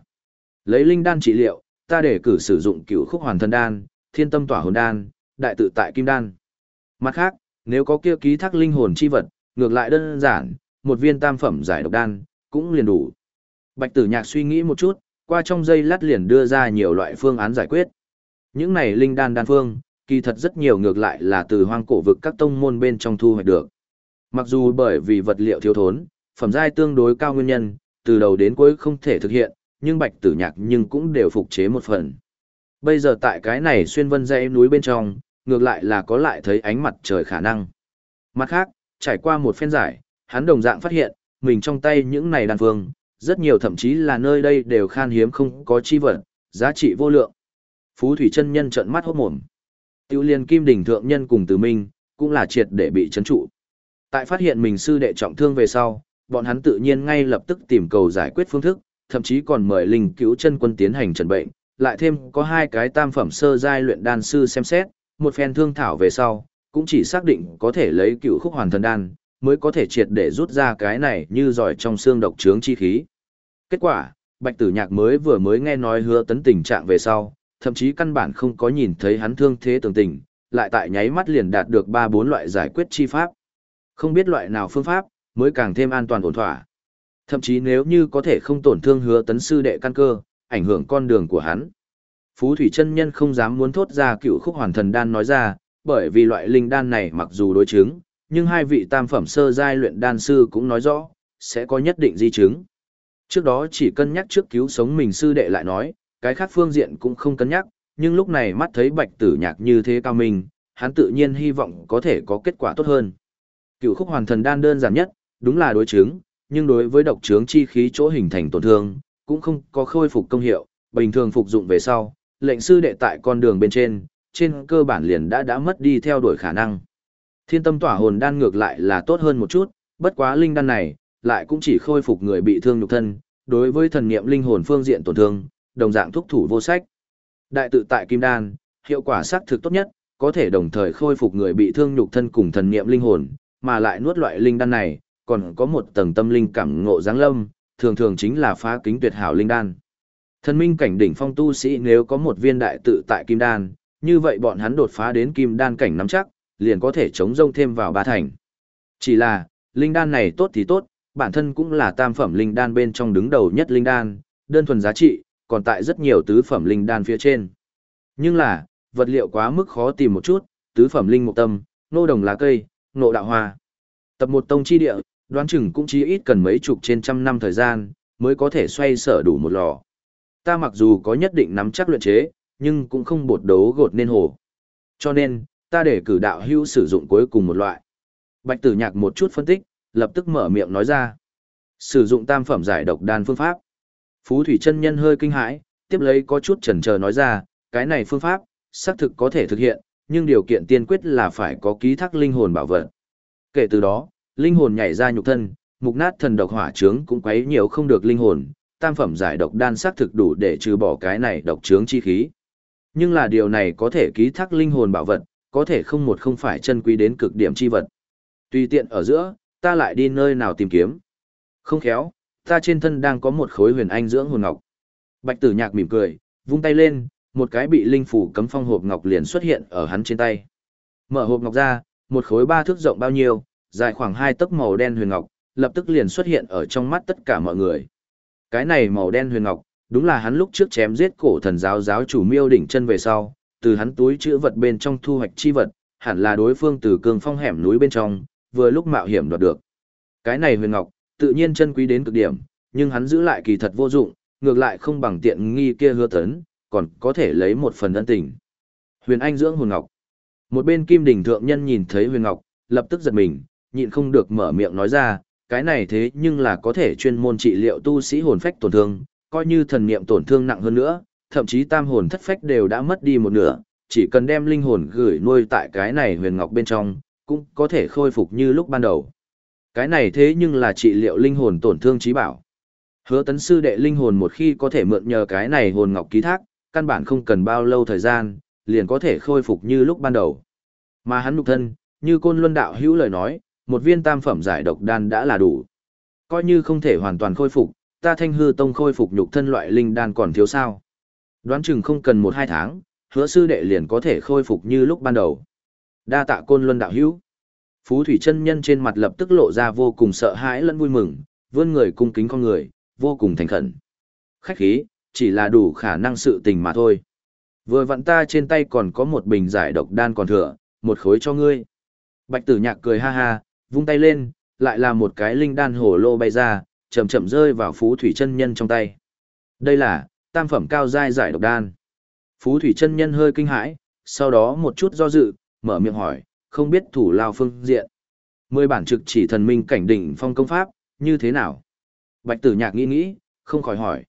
Lấy linh đan trị liệu, ta để cử sử dụng cửu khúc hoàn thần đan, thiên tâm tỏa hồn đan, đại tự tại kim đan. Mặt khác, nếu có kia ký thác linh hồn chi vật, ngược lại đơn giản, một viên tam phẩm giải độc đan, cũng liền đủ. Bạch tử nhạc suy nghĩ một chút, qua trong giây lát liền đưa ra nhiều loại phương án giải quyết. Những này linh đan đan phương, kỳ thật rất nhiều ngược lại là từ hoang cổ vực các tông môn bên trong thu hoạch được. Mặc dù bởi vì vật liệu thiếu thốn, phẩm giai tương đối cao nguyên nhân, từ đầu đến cuối không thể thực hiện, nhưng bạch tử nhạc nhưng cũng đều phục chế một phần. Bây giờ tại cái này xuyên vân dãy núi bên trong, ngược lại là có lại thấy ánh mặt trời khả năng. Mặt khác, trải qua một phen giải, hắn đồng dạng phát hiện, mình trong tay những này đan phương, rất nhiều thậm chí là nơi đây đều khan hiếm không có chi vật, giá trị vô lượng. Phú Thủy chân nhân trợn mắt hốt mồm. Tiêu liên kim đỉnh thượng nhân cùng từ minh, cũng là triệt để bị chấn trụ. Tại phát hiện mình sư đệ trọng thương về sau, bọn hắn tự nhiên ngay lập tức tìm cầu giải quyết phương thức, thậm chí còn mời linh cứu chân quân tiến hành trần bệnh, lại thêm có hai cái tam phẩm sơ giai luyện đan sư xem xét, một phen thương thảo về sau, cũng chỉ xác định có thể lấy cựu khúc hoàn thần đan, mới có thể triệt để rút ra cái này như giỏi trong xương độc trướng chi khí. Kết quả, Bạch Tử Nhạc mới vừa mới nghe nói hứa tấn tình trạng về sau, thậm chí căn bản không có nhìn thấy hắn thương thế tường tình, lại tại nháy mắt liền đạt được ba bốn loại giải quyết chi pháp. Không biết loại nào phương pháp, mới càng thêm an toàn ổn thỏa. Thậm chí nếu như có thể không tổn thương hứa tấn sư đệ căn cơ, ảnh hưởng con đường của hắn. Phú Thủy chân Nhân không dám muốn thốt ra cựu khúc hoàn thần đan nói ra, bởi vì loại linh đan này mặc dù đối chứng, nhưng hai vị tam phẩm sơ giai luyện đan sư cũng nói rõ, sẽ có nhất định di chứng. Trước đó chỉ cân nhắc trước cứu sống mình sư đệ lại nói, cái khác phương diện cũng không cân nhắc, nhưng lúc này mắt thấy bạch tử nhạc như thế cao mình, hắn tự nhiên hy vọng có thể có kết quả tốt hơn. Cựu khúc hoàn thần đan đơn giản nhất, đúng là đối chứng, nhưng đối với độc trướng chi khí chỗ hình thành tổn thương, cũng không có khôi phục công hiệu, bình thường phục dụng về sau, lệnh sư đệ tại con đường bên trên, trên cơ bản liền đã đã mất đi theo đuổi khả năng. Thiên tâm tỏa hồn đan ngược lại là tốt hơn một chút, bất quá linh đan này, lại cũng chỉ khôi phục người bị thương nhục thân, đối với thần niệm linh hồn phương diện tổn thương, đồng dạng thúc thủ vô sách. Đại tự tại kim đan, hiệu quả xác thực tốt nhất, có thể đồng thời khôi phục người bị thương nhục thân cùng thần niệm linh hồn, mà lại nuốt loại linh đan này, còn có một tầng tâm linh cảm ngộ giáng lâm, thường thường chính là phá kính tuyệt hảo linh đan. Thần minh cảnh đỉnh phong tu sĩ nếu có một viên đại tự tại kim đan, như vậy bọn hắn đột phá đến kim đan cảnh nắm chắc, liền có thể chống rông thêm vào ba thành. Chỉ là, linh đan này tốt thì tốt, bản thân cũng là tam phẩm linh đan bên trong đứng đầu nhất linh đan, đơn thuần giá trị, còn tại rất nhiều tứ phẩm linh đan phía trên. Nhưng là, vật liệu quá mức khó tìm một chút, tứ phẩm linh mục tâm, nô đồng lá cây, nộ đạo hoa. Tập một tông chi địa, đoán chừng cũng chỉ ít cần mấy chục trên trăm năm thời gian, mới có thể xoay sở đủ một lò. Ta mặc dù có nhất định nắm chắc luyện chế, nhưng cũng không bột đấu gột nên hồ. Cho nên, ta để cử đạo hữu sử dụng cuối cùng một loại. Bạch tử nhạc một chút phân tích, lập tức mở miệng nói ra. Sử dụng tam phẩm giải độc đan phương pháp. Phú Thủy chân Nhân hơi kinh hãi, tiếp lấy có chút chần chờ nói ra, cái này phương pháp, xác thực có thể thực hiện, nhưng điều kiện tiên quyết là phải có ký thác linh hồn bảo vật. Kể từ đó, linh hồn nhảy ra nhục thân, mục nát thần độc hỏa trướng cũng quấy nhiều không được linh hồn, tam phẩm giải độc đan xác thực đủ để trừ bỏ cái này độc trướng chi khí. Nhưng là điều này có thể ký thác linh hồn bảo vật, có thể không một không phải chân quý đến cực điểm chi vật. Tùy tiện ở giữa, ta lại đi nơi nào tìm kiếm. Không khéo, ta trên thân đang có một khối huyền anh dưỡng hồn ngọc. Bạch tử nhạc mỉm cười, vung tay lên, một cái bị linh phủ cấm phong hộp ngọc liền xuất hiện ở hắn trên tay. Mở hộp ngọc ra, một khối ba thước rộng bao nhiêu, dài khoảng hai tấc màu đen huyền ngọc, lập tức liền xuất hiện ở trong mắt tất cả mọi người. Cái này màu đen huyền ngọc, đúng là hắn lúc trước chém giết cổ thần giáo giáo chủ miêu đỉnh chân về sau, từ hắn túi chữ vật bên trong thu hoạch chi vật, hẳn là đối phương từ cường phong hẻm núi bên trong, vừa lúc mạo hiểm đoạt được. Cái này huyền ngọc, tự nhiên chân quý đến cực điểm, nhưng hắn giữ lại kỳ thật vô dụng, ngược lại không bằng tiện nghi kia hứa tấn, còn có thể lấy một phần ân tình. Huyền Anh dưỡng hồn ngọc. Một bên Kim Đình thượng nhân nhìn thấy Huyền Ngọc, lập tức giật mình, nhịn không được mở miệng nói ra, cái này thế nhưng là có thể chuyên môn trị liệu tu sĩ hồn phách tổn thương, coi như thần niệm tổn thương nặng hơn nữa, thậm chí tam hồn thất phách đều đã mất đi một nửa, chỉ cần đem linh hồn gửi nuôi tại cái này huyền ngọc bên trong, cũng có thể khôi phục như lúc ban đầu. Cái này thế nhưng là trị liệu linh hồn tổn thương trí bảo. Hứa tấn sư đệ linh hồn một khi có thể mượn nhờ cái này hồn ngọc ký thác, căn bản không cần bao lâu thời gian, liền có thể khôi phục như lúc ban đầu. Mà hắn nhục thân, như côn luân đạo hữu lời nói, một viên tam phẩm giải độc đan đã là đủ. Coi như không thể hoàn toàn khôi phục, ta thanh hư tông khôi phục nhục thân loại linh đan còn thiếu sao. Đoán chừng không cần một hai tháng, hứa sư đệ liền có thể khôi phục như lúc ban đầu. Đa tạ côn luân đạo hữu. Phú thủy chân nhân trên mặt lập tức lộ ra vô cùng sợ hãi lẫn vui mừng, vươn người cung kính con người, vô cùng thành khẩn. Khách khí, chỉ là đủ khả năng sự tình mà thôi. Vừa vặn ta trên tay còn có một bình giải độc đan còn thừa, một khối cho ngươi. Bạch tử nhạc cười ha ha, vung tay lên, lại là một cái linh đan hổ lô bay ra, chậm chậm rơi vào phú thủy chân nhân trong tay. Đây là, tam phẩm cao giai giải độc đan. Phú thủy chân nhân hơi kinh hãi, sau đó một chút do dự, mở miệng hỏi, không biết thủ lao phương diện. Mười bản trực chỉ thần minh cảnh đỉnh phong công pháp, như thế nào? Bạch tử nhạc nghĩ nghĩ, không khỏi hỏi.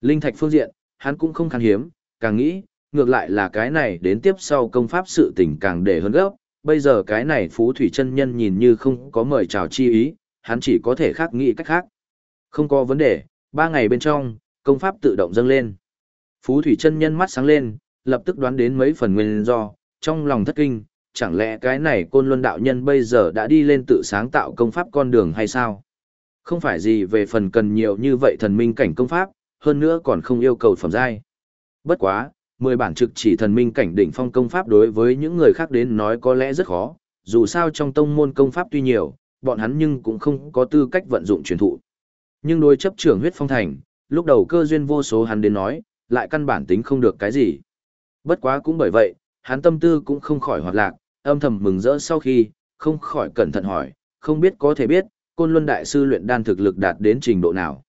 Linh thạch phương diện, hắn cũng không khan hiếm, càng nghĩ, ngược lại là cái này đến tiếp sau công pháp sự tình càng để hơn gấp. Bây giờ cái này phú thủy chân nhân nhìn như không có mời chào chi ý, hắn chỉ có thể khác nghĩ cách khác. Không có vấn đề, ba ngày bên trong, công pháp tự động dâng lên. Phú thủy chân nhân mắt sáng lên, lập tức đoán đến mấy phần nguyên do, trong lòng thất kinh, chẳng lẽ cái này côn luân đạo nhân bây giờ đã đi lên tự sáng tạo công pháp con đường hay sao? Không phải gì về phần cần nhiều như vậy thần minh cảnh công pháp, hơn nữa còn không yêu cầu phẩm giai. Bất quá, mười bản trực chỉ thần minh cảnh đỉnh phong công pháp đối với những người khác đến nói có lẽ rất khó, dù sao trong tông môn công pháp tuy nhiều, bọn hắn nhưng cũng không có tư cách vận dụng truyền thụ. Nhưng đối chấp trưởng huyết phong thành, lúc đầu cơ duyên vô số hắn đến nói, lại căn bản tính không được cái gì. Bất quá cũng bởi vậy, hắn tâm tư cũng không khỏi hoạt lạc, âm thầm mừng rỡ sau khi, không khỏi cẩn thận hỏi, không biết có thể biết, côn luân đại sư luyện đan thực lực đạt đến trình độ nào.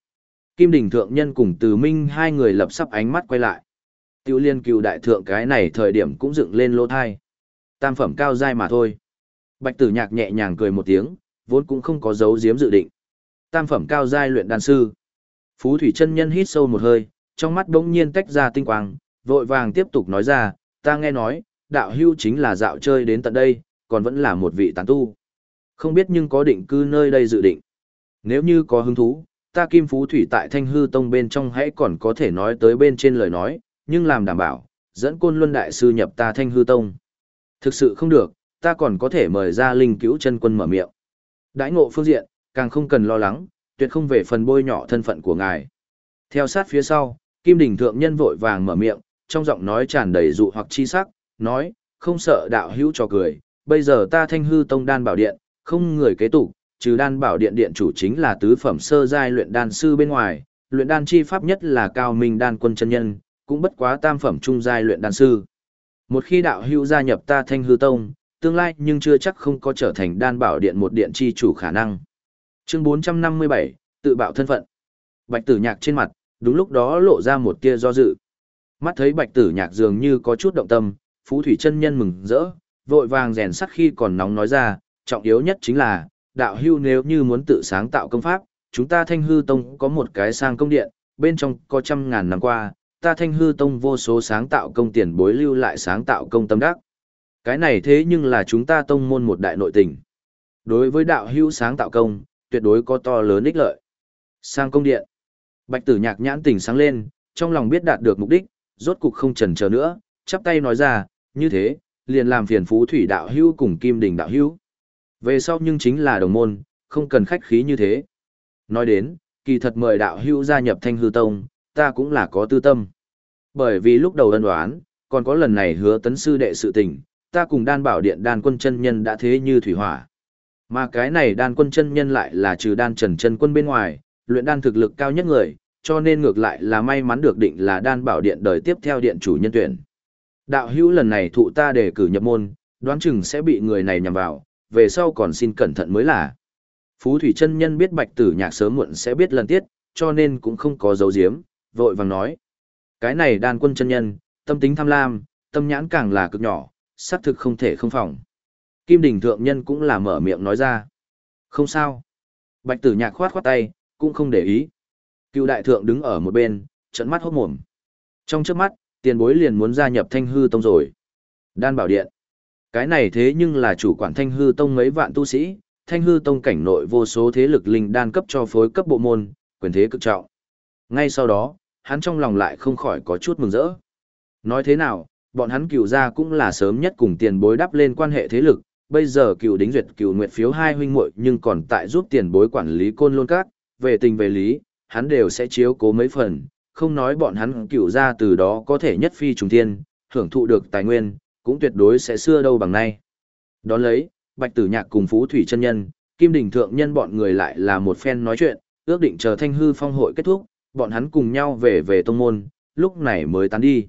Kim Đình Thượng Nhân cùng Từ Minh hai người lập sắp ánh mắt quay lại. Tiêu liên cựu đại thượng cái này thời điểm cũng dựng lên lỗ thai. Tam phẩm cao dai mà thôi. Bạch tử nhạc nhẹ nhàng cười một tiếng, vốn cũng không có dấu giếm dự định. Tam phẩm cao giai luyện đan sư. Phú Thủy chân Nhân hít sâu một hơi, trong mắt bỗng nhiên tách ra tinh quang, vội vàng tiếp tục nói ra, ta nghe nói, đạo hưu chính là dạo chơi đến tận đây, còn vẫn là một vị tán tu. Không biết nhưng có định cư nơi đây dự định. Nếu như có hứng thú, ta Kim Phú Thủy tại Thanh Hư Tông bên trong hãy còn có thể nói tới bên trên lời nói, nhưng làm đảm bảo, dẫn côn luân đại sư nhập ta Thanh Hư Tông. Thực sự không được, ta còn có thể mời ra linh cứu chân quân mở miệng. Đãi ngộ phương diện, càng không cần lo lắng, tuyệt không về phần bôi nhỏ thân phận của ngài. Theo sát phía sau, Kim Đình Thượng Nhân vội vàng mở miệng, trong giọng nói tràn đầy dụ hoặc chi sắc, nói, không sợ đạo hữu cho cười, bây giờ ta thanh hư tông đan bảo điện, không người kế tục, trừ đan bảo điện điện chủ chính là tứ phẩm sơ giai luyện đan sư bên ngoài, luyện đan chi pháp nhất là cao minh đan quân chân nhân, cũng bất quá tam phẩm trung giai luyện đan sư. Một khi đạo hữu gia nhập ta thanh hư tông, tương lai nhưng chưa chắc không có trở thành đan bảo điện một điện chi chủ khả năng. Chương 457, tự bạo thân phận. Bạch tử nhạc trên mặt, đúng lúc đó lộ ra một tia do dự. Mắt thấy bạch tử nhạc dường như có chút động tâm, phú thủy chân nhân mừng rỡ, vội vàng rèn sắt khi còn nóng nói ra, trọng yếu nhất chính là, đạo hưu nếu như muốn tự sáng tạo công pháp, chúng ta thanh hư tông có một cái sang công điện, bên trong có trăm ngàn năm qua, ta thanh hư tông vô số sáng tạo công tiền bối lưu lại sáng tạo công tâm đắc. Cái này thế nhưng là chúng ta tông môn một đại nội tình. Đối với đạo hữu sáng tạo công, tuyệt đối có to lớn ích lợi. Sang công điện. Bạch tử nhạc nhãn tỉnh sáng lên, trong lòng biết đạt được mục đích, rốt cục không chần chờ nữa, chắp tay nói ra, như thế, liền làm phiền phú thủy đạo hữu cùng kim đình đạo hữu. Về sau nhưng chính là đồng môn, không cần khách khí như thế. Nói đến, kỳ thật mời đạo hữu gia nhập thanh hư tông, ta cũng là có tư tâm. Bởi vì lúc đầu ân đoán, còn có lần này hứa tấn sư đệ sự tình, ta cùng đan bảo điện đan quân chân nhân đã thế như thủy hỏa. Mà cái này đan quân chân nhân lại là trừ đan trần chân quân bên ngoài, luyện đan thực lực cao nhất người, cho nên ngược lại là may mắn được định là đan bảo điện đời tiếp theo điện chủ nhân tuyển. Đạo hữu lần này thụ ta đề cử nhập môn, đoán chừng sẽ bị người này nhằm vào, về sau còn xin cẩn thận mới là. Phú Thủy chân nhân biết bạch tử nhạc sớm muộn sẽ biết lần tiết, cho nên cũng không có dấu diếm, vội vàng nói. Cái này đan quân chân nhân, tâm tính tham lam, tâm nhãn càng là cực nhỏ, xác thực không thể không phòng. Kim Đình Thượng Nhân cũng là mở miệng nói ra. Không sao. Bạch tử nhạc khoát khoát tay, cũng không để ý. Cựu đại thượng đứng ở một bên, trận mắt hốt mồm. Trong trước mắt, tiền bối liền muốn gia nhập thanh hư tông rồi. Đan bảo điện. Cái này thế nhưng là chủ quản thanh hư tông mấy vạn tu sĩ, thanh hư tông cảnh nội vô số thế lực linh đan cấp cho phối cấp bộ môn, quyền thế cực trọng. Ngay sau đó, hắn trong lòng lại không khỏi có chút mừng rỡ. Nói thế nào, bọn hắn cựu gia cũng là sớm nhất cùng tiền bối đắp lên quan hệ thế lực, bây giờ cựu đính duyệt cựu nguyện phiếu hai huynh muội nhưng còn tại giúp tiền bối quản lý côn lôn các, về tình về lý, hắn đều sẽ chiếu cố mấy phần, không nói bọn hắn cựu gia từ đó có thể nhất phi trùng thiên, hưởng thụ được tài nguyên, cũng tuyệt đối sẽ xưa đâu bằng nay. Đón lấy, Bạch Tử Nhạc cùng Phú Thủy chân nhân, Kim Đình thượng nhân bọn người lại là một phen nói chuyện, ước định chờ Thanh hư phong hội kết thúc, bọn hắn cùng nhau về về tông môn, lúc này mới tán đi.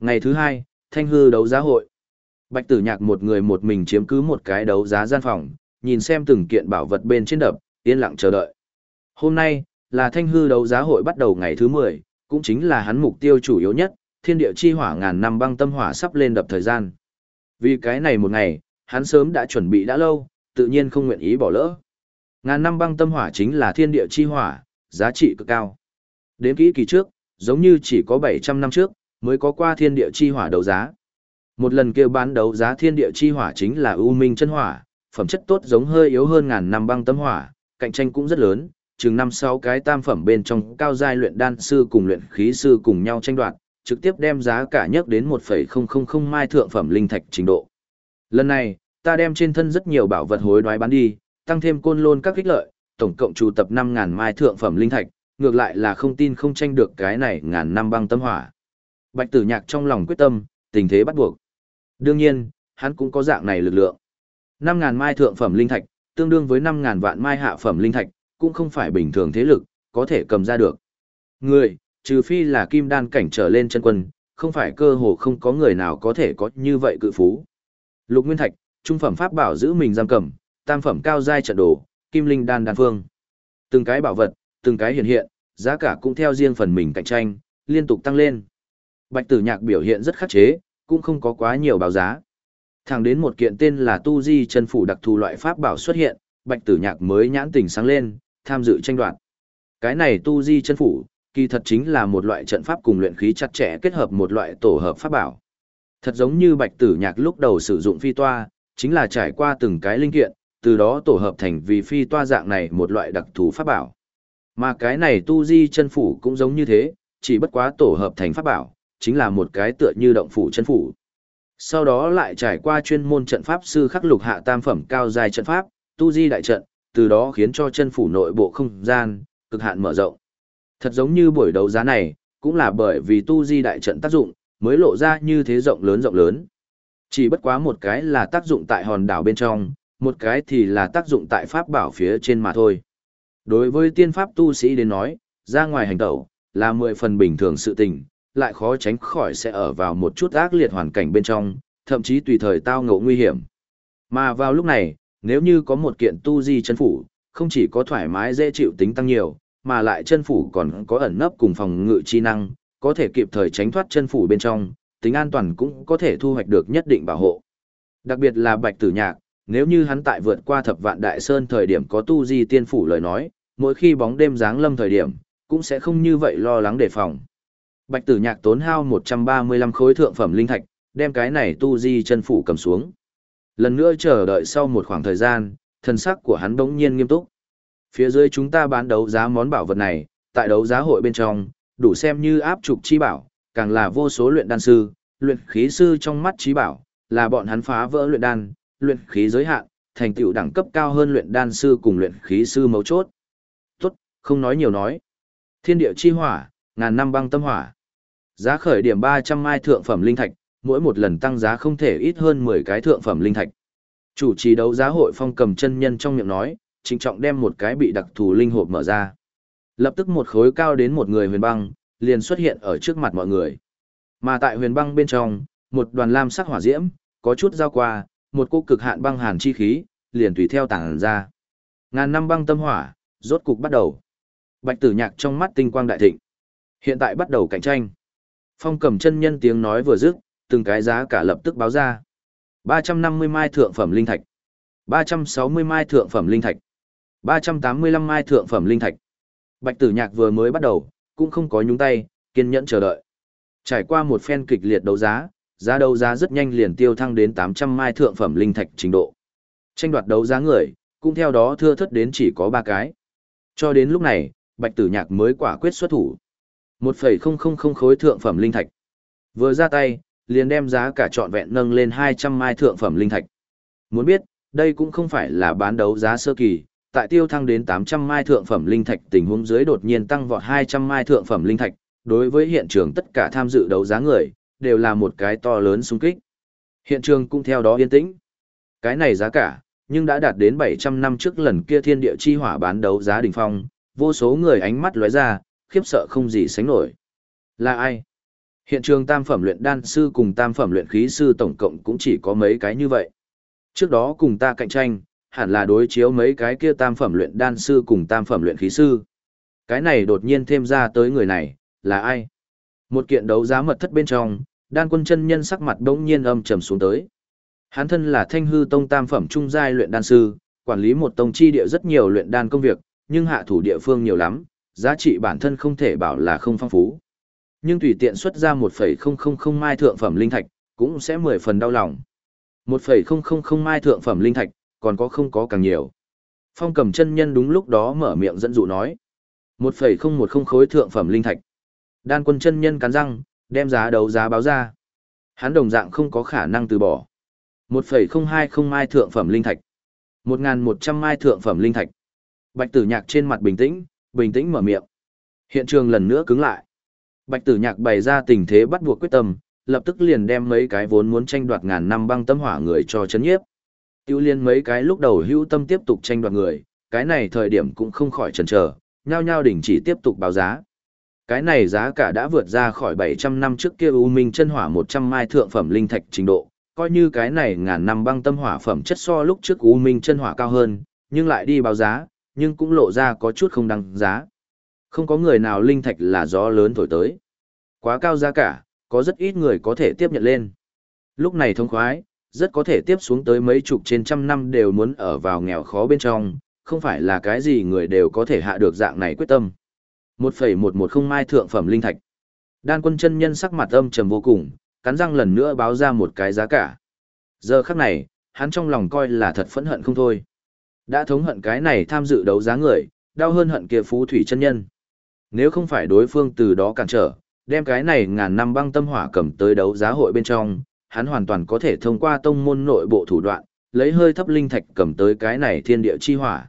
Ngày thứ hai, Thanh hư đấu giá hội. Bạch Tử Nhạc một người một mình chiếm cứ một cái đấu giá gian phòng, nhìn xem từng kiện bảo vật bên trên đập, yên lặng chờ đợi. Hôm nay, là Thanh hư đấu giá hội bắt đầu ngày thứ 10, cũng chính là hắn mục tiêu chủ yếu nhất, thiên địa chi hỏa ngàn năm băng tâm hỏa sắp lên đập thời gian. Vì cái này một ngày, hắn sớm đã chuẩn bị đã lâu, tự nhiên không nguyện ý bỏ lỡ. Ngàn năm băng tâm hỏa chính là thiên địa chi hỏa, giá trị cực cao. Đến kỹ kỳ trước, giống như chỉ có 700 năm trước, mới có qua thiên địa chi hỏa đấu giá. Một lần kêu bán đấu giá thiên địa chi hỏa chính là U minh chân hỏa, phẩm chất tốt giống hơi yếu hơn ngàn năm băng tâm hỏa, cạnh tranh cũng rất lớn, chừng năm sáu cái tam phẩm bên trong cao giai luyện đan sư cùng luyện khí sư cùng nhau tranh đoạt, trực tiếp đem giá cả nhất đến 1.000 mai thượng phẩm linh thạch trình độ. Lần này, ta đem trên thân rất nhiều bảo vật hối đoái bán đi, tăng thêm côn lôn các kích lợi, tổng cộng chủ tập 5.000 mai thượng phẩm linh thạch, ngược lại là không tin không tranh được cái này ngàn năm băng tâm hỏa. Bạch tử nhạc trong lòng quyết tâm, tình thế bắt buộc. Đương nhiên, hắn cũng có dạng này lực lượng. 5.000 mai thượng phẩm linh thạch, tương đương với 5.000 vạn mai hạ phẩm linh thạch, cũng không phải bình thường thế lực, có thể cầm ra được. Người, trừ phi là kim đan cảnh trở lên chân quân, không phải cơ hồ không có người nào có thể có như vậy cự phú. Lục Nguyên Thạch, trung phẩm pháp bảo giữ mình giam cầm, tam phẩm cao giai trận đồ, kim linh đan đan phương. Từng cái bảo vật, từng cái hiện hiện, giá cả cũng theo riêng phần mình cạnh tranh, liên tục tăng lên. Bạch Tử Nhạc biểu hiện rất khắc chế, cũng không có quá nhiều báo giá. Thẳng đến một kiện tên là Tu Di chân phủ đặc thù loại pháp bảo xuất hiện, Bạch Tử Nhạc mới nhãn tỉnh sáng lên, tham dự tranh đoạt. Cái này Tu Di chân phủ, kỳ thật chính là một loại trận pháp cùng luyện khí chặt chẽ kết hợp một loại tổ hợp pháp bảo. Thật giống như Bạch Tử Nhạc lúc đầu sử dụng phi toa, chính là trải qua từng cái linh kiện, từ đó tổ hợp thành vì phi toa dạng này một loại đặc thù pháp bảo. Mà cái này tu di chân phủ cũng giống như thế, chỉ bất quá tổ hợp thành pháp bảo, chính là một cái tựa như động phủ chân phủ. Sau đó lại trải qua chuyên môn trận pháp sư khắc lục hạ tam phẩm cao dài trận pháp, tu di đại trận, từ đó khiến cho chân phủ nội bộ không gian, cực hạn mở rộng. Thật giống như buổi đấu giá này, cũng là bởi vì tu di đại trận tác dụng, mới lộ ra như thế rộng lớn rộng lớn. Chỉ bất quá một cái là tác dụng tại hòn đảo bên trong, một cái thì là tác dụng tại pháp bảo phía trên mà thôi. Đối với tiên pháp tu sĩ đến nói, ra ngoài hành tẩu, là mười phần bình thường sự tình, lại khó tránh khỏi sẽ ở vào một chút ác liệt hoàn cảnh bên trong, thậm chí tùy thời tao ngộ nguy hiểm. Mà vào lúc này, nếu như có một kiện tu di chân phủ, không chỉ có thoải mái dễ chịu tính tăng nhiều, mà lại chân phủ còn có ẩn nấp cùng phòng ngự chi năng, có thể kịp thời tránh thoát chân phủ bên trong, tính an toàn cũng có thể thu hoạch được nhất định bảo hộ. Đặc biệt là Bạch Tử Nhạc, nếu như hắn tại vượt qua thập vạn đại sơn thời điểm có tu di tiên phủ lời nói, mỗi khi bóng đêm giáng lâm thời điểm, cũng sẽ không như vậy lo lắng đề phòng. Bạch Tử Nhạc tốn hao 135 khối thượng phẩm linh thạch, đem cái này tu di chân phủ cầm xuống. Lần nữa chờ đợi sau một khoảng thời gian, thần sắc của hắn đống nhiên nghiêm túc. Phía dưới chúng ta bán đấu giá món bảo vật này, tại đấu giá hội bên trong, đủ xem như áp trục chi bảo, càng là vô số luyện đan sư, luyện khí sư trong mắt trí bảo, là bọn hắn phá vỡ luyện đan, luyện khí giới hạn, thành tựu đẳng cấp cao hơn luyện đan sư cùng luyện khí sư mấu chốt. Tốt, không nói nhiều nói. Thiên địa chi hỏa, ngàn năm băng tâm hỏa. Giá khởi điểm 300 mai thượng phẩm linh thạch, mỗi một lần tăng giá không thể ít hơn 10 cái thượng phẩm linh thạch. Chủ trì đấu giá hội phong cầm chân nhân trong miệng nói, trịnh trọng đem một cái bị đặc thù linh hộp mở ra. Lập tức một khối cao đến một người huyền băng, liền xuất hiện ở trước mặt mọi người. Mà tại huyền băng bên trong, một đoàn lam sắc hỏa diễm, có chút giao qua, một cô cực hạn băng hàn chi khí, liền tùy theo tảng ra. Ngàn năm băng tâm hỏa, rốt cục bắt đầu. Bạch tử nhạc trong mắt tinh quang đại thịnh. Hiện tại bắt đầu cạnh tranh. Phong cầm chân nhân tiếng nói vừa dứt, từng cái giá cả lập tức báo ra. 350 mai thượng phẩm linh thạch. 360 mai thượng phẩm linh thạch. 385 mai thượng phẩm linh thạch. Bạch tử nhạc vừa mới bắt đầu, cũng không có nhúng tay, kiên nhẫn chờ đợi. Trải qua một phen kịch liệt đấu giá, giá đấu giá rất nhanh liền tiêu thăng đến 800 mai thượng phẩm linh thạch trình độ. Tranh đoạt đấu giá người, cũng theo đó thưa thất đến chỉ có 3 cái. Cho đến lúc này, Bạch Tử Nhạc mới quả quyết xuất thủ. 1,000 khối thượng phẩm linh thạch. Vừa ra tay, liền đem giá cả trọn vẹn nâng lên 200 mai thượng phẩm linh thạch. Muốn biết, đây cũng không phải là bán đấu giá sơ kỳ, tại tiêu thăng đến 800 mai thượng phẩm linh thạch tình huống dưới đột nhiên tăng vọt 200 mai thượng phẩm linh thạch, đối với hiện trường tất cả tham dự đấu giá người, đều là một cái to lớn xung kích. Hiện trường cũng theo đó yên tĩnh. Cái này giá cả, nhưng đã đạt đến 700 năm trước lần kia thiên địa chi hỏa bán đấu giá đỉnh phong, vô số người ánh mắt lóe ra, khiếp sợ không gì sánh nổi. Là ai? Hiện trường tam phẩm luyện đan sư cùng tam phẩm luyện khí sư tổng cộng cũng chỉ có mấy cái như vậy. Trước đó cùng ta cạnh tranh, hẳn là đối chiếu mấy cái kia tam phẩm luyện đan sư cùng tam phẩm luyện khí sư. Cái này đột nhiên thêm ra tới người này, là ai? Một kiện đấu giá mật thất bên trong, đan quân chân nhân sắc mặt đống nhiên âm trầm xuống tới. Hắn thân là thanh hư tông tam phẩm trung giai luyện đan sư, quản lý một tông chi địa rất nhiều luyện đan công việc, nhưng hạ thủ địa phương nhiều lắm, giá trị bản thân không thể bảo là không phong phú. Nhưng tùy tiện xuất ra 1,000 mai thượng phẩm linh thạch, cũng sẽ 10 phần đau lòng. 1,000 mai thượng phẩm linh thạch, còn có không có càng nhiều. Phong cầm chân nhân đúng lúc đó mở miệng dẫn dụ nói. 1,010 khối thượng phẩm linh thạch. Đan quân chân nhân cắn răng, đem giá đấu giá báo ra. Hắn đồng dạng không có khả năng từ bỏ. 1,020 mai thượng phẩm linh thạch. 1.100 mai thượng phẩm linh thạch. Bạch tử nhạc trên mặt bình tĩnh, bình tĩnh mở miệng. Hiện trường lần nữa cứng lại. Bạch tử nhạc bày ra tình thế bắt buộc quyết tâm, lập tức liền đem mấy cái vốn muốn tranh đoạt ngàn năm băng tâm hỏa người cho chấn nhiếp. Tiêu liên mấy cái lúc đầu hữu tâm tiếp tục tranh đoạt người, cái này thời điểm cũng không khỏi chần chờ, nhao nhao đỉnh chỉ tiếp tục báo giá. Cái này giá cả đã vượt ra khỏi 700 năm trước kia U Minh chân hỏa 100 mai thượng phẩm linh thạch trình độ, coi như cái này ngàn năm băng tâm hỏa phẩm chất so lúc trước U Minh chân hỏa cao hơn, nhưng lại đi báo giá, nhưng cũng lộ ra có chút không đăng giá. Không có người nào linh thạch là gió lớn thổi tới. Quá cao giá cả, có rất ít người có thể tiếp nhận lên. Lúc này thông khoái, rất có thể tiếp xuống tới mấy chục trên trăm năm đều muốn ở vào nghèo khó bên trong, không phải là cái gì người đều có thể hạ được dạng này quyết tâm. 1,110 mai thượng phẩm linh thạch. Đan quân chân nhân sắc mặt âm trầm vô cùng, cắn răng lần nữa báo ra một cái giá cả. Giờ khắc này, hắn trong lòng coi là thật phẫn hận không thôi. Đã thống hận cái này tham dự đấu giá người, đau hơn hận kia phú thủy chân nhân. Nếu không phải đối phương từ đó cản trở, đem cái này ngàn năm băng tâm hỏa cầm tới đấu giá hội bên trong, hắn hoàn toàn có thể thông qua tông môn nội bộ thủ đoạn, lấy hơi thấp linh thạch cầm tới cái này thiên địa chi hỏa.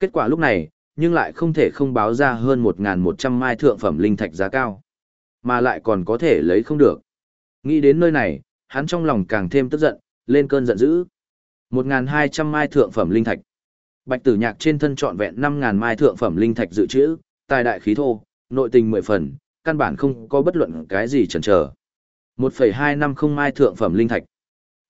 Kết quả lúc này, nhưng lại không thể không báo ra hơn 1.100 mai thượng phẩm linh thạch giá cao. Mà lại còn có thể lấy không được. Nghĩ đến nơi này, hắn trong lòng càng thêm tức giận, lên cơn giận dữ. 1.200 mai thượng phẩm linh thạch. Bạch tử nhạc trên thân trọn vẹn 5.000 mai thượng phẩm linh thạch dự trữ, tài đại khí thô, nội tình 10 phần, căn bản không có bất luận cái gì chần chờ. 1,250 mai thượng phẩm linh thạch.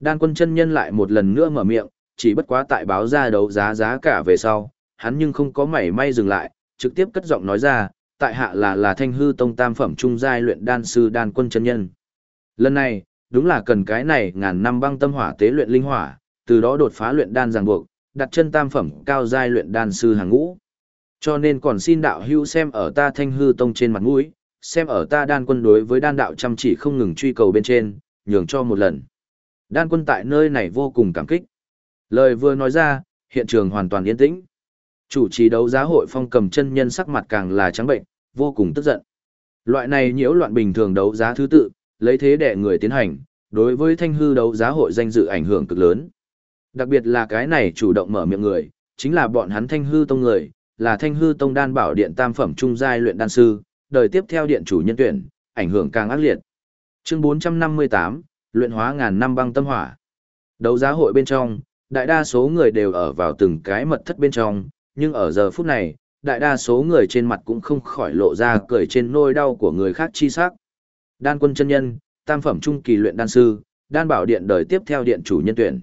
Đan quân chân nhân lại một lần nữa mở miệng, chỉ bất quá tại báo ra đấu giá giá cả về sau, hắn nhưng không có mảy may dừng lại, trực tiếp cất giọng nói ra, tại hạ là là thanh hư tông tam phẩm trung giai luyện đan sư đan quân chân nhân. Lần này, đúng là cần cái này ngàn năm băng tâm hỏa tế luyện linh hỏa, từ đó đột phá luyện đan ràng buộc, đặt chân tam phẩm cao giai luyện đan sư hàng ngũ. Cho nên còn xin đạo hữu xem ở ta thanh hư tông trên mặt mũi, xem ở ta đan quân đối với đan đạo chăm chỉ không ngừng truy cầu bên trên, nhường cho một lần. Đan quân tại nơi này vô cùng cảm kích. Lời vừa nói ra, hiện trường hoàn toàn yên tĩnh. Chủ trì đấu giá hội phong cầm chân nhân sắc mặt càng là trắng bệnh, vô cùng tức giận. Loại này nhiễu loạn bình thường đấu giá thứ tự, lấy thế để người tiến hành, đối với thanh hư đấu giá hội danh dự ảnh hưởng cực lớn. Đặc biệt là cái này chủ động mở miệng người, chính là bọn hắn thanh hư tông người, là thanh hư tông đan bảo điện tam phẩm trung giai luyện đan sư, đời tiếp theo điện chủ nhân tuyển, ảnh hưởng càng ác liệt. Chương 458, luyện hóa ngàn năm băng tâm hỏa. Đấu giá hội bên trong, đại đa số người đều ở vào từng cái mật thất bên trong, nhưng ở giờ phút này, đại đa số người trên mặt cũng không khỏi lộ ra cười trên nôi đau của người khác chi sắc. Đan quân chân nhân, tam phẩm trung kỳ luyện đan sư, đan bảo điện đời tiếp theo điện chủ nhân tuyển.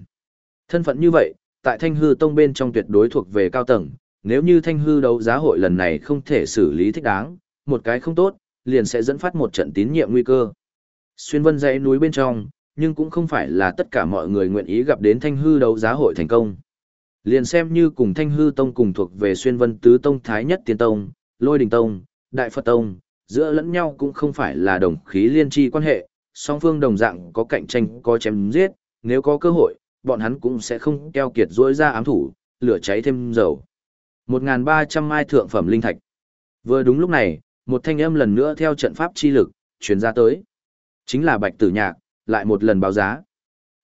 Thân phận như vậy, tại Thanh Hư Tông bên trong tuyệt đối thuộc về cao tầng, nếu như Thanh Hư đấu giá hội lần này không thể xử lý thích đáng, một cái không tốt, liền sẽ dẫn phát một trận tín nhiệm nguy cơ. Xuyên vân dãy núi bên trong, nhưng cũng không phải là tất cả mọi người nguyện ý gặp đến Thanh Hư đấu giá hội thành công. Liền xem như cùng Thanh Hư Tông cùng thuộc về Xuyên Vân Tứ Tông Thái Nhất Tiên Tông, Lôi Đình Tông, Đại Phật Tông, giữa lẫn nhau cũng không phải là đồng khí liên tri quan hệ, song phương đồng dạng có cạnh tranh có chém giết, nếu có cơ hội, bọn hắn cũng sẽ không keo kiệt rỗi ra ám thủ, lửa cháy thêm dầu. 1.300 mai thượng phẩm linh thạch. Vừa đúng lúc này, một thanh âm lần nữa theo trận pháp chi lực, truyền ra tới. Chính là Bạch Tử Nhạc, lại một lần báo giá.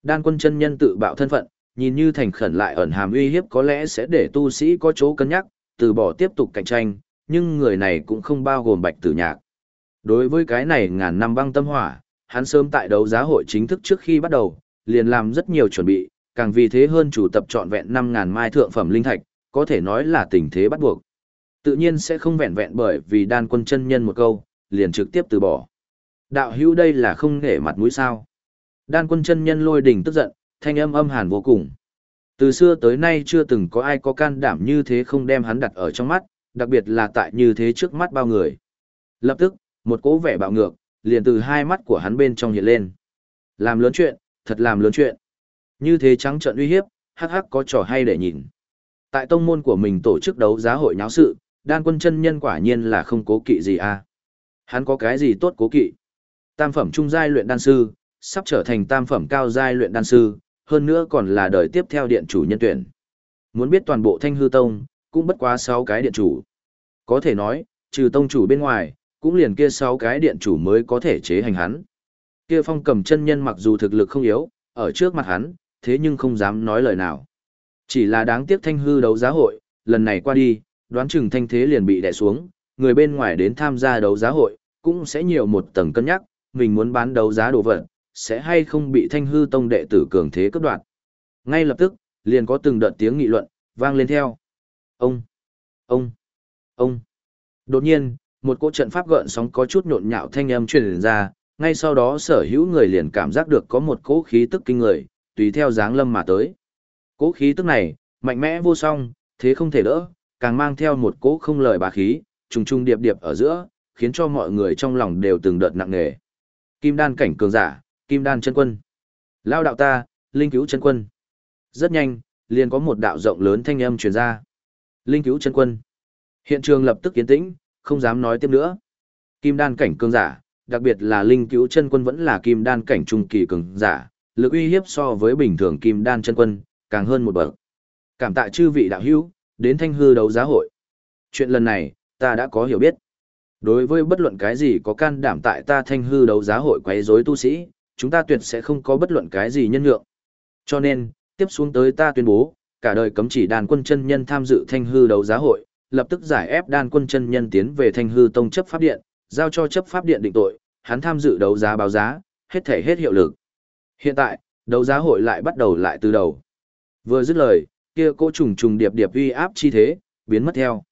Đan quân chân nhân tự bạo thân phận, nhìn như thành khẩn lại ẩn hàm uy hiếp có lẽ sẽ để tu sĩ có chỗ cân nhắc, từ bỏ tiếp tục cạnh tranh, nhưng người này cũng không bao gồm Bạch Tử Nhạc. Đối với cái này ngàn năm băng tâm hỏa, hắn sớm tại đấu giá hội chính thức trước khi bắt đầu, liền làm rất nhiều chuẩn bị, càng vì thế hơn chủ tập trọn vẹn 5.000 mai thượng phẩm linh thạch, có thể nói là tình thế bắt buộc. Tự nhiên sẽ không vẹn vẹn bởi vì đan quân chân nhân một câu, liền trực tiếp từ bỏ. Đạo hữu đây là không nể mặt mũi sao. Đan quân chân nhân lôi đỉnh tức giận, thanh âm âm hàn vô cùng. Từ xưa tới nay chưa từng có ai có can đảm như thế không đem hắn đặt ở trong mắt, đặc biệt là tại như thế trước mắt bao người. Lập tức, một cố vẻ bạo ngược, liền từ hai mắt của hắn bên trong hiện lên. Làm lớn chuyện, thật làm lớn chuyện. Như thế trắng trợn uy hiếp, hắc hắc có trò hay để nhìn. Tại tông môn của mình tổ chức đấu giá hội nháo sự, đan quân chân nhân quả nhiên là không cố kỵ gì à. Hắn có cái gì tốt cố kỵ? Tam phẩm trung giai luyện đan sư, sắp trở thành tam phẩm cao giai luyện đan sư, hơn nữa còn là đời tiếp theo điện chủ nhân tuyển. Muốn biết toàn bộ thanh hư tông, cũng bất quá 6 cái điện chủ. Có thể nói, trừ tông chủ bên ngoài, cũng liền kia 6 cái điện chủ mới có thể chế hành hắn. Kia phong cầm chân nhân mặc dù thực lực không yếu, ở trước mặt hắn, thế nhưng không dám nói lời nào. Chỉ là đáng tiếc thanh hư đấu giá hội, lần này qua đi, đoán chừng thanh thế liền bị đè xuống, người bên ngoài đến tham gia đấu giá hội, cũng sẽ nhiều một tầng cân nhắc, mình muốn bán đấu giá đồ vật, sẽ hay không bị thanh hư tông đệ tử cường thế cướp đoạt. Ngay lập tức, liền có từng đợt tiếng nghị luận, vang lên theo. Ông, ông, ông. Đột nhiên, một cỗ trận pháp gợn sóng có chút nhộn nhạo thanh âm truyền ra, ngay sau đó sở hữu người liền cảm giác được có một cỗ khí tức kinh người, tùy theo dáng lâm mà tới. Cỗ khí tức này, mạnh mẽ vô song, thế không thể đỡ, càng mang theo một cỗ không lời bà khí, trùng trùng điệp điệp ở giữa, khiến cho mọi người trong lòng đều từng đợt nặng nề. Kim đan cảnh cường giả, kim đan chân quân. Lao đạo ta, linh cứu chân quân. Rất nhanh, liền có một đạo rộng lớn thanh âm truyền ra. Linh cứu chân quân. Hiện trường lập tức yên tĩnh, không dám nói tiếp nữa. Kim đan cảnh cường giả, đặc biệt là linh cứu chân quân vẫn là kim đan cảnh trung kỳ cường giả, lực uy hiếp so với bình thường kim đan chân quân, càng hơn một bậc. Cảm tạ chư vị đạo hữu, đến thanh hư đấu giá hội. Chuyện lần này, ta đã có hiểu biết. Đối với bất luận cái gì có can đảm tại ta thanh hư đấu giá hội quấy rối tu sĩ, chúng ta tuyệt sẽ không có bất luận cái gì nhân nhượng. Cho nên, tiếp xuống tới ta tuyên bố, cả đời cấm chỉ đàn quân chân nhân tham dự thanh hư đấu giá hội, lập tức giải ép đàn quân chân nhân tiến về thanh hư tông chấp pháp điện, giao cho chấp pháp điện định tội, hắn tham dự đấu giá báo giá, hết thể hết hiệu lực. Hiện tại, đấu giá hội lại bắt đầu lại từ đầu. Vừa dứt lời, kia cỗ trùng trùng điệp điệp uy áp chi thế, biến mất theo.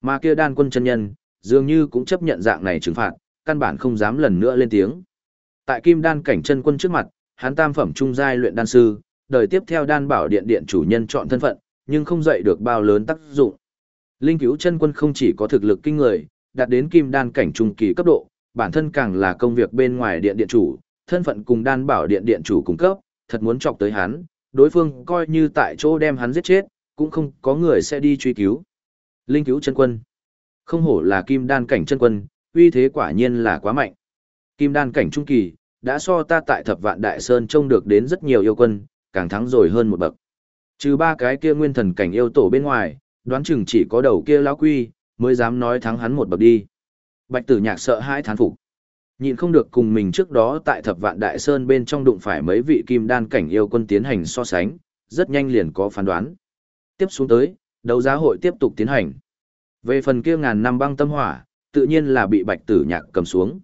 Mà kia đan quân chân nhân, dường như cũng chấp nhận dạng này trừng phạt, căn bản không dám lần nữa lên tiếng. Tại kim đan cảnh chân quân trước mặt, hắn tam phẩm trung giai luyện đan sư, đời tiếp theo đan bảo điện điện chủ nhân chọn thân phận, nhưng không dậy được bao lớn tác dụng. Linh cứu chân quân không chỉ có thực lực kinh người, đạt đến kim đan cảnh trung kỳ cấp độ, bản thân càng là công việc bên ngoài điện điện chủ, thân phận cùng đan bảo điện điện chủ cung cấp, thật muốn chọc tới hắn, đối phương coi như tại chỗ đem hắn giết chết, cũng không có người sẽ đi truy cứu. Linh cứu chân quân. Không hổ là kim đan cảnh chân quân, uy thế quả nhiên là quá mạnh. Kim đan cảnh trung kỳ, đã so ta tại thập vạn đại sơn trông được đến rất nhiều yêu quân, càng thắng rồi hơn một bậc. Trừ ba cái kia nguyên thần cảnh yêu tổ bên ngoài, đoán chừng chỉ có đầu kia lão quy, mới dám nói thắng hắn một bậc đi. Bạch tử nhạc sợ hãi thán phục. Nhìn không được cùng mình trước đó tại thập vạn đại sơn bên trong đụng phải mấy vị kim đan cảnh yêu quân tiến hành so sánh, rất nhanh liền có phán đoán. Tiếp xuống tới, đấu giá hội tiếp tục tiến hành. Về phần kia ngàn năm băng tâm hỏa, tự nhiên là bị bạch tử nhạc cầm xuống.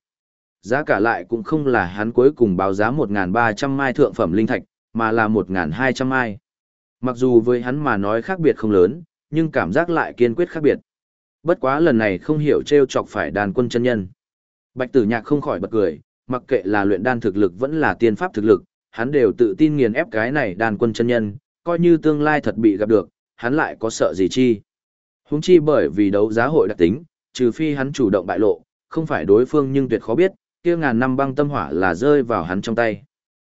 Giá cả lại cũng không là hắn cuối cùng báo giá 1.300 mai thượng phẩm linh thạch, mà là 1.200 mai. Mặc dù với hắn mà nói khác biệt không lớn, nhưng cảm giác lại kiên quyết khác biệt. Bất quá lần này không hiểu treo chọc phải đàn quân chân nhân. Bạch tử nhạc không khỏi bật cười, mặc kệ là luyện đan thực lực vẫn là tiên pháp thực lực, hắn đều tự tin nghiền ép cái này đàn quân chân nhân, coi như tương lai thật bị gặp được, hắn lại có sợ gì chi. Húng chi bởi vì đấu giá hội đặc tính, trừ phi hắn chủ động bại lộ, không phải đối phương nhưng tuyệt khó biết, kia ngàn năm băng tâm hỏa là rơi vào hắn trong tay.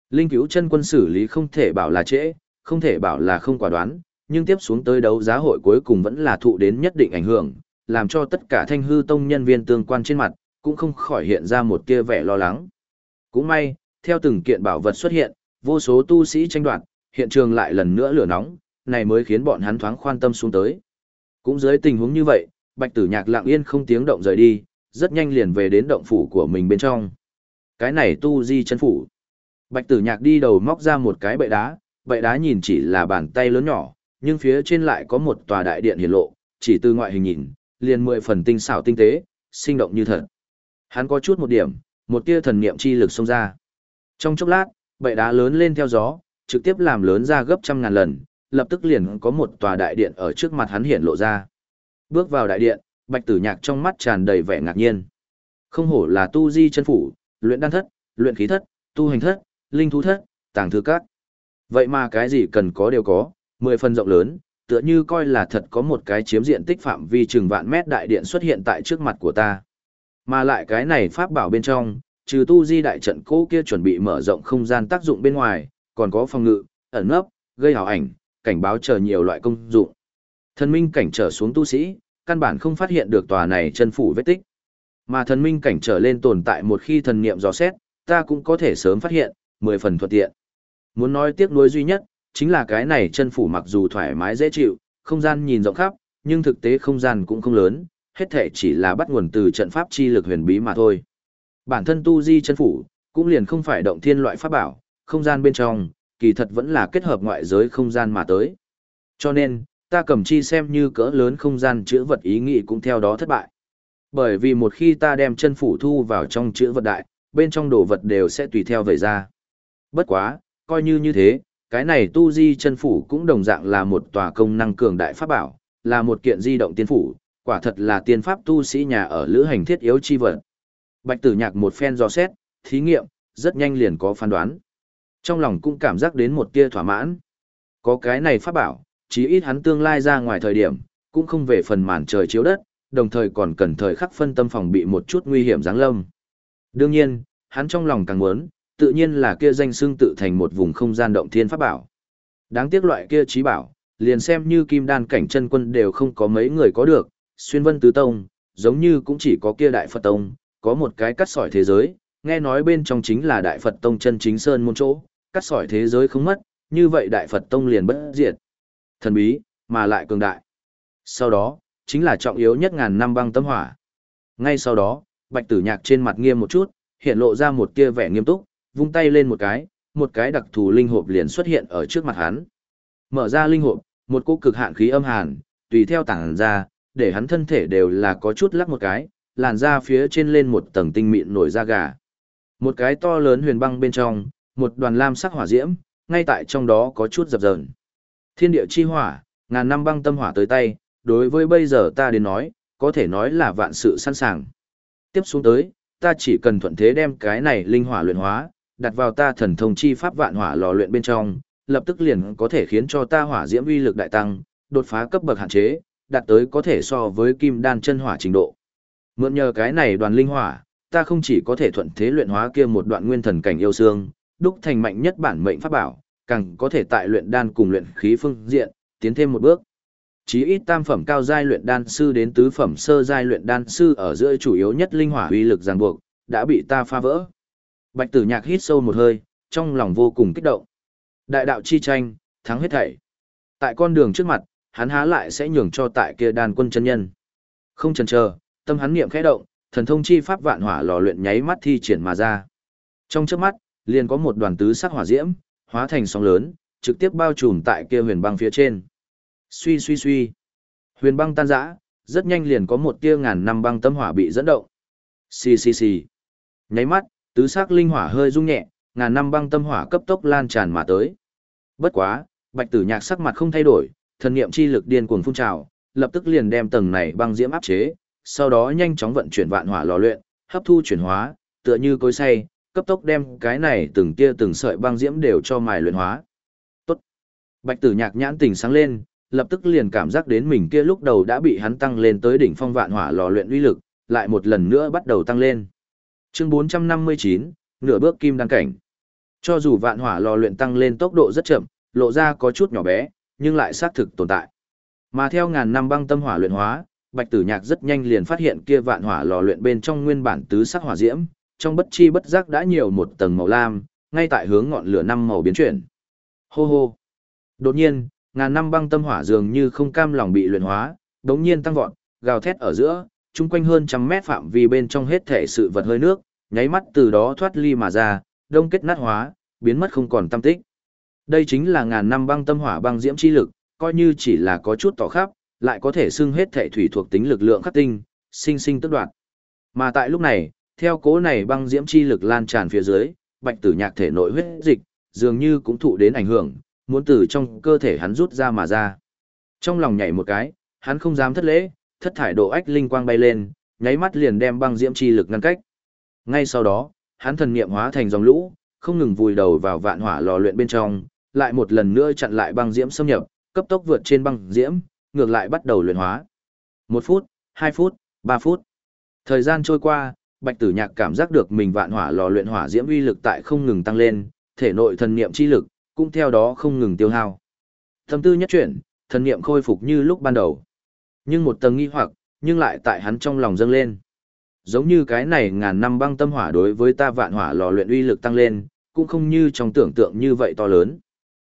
Linh cứu chân quân xử lý không thể bảo là trễ, không thể bảo là không quả đoán, nhưng tiếp xuống tới đấu giá hội cuối cùng vẫn là thụ đến nhất định ảnh hưởng, làm cho tất cả thanh hư tông nhân viên tương quan trên mặt, cũng không khỏi hiện ra một kia vẻ lo lắng. Cũng may, theo từng kiện bảo vật xuất hiện, vô số tu sĩ tranh đoạt, hiện trường lại lần nữa lửa nóng, này mới khiến bọn hắn thoáng khoan tâm xuống tới. Cũng dưới tình huống như vậy, Bạch Tử Nhạc lặng yên không tiếng động rời đi, rất nhanh liền về đến động phủ của mình bên trong. Cái này tu di chân phủ. Bạch Tử Nhạc đi đầu móc ra một cái bệ đá, bệ đá nhìn chỉ là bàn tay lớn nhỏ, nhưng phía trên lại có một tòa đại điện hiển lộ, chỉ từ ngoại hình nhìn, liền mười phần tinh xảo tinh tế, sinh động như thật. Hắn có chút một điểm, một tia thần niệm chi lực xông ra. Trong chốc lát, bệ đá lớn lên theo gió, trực tiếp làm lớn ra gấp trăm ngàn lần, lập tức liền có một tòa đại điện ở trước mặt hắn hiện lộ ra. Bước vào đại điện, Bạch Tử Nhạc trong mắt tràn đầy vẻ ngạc nhiên. Không hổ là tu di chân phủ, luyện đan thất, luyện khí thất, tu hành thất, linh thú thất, tàng thư các. Vậy mà cái gì cần có đều có, mười phần rộng lớn, tựa như coi là thật có một cái chiếm diện tích phạm vi chừng vạn mét đại điện xuất hiện tại trước mặt của ta. Mà lại cái này pháp bảo bên trong, trừ tu di đại trận cố kia chuẩn bị mở rộng không gian tác dụng bên ngoài, còn có phòng ngự, ẩn nấp, gây hào ảnh, cảnh báo chờ nhiều loại công dụng. Thần minh cảnh trở xuống tu sĩ, căn bản không phát hiện được tòa này chân phủ vết tích. Mà thần minh cảnh trở lên tồn tại một khi thần niệm dò xét, ta cũng có thể sớm phát hiện, mười phần thuận tiện. Muốn nói tiếc nuối duy nhất, chính là cái này chân phủ mặc dù thoải mái dễ chịu, không gian nhìn rộng khắp, nhưng thực tế không gian cũng không lớn, hết thể chỉ là bắt nguồn từ trận pháp chi lực huyền bí mà thôi. Bản thân tu di chân phủ, cũng liền không phải động thiên loại pháp bảo, không gian bên trong, kỳ thật vẫn là kết hợp ngoại giới không gian mà tới. Cho nên, ta cầm chi xem như cỡ lớn không gian chữa vật ý nghĩ cũng theo đó thất bại. Bởi vì một khi ta đem chân phủ thu vào trong chữa vật đại, bên trong đồ vật đều sẽ tùy theo vậy ra. Bất quá, coi như như thế, cái này tu di chân phủ cũng đồng dạng là một tòa công năng cường đại pháp bảo, là một kiện di động tiên phủ, quả thật là tiên pháp tu sĩ nhà ở lữ hành thiết yếu chi vật. Bạch tử nhạc một phen dò xét, thí nghiệm, rất nhanh liền có phán đoán. Trong lòng cũng cảm giác đến một tia thỏa mãn. Có cái này pháp bảo, chí ít hắn tương lai ra ngoài thời điểm, cũng không về phần màn trời chiếu đất, đồng thời còn cần thời khắc phân tâm phòng bị một chút nguy hiểm giáng lâm. Đương nhiên, hắn trong lòng càng muốn, tự nhiên là kia danh xưng tự thành một vùng không gian động thiên pháp bảo. Đáng tiếc loại kia trí bảo, liền xem như kim đan cảnh chân quân đều không có mấy người có được, xuyên vân tứ tông, giống như cũng chỉ có kia đại Phật tông, có một cái cắt sỏi thế giới, nghe nói bên trong chính là đại Phật tông chân chính sơn môn chỗ, cắt sỏi thế giới không mất, như vậy đại Phật tông liền bất diệt. Thần bí, mà lại cường đại. Sau đó, chính là trọng yếu nhất ngàn năm băng tâm hỏa. Ngay sau đó, bạch tử nhạc trên mặt nghiêm một chút, hiện lộ ra một tia vẻ nghiêm túc, vung tay lên một cái, một cái đặc thù linh hộp liền xuất hiện ở trước mặt hắn. Mở ra linh hộp, một cỗ cực hạn khí âm hàn, tùy theo tảng ra, để hắn thân thể đều là có chút lắc một cái, làn da phía trên lên một tầng tinh mịn nổi da gà. Một cái to lớn huyền băng bên trong, một đoàn lam sắc hỏa diễm, ngay tại trong đó có chút dập dờn. Thiên địa chi hỏa, ngàn năm băng tâm hỏa tới tay, đối với bây giờ ta đến nói, có thể nói là vạn sự sẵn sàng. Tiếp xuống tới, ta chỉ cần thuận thế đem cái này linh hỏa luyện hóa, đặt vào ta thần thông chi pháp vạn hỏa lò luyện bên trong, lập tức liền có thể khiến cho ta hỏa diễm uy lực đại tăng, đột phá cấp bậc hạn chế, đạt tới có thể so với kim đan chân hỏa trình độ. Mượn nhờ cái này đoàn linh hỏa, ta không chỉ có thể thuận thế luyện hóa kia một đoạn nguyên thần cảnh yêu xương, đúc thành mạnh nhất bản mệnh pháp bảo, càng có thể tại luyện đan cùng luyện khí phương diện, tiến thêm một bước. Chí ít tam phẩm cao giai luyện đan sư đến tứ phẩm sơ giai luyện đan sư ở giữa chủ yếu nhất linh hỏa uy lực ràng buộc, đã bị ta phá vỡ. Bạch Tử Nhạc hít sâu một hơi, trong lòng vô cùng kích động. Đại đạo chi tranh, thắng hết thảy. Tại con đường trước mặt, hắn há lại sẽ nhường cho tại kia đan quân chân nhân. Không chần chờ, tâm hắn niệm khẽ động, thần thông chi pháp vạn hỏa lò luyện nháy mắt thi triển mà ra. Trong chớp mắt, liền có một đoàn tứ sắc hỏa diễm, hóa thành sóng lớn, trực tiếp bao trùm tại kia huyền băng phía trên. Suy suy suy. Huyền băng tan rã, rất nhanh liền có một tia ngàn năm băng tâm hỏa bị dẫn động. Xì xì xì. Nháy mắt, tứ sắc linh hỏa hơi rung nhẹ, ngàn năm băng tâm hỏa cấp tốc lan tràn mà tới. Bất quá, Bạch Tử Nhạc sắc mặt không thay đổi, thần niệm chi lực điên cuồng phun trào, lập tức liền đem tầng này băng diễm áp chế, sau đó nhanh chóng vận chuyển vạn hỏa lò luyện, hấp thu chuyển hóa, tựa như cối xay, cấp tốc đem cái này từng tia từng sợi băng diễm đều cho mài luyện hóa. Tốt. Bạch Tử Nhạc nhãn tình sáng lên, lập tức liền cảm giác đến mình kia lúc đầu đã bị hắn tăng lên tới đỉnh phong vạn hỏa lò luyện uy lực, lại một lần nữa bắt đầu tăng lên. Chương 459, nửa bước kim đăng cảnh. Cho dù vạn hỏa lò luyện tăng lên tốc độ rất chậm, lộ ra có chút nhỏ bé, nhưng lại xác thực tồn tại. Mà theo ngàn năm băng tâm hỏa luyện hóa, Bạch Tử Nhạc rất nhanh liền phát hiện kia vạn hỏa lò luyện bên trong nguyên bản tứ sắc hỏa diễm, trong bất chi bất giác đã nhiều một tầng màu lam, ngay tại hướng ngọn lửa năm màu biến chuyển. Hô hô. Đột nhiên, ngàn năm băng tâm hỏa dường như không cam lòng bị luyện hóa, đống nhiên tăng vọt, gào thét ở giữa, chung quanh hơn trăm mét phạm vi bên trong hết thể sự vật hơi nước, nháy mắt từ đó thoát ly mà ra, đông kết nát hóa, biến mất không còn tâm tích. Đây chính là ngàn năm băng tâm hỏa băng diễm chi lực, coi như chỉ là có chút tỏ khắp, lại có thể xưng hết thể thủy thuộc tính lực lượng khắc tinh, sinh sinh tức đoạt. Mà tại lúc này, theo cố này băng diễm chi lực lan tràn phía dưới, bạch tử nhạc thể nội huyết dịch, dường như cũng thụ đến ảnh hưởng, muốn từ trong cơ thể hắn rút ra mà ra. Trong lòng nhảy một cái, hắn không dám thất lễ, thất thải độ ách linh quang bay lên, nháy mắt liền đem băng diễm chi lực ngăn cách. Ngay sau đó, hắn thần niệm hóa thành dòng lũ, không ngừng vùi đầu vào vạn hỏa lò luyện bên trong, lại một lần nữa chặn lại băng diễm xâm nhập, cấp tốc vượt trên băng diễm, ngược lại bắt đầu luyện hóa. Một phút, hai phút, ba phút. Thời gian trôi qua, Bạch Tử Nhạc cảm giác được mình vạn hỏa lò luyện hỏa diễm uy lực tại không ngừng tăng lên, thể nội thần niệm chi lực cũng theo đó không ngừng tiêu hao. Tâm tư nhất chuyển, thần niệm khôi phục như lúc ban đầu. Nhưng một tầng nghi hoặc, nhưng lại tại hắn trong lòng dâng lên. Giống như cái này ngàn năm băng tâm hỏa đối với ta vạn hỏa lò luyện uy lực tăng lên, cũng không như trong tưởng tượng như vậy to lớn.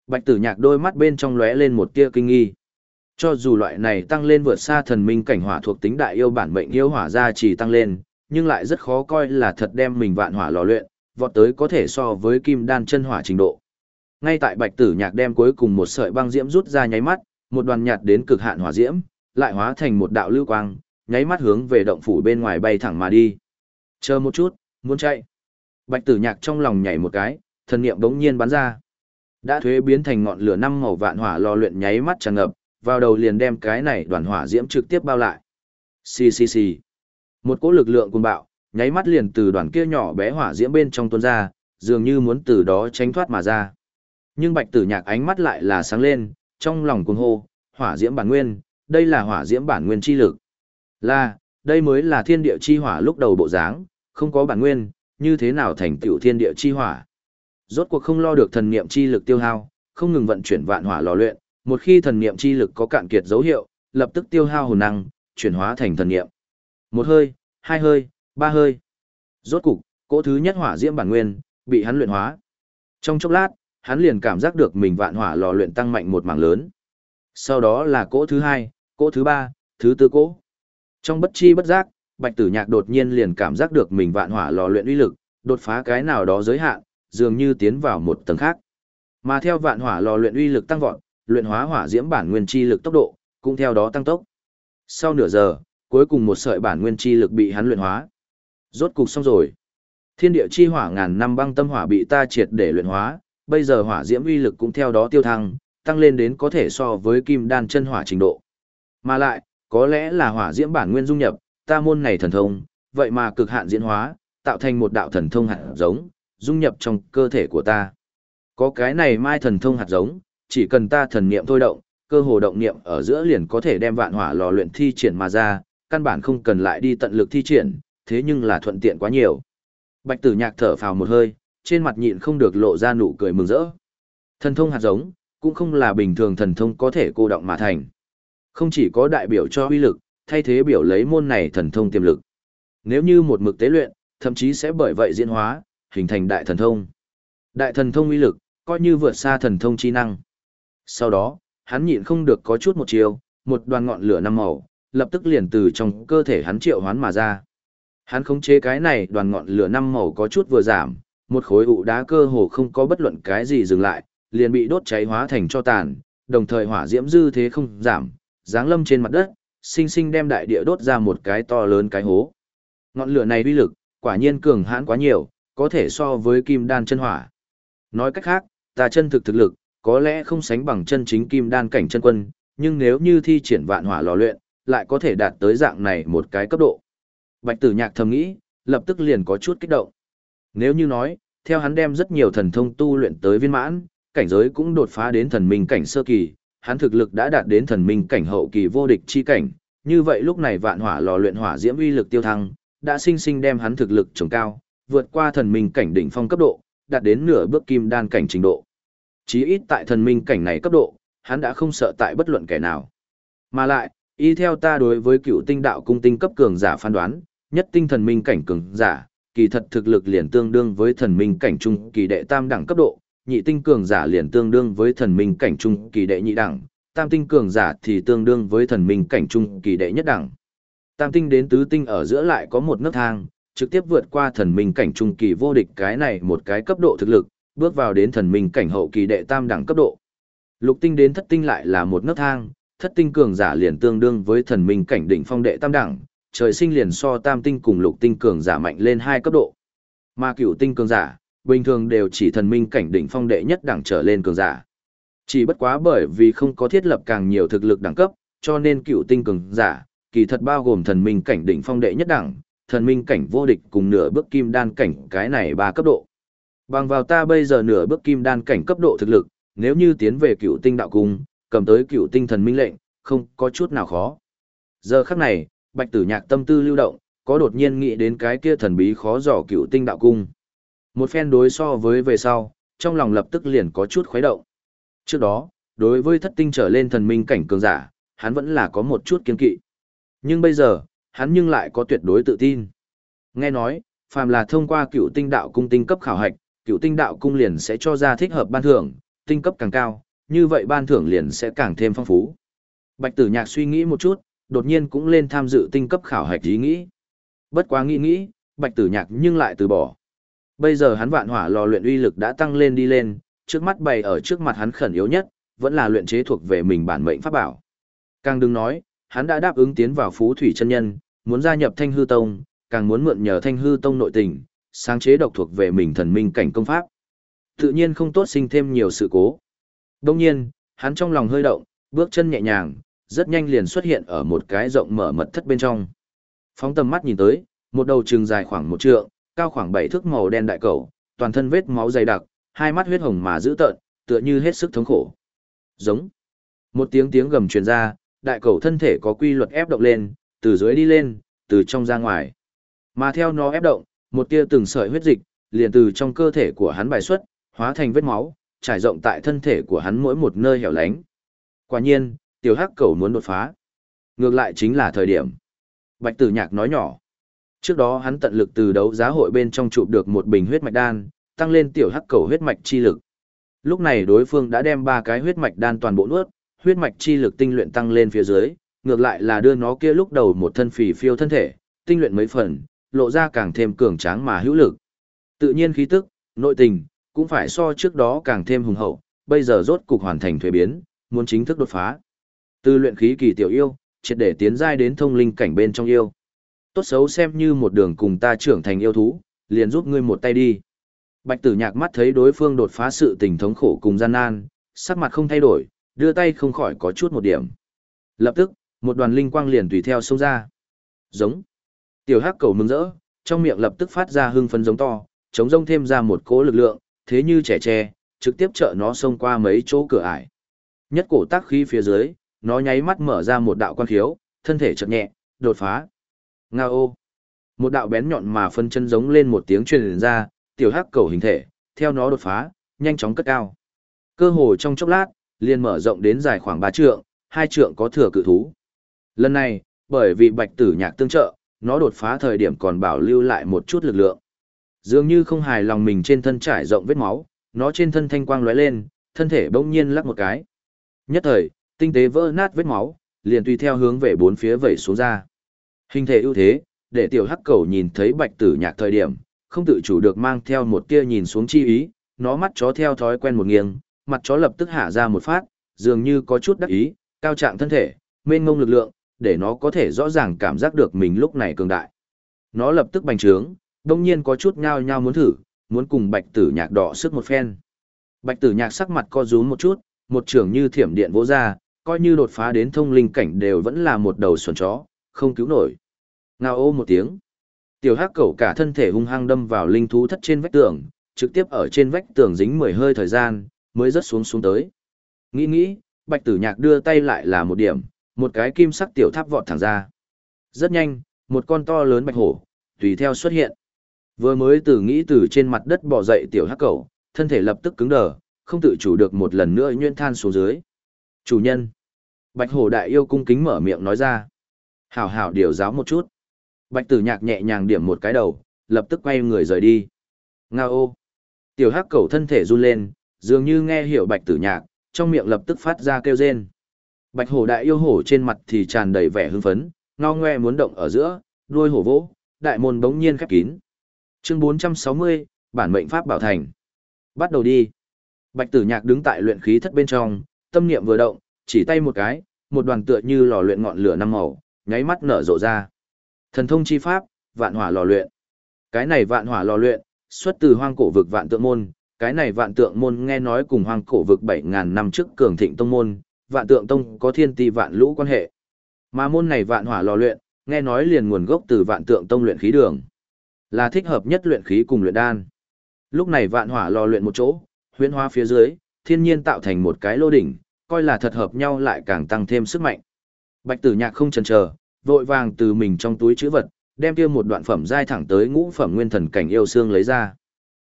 Bạch tử nhạc đôi mắt bên trong lóe lên một tia kinh nghi. Cho dù loại này tăng lên vượt xa thần minh cảnh hỏa thuộc tính đại yêu bản mệnh yêu hỏa gia chỉ tăng lên, nhưng lại rất khó coi là thật đem mình vạn hỏa lò luyện, vọt tới có thể so với kim đan chân hỏa trình độ. Ngay tại Bạch Tử Nhạc đem cuối cùng một sợi băng diễm rút ra nháy mắt, một đoàn nhạt đến cực hạn hỏa diễm, lại hóa thành một đạo lưu quang, nháy mắt hướng về động phủ bên ngoài bay thẳng mà đi. Chờ một chút, muốn chạy. Bạch Tử Nhạc trong lòng nhảy một cái, thần niệm bỗng nhiên bắn ra. Đã thuế biến thành ngọn lửa năm màu vạn hỏa lò luyện nháy mắt tràn ngập, vào đầu liền đem cái này đoàn hỏa diễm trực tiếp bao lại. Xì xì xì. Một cỗ lực lượng cuồng bạo, nháy mắt liền từ đoàn kia nhỏ bé hỏa diễm bên trong tuôn ra, dường như muốn từ đó tránh thoát mà ra. Nhưng Bạch Tử Nhạc ánh mắt lại là sáng lên, trong lòng cuồng hô, hỏa diễm bản nguyên, đây là hỏa diễm bản nguyên chi lực. Là, đây mới là thiên địa chi hỏa lúc đầu bộ dáng, không có bản nguyên, như thế nào thành tựu thiên địa chi hỏa. Rốt cuộc không lo được thần niệm chi lực tiêu hao, không ngừng vận chuyển vạn hỏa lò luyện, một khi thần niệm chi lực có cạn kiệt dấu hiệu, lập tức tiêu hao hồn năng, chuyển hóa thành thần niệm. Một hơi, hai hơi, ba hơi. Rốt cục, cỗ thứ nhất hỏa diễm bản nguyên bị hắn luyện hóa. Trong chốc lát, hắn liền cảm giác được mình vạn hỏa lò luyện tăng mạnh một mảng lớn. Sau đó là cỗ thứ hai, cỗ thứ ba, thứ tư cỗ. Trong bất chi bất giác, Bạch Tử Nhạc đột nhiên liền cảm giác được mình vạn hỏa lò luyện uy lực, đột phá cái nào đó giới hạn, dường như tiến vào một tầng khác. Mà theo vạn hỏa lò luyện uy lực tăng vọt, luyện hóa hỏa diễm bản nguyên chi lực tốc độ cũng theo đó tăng tốc. Sau nửa giờ, cuối cùng một sợi bản nguyên chi lực bị hắn luyện hóa. Rốt cục xong rồi. Thiên địa chi hỏa ngàn năm băng tâm hỏa bị ta triệt để luyện hóa, bây giờ hỏa diễm uy lực cũng theo đó tiêu thăng, tăng lên đến có thể so với kim đan chân hỏa trình độ. Mà lại, có lẽ là hỏa diễm bản nguyên dung nhập, ta môn này thần thông, vậy mà cực hạn diễn hóa, tạo thành một đạo thần thông hạt giống, dung nhập trong cơ thể của ta. Có cái này mai thần thông hạt giống, chỉ cần ta thần niệm thôi động, cơ hồ động niệm ở giữa liền có thể đem vạn hỏa lò luyện thi triển mà ra, căn bản không cần lại đi tận lực thi triển, thế nhưng là thuận tiện quá nhiều. Bạch Tử Nhạc thở phào một hơi, trên mặt nhịn không được lộ ra nụ cười mừng rỡ. Thần thông hạt giống, cũng không là bình thường thần thông có thể cô động mà thành. Không chỉ có đại biểu cho uy lực, thay thế biểu lấy môn này thần thông tiềm lực. Nếu như một mực tế luyện, thậm chí sẽ bởi vậy diễn hóa, hình thành đại thần thông. Đại thần thông uy lực, coi như vượt xa thần thông chi năng. Sau đó, hắn nhịn không được có chút một chiều, một đoàn ngọn lửa năm màu, lập tức liền từ trong cơ thể hắn triệu hoán mà ra. Hắn khống chế cái này đoàn ngọn lửa năm màu có chút vừa giảm, một khối ụ đá cơ hồ không có bất luận cái gì dừng lại, liền bị đốt cháy hóa thành cho tàn, đồng thời hỏa diễm dư thế không giảm, giáng lâm trên mặt đất, sinh sinh đem đại địa đốt ra một cái to lớn cái hố. Ngọn lửa này uy lực, quả nhiên cường hãn quá nhiều, có thể so với kim đan chân hỏa. Nói cách khác, ta chân thực thực lực, có lẽ không sánh bằng chân chính kim đan cảnh chân quân, nhưng nếu như thi triển vạn hỏa lò luyện, lại có thể đạt tới dạng này một cái cấp độ. Bạch tử nhạc thầm nghĩ, lập tức liền có chút kích động. Nếu như nói, theo hắn đem rất nhiều thần thông tu luyện tới viên mãn, cảnh giới cũng đột phá đến thần minh cảnh sơ kỳ, hắn thực lực đã đạt đến thần minh cảnh hậu kỳ vô địch chi cảnh, như vậy lúc này vạn hỏa lò luyện hỏa diễm uy lực tiêu thăng, đã sinh sinh đem hắn thực lực trồng cao, vượt qua thần minh cảnh đỉnh phong cấp độ, đạt đến nửa bước kim đan cảnh trình độ. Chí ít tại thần minh cảnh này cấp độ, hắn đã không sợ tại bất luận kẻ nào. Mà lại, y theo ta đối với cựu tinh đạo cung tinh cấp cường giả phán đoán, nhất tinh thần minh cảnh cường giả, kỳ thật thực lực liền tương đương với thần minh cảnh trung kỳ đệ tam đẳng cấp độ, nhị tinh cường giả liền tương đương với thần minh cảnh trung kỳ đệ nhị đẳng, tam tinh cường giả thì tương đương với thần minh cảnh trung kỳ đệ nhất đẳng. Tam tinh đến tứ tinh ở giữa lại có một nấc thang, trực tiếp vượt qua thần minh cảnh trung kỳ vô địch cái này một cái cấp độ thực lực, bước vào đến thần minh cảnh hậu kỳ đệ tam đẳng cấp độ. Lục tinh đến thất tinh lại là một nấc thang, thất tinh cường giả liền tương đương với thần minh cảnh đỉnh phong đệ tam đẳng, trời sinh liền so tam tinh cùng lục tinh cường giả mạnh lên hai cấp độ. Mà cửu tinh cường giả, bình thường đều chỉ thần minh cảnh đỉnh phong đệ nhất đẳng trở lên cường giả. Chỉ bất quá bởi vì không có thiết lập càng nhiều thực lực đẳng cấp, cho nên cửu tinh cường giả, kỳ thật bao gồm thần minh cảnh đỉnh phong đệ nhất đẳng, thần minh cảnh vô địch cùng nửa bước kim đan cảnh cái này ba cấp độ. Bằng vào ta bây giờ nửa bước kim đan cảnh cấp độ thực lực, nếu như tiến về cửu tinh đạo cung, cầm tới cựu tinh thần minh lệnh, không có chút nào khó. Giờ khắc này, bạch tử nhạc tâm tư lưu động, có đột nhiên nghĩ đến cái kia thần bí khó dò cựu tinh đạo cung. Một phen đối so với về sau, trong lòng lập tức liền có chút khuấy động. Trước đó, đối với thất tinh trở lên thần minh cảnh cường giả, hắn vẫn là có một chút kiên kỵ. Nhưng bây giờ, hắn nhưng lại có tuyệt đối tự tin. Nghe nói, phàm là thông qua cựu tinh đạo cung tinh cấp khảo hạch, cựu tinh đạo cung liền sẽ cho ra thích hợp ban thưởng, tinh cấp càng cao, như vậy ban thưởng liền sẽ càng thêm phong phú. Bạch tử nhạc suy nghĩ một chút, đột nhiên cũng lên tham dự tinh cấp khảo hạch ý nghĩ. Bất quá nghĩ nghĩ, bạch tử nhạc nhưng lại từ bỏ. Bây giờ hắn vạn hỏa lò luyện uy lực đã tăng lên đi lên, trước mắt bày ở trước mặt hắn khẩn yếu nhất, vẫn là luyện chế thuộc về mình bản mệnh pháp bảo. Càng đừng nói, hắn đã đáp ứng tiến vào phú thủy chân nhân, muốn gia nhập thanh hư tông, càng muốn mượn nhờ thanh hư tông nội tình, sáng chế độc thuộc về mình thần minh cảnh công pháp. Tự nhiên không tốt sinh thêm nhiều sự cố. Đông nhiên, hắn trong lòng hơi động, bước chân nhẹ nhàng, rất nhanh liền xuất hiện ở một cái rộng mở mật thất bên trong. Phóng tầm mắt nhìn tới, một đầu trường dài khoảng một trượng, cao khoảng bảy thước màu đen đại cầu, toàn thân vết máu dày đặc, hai mắt huyết hồng mà dữ tợn, tựa như hết sức thống khổ. Giống. Một tiếng tiếng gầm truyền ra, đại cầu thân thể có quy luật ép động lên, từ dưới đi lên, từ trong ra ngoài. Mà theo nó ép động, một tia từng sợi huyết dịch, liền từ trong cơ thể của hắn bài xuất, hóa thành vết máu, trải rộng tại thân thể của hắn mỗi một nơi hẻo lánh. Quả nhiên, tiểu hắc cầu muốn đột phá. Ngược lại chính là thời điểm. Bạch tử nhạc nói nhỏ. Trước đó hắn tận lực từ đấu giá hội bên trong chụp được một bình huyết mạch đan, tăng lên tiểu hắc cầu huyết mạch chi lực. Lúc này đối phương đã đem ba cái huyết mạch đan toàn bộ nuốt, huyết mạch chi lực tinh luyện tăng lên phía dưới, ngược lại là đưa nó kia lúc đầu một thân phì phiêu thân thể, tinh luyện mấy phần, lộ ra càng thêm cường tráng mà hữu lực. Tự nhiên khí tức, nội tình, cũng phải so trước đó càng thêm hùng hậu, bây giờ rốt cục hoàn thành thuế biến, muốn chính thức đột phá. Từ luyện khí kỳ tiểu yêu, triệt để tiến giai đến thông linh cảnh bên trong yêu. Tốt xấu xem như một đường cùng ta trưởng thành yêu thú, liền giúp ngươi một tay đi. Bạch tử nhạc mắt thấy đối phương đột phá sự tình thống khổ cùng gian nan, sắc mặt không thay đổi, đưa tay không khỏi có chút một điểm. Lập tức, một đoàn linh quang liền tùy theo sông ra. Giống. Tiểu hắc cầu mừng rỡ, trong miệng lập tức phát ra hưng phấn giống to, chống rông thêm ra một cỗ lực lượng, thế như trẻ tre, trực tiếp trợ nó xông qua mấy chỗ cửa ải. Nhất cổ tác khí phía dưới, nó nháy mắt mở ra một đạo quan khiếu, thân thể chợt nhẹ, đột phá. Nga ô. Một đạo bén nhọn mà phân chân giống lên một tiếng truyền ra, tiểu hắc cầu hình thể, theo nó đột phá, nhanh chóng cất cao. Cơ hồ trong chốc lát, liền mở rộng đến dài khoảng 3 trượng, hai trượng có thừa cự thú. Lần này, bởi vì bạch tử nhạc tương trợ, nó đột phá thời điểm còn bảo lưu lại một chút lực lượng. Dường như không hài lòng mình trên thân trải rộng vết máu, nó trên thân thanh quang lóe lên, thân thể bỗng nhiên lắc một cái. Nhất thời, tinh tế vỡ nát vết máu, liền tùy theo hướng về bốn phía vẩy xuống ra. Hình thể ưu thế, để tiểu hắc cầu nhìn thấy bạch tử nhạc thời điểm, không tự chủ được mang theo một tia nhìn xuống chi ý, nó mắt chó theo thói quen một nghiêng, mặt chó lập tức hạ ra một phát, dường như có chút đắc ý, cao trạng thân thể, mênh mông lực lượng, để nó có thể rõ ràng cảm giác được mình lúc này cường đại. Nó lập tức bành trướng, đông nhiên có chút nhao nhao muốn thử, muốn cùng bạch tử nhạc đỏ sức một phen. Bạch tử nhạc sắc mặt co rúm một chút, một trưởng như thiểm điện vỗ ra, coi như đột phá đến thông linh cảnh đều vẫn là một đầu xuẩn chó, không cứu nổi. Ngao ô một tiếng. Tiểu hắc cẩu cả thân thể hung hăng đâm vào linh thú thất trên vách tường, trực tiếp ở trên vách tường dính mười hơi thời gian, mới rớt xuống xuống tới. Nghĩ nghĩ, bạch tử nhạc đưa tay lại là một điểm, một cái kim sắc tiểu tháp vọt thẳng ra. Rất nhanh, một con to lớn bạch hổ, tùy theo xuất hiện. Vừa mới từ nghĩ từ trên mặt đất bò dậy tiểu hắc cẩu, thân thể lập tức cứng đờ, không tự chủ được một lần nữa nhuyễn than xuống dưới. Chủ nhân. Bạch hổ đại yêu cung kính mở miệng nói ra. Hảo hảo điều giáo một chút. Bạch tử nhạc nhẹ nhàng điểm một cái đầu, lập tức quay người rời đi. Nga ô. Tiểu hắc cẩu thân thể run lên, dường như nghe hiểu bạch tử nhạc, trong miệng lập tức phát ra kêu rên. Bạch hổ đại yêu hổ trên mặt thì tràn đầy vẻ hưng phấn, ngao ngoe muốn động ở giữa, đuôi hổ vỗ, đại môn bỗng nhiên khép kín. Chương 460, bản mệnh pháp bảo thành. Bắt đầu đi. Bạch tử nhạc đứng tại luyện khí thất bên trong, tâm niệm vừa động, chỉ tay một cái, một đoàn tựa như lò luyện ngọn lửa năm màu, nháy mắt nở rộ ra. Thần thông chi pháp, vạn hỏa lò luyện. Cái này vạn hỏa lò luyện, xuất từ hoang cổ vực vạn tượng môn, cái này vạn tượng môn nghe nói cùng hoang cổ vực 7.000 năm trước cường thịnh tông môn, vạn tượng tông có thiên ti vạn lũ quan hệ. Mà môn này vạn hỏa lò luyện, nghe nói liền nguồn gốc từ vạn tượng tông luyện khí đường. Là thích hợp nhất luyện khí cùng luyện đan. Lúc này vạn hỏa lò luyện một chỗ, huyễn hóa phía dưới, thiên nhiên tạo thành một cái lô đỉnh, coi là thật hợp nhau lại càng tăng thêm sức mạnh. Bạch Tử Nhạc không chần chờ, vội vàng từ mình trong túi chữ vật, đem kia một đoạn phẩm giai thẳng tới ngũ phẩm nguyên thần cảnh yêu xương lấy ra.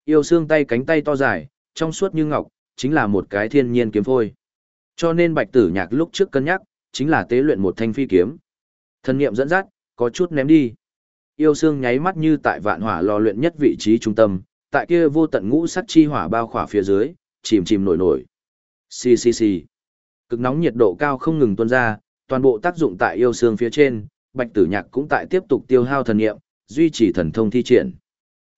Yêu xương tay cánh tay to dài, trong suốt như ngọc, chính là một cái thiên nhiên kiếm phôi. Cho nên Bạch Tử Nhạc lúc trước cân nhắc, chính là tế luyện một thanh phi kiếm. Thần niệm dẫn dắt, có chút ném đi. Yêu xương nháy mắt như tại vạn hỏa lò luyện nhất vị trí trung tâm, tại kia vô tận ngũ sắt chi hỏa bao khỏa phía dưới, chìm chìm nổi nổi. Xì xì xì. Cực nóng nhiệt độ cao không ngừng tuôn ra, toàn bộ tác dụng tại yêu xương phía trên, Bạch Tử Nhạc cũng tại tiếp tục tiêu hao thần niệm, duy trì thần thông thi triển.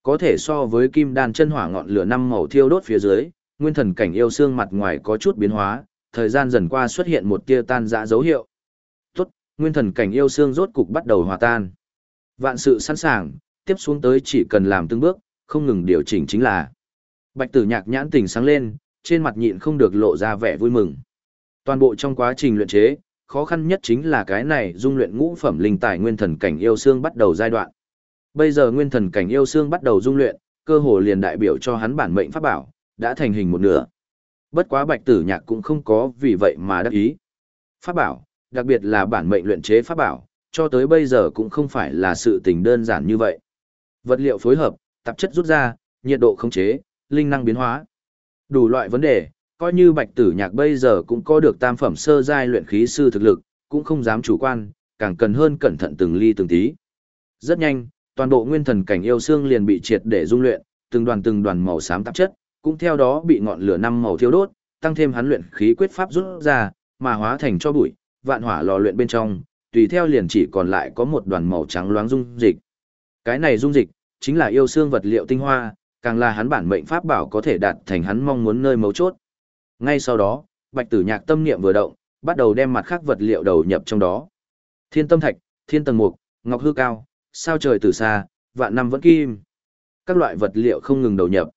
Có thể so với kim đan chân hỏa ngọn lửa năm màu thiêu đốt phía dưới, nguyên thần cảnh yêu xương mặt ngoài có chút biến hóa, thời gian dần qua xuất hiện một tia tan rã dấu hiệu. Tốt, nguyên thần cảnh yêu xương rốt cục bắt đầu hòa tan. Vạn sự sẵn sàng, tiếp xuống tới chỉ cần làm từng bước, không ngừng điều chỉnh chính là. Bạch tử nhạc nhãn tình sáng lên, trên mặt nhịn không được lộ ra vẻ vui mừng. Toàn bộ trong quá trình luyện chế, khó khăn nhất chính là cái này dung luyện ngũ phẩm linh tài nguyên thần cảnh yêu xương bắt đầu giai đoạn. Bây giờ nguyên thần cảnh yêu xương bắt đầu dung luyện, cơ hồ liền đại biểu cho hắn bản mệnh pháp bảo, đã thành hình một nửa. Bất quá bạch tử nhạc cũng không có vì vậy mà đắc ý. Pháp bảo, đặc biệt là bản mệnh luyện chế pháp bảo, cho tới bây giờ cũng không phải là sự tình đơn giản như vậy. Vật liệu phối hợp, tạp chất rút ra, nhiệt độ khống chế, linh năng biến hóa. Đủ loại vấn đề, coi như bạch tử nhạc bây giờ cũng có được tam phẩm sơ giai luyện khí sư thực lực, cũng không dám chủ quan, càng cần hơn cẩn thận từng ly từng tí. Rất nhanh, toàn bộ nguyên thần cảnh yêu xương liền bị triệt để dung luyện, từng đoàn từng đoàn màu xám tạp chất, cũng theo đó bị ngọn lửa năm màu thiêu đốt, tăng thêm hắn luyện khí quyết pháp rút ra, mà hóa thành cho bụi, vạn hỏa lò luyện bên trong, tùy theo liền chỉ còn lại có một đoàn màu trắng loáng dung dịch. Cái này dung dịch chính là yêu xương vật liệu tinh hoa, càng là hắn bản mệnh pháp bảo có thể đạt thành hắn mong muốn nơi mấu chốt. Ngay sau đó, Bạch Tử Nhạc tâm niệm vừa động, bắt đầu đem mặt khác vật liệu đầu nhập trong đó. Thiên tâm thạch, thiên tầng mục, ngọc hư cao, sao trời từ xa, vạn năm vẫn kim. Các loại vật liệu không ngừng đầu nhập.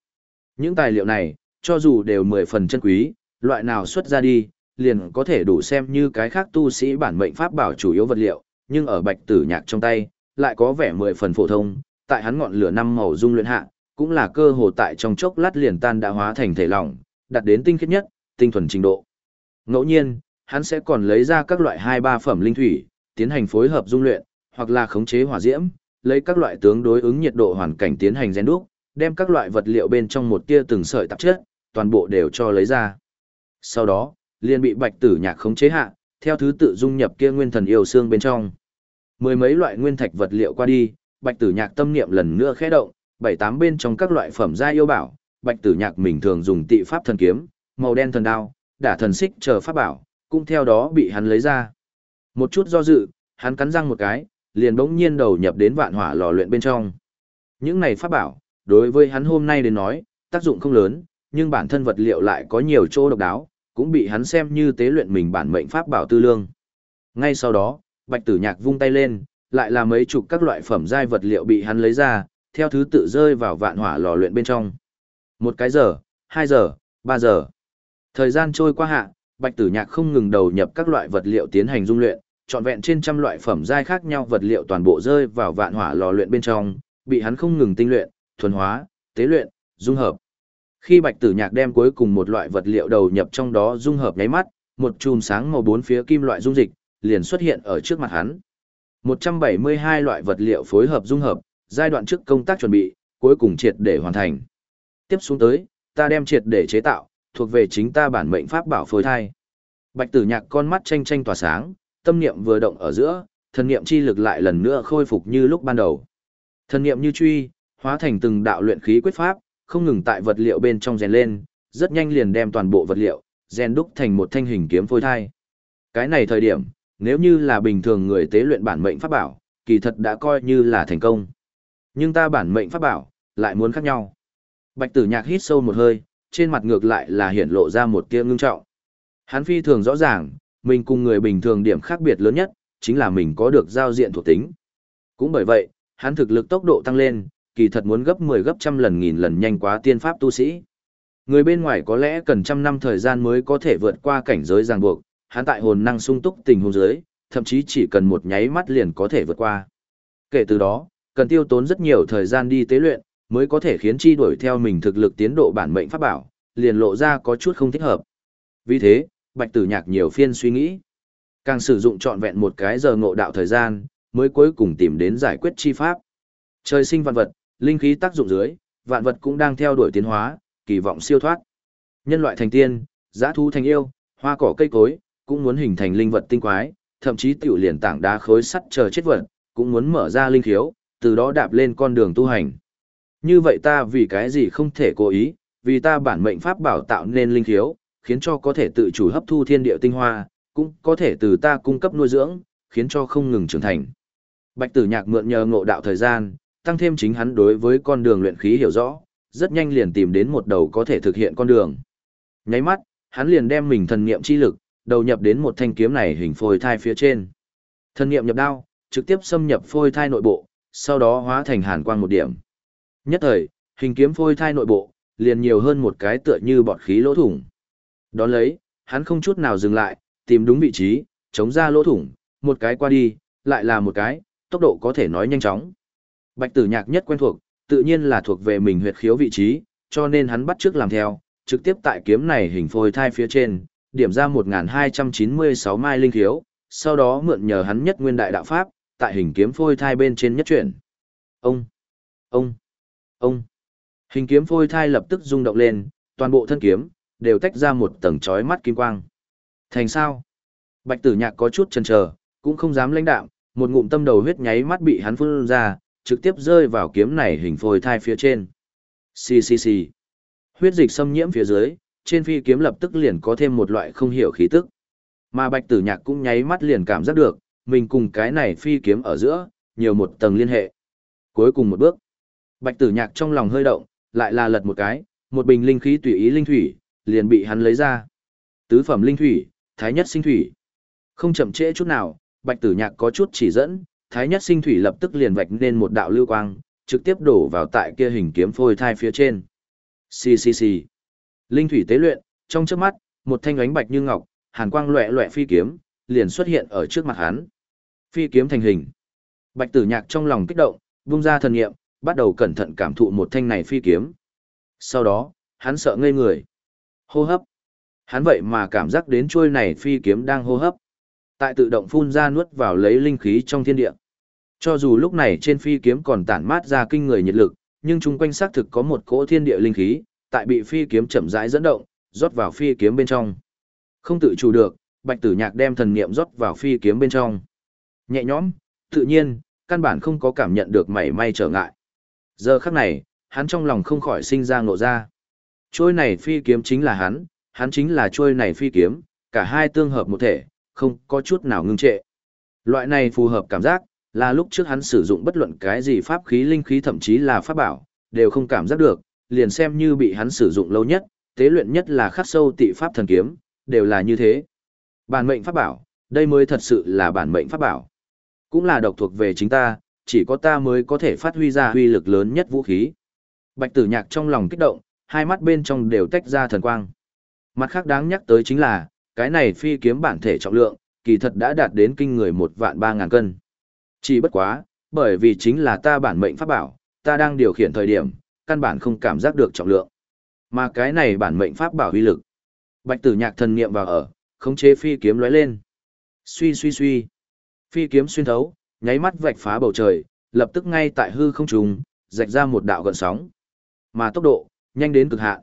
Những tài liệu này, cho dù đều mười phần chân quý, loại nào xuất ra đi, liền có thể đủ xem như cái khác tu sĩ bản mệnh pháp bảo chủ yếu vật liệu, nhưng ở bạch tử nhạc trong tay, lại có vẻ mười phần phổ thông, tại hắn ngọn lửa năm màu dung luyện hạ, cũng là cơ hồ tại trong chốc lát liền tan đã hóa thành thể lỏng, đạt đến tinh khiết nhất, tinh thuần trình độ. Ngẫu nhiên, hắn sẽ còn lấy ra các loại hai ba phẩm linh thủy, tiến hành phối hợp dung luyện, hoặc là khống chế hỏa diễm, lấy các loại tướng đối ứng nhiệt độ hoàn cảnh tiến hành rèn đúc, đem các loại vật liệu bên trong một tia từng sợi tạp chất, toàn bộ đều cho lấy ra. Sau đó, liền bị bạch tử nhạc khống chế hạ, theo thứ tự dung nhập kia nguyên thần yêu xương bên trong. Mười mấy loại nguyên thạch vật liệu qua đi, Bạch Tử Nhạc tâm niệm lần nữa khẽ động, bảy tám bên trong các loại phẩm gia yêu bảo, Bạch Tử Nhạc mình thường dùng tị pháp thần kiếm, màu đen thần đao, đả thần xích chờ pháp bảo, cũng theo đó bị hắn lấy ra. Một chút do dự, hắn cắn răng một cái, liền bỗng nhiên đầu nhập đến vạn hỏa lò luyện bên trong. Những này pháp bảo, đối với hắn hôm nay đến nói, tác dụng không lớn, nhưng bản thân vật liệu lại có nhiều chỗ độc đáo, cũng bị hắn xem như tế luyện mình bản mệnh pháp bảo tư lương. Ngay sau đó, Bạch Tử Nhạc vung tay lên, lại là mấy chục các loại phẩm giai vật liệu bị hắn lấy ra, theo thứ tự rơi vào vạn hỏa lò luyện bên trong. Một cái giờ, hai giờ, ba giờ. Thời gian trôi qua hạ, Bạch Tử Nhạc không ngừng đầu nhập các loại vật liệu tiến hành dung luyện, trọn vẹn trên trăm loại phẩm giai khác nhau vật liệu toàn bộ rơi vào vạn hỏa lò luyện bên trong, bị hắn không ngừng tinh luyện, thuần hóa, tế luyện, dung hợp. Khi Bạch Tử Nhạc đem cuối cùng một loại vật liệu đầu nhập trong đó dung hợp nháy mắt, một chùm sáng màu bốn phía kim loại dung dịch liền xuất hiện ở trước mặt hắn. 172 loại vật liệu phối hợp dung hợp, giai đoạn trước công tác chuẩn bị, cuối cùng triệt để hoàn thành. Tiếp xuống tới, ta đem triệt để chế tạo, thuộc về chính ta bản mệnh pháp bảo phối thai. Bạch Tử Nhạc con mắt tranh tranh tỏa sáng, tâm niệm vừa động ở giữa, thần niệm chi lực lại lần nữa khôi phục như lúc ban đầu. Thần niệm như truy, hóa thành từng đạo luyện khí quyết pháp, không ngừng tại vật liệu bên trong rèn lên, rất nhanh liền đem toàn bộ vật liệu rèn đúc thành một thanh hình kiếm phôi thai. Cái này thời điểm, nếu như là bình thường người tế luyện bản mệnh pháp bảo, kỳ thật đã coi như là thành công. Nhưng ta bản mệnh pháp bảo, lại muốn khác nhau. Bạch tử nhạc hít sâu một hơi, trên mặt ngược lại là hiện lộ ra một tia ngưng trọng. Hắn phi thường rõ ràng, mình cùng người bình thường điểm khác biệt lớn nhất, chính là mình có được giao diện thuộc tính. Cũng bởi vậy, hắn thực lực tốc độ tăng lên, kỳ thật muốn gấp 10 gấp trăm lần nghìn lần nhanh quá tiên pháp tu sĩ. Người bên ngoài có lẽ cần trăm năm thời gian mới có thể vượt qua cảnh giới ràng buộc, hắn tại hồn năng sung túc tình huống dưới, thậm chí chỉ cần một nháy mắt liền có thể vượt qua. Kể từ đó, cần tiêu tốn rất nhiều thời gian đi tế luyện, mới có thể khiến chi đuổi theo mình thực lực tiến độ bản mệnh pháp bảo, liền lộ ra có chút không thích hợp. Vì thế, Bạch Tử Nhạc nhiều phiên suy nghĩ, càng sử dụng trọn vẹn một cái giờ ngộ đạo thời gian, mới cuối cùng tìm đến giải quyết chi pháp. Trời sinh văn vật, linh khí tác dụng dưới, vạn vật cũng đang theo đuổi tiến hóa, kỳ vọng siêu thoát. Nhân loại thành tiên, giã thu thành yêu, hoa cỏ cây cối, cũng muốn hình thành linh vật tinh quái, thậm chí tiểu liền tảng đá khối sắt chờ chết vật, cũng muốn mở ra linh khiếu, từ đó đạp lên con đường tu hành. Như vậy ta vì cái gì không thể cố ý, vì ta bản mệnh pháp bảo tạo nên linh khiếu, khiến cho có thể tự chủ hấp thu thiên địa tinh hoa, cũng có thể từ ta cung cấp nuôi dưỡng, khiến cho không ngừng trưởng thành. Bạch Tử Nhạc mượn nhờ ngộ đạo thời gian, tăng thêm chính hắn đối với con đường luyện khí hiểu rõ, rất nhanh liền tìm đến một đầu có thể thực hiện con đường. Nháy mắt, hắn liền đem mình thần niệm chi lực, đầu nhập đến một thanh kiếm này hình phôi thai phía trên. Thần niệm nhập đao, trực tiếp xâm nhập phôi thai nội bộ, sau đó hóa thành hàn quang một điểm. Nhất thời, hình kiếm phôi thai nội bộ, liền nhiều hơn một cái tựa như bọt khí lỗ thủng. Đón lấy, hắn không chút nào dừng lại, tìm đúng vị trí, chống ra lỗ thủng, một cái qua đi, lại là một cái, tốc độ có thể nói nhanh chóng. Bạch tử nhạc nhất quen thuộc, tự nhiên là thuộc về mình huyệt khiếu vị trí, cho nên hắn bắt trước làm theo, trực tiếp tại kiếm này hình phôi thai phía trên, điểm ra 1296 mai linh khiếu, sau đó mượn nhờ hắn nhất nguyên đại đạo pháp, tại hình kiếm phôi thai bên trên nhất chuyển. Ông, ông, ông. Hình kiếm phôi thai lập tức rung động lên, toàn bộ thân kiếm đều tách ra một tầng chói mắt kim quang. Thành sao? Bạch Tử Nhạc có chút chần chờ, cũng không dám lãnh đạm, một ngụm tâm đầu huyết nháy mắt bị hắn phun ra, trực tiếp rơi vào kiếm này hình phôi thai phía trên. Xì xì xì. Huyết dịch xâm nhiễm phía dưới, trên phi kiếm lập tức liền có thêm một loại không hiểu khí tức. Mà Bạch Tử Nhạc cũng nháy mắt liền cảm giác được, mình cùng cái này phi kiếm ở giữa, nhiều một tầng liên hệ. Cuối cùng một bước, Bạch Tử Nhạc trong lòng hơi động, lại là lật một cái, một bình linh khí tùy ý linh thủy, liền bị hắn lấy ra. Tứ phẩm linh thủy, thái nhất sinh thủy. Không chậm trễ chút nào, Bạch Tử Nhạc có chút chỉ dẫn, thái nhất sinh thủy lập tức liền vạch nên một đạo lưu quang, trực tiếp đổ vào tại kia hình kiếm phôi thai phía trên. Xì xì xì. Linh thủy tế luyện, trong chớp mắt, một thanh ánh bạch như ngọc, hàn quang loẹ loẹ phi kiếm, liền xuất hiện ở trước mặt hắn. Phi kiếm thành hình. Bạch Tử Nhạc trong lòng kích động, vung ra thần niệm, bắt đầu cẩn thận cảm thụ một thanh này phi kiếm. Sau đó, hắn sợ ngây người. Hô hấp. Hắn vậy mà cảm giác đến chuôi này phi kiếm đang hô hấp. Tại tự động phun ra nuốt vào lấy linh khí trong thiên địa. Cho dù lúc này trên phi kiếm còn tản mát ra kinh người nhiệt lực, nhưng chung quanh xác thực có một cỗ thiên địa linh khí, tại bị phi kiếm chậm rãi dẫn động, rót vào phi kiếm bên trong. Không tự chủ được, Bạch Tử Nhạc đem thần niệm rót vào phi kiếm bên trong. Nhẹ nhõm, tự nhiên, căn bản không có cảm nhận được mảy may trở ngại. Giờ khắc này, hắn trong lòng không khỏi sinh ra ngộ ra. Trôi này phi kiếm chính là hắn, hắn chính là trôi này phi kiếm, cả hai tương hợp một thể, không có chút nào ngưng trệ. Loại này phù hợp cảm giác, là lúc trước hắn sử dụng bất luận cái gì pháp khí linh khí thậm chí là pháp bảo, đều không cảm giác được, liền xem như bị hắn sử dụng lâu nhất, tế luyện nhất là khắc sâu tị pháp thần kiếm, đều là như thế. Bản mệnh pháp bảo, đây mới thật sự là bản mệnh pháp bảo. Cũng là độc thuộc về chính ta, chỉ có ta mới có thể phát huy ra huy lực lớn nhất vũ khí. Bạch tử nhạc trong lòng kích động, hai mắt bên trong đều tách ra thần quang. Mặt khác đáng nhắc tới chính là, cái này phi kiếm bản thể trọng lượng, kỳ thật đã đạt đến kinh người một vạn ba ngàn cân. Chỉ bất quá, bởi vì chính là ta bản mệnh pháp bảo, ta đang điều khiển thời điểm, căn bản không cảm giác được trọng lượng. Mà cái này bản mệnh pháp bảo huy lực. Bạch tử nhạc thần niệm vào ở, khống chế phi kiếm lóe lên. Suy suy suy. Phi kiếm xuyên thấu, nháy mắt vạch phá bầu trời, lập tức ngay tại hư không trùng, rạch ra một đạo gần sóng. Mà tốc độ, nhanh đến cực hạn.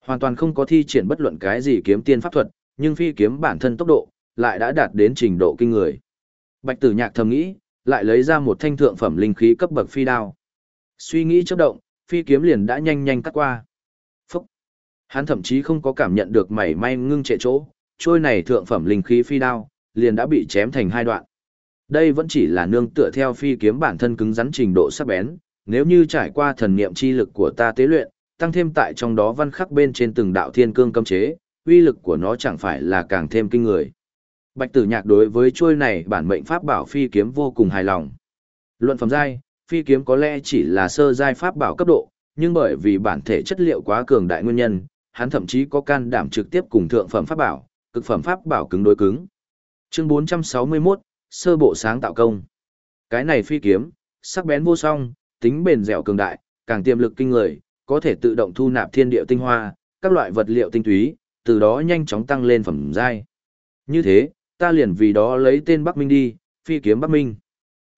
Hoàn toàn không có thi triển bất luận cái gì kiếm tiên pháp thuật, nhưng phi kiếm bản thân tốc độ, lại đã đạt đến trình độ kinh người. Bạch tử nhạc thầm nghĩ, lại lấy ra một thanh thượng phẩm linh khí cấp bậc phi đao. Suy nghĩ chớp động, phi kiếm liền đã nhanh nhanh cắt qua. Phốc. Hắn thậm chí không có cảm nhận được mảy may ngưng trệ chỗ, trôi này thượng phẩm linh khí phi đao, liền đã bị chém thành hai đoạn. Đây vẫn chỉ là nương tựa theo phi kiếm bản thân cứng rắn trình độ sắc bén, nếu như trải qua thần niệm chi lực của ta tế luyện, tăng thêm tại trong đó văn khắc bên trên từng đạo thiên cương cấm chế, uy lực của nó chẳng phải là càng thêm kinh người. Bạch Tử Nhạc đối với chuôi này bản mệnh pháp bảo phi kiếm vô cùng hài lòng. Luận phẩm giai, phi kiếm có lẽ chỉ là sơ giai pháp bảo cấp độ, nhưng bởi vì bản thể chất liệu quá cường đại nguyên nhân, hắn thậm chí có can đảm trực tiếp cùng thượng phẩm pháp bảo, cực phẩm pháp bảo cứng đối cứng. Chương 461, sơ bộ sáng tạo công. Cái này phi kiếm, sắc bén vô song, tính bền dẻo cường đại, càng tiềm lực kinh người, có thể tự động thu nạp thiên địa tinh hoa, các loại vật liệu tinh túy, từ đó nhanh chóng tăng lên phẩm giai. Như thế, ta liền vì đó lấy tên Bắc Minh đi, phi kiếm Bắc Minh.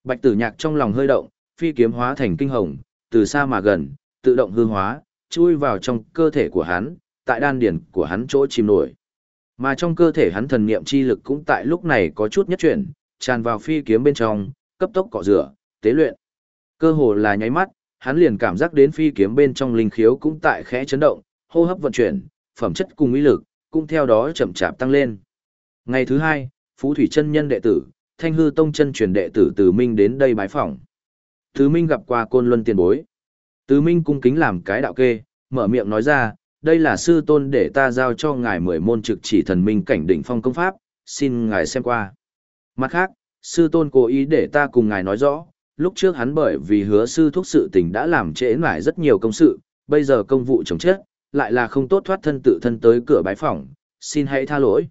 Bạch tử nhạc trong lòng hơi động, phi kiếm hóa thành kinh hồng, từ xa mà gần, tự động hư hóa, chui vào trong cơ thể của hắn, tại đan điển của hắn chỗ chìm nổi. Mà trong cơ thể hắn thần niệm chi lực cũng tại lúc này có chút nhất chuyển, tràn vào phi kiếm bên trong, cấp tốc cọ rửa, tế luyện. Cơ hồ là nháy mắt, hắn liền cảm giác đến phi kiếm bên trong linh khiếu cũng tại khẽ chấn động, hô hấp vận chuyển, phẩm chất cùng ý lực, cũng theo đó chậm chạp tăng lên. Ngày thứ hai, Phú Thủy chân nhân đệ tử, Thanh Hư Tông chân truyền đệ tử Từ Minh đến đây bái phỏng. Từ Minh gặp qua Côn Luân tiền bối. Từ Minh cung kính làm cái đạo kê, mở miệng nói ra, đây là sư tôn để ta giao cho ngài mười môn trực chỉ thần minh cảnh đỉnh phong công pháp, xin ngài xem qua. Mặt khác, sư tôn cố ý để ta cùng ngài nói rõ, lúc trước hắn bởi vì hứa sư thúc sự tình đã làm trễ nải rất nhiều công sự, bây giờ công vụ chồng chết, lại là không tốt thoát thân tự thân tới cửa bái phỏng, xin hãy tha lỗi.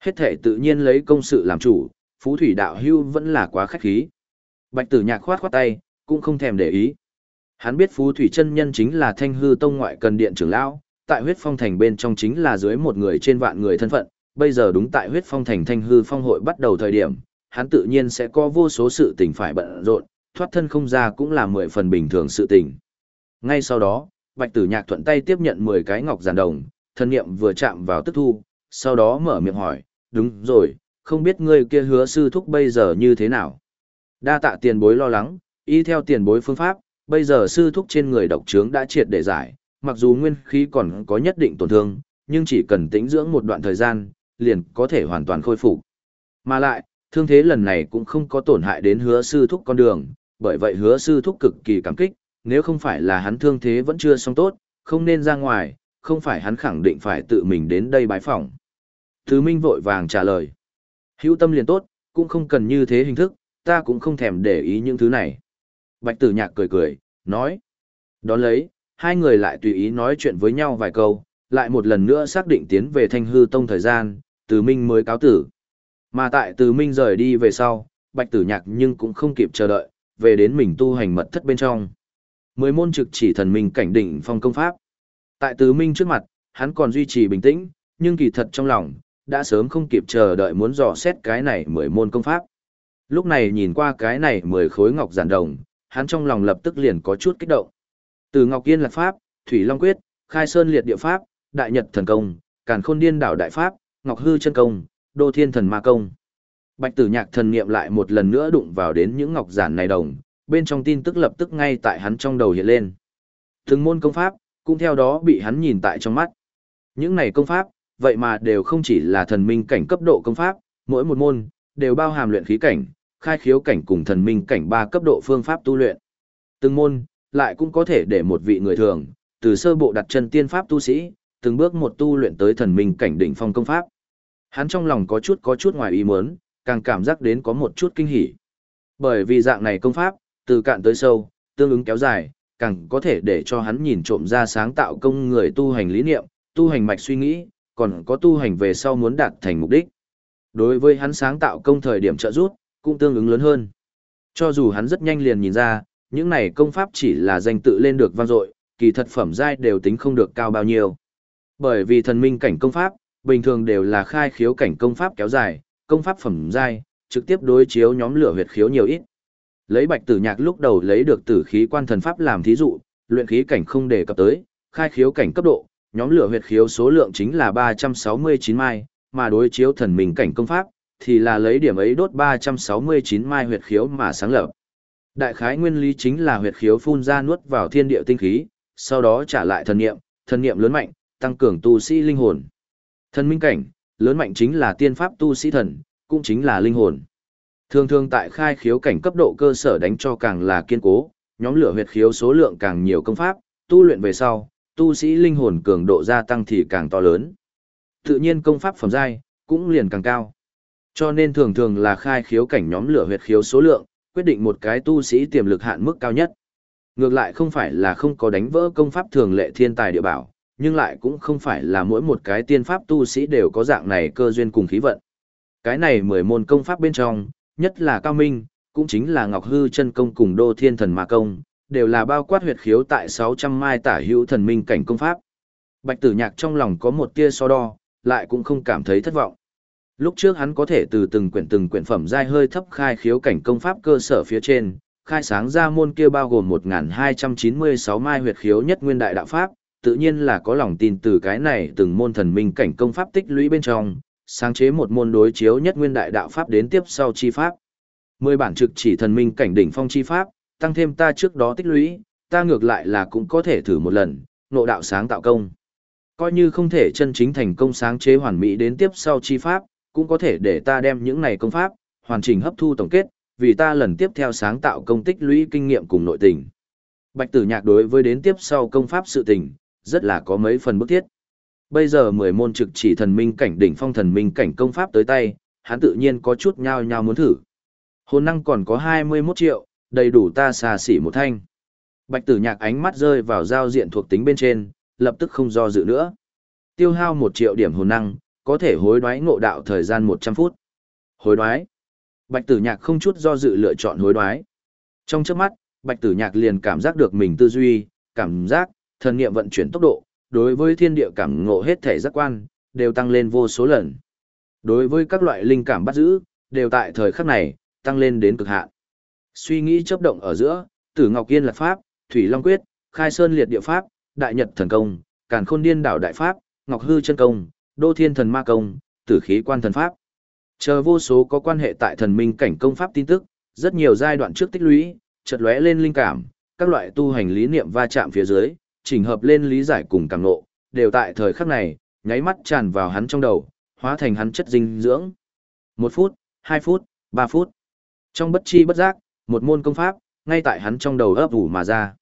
Hết thể tự nhiên lấy công sự làm chủ, phú thủy đạo hưu vẫn là quá khách khí. Bạch tử nhạc khoát khoát tay, cũng không thèm để ý. Hắn biết phú thủy chân nhân chính là thanh hư tông ngoại cần điện trưởng lão, tại huyết phong thành bên trong chính là dưới một người trên vạn người thân phận, bây giờ đúng tại huyết phong thành thanh hư phong hội bắt đầu thời điểm, hắn tự nhiên sẽ có vô số sự tình phải bận rộn, thoát thân không ra cũng là mười phần bình thường sự tình. Ngay sau đó, Bạch Tử Nhạc thuận tay tiếp nhận 10 cái ngọc giản đồng, thân niệm vừa chạm vào tức thu, sau đó mở miệng hỏi, đúng rồi, không biết ngươi kia hứa sư thúc bây giờ như thế nào. Đa tạ tiền bối lo lắng, y theo tiền bối phương pháp, bây giờ sư thúc trên người độc trướng đã triệt để giải, mặc dù nguyên khí còn có nhất định tổn thương, nhưng chỉ cần tĩnh dưỡng một đoạn thời gian, liền có thể hoàn toàn khôi phục. Mà lại, thương thế lần này cũng không có tổn hại đến hứa sư thúc con đường, bởi vậy hứa sư thúc cực kỳ cảm kích, nếu không phải là hắn thương thế vẫn chưa xong tốt, không nên ra ngoài, không phải hắn khẳng định phải tự mình đến đây bái phỏng. Thứ Minh vội vàng trả lời. Hữu tâm liền tốt, cũng không cần như thế hình thức, ta cũng không thèm để ý những thứ này. Bạch tử nhạc cười cười, nói. Đón lấy, hai người lại tùy ý nói chuyện với nhau vài câu, lại một lần nữa xác định tiến về thanh hư tông thời gian, từ Minh mới cáo tử. Mà tại từ Minh rời đi về sau, bạch tử nhạc nhưng cũng không kịp chờ đợi, về đến mình tu hành mật thất bên trong. Mười môn trực chỉ thần minh cảnh đỉnh phong công pháp. Tại tứ Minh trước mặt, hắn còn duy trì bình tĩnh, nhưng kỳ thật trong lòng, đã sớm không kịp chờ đợi muốn dò xét cái này mười môn công pháp. Lúc này nhìn qua cái này mười khối ngọc giản đồng, hắn trong lòng lập tức liền có chút kích động. Từ Ngọc Yên Lạc Pháp, Thủy Long Quyết, Khai Sơn Liệt Địa Pháp, Đại Nhật Thần Công, Càn Khôn Điên Đảo Đại Pháp, Ngọc Hư Chân Công, Đô Thiên Thần Ma Công. Bạch Tử Nhạc thần niệm lại một lần nữa đụng vào đến những ngọc giản này đồng, bên trong tin tức lập tức ngay tại hắn trong đầu hiện lên. Từng môn công pháp, cũng theo đó bị hắn nhìn tại trong mắt. Những này công pháp, vậy mà đều không chỉ là thần minh cảnh cấp độ công pháp, mỗi một môn, đều bao hàm luyện khí cảnh, khai khiếu cảnh cùng thần minh cảnh ba cấp độ phương pháp tu luyện. Từng môn, lại cũng có thể để một vị người thường, từ sơ bộ đặt chân tiên pháp tu sĩ, từng bước một tu luyện tới thần minh cảnh đỉnh phong công pháp. Hắn trong lòng có chút có chút ngoài ý muốn, càng cảm giác đến có một chút kinh hỉ. Bởi vì dạng này công pháp, từ cạn tới sâu, tương ứng kéo dài, càng có thể để cho hắn nhìn trộm ra sáng tạo công người tu hành lý niệm, tu hành mạch suy nghĩ, còn có tu hành về sau muốn đạt thành mục đích. Đối với hắn sáng tạo công thời điểm trợ rút, cũng tương ứng lớn hơn. Cho dù hắn rất nhanh liền nhìn ra, những này công pháp chỉ là danh tự lên được vang dội, kỳ thật phẩm giai đều tính không được cao bao nhiêu. Bởi vì thần minh cảnh công pháp, bình thường đều là khai khiếu cảnh công pháp kéo dài, công pháp phẩm giai, trực tiếp đối chiếu nhóm lửa huyệt khiếu nhiều ít. Lấy Bạch Tử Nhạc lúc đầu lấy được tử khí quan thần pháp làm thí dụ, luyện khí cảnh không đề cập tới, khai khiếu cảnh cấp độ, nhóm lửa huyệt khiếu số lượng chính là 369 mai, mà đối chiếu thần minh cảnh công pháp thì là lấy điểm ấy đốt 369 mai huyệt khiếu mà sáng lập. Đại khái nguyên lý chính là huyệt khiếu phun ra nuốt vào thiên địa tinh khí, sau đó trả lại thần niệm, thần niệm lớn mạnh, tăng cường tu sĩ linh hồn. Thần minh cảnh, lớn mạnh chính là tiên pháp tu sĩ thần, cũng chính là linh hồn. Thường thường tại khai khiếu cảnh cấp độ cơ sở đánh cho càng là kiên cố, nhóm lửa huyệt khiếu số lượng càng nhiều công pháp, tu luyện về sau, tu sĩ linh hồn cường độ gia tăng thì càng to lớn. Tự nhiên công pháp phẩm giai cũng liền càng cao. Cho nên thường thường là khai khiếu cảnh nhóm lửa huyệt khiếu số lượng, quyết định một cái tu sĩ tiềm lực hạn mức cao nhất. Ngược lại không phải là không có đánh vỡ công pháp thường lệ thiên tài địa bảo, nhưng lại cũng không phải là mỗi một cái tiên pháp tu sĩ đều có dạng này cơ duyên cùng khí vận. Cái này mười môn công pháp bên trong, nhất là cao minh, cũng chính là Ngọc Hư chân công cùng Đô Thiên Thần Ma công, đều là bao quát huyệt khiếu tại 600 mai tả hữu thần minh cảnh công pháp. Bạch Tử Nhạc trong lòng có một tia so đo, lại cũng không cảm thấy thất vọng. Lúc trước hắn có thể từ từng quyển từng quyển phẩm giai hơi thấp khai khiếu cảnh công pháp cơ sở phía trên, khai sáng ra môn kia bao gồm 1296 mai huyệt khiếu nhất nguyên đại đạo pháp, tự nhiên là có lòng tin từ cái này từng môn thần minh cảnh công pháp tích lũy bên trong, sáng chế một môn đối chiếu nhất nguyên đại đạo pháp đến tiếp sau chi pháp. Mười bản trực chỉ thần minh cảnh đỉnh phong chi pháp, tăng thêm ta trước đó tích lũy, ta ngược lại là cũng có thể thử một lần, nộ đạo sáng tạo công. Coi như không thể chân chính thành công sáng chế hoàn mỹ đến tiếp sau chi pháp, cũng có thể để ta đem những này công pháp, hoàn chỉnh hấp thu tổng kết, vì ta lần tiếp theo sáng tạo công tích lũy kinh nghiệm cùng nội tình. Bạch tử nhạc đối với đến tiếp sau công pháp sự tình, rất là có mấy phần bức thiết. Bây giờ 10 môn trực chỉ thần minh cảnh đỉnh phong thần minh cảnh công pháp tới tay, hắn tự nhiên có chút nhao nhao muốn thử. Hồn năng còn có 21 triệu, đầy đủ ta xà xỉ một thanh. Bạch tử nhạc ánh mắt rơi vào giao diện thuộc tính bên trên, lập tức không do dự nữa. Tiêu hao 1 triệu điểm hồn năng, có thể hối đoái ngộ đạo thời gian 100 phút. Hối đoái. Bạch tử nhạc không chút do dự lựa chọn hối đoái. Trong trước mắt, bạch tử nhạc liền cảm giác được mình tư duy, cảm giác, thần nghiệm vận chuyển tốc độ, đối với thiên địa cảm ngộ hết thể giác quan, đều tăng lên vô số lần. Đối với các loại linh cảm bắt giữ, đều tại thời khắc này, tăng lên đến cực hạn. Suy nghĩ chấp động ở giữa, Tử Ngọc Yên là pháp, Thủy Long Quyết, Khai Sơn Liệt Địa Pháp, Đại Nhật Thần Công, Càn Khôn Điên Đảo Đại Pháp, Ngọc Hư Chân Công, Đô Thiên Thần Ma Công, Tử Khí Quan Thần Pháp. Chờ vô số có quan hệ tại thần minh cảnh công pháp tin tức, rất nhiều giai đoạn trước tích lũy, chợt lóe lên linh cảm, các loại tu hành lý niệm va chạm phía dưới, chỉnh hợp lên lý giải cùng càng ngộ, đều tại thời khắc này, nháy mắt tràn vào hắn trong đầu, hóa thành hắn chất dinh dưỡng. Một phút, hai phút, ba phút. Trong bất chi bất giác, một môn công pháp, ngay tại hắn trong đầu ấp ủ mà ra.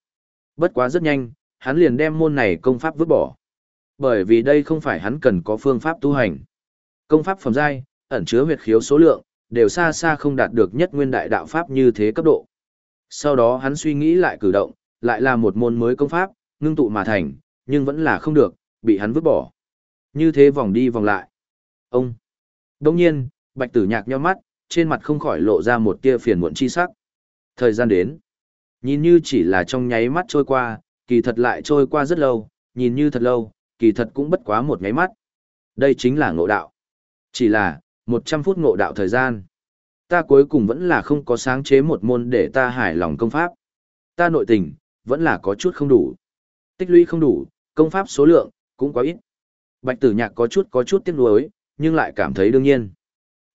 Bất quá rất nhanh, hắn liền đem môn này công pháp vứt bỏ. Bởi vì đây không phải hắn cần có phương pháp tu hành. Công pháp phẩm giai, ẩn chứa huyệt khiếu số lượng, đều xa xa không đạt được nhất nguyên đại đạo pháp như thế cấp độ. Sau đó hắn suy nghĩ lại cử động, lại là một môn mới công pháp, ngưng tụ mà thành, nhưng vẫn là không được, bị hắn vứt bỏ. Như thế vòng đi vòng lại. Ông. Đông nhiên, bạch tử nhạc nheo mắt, trên mặt không khỏi lộ ra một tia phiền muộn chi sắc. Thời gian đến. Nhìn như chỉ là trong nháy mắt trôi qua, kỳ thật lại trôi qua rất lâu, nhìn như thật lâu, kỳ thật cũng bất quá một nháy mắt. Đây chính là ngộ đạo. Chỉ là, 100 phút ngộ đạo thời gian. Ta cuối cùng vẫn là không có sáng chế một môn để ta hài lòng công pháp. Ta nội tình, vẫn là có chút không đủ. Tích lũy không đủ, công pháp số lượng, cũng quá ít. Bạch tử nhạc có chút có chút tiếc nuối, nhưng lại cảm thấy đương nhiên.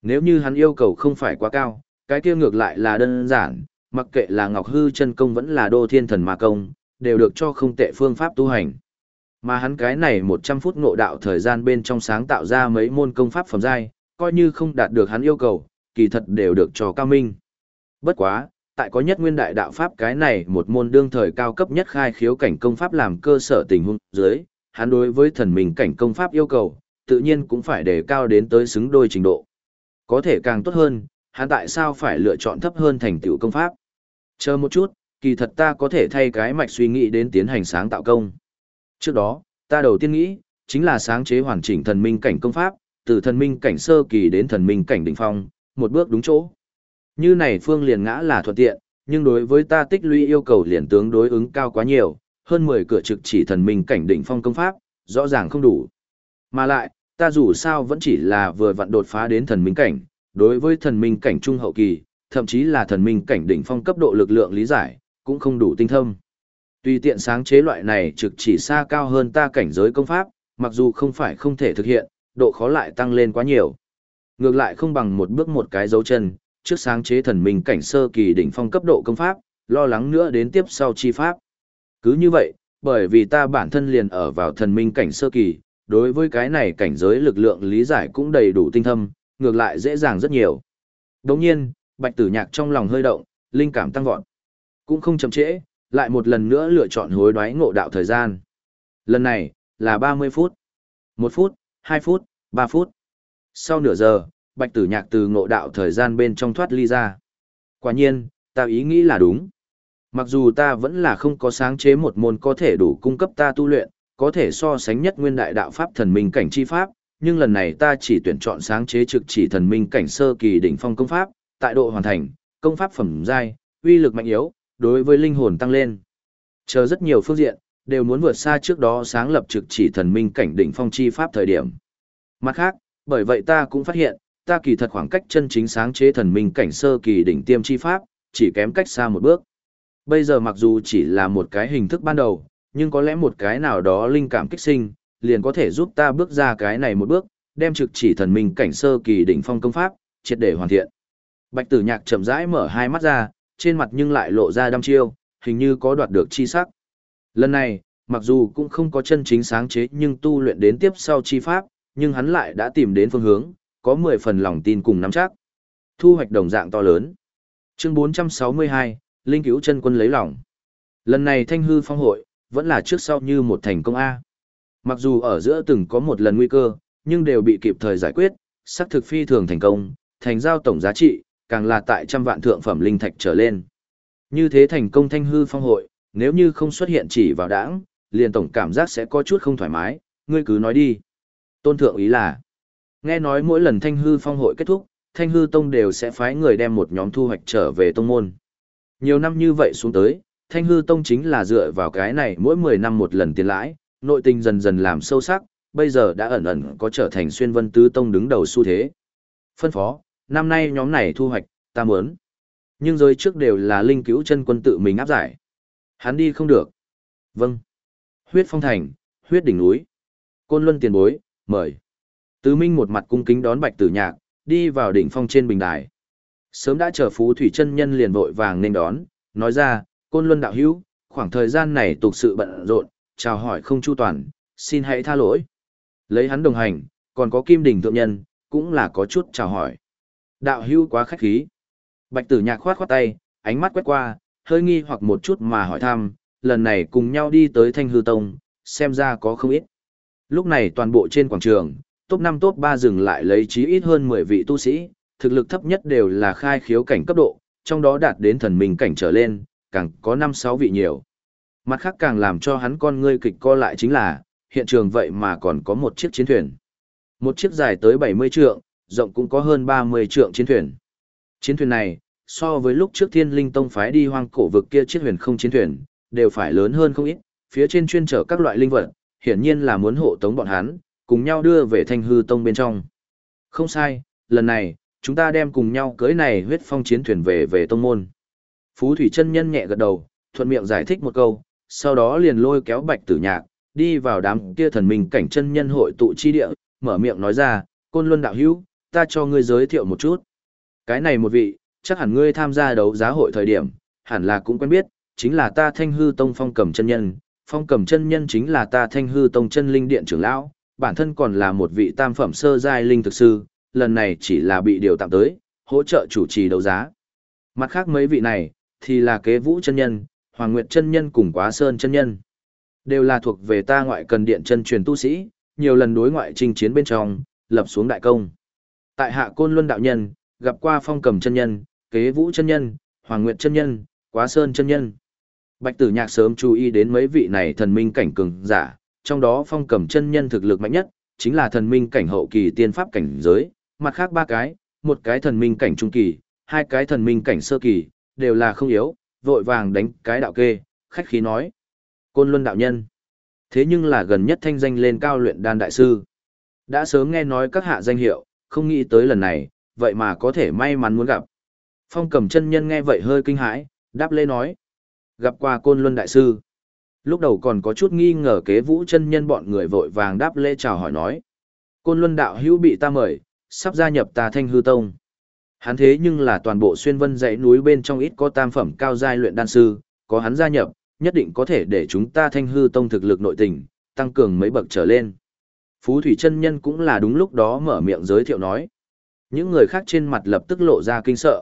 Nếu như hắn yêu cầu không phải quá cao, cái kia ngược lại là đơn giản, mặc kệ là Ngọc Hư chân công vẫn là Đô Thiên Thần Ma công, đều được cho không tệ phương pháp tu hành. Mà hắn cái này 100 phút ngộ đạo thời gian bên trong sáng tạo ra mấy môn công pháp phẩm giai, coi như không đạt được hắn yêu cầu, kỳ thật đều được cho cao minh. Bất quá, tại có nhất nguyên đại đạo pháp cái này một môn đương thời cao cấp nhất khai khiếu cảnh công pháp làm cơ sở tình huống dưới, hắn đối với thần mình cảnh công pháp yêu cầu, tự nhiên cũng phải đề cao đến tới xứng đôi trình độ. Có thể càng tốt hơn, hắn tại sao phải lựa chọn thấp hơn thành tựu công pháp? Chờ một chút, kỳ thật ta có thể thay cái mạch suy nghĩ đến tiến hành sáng tạo công. Trước đó, ta đầu tiên nghĩ, chính là sáng chế hoàn chỉnh thần minh cảnh công pháp, từ thần minh cảnh sơ kỳ đến thần minh cảnh đỉnh phong, một bước đúng chỗ. Như này phương liền ngã là thuận tiện, nhưng đối với ta tích lũy yêu cầu liền tướng đối ứng cao quá nhiều, hơn 10 cửa trực chỉ thần minh cảnh đỉnh phong công pháp, rõ ràng không đủ. Mà lại, ta dù sao vẫn chỉ là vừa vặn đột phá đến thần minh cảnh, đối với thần minh cảnh trung hậu kỳ, thậm chí là thần minh cảnh đỉnh phong cấp độ lực lượng lý giải, cũng không đủ tinh thông. Tuy tiện sáng chế loại này trực chỉ xa cao hơn ta cảnh giới công pháp, mặc dù không phải không thể thực hiện, độ khó lại tăng lên quá nhiều. Ngược lại không bằng một bước một cái dấu chân, trước sáng chế thần minh cảnh sơ kỳ đỉnh phong cấp độ công pháp, lo lắng nữa đến tiếp sau chi pháp. Cứ như vậy, bởi vì ta bản thân liền ở vào thần minh cảnh sơ kỳ, đối với cái này cảnh giới lực lượng lý giải cũng đầy đủ tinh thâm, ngược lại dễ dàng rất nhiều. Đồng nhiên, bạch tử nhạc trong lòng hơi động, linh cảm tăng vọt. Cũng không chậm trễ, lại một lần nữa lựa chọn hối đoái ngộ đạo thời gian. Lần này, là 30 phút. 1 phút, 2 phút, 3 phút. Sau nửa giờ, bạch tử nhạc từ ngộ đạo thời gian bên trong thoát ly ra. Quả nhiên, ta ý nghĩ là đúng. Mặc dù ta vẫn là không có sáng chế một môn có thể đủ cung cấp ta tu luyện, có thể so sánh nhất nguyên đại đạo pháp thần minh cảnh chi pháp, nhưng lần này ta chỉ tuyển chọn sáng chế trực chỉ thần minh cảnh sơ kỳ đỉnh phong công pháp, tại độ hoàn thành, công pháp phẩm giai, uy lực mạnh yếu, đối với linh hồn tăng lên. Chờ rất nhiều phương diện, đều muốn vượt xa trước đó sáng lập trực chỉ thần minh cảnh đỉnh phong chi pháp thời điểm. Mặt khác, bởi vậy ta cũng phát hiện, ta kỳ thật khoảng cách chân chính sáng chế thần minh cảnh sơ kỳ đỉnh tiêm chi pháp, chỉ kém cách xa một bước. Bây giờ mặc dù chỉ là một cái hình thức ban đầu, nhưng có lẽ một cái nào đó linh cảm kích sinh, liền có thể giúp ta bước ra cái này một bước, đem trực chỉ thần minh cảnh sơ kỳ đỉnh phong công pháp, triệt để hoàn thiện. Bạch Tử Nhạc chậm rãi mở hai mắt ra, trên mặt nhưng lại lộ ra đăm chiêu, hình như có đoạt được chi sắc. Lần này, mặc dù cũng không có chân chính sáng chế nhưng tu luyện đến tiếp sau chi pháp, nhưng hắn lại đã tìm đến phương hướng, có 10 phần lòng tin cùng nắm chắc. Thu hoạch đồng dạng to lớn. Chương 462, Linh cứu chân quân lấy lòng. Lần này thanh hư phong hội, vẫn là trước sau như một thành công A. Mặc dù ở giữa từng có một lần nguy cơ, nhưng đều bị kịp thời giải quyết, sắc thực phi thường thành công, thành giao tổng giá trị, càng là tại trăm vạn thượng phẩm linh thạch trở lên. Như thế thành công thanh hư phong hội, nếu như không xuất hiện chỉ vào đảng, liền tổng cảm giác sẽ có chút không thoải mái, ngươi cứ nói đi. Tôn thượng ý là, nghe nói mỗi lần thanh hư phong hội kết thúc, thanh hư tông đều sẽ phái người đem một nhóm thu hoạch trở về tông môn. Nhiều năm như vậy xuống tới, thanh hư tông chính là dựa vào cái này mỗi 10 năm một lần tiền lãi, nội tình dần dần làm sâu sắc, bây giờ đã ẩn ẩn có trở thành xuyên vân tứ tông đứng đầu xu thế. Phân phó, năm nay nhóm này thu hoạch, ta muốn. Nhưng giới trước đều là linh cứu chân quân tự mình áp giải. Hắn đi không được. Vâng. Huyết phong thành, huyết đỉnh núi. Côn luân tiền bối, mời. Tứ Minh một mặt cung kính đón bạch tử nhạc, đi vào đỉnh phong trên bình đài. Sớm đã chờ phú thủy chân nhân liền vội vàng nên đón, nói ra, côn luân đạo hữu, khoảng thời gian này tục sự bận rộn, chào hỏi không chu toàn, xin hãy tha lỗi. Lấy hắn đồng hành, còn có kim đỉnh thượng nhân, cũng là có chút chào hỏi. Đạo hữu quá khách khí. Bạch tử nhạc khoát khoát tay, ánh mắt quét qua, hơi nghi hoặc một chút mà hỏi thăm, lần này cùng nhau đi tới thanh hư tông, xem ra có không ít. Lúc này toàn bộ trên quảng trường, top 5 top 3 dừng lại lấy chí ít hơn 10 vị tu sĩ, thực lực thấp nhất đều là khai khiếu cảnh cấp độ, trong đó đạt đến thần minh cảnh trở lên, càng có 5-6 vị nhiều. Mặt khác càng làm cho hắn con ngươi kịch co lại chính là, hiện trường vậy mà còn có một chiếc chiến thuyền. Một chiếc dài tới 70 trượng, rộng cũng có hơn 30 trượng chiến thuyền. Chiến thuyền này, so với lúc trước thiên linh tông phái đi hoang cổ vực kia chiếc huyền không chiến thuyền, đều phải lớn hơn không ít, phía trên chuyên chở các loại linh vật, hiển nhiên là muốn hộ tống bọn hắn, cùng nhau đưa về thanh hư tông bên trong. Không sai, lần này, chúng ta đem cùng nhau cưới này huyết phong chiến thuyền về về tông môn. Phú Thủy chân nhân nhẹ gật đầu, thuận miệng giải thích một câu, sau đó liền lôi kéo bạch tử nhạc, đi vào đám kia thần minh cảnh chân nhân hội tụ chi địa, mở miệng nói ra, côn luân đạo hữu, ta cho ngươi giới thiệu một chút. Cái này một vị, chắc hẳn ngươi tham gia đấu giá hội thời điểm, hẳn là cũng quen biết, chính là ta thanh hư tông phong cầm chân nhân. Phong cầm chân nhân chính là ta thanh hư tông chân linh điện trưởng lão, bản thân còn là một vị tam phẩm sơ giai linh thực sư, lần này chỉ là bị điều tạm tới, hỗ trợ chủ trì đấu giá. Mặt khác mấy vị này, thì là kế vũ chân nhân, hoàng nguyệt chân nhân cùng quá sơn chân nhân. Đều là thuộc về ta ngoại cần điện chân truyền tu sĩ, nhiều lần đối ngoại trình chiến bên trong, lập xuống đại công. Tại hạ côn luân đạo nhân, gặp qua phong cầm chân nhân, kế vũ chân nhân, hoàng nguyệt chân nhân, quá sơn chân nhân. Bạch tử nhạc sớm chú ý đến mấy vị này thần minh cảnh cường giả, trong đó phong cầm chân nhân thực lực mạnh nhất, chính là thần minh cảnh hậu kỳ tiên pháp cảnh giới, mặt khác ba cái, một cái thần minh cảnh trung kỳ, hai cái thần minh cảnh sơ kỳ, đều là không yếu, vội vàng đánh cái đạo kê, khách khí nói. Côn Luân đạo nhân. Thế nhưng là gần nhất thanh danh lên cao luyện đan đại sư. Đã sớm nghe nói các hạ danh hiệu, không nghĩ tới lần này, vậy mà có thể may mắn muốn gặp. Phong cầm chân nhân nghe vậy hơi kinh hãi, đáp lê nói. Gặp qua Côn Luân đại sư. Lúc đầu còn có chút nghi ngờ kế vũ chân nhân bọn người vội vàng đáp lễ chào hỏi nói. Côn Luân đạo hữu bị ta mời, sắp gia nhập ta thanh hư tông. Hắn thế nhưng là toàn bộ xuyên vân dãy núi bên trong ít có tam phẩm cao giai luyện đan sư, có hắn gia nhập, nhất định có thể để chúng ta thanh hư tông thực lực nội tình, tăng cường mấy bậc trở lên. Phú Thủy chân Nhân cũng là đúng lúc đó mở miệng giới thiệu nói. Những người khác trên mặt lập tức lộ ra kinh sợ.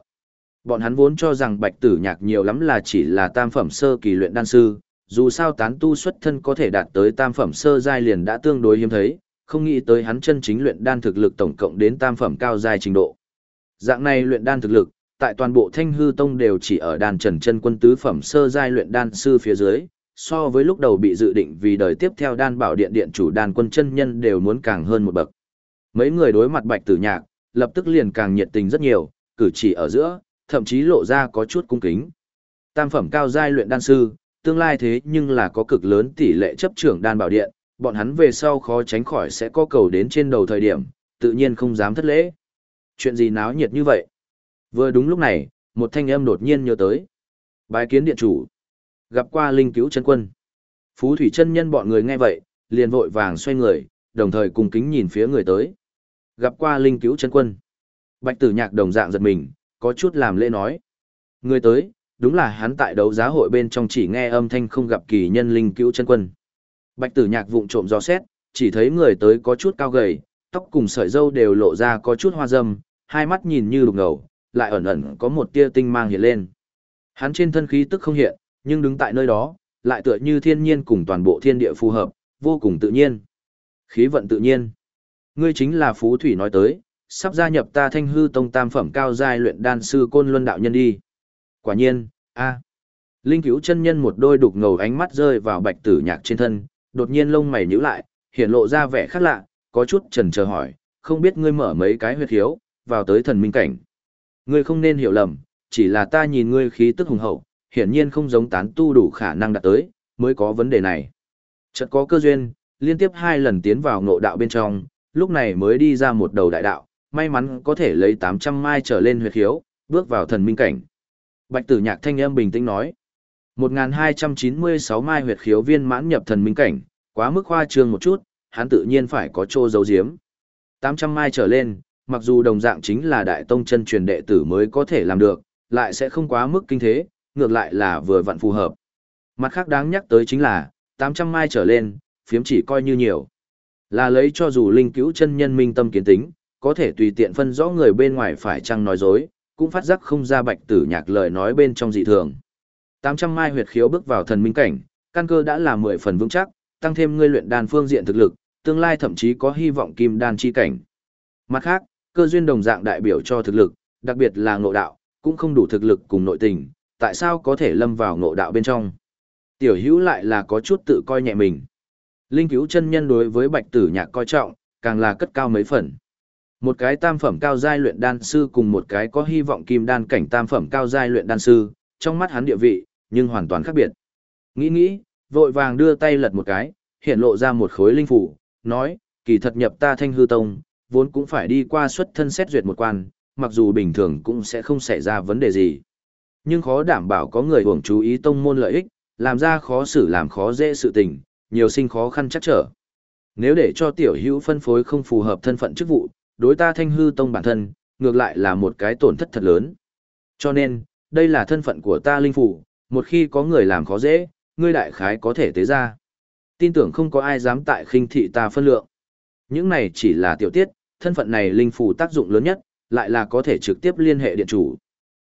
Bọn hắn vốn cho rằng bạch tử nhạc nhiều lắm là chỉ là tam phẩm sơ kỳ luyện đan sư, dù sao tán tu xuất thân có thể đạt tới tam phẩm sơ giai liền đã tương đối hiếm thấy, không nghĩ tới hắn chân chính luyện đan thực lực tổng cộng đến tam phẩm cao giai trình độ. Dạng này luyện đan thực lực, tại toàn bộ Thanh Hư Tông đều chỉ ở đan trần chân quân tứ phẩm sơ giai luyện đan sư phía dưới, so với lúc đầu bị dự định vì đời tiếp theo đan bảo điện điện chủ đan quân chân nhân đều muốn càng hơn một bậc. Mấy người đối mặt Bạch Tử Nhạc, lập tức liền càng nhiệt tình rất nhiều, cử chỉ ở giữa, thậm chí lộ ra có chút cung kính. Tam phẩm cao giai luyện đan sư, tương lai thế nhưng là có cực lớn tỷ lệ chấp trưởng đan bảo điện, bọn hắn về sau khó tránh khỏi sẽ có cầu đến trên đầu thời điểm, tự nhiên không dám thất lễ. Chuyện gì náo nhiệt như vậy? Vừa đúng lúc này, một thanh âm đột nhiên nhớ tới. Bái kiến điện chủ. Gặp qua linh cứu chân quân. Phú thủy chân nhân bọn người nghe vậy, liền vội vàng xoay người, đồng thời cùng kính nhìn phía người tới. Gặp qua linh cứu chân quân. Bạch tử nhạc đồng dạng giật mình, có chút làm lễ nói. Người tới, đúng là hắn tại đấu giá hội bên trong chỉ nghe âm thanh không gặp kỳ nhân linh cứu chân quân. Bạch tử nhạc vụng trộm gió xét, chỉ thấy người tới có chút cao gầy, tóc cùng sợi dâu đều lộ ra có chút hoa dâm, hai mắt nhìn như đục ngầu, lại ẩn ẩn có một tia tinh mang hiện lên. Hắn trên thân khí tức không hiện, nhưng đứng tại nơi đó, lại tựa như thiên nhiên cùng toàn bộ thiên địa phù hợp, vô cùng tự nhiên. Khí vận tự nhiên. Ngươi chính là Phú Thủy nói tới, sắp gia nhập ta thanh hư tông tam phẩm cao giai luyện đan sư côn luân đạo nhân đi. Quả nhiên, a Linh cứu chân nhân một đôi đục ngầu ánh mắt rơi vào bạch tử nhạc trên thân, đột nhiên lông mày nhíu lại, hiện lộ ra vẻ khác lạ, có chút chần chờ hỏi, không biết ngươi mở mấy cái huyệt hiếu, vào tới thần minh cảnh. Ngươi không nên hiểu lầm, chỉ là ta nhìn ngươi khí tức hùng hậu, hiển nhiên không giống tán tu đủ khả năng đạt tới, mới có vấn đề này. Chợt có cơ duyên, liên tiếp hai lần tiến vào ngộ đạo bên trong, lúc này mới đi ra một đầu đại đạo, may mắn có thể lấy 800 mai trở lên huyệt hiếu, bước vào thần minh cảnh. Bạch tử nhạc thanh âm bình tĩnh nói. 1296 mai huyệt khiếu viên mãn nhập thần minh cảnh, quá mức khoa trương một chút, hắn tự nhiên phải có trô dấu diếm. 800 mai trở lên, mặc dù đồng dạng chính là đại tông chân truyền đệ tử mới có thể làm được, lại sẽ không quá mức kinh thế, ngược lại là vừa vặn phù hợp. Mặt khác đáng nhắc tới chính là, 800 mai trở lên, phiếm chỉ coi như nhiều. Là lấy cho dù linh cứu chân nhân minh tâm kiến tính, có thể tùy tiện phân rõ người bên ngoài phải chăng nói dối, cũng phát giác không ra bạch tử nhạc lời nói bên trong dị thường. 800 mai huyệt khiếu bước vào thần minh cảnh, căn cơ đã là 10 phần vững chắc, tăng thêm ngươi luyện đan phương diện thực lực, tương lai thậm chí có hy vọng kim đan chi cảnh. Mặt khác, cơ duyên đồng dạng đại biểu cho thực lực, đặc biệt là ngộ đạo, cũng không đủ thực lực cùng nội tình, tại sao có thể lâm vào ngộ đạo bên trong. Tiểu hữu lại là có chút tự coi nhẹ mình. Linh cứu chân nhân đối với bạch tử nhạc coi trọng, càng là cất cao mấy phần. Một cái tam phẩm cao giai luyện đan sư cùng một cái có hy vọng kim đan cảnh tam phẩm cao giai luyện đan sư, trong mắt hắn địa vị, nhưng hoàn toàn khác biệt. Nghĩ nghĩ, vội vàng đưa tay lật một cái, hiện lộ ra một khối linh phủ, nói, kỳ thật nhập ta thanh hư tông, vốn cũng phải đi qua xuất thân xét duyệt một quan, mặc dù bình thường cũng sẽ không xảy ra vấn đề gì. Nhưng khó đảm bảo có người hưởng chú ý tông môn lợi ích, làm ra khó xử làm khó dễ sự tình, nhiều sinh khó khăn chắc trở. Nếu để cho tiểu hữu phân phối không phù hợp thân phận chức vụ, đối ta thanh hư tông bản thân, ngược lại là một cái tổn thất thật lớn. Cho nên, đây là thân phận của ta linh phủ, một khi có người làm khó dễ, ngươi đại khái có thể tế ra. Tin tưởng không có ai dám tại khinh thị ta phân lượng. Những này chỉ là tiểu tiết, thân phận này linh phủ tác dụng lớn nhất, lại là có thể trực tiếp liên hệ điện chủ.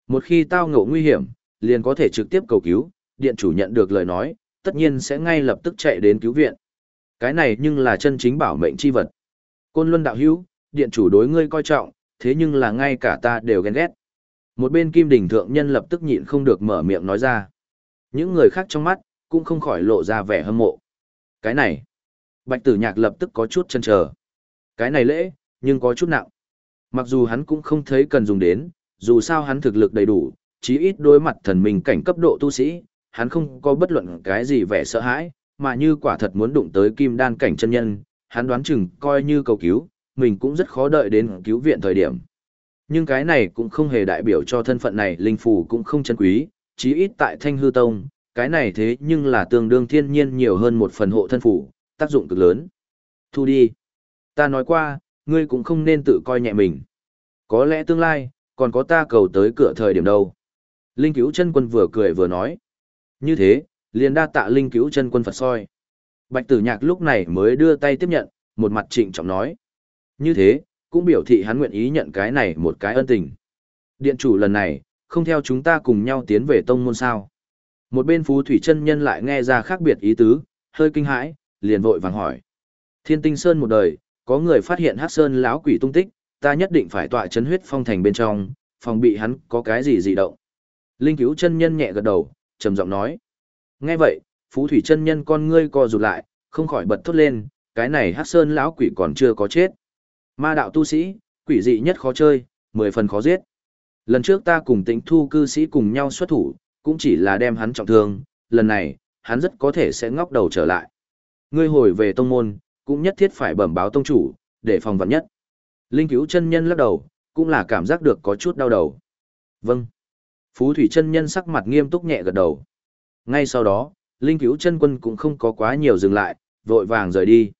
Một khi tao ngộ nguy hiểm, liền có thể trực tiếp cầu cứu, điện chủ nhận được lời nói, tất nhiên sẽ ngay lập tức chạy đến cứu viện. Cái này nhưng là chân chính bảo mệnh chi vật. Côn Luân đạo hữu, điện chủ đối ngươi coi trọng, thế nhưng là ngay cả ta đều ghen ghét. Một bên kim đỉnh thượng nhân lập tức nhịn không được mở miệng nói ra. Những người khác trong mắt, cũng không khỏi lộ ra vẻ hâm mộ. Cái này, bạch tử nhạc lập tức có chút chân chờ. Cái này lễ, nhưng có chút nặng. Mặc dù hắn cũng không thấy cần dùng đến, dù sao hắn thực lực đầy đủ, chí ít đối mặt thần minh cảnh cấp độ tu sĩ, hắn không có bất luận cái gì vẻ sợ hãi, mà như quả thật muốn đụng tới kim đan cảnh chân nhân, hắn đoán chừng coi như cầu cứu, mình cũng rất khó đợi đến cứu viện thời điểm. Nhưng cái này cũng không hề đại biểu cho thân phận này linh phù cũng không chân quý, chí ít tại Thanh Hư Tông, cái này thế nhưng là tương đương thiên nhiên nhiều hơn một phần hộ thân phủ, tác dụng cực lớn. Thu đi. Ta nói qua, ngươi cũng không nên tự coi nhẹ mình. Có lẽ tương lai, còn có ta cầu tới cửa thời điểm đâu. Linh cứu chân quân vừa cười vừa nói. Như thế, liền đa tạ linh cứu chân quân Phật soi. Bạch tử nhạc lúc này mới đưa tay tiếp nhận, một mặt trịnh trọng nói. Như thế, cũng biểu thị hắn nguyện ý nhận cái này một cái ân tình. Điện chủ lần này, không theo chúng ta cùng nhau tiến về tông môn sao. Một bên phú thủy chân nhân lại nghe ra khác biệt ý tứ, hơi kinh hãi, liền vội vàng hỏi. Thiên tinh sơn một đời, có người phát hiện hát sơn lão quỷ tung tích, ta nhất định phải tọa chấn huyết phong thành bên trong, phòng bị hắn có cái gì dị động. Linh cứu chân nhân nhẹ gật đầu, trầm giọng nói. Nghe vậy, phú thủy chân nhân con ngươi co rụt lại, không khỏi bật thốt lên, cái này hát sơn lão quỷ còn chưa có chết. Ma đạo tu sĩ, quỷ dị nhất khó chơi, mười phần khó giết. Lần trước ta cùng tĩnh thu cư sĩ cùng nhau xuất thủ, cũng chỉ là đem hắn trọng thương, lần này, hắn rất có thể sẽ ngóc đầu trở lại. Ngươi hồi về tông môn, cũng nhất thiết phải bẩm báo tông chủ, để phòng vật nhất. Linh cứu chân nhân lắc đầu, cũng là cảm giác được có chút đau đầu. Vâng. Phú thủy chân nhân sắc mặt nghiêm túc nhẹ gật đầu. Ngay sau đó, linh cứu chân quân cũng không có quá nhiều dừng lại, vội vàng rời đi.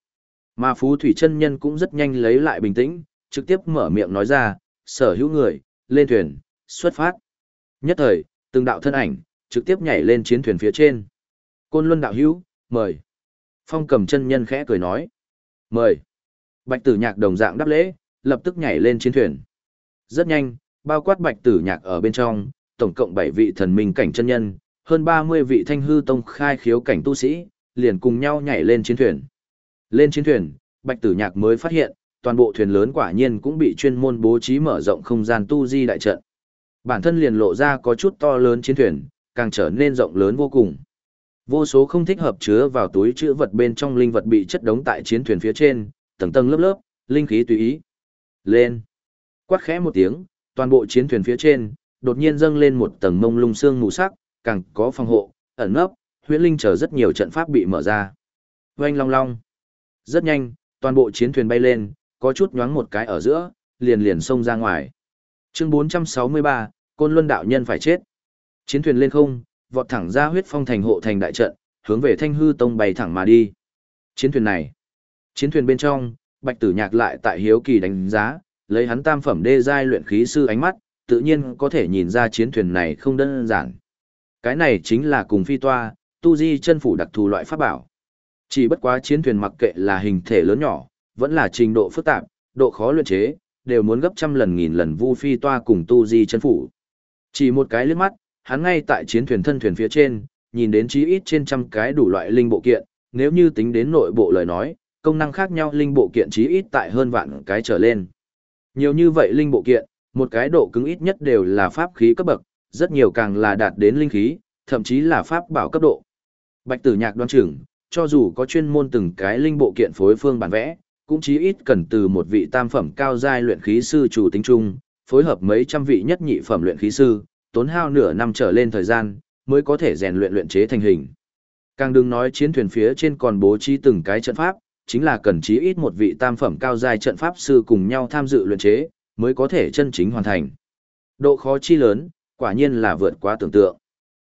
Mà Phú Thủy chân Nhân cũng rất nhanh lấy lại bình tĩnh, trực tiếp mở miệng nói ra, sở hữu người, lên thuyền, xuất phát. Nhất thời, từng đạo thân ảnh, trực tiếp nhảy lên chiến thuyền phía trên. Côn Luân đạo hữu, mời. Phong cầm chân nhân khẽ cười nói. Mời. Bạch tử nhạc đồng dạng đáp lễ, lập tức nhảy lên chiến thuyền. Rất nhanh, bao quát bạch tử nhạc ở bên trong, tổng cộng 7 vị thần minh cảnh chân nhân, hơn 30 vị thanh hư tông khai khiếu cảnh tu sĩ, liền cùng nhau nhảy lên chiến thuyền. Lên chiến thuyền, Bạch Tử Nhạc mới phát hiện, toàn bộ thuyền lớn quả nhiên cũng bị chuyên môn bố trí mở rộng không gian tu di đại trận. Bản thân liền lộ ra có chút to lớn chiến thuyền, càng trở nên rộng lớn vô cùng. Vô số không thích hợp chứa vào túi chữ vật bên trong linh vật bị chất đống tại chiến thuyền phía trên, tầng tầng lớp lớp, linh khí tùy ý. Lên. Quát khẽ một tiếng, toàn bộ chiến thuyền phía trên, đột nhiên dâng lên một tầng mông lung xương mù sắc, càng có phòng hộ, ẩn nấp, huyễn linh chờ rất nhiều trận pháp bị mở ra. Oanh long long. Rất nhanh, toàn bộ chiến thuyền bay lên, có chút nhoáng một cái ở giữa, liền liền xông ra ngoài. Chương 463, Côn Luân đạo nhân phải chết. Chiến thuyền lên không, vọt thẳng ra huyết phong thành hộ thành đại trận, hướng về Thanh Hư Tông bay thẳng mà đi. Chiến thuyền này, chiến thuyền bên trong, Bạch Tử Nhạc lại tại hiếu kỳ đánh giá, lấy hắn tam phẩm đê giai luyện khí sư ánh mắt, tự nhiên có thể nhìn ra chiến thuyền này không đơn giản. Cái này chính là cùng phi toa, tu di chân phủ đặc thù loại pháp bảo. Chỉ bất quá chiến thuyền mặc kệ là hình thể lớn nhỏ, vẫn là trình độ phức tạp, độ khó luyện chế, đều muốn gấp trăm lần nghìn lần vu phi toa cùng tu di chân phủ. Chỉ một cái liếc mắt, hắn ngay tại chiến thuyền thân thuyền phía trên, nhìn đến chí ít trên trăm cái đủ loại linh bộ kiện, nếu như tính đến nội bộ lời nói, công năng khác nhau linh bộ kiện chí ít tại hơn vạn cái trở lên. Nhiều như vậy linh bộ kiện, một cái độ cứng ít nhất đều là pháp khí cấp bậc, rất nhiều càng là đạt đến linh khí, thậm chí là pháp bảo cấp độ. Bạch Tử Nhạc đoan trưởng cho dù có chuyên môn từng cái linh bộ kiện phối phương bản vẽ, cũng chí ít cần từ một vị tam phẩm cao giai luyện khí sư chủ tính chung, phối hợp mấy trăm vị nhất nhị phẩm luyện khí sư, tốn hao nửa năm trở lên thời gian, mới có thể rèn luyện luyện chế thành hình. Càng đừng nói chiến thuyền phía trên còn bố trí từng cái trận pháp, chính là cần chí ít một vị tam phẩm cao giai trận pháp sư cùng nhau tham dự luyện chế, mới có thể chân chính hoàn thành. Độ khó chi lớn, quả nhiên là vượt quá tưởng tượng.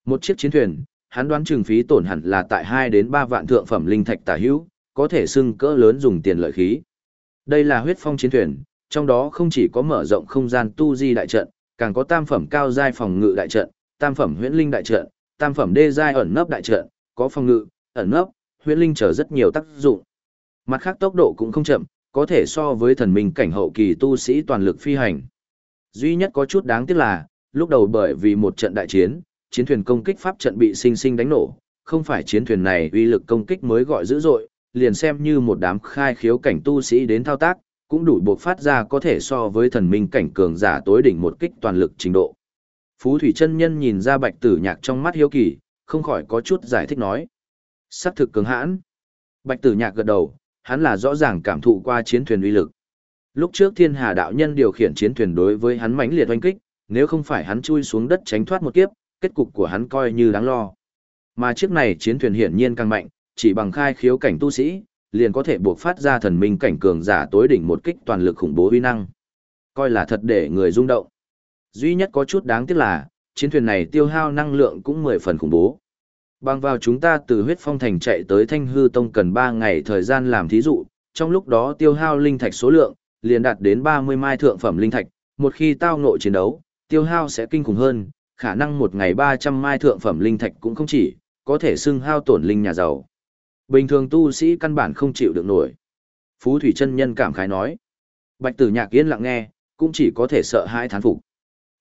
Một chiếc chiến thuyền, hắn đoán trừng phí tổn hẳn là tại 2 đến 3 vạn thượng phẩm linh thạch tả hữu, có thể xưng cỡ lớn dùng tiền lợi khí. Đây là huyết phong chiến thuyền, trong đó không chỉ có mở rộng không gian tu di đại trận, càng có tam phẩm cao giai phòng ngự đại trận, tam phẩm huyễn linh đại trận, tam phẩm đê giai ẩn nấp đại trận, có phòng ngự, ẩn nấp, huyễn linh trở rất nhiều tác dụng. Mặt khác tốc độ cũng không chậm, có thể so với thần minh cảnh hậu kỳ tu sĩ toàn lực phi hành. Duy nhất có chút đáng tiếc là, lúc đầu bởi vì một trận đại chiến, chiến thuyền công kích pháp trận bị sinh sinh đánh nổ, không phải chiến thuyền này uy lực công kích mới gọi dữ dội, liền xem như một đám khai khiếu cảnh tu sĩ đến thao tác, cũng đủ buộc phát ra có thể so với thần minh cảnh cường giả tối đỉnh một kích toàn lực trình độ. Phú Thủy chân Nhân nhìn ra bạch tử nhạc trong mắt hiếu kỳ, không khỏi có chút giải thích nói. Sắc thực cường hãn. Bạch tử nhạc gật đầu, hắn là rõ ràng cảm thụ qua chiến thuyền uy lực. Lúc trước thiên hà đạo nhân điều khiển chiến thuyền đối với hắn mãnh liệt oanh kích, nếu không phải hắn chui xuống đất tránh thoát một kiếp, kết cục của hắn coi như đáng lo. Mà chiếc này chiến thuyền hiển nhiên càng mạnh, chỉ bằng khai khiếu cảnh tu sĩ, liền có thể buộc phát ra thần minh cảnh cường giả tối đỉnh một kích toàn lực khủng bố uy năng. Coi là thật để người rung động. Duy nhất có chút đáng tiếc là, chiến thuyền này tiêu hao năng lượng cũng mười phần khủng bố. Bằng vào chúng ta từ huyết phong thành chạy tới Thanh Hư Tông cần 3 ngày thời gian làm thí dụ, trong lúc đó tiêu hao linh thạch số lượng, liền đạt đến 30 mai thượng phẩm linh thạch, một khi tao ngộ chiến đấu, tiêu hao sẽ kinh khủng hơn, khả năng một ngày 300 mai thượng phẩm linh thạch cũng không chỉ, có thể xưng hao tổn linh nhà giàu. Bình thường tu sĩ căn bản không chịu được nổi. Phú Thủy chân Nhân cảm khái nói. Bạch tử nhạc yên lặng nghe, cũng chỉ có thể sợ hãi thán phục.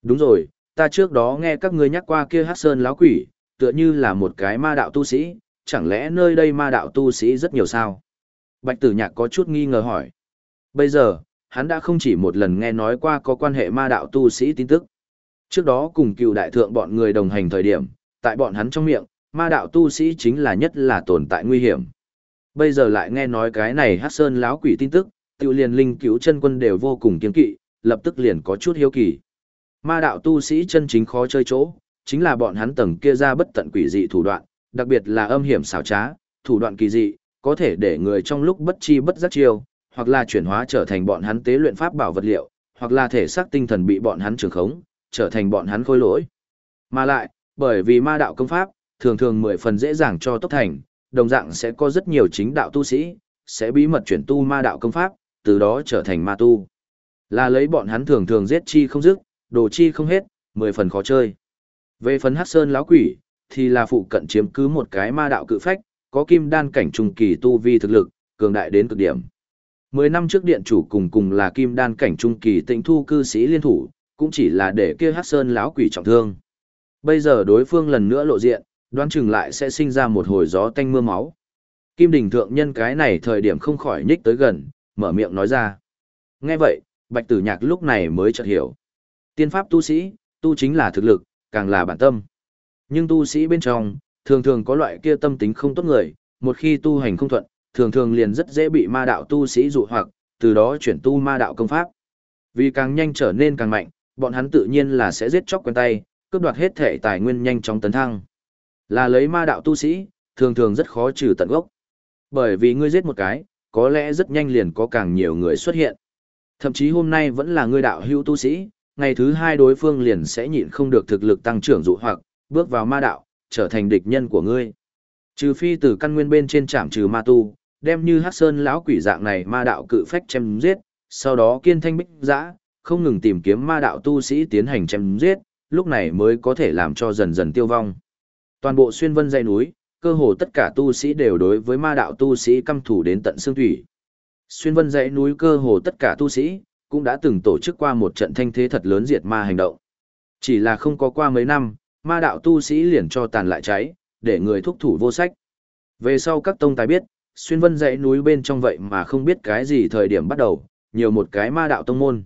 Đúng rồi, ta trước đó nghe các ngươi nhắc qua kia hát sơn láo quỷ, tựa như là một cái ma đạo tu sĩ, chẳng lẽ nơi đây ma đạo tu sĩ rất nhiều sao? Bạch tử nhạc có chút nghi ngờ hỏi. Bây giờ, hắn đã không chỉ một lần nghe nói qua có quan hệ ma đạo tu sĩ tin tức. Trước đó cùng cựu đại thượng bọn người đồng hành thời điểm, tại bọn hắn trong miệng, ma đạo tu sĩ chính là nhất là tồn tại nguy hiểm. Bây giờ lại nghe nói cái này hát sơn láo quỷ tin tức, tiêu liền linh cứu chân quân đều vô cùng kiên kỵ, lập tức liền có chút hiếu kỳ. Ma đạo tu sĩ chân chính khó chơi chỗ, chính là bọn hắn tầng kia ra bất tận quỷ dị thủ đoạn, đặc biệt là âm hiểm xảo trá, thủ đoạn kỳ dị, có thể để người trong lúc bất chi bất giác chiêu, hoặc là chuyển hóa trở thành bọn hắn tế luyện pháp bảo vật liệu, hoặc là thể xác tinh thần bị bọn hắn trường khống, trở thành bọn hắn khôi lỗi. Mà lại, bởi vì ma đạo công pháp, thường thường mười phần dễ dàng cho tốc thành, đồng dạng sẽ có rất nhiều chính đạo tu sĩ, sẽ bí mật chuyển tu ma đạo công pháp, từ đó trở thành ma tu. Là lấy bọn hắn thường thường giết chi không dứt, đồ chi không hết, mười phần khó chơi. Về phần Hắc Sơn lão quỷ, thì là phụ cận chiếm cứ một cái ma đạo cự phách, có kim đan cảnh trung kỳ tu vi thực lực, cường đại đến cực điểm. Mười năm trước điện chủ cùng cùng là kim đan cảnh trung kỳ tịnh thu cư sĩ liên thủ, cũng chỉ là để kia Hắc Sơn lão quỷ trọng thương. Bây giờ đối phương lần nữa lộ diện, đoán chừng lại sẽ sinh ra một hồi gió tanh mưa máu. Kim Đình thượng nhân cái này thời điểm không khỏi nhích tới gần, mở miệng nói ra. Nghe vậy, Bạch Tử Nhạc lúc này mới chợt hiểu. Tiên pháp tu sĩ, tu chính là thực lực, càng là bản tâm. Nhưng tu sĩ bên trong, thường thường có loại kia tâm tính không tốt người, một khi tu hành không thuận, thường thường liền rất dễ bị ma đạo tu sĩ dụ hoặc, từ đó chuyển tu ma đạo công pháp. Vì càng nhanh trở nên càng mạnh, bọn hắn tự nhiên là sẽ giết chóc quen tay, cướp đoạt hết thể tài nguyên nhanh chóng tấn thăng. Là lấy ma đạo tu sĩ, thường thường rất khó trừ tận gốc. Bởi vì ngươi giết một cái, có lẽ rất nhanh liền có càng nhiều người xuất hiện. Thậm chí hôm nay vẫn là ngươi đạo hữu tu sĩ, ngày thứ hai đối phương liền sẽ nhịn không được thực lực tăng trưởng dụ hoặc, bước vào ma đạo, trở thành địch nhân của ngươi. Trừ phi từ căn nguyên bên trên trảm trừ ma tu, đem như Hắc Sơn lão quỷ dạng này ma đạo cự phách chém giết, sau đó kiên thanh bích dã, không ngừng tìm kiếm ma đạo tu sĩ tiến hành chém giết, lúc này mới có thể làm cho dần dần tiêu vong. Toàn bộ xuyên vân dãy núi, cơ hồ tất cả tu sĩ đều đối với ma đạo tu sĩ căm thủ đến tận xương thủy. Xuyên vân dãy núi cơ hồ tất cả tu sĩ, cũng đã từng tổ chức qua một trận thanh thế thật lớn diệt ma hành động. Chỉ là không có qua mấy năm, ma đạo tu sĩ liền cho tàn lại cháy, để người thúc thủ vô sách. Về sau các tông tài biết, xuyên vân dãy núi bên trong vậy mà không biết cái gì thời điểm bắt đầu, nhiều một cái ma đạo tông môn.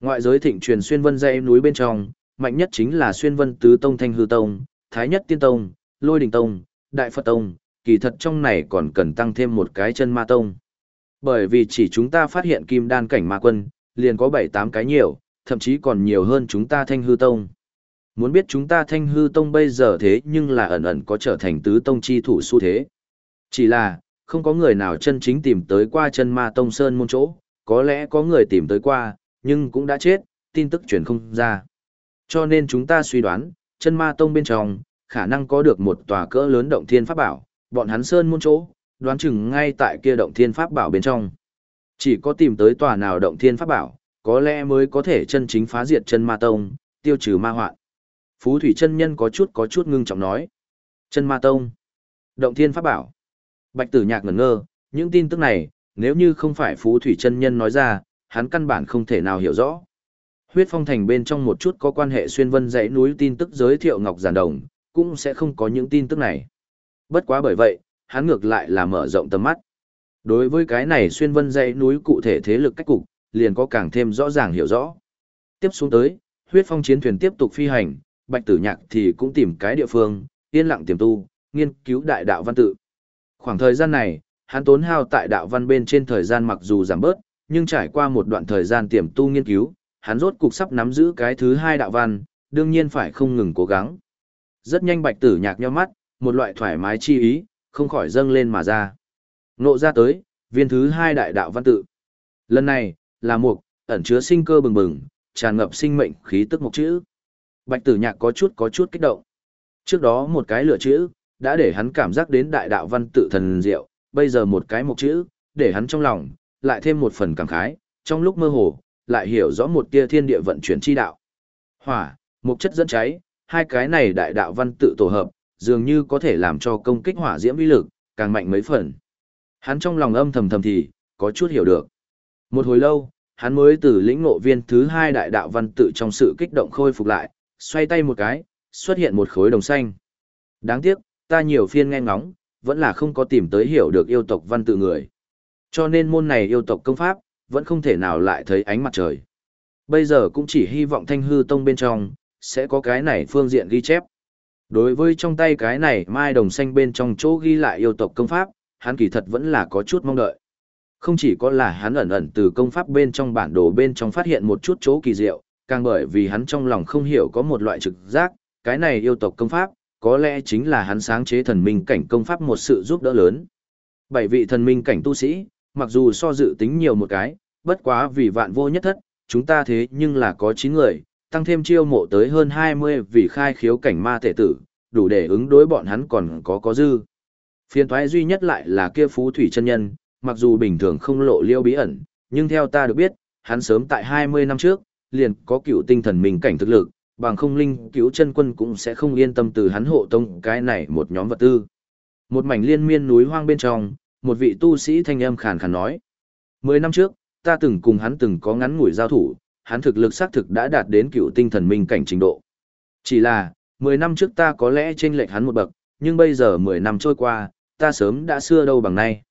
Ngoại giới thịnh truyền xuyên vân dãy núi bên trong, mạnh nhất chính là xuyên vân tứ tông thanh hư tông, thái nhất tiên tông, lôi đình tông, đại phật tông, kỳ thật trong này còn cần tăng thêm một cái chân ma tông. Bởi vì chỉ chúng ta phát hiện kim đan cảnh ma quân, liền có bảy tám cái nhiều, thậm chí còn nhiều hơn chúng ta thanh hư tông. Muốn biết chúng ta thanh hư tông bây giờ thế nhưng là ẩn ẩn có trở thành tứ tông chi thủ xu thế. Chỉ là, không có người nào chân chính tìm tới qua chân ma tông sơn môn chỗ, có lẽ có người tìm tới qua, nhưng cũng đã chết, tin tức truyền không ra. Cho nên chúng ta suy đoán, chân ma tông bên trong, khả năng có được một tòa cỡ lớn động thiên pháp bảo, bọn hắn sơn môn chỗ, đoán chừng ngay tại kia động thiên pháp bảo bên trong. Chỉ có tìm tới tòa nào động thiên pháp bảo, có lẽ mới có thể chân chính phá diệt chân ma tông, tiêu trừ ma hoạn. Phú Thủy chân nhân có chút có chút ngưng trọng nói. Chân ma tông. Động thiên pháp bảo. Bạch tử nhạc ngẩn ngơ, những tin tức này, nếu như không phải Phú Thủy chân nhân nói ra, hắn căn bản không thể nào hiểu rõ. Huyết phong thành bên trong một chút có quan hệ xuyên vân dãy núi tin tức giới thiệu Ngọc Giản Đồng, cũng sẽ không có những tin tức này. Bất quá bởi vậy, hắn ngược lại là mở rộng tầm mắt. Đối với cái này xuyên vân dãy núi cụ thể thế lực cách cục, liền có càng thêm rõ ràng hiểu rõ. Tiếp xuống tới, huyết phong chiến thuyền tiếp tục phi hành, bạch tử nhạc thì cũng tìm cái địa phương, yên lặng tiềm tu, nghiên cứu đại đạo văn tự. Khoảng thời gian này, hắn tốn hao tại đạo văn bên trên thời gian mặc dù giảm bớt, nhưng trải qua một đoạn thời gian tiềm tu nghiên cứu, hắn rốt cục sắp nắm giữ cái thứ hai đạo văn, đương nhiên phải không ngừng cố gắng. Rất nhanh bạch tử nhạc nheo mắt, một loại thoải mái chi ý, không khỏi dâng lên mà ra. Nộ ra tới, viên thứ hai đại đạo văn tự. Lần này, là một, ẩn chứa sinh cơ bừng bừng, tràn ngập sinh mệnh khí tức một chữ. Bạch tử nhạc có chút có chút kích động. Trước đó một cái lựa chữ, đã để hắn cảm giác đến đại đạo văn tự thần diệu, bây giờ một cái một chữ, để hắn trong lòng, lại thêm một phần cảm khái, trong lúc mơ hồ, lại hiểu rõ một tia thiên địa vận chuyển chi đạo. Hỏa, mục chất dẫn cháy, hai cái này đại đạo văn tự tổ hợp, dường như có thể làm cho công kích hỏa diễm uy lực càng mạnh mấy phần. Hắn trong lòng âm thầm thầm thì, có chút hiểu được. Một hồi lâu, hắn mới từ lĩnh ngộ viên thứ hai đại đạo văn tự trong sự kích động khôi phục lại, xoay tay một cái, xuất hiện một khối đồng xanh. Đáng tiếc, ta nhiều phiên nghe ngóng, vẫn là không có tìm tới hiểu được yêu tộc văn tự người. Cho nên môn này yêu tộc công pháp, vẫn không thể nào lại thấy ánh mặt trời. Bây giờ cũng chỉ hy vọng thanh hư tông bên trong, sẽ có cái này phương diện ghi chép. Đối với trong tay cái này mai đồng xanh bên trong chỗ ghi lại yêu tộc công pháp, hắn kỳ thật vẫn là có chút mong đợi. Không chỉ có là hắn ẩn ẩn từ công pháp bên trong bản đồ bên trong phát hiện một chút chỗ kỳ diệu, càng bởi vì hắn trong lòng không hiểu có một loại trực giác, cái này yêu tộc công pháp, có lẽ chính là hắn sáng chế thần minh cảnh công pháp một sự giúp đỡ lớn. Bảy vị thần minh cảnh tu sĩ, mặc dù so dự tính nhiều một cái, bất quá vì vạn vô nhất thất, chúng ta thế nhưng là có 9 người, tăng thêm chiêu mộ tới hơn 20 vì khai khiếu cảnh ma thể tử, đủ để ứng đối bọn hắn còn có có dư. Phiên thoái duy nhất lại là kia phú thủy chân nhân, mặc dù bình thường không lộ liêu bí ẩn, nhưng theo ta được biết, hắn sớm tại 20 năm trước, liền có cựu tinh thần minh cảnh thực lực, bằng không linh cứu chân quân cũng sẽ không yên tâm từ hắn hộ tông cái này một nhóm vật tư. Một mảnh liên miên núi hoang bên trong, một vị tu sĩ thanh âm khàn khàn nói. Mười năm trước, ta từng cùng hắn từng có ngắn ngủi giao thủ, hắn thực lực xác thực đã đạt đến cựu tinh thần minh cảnh trình độ. Chỉ là, mười năm trước ta có lẽ trên lệch hắn một bậc, nhưng bây giờ mười năm trôi qua, ta sớm đã xưa đâu bằng nay.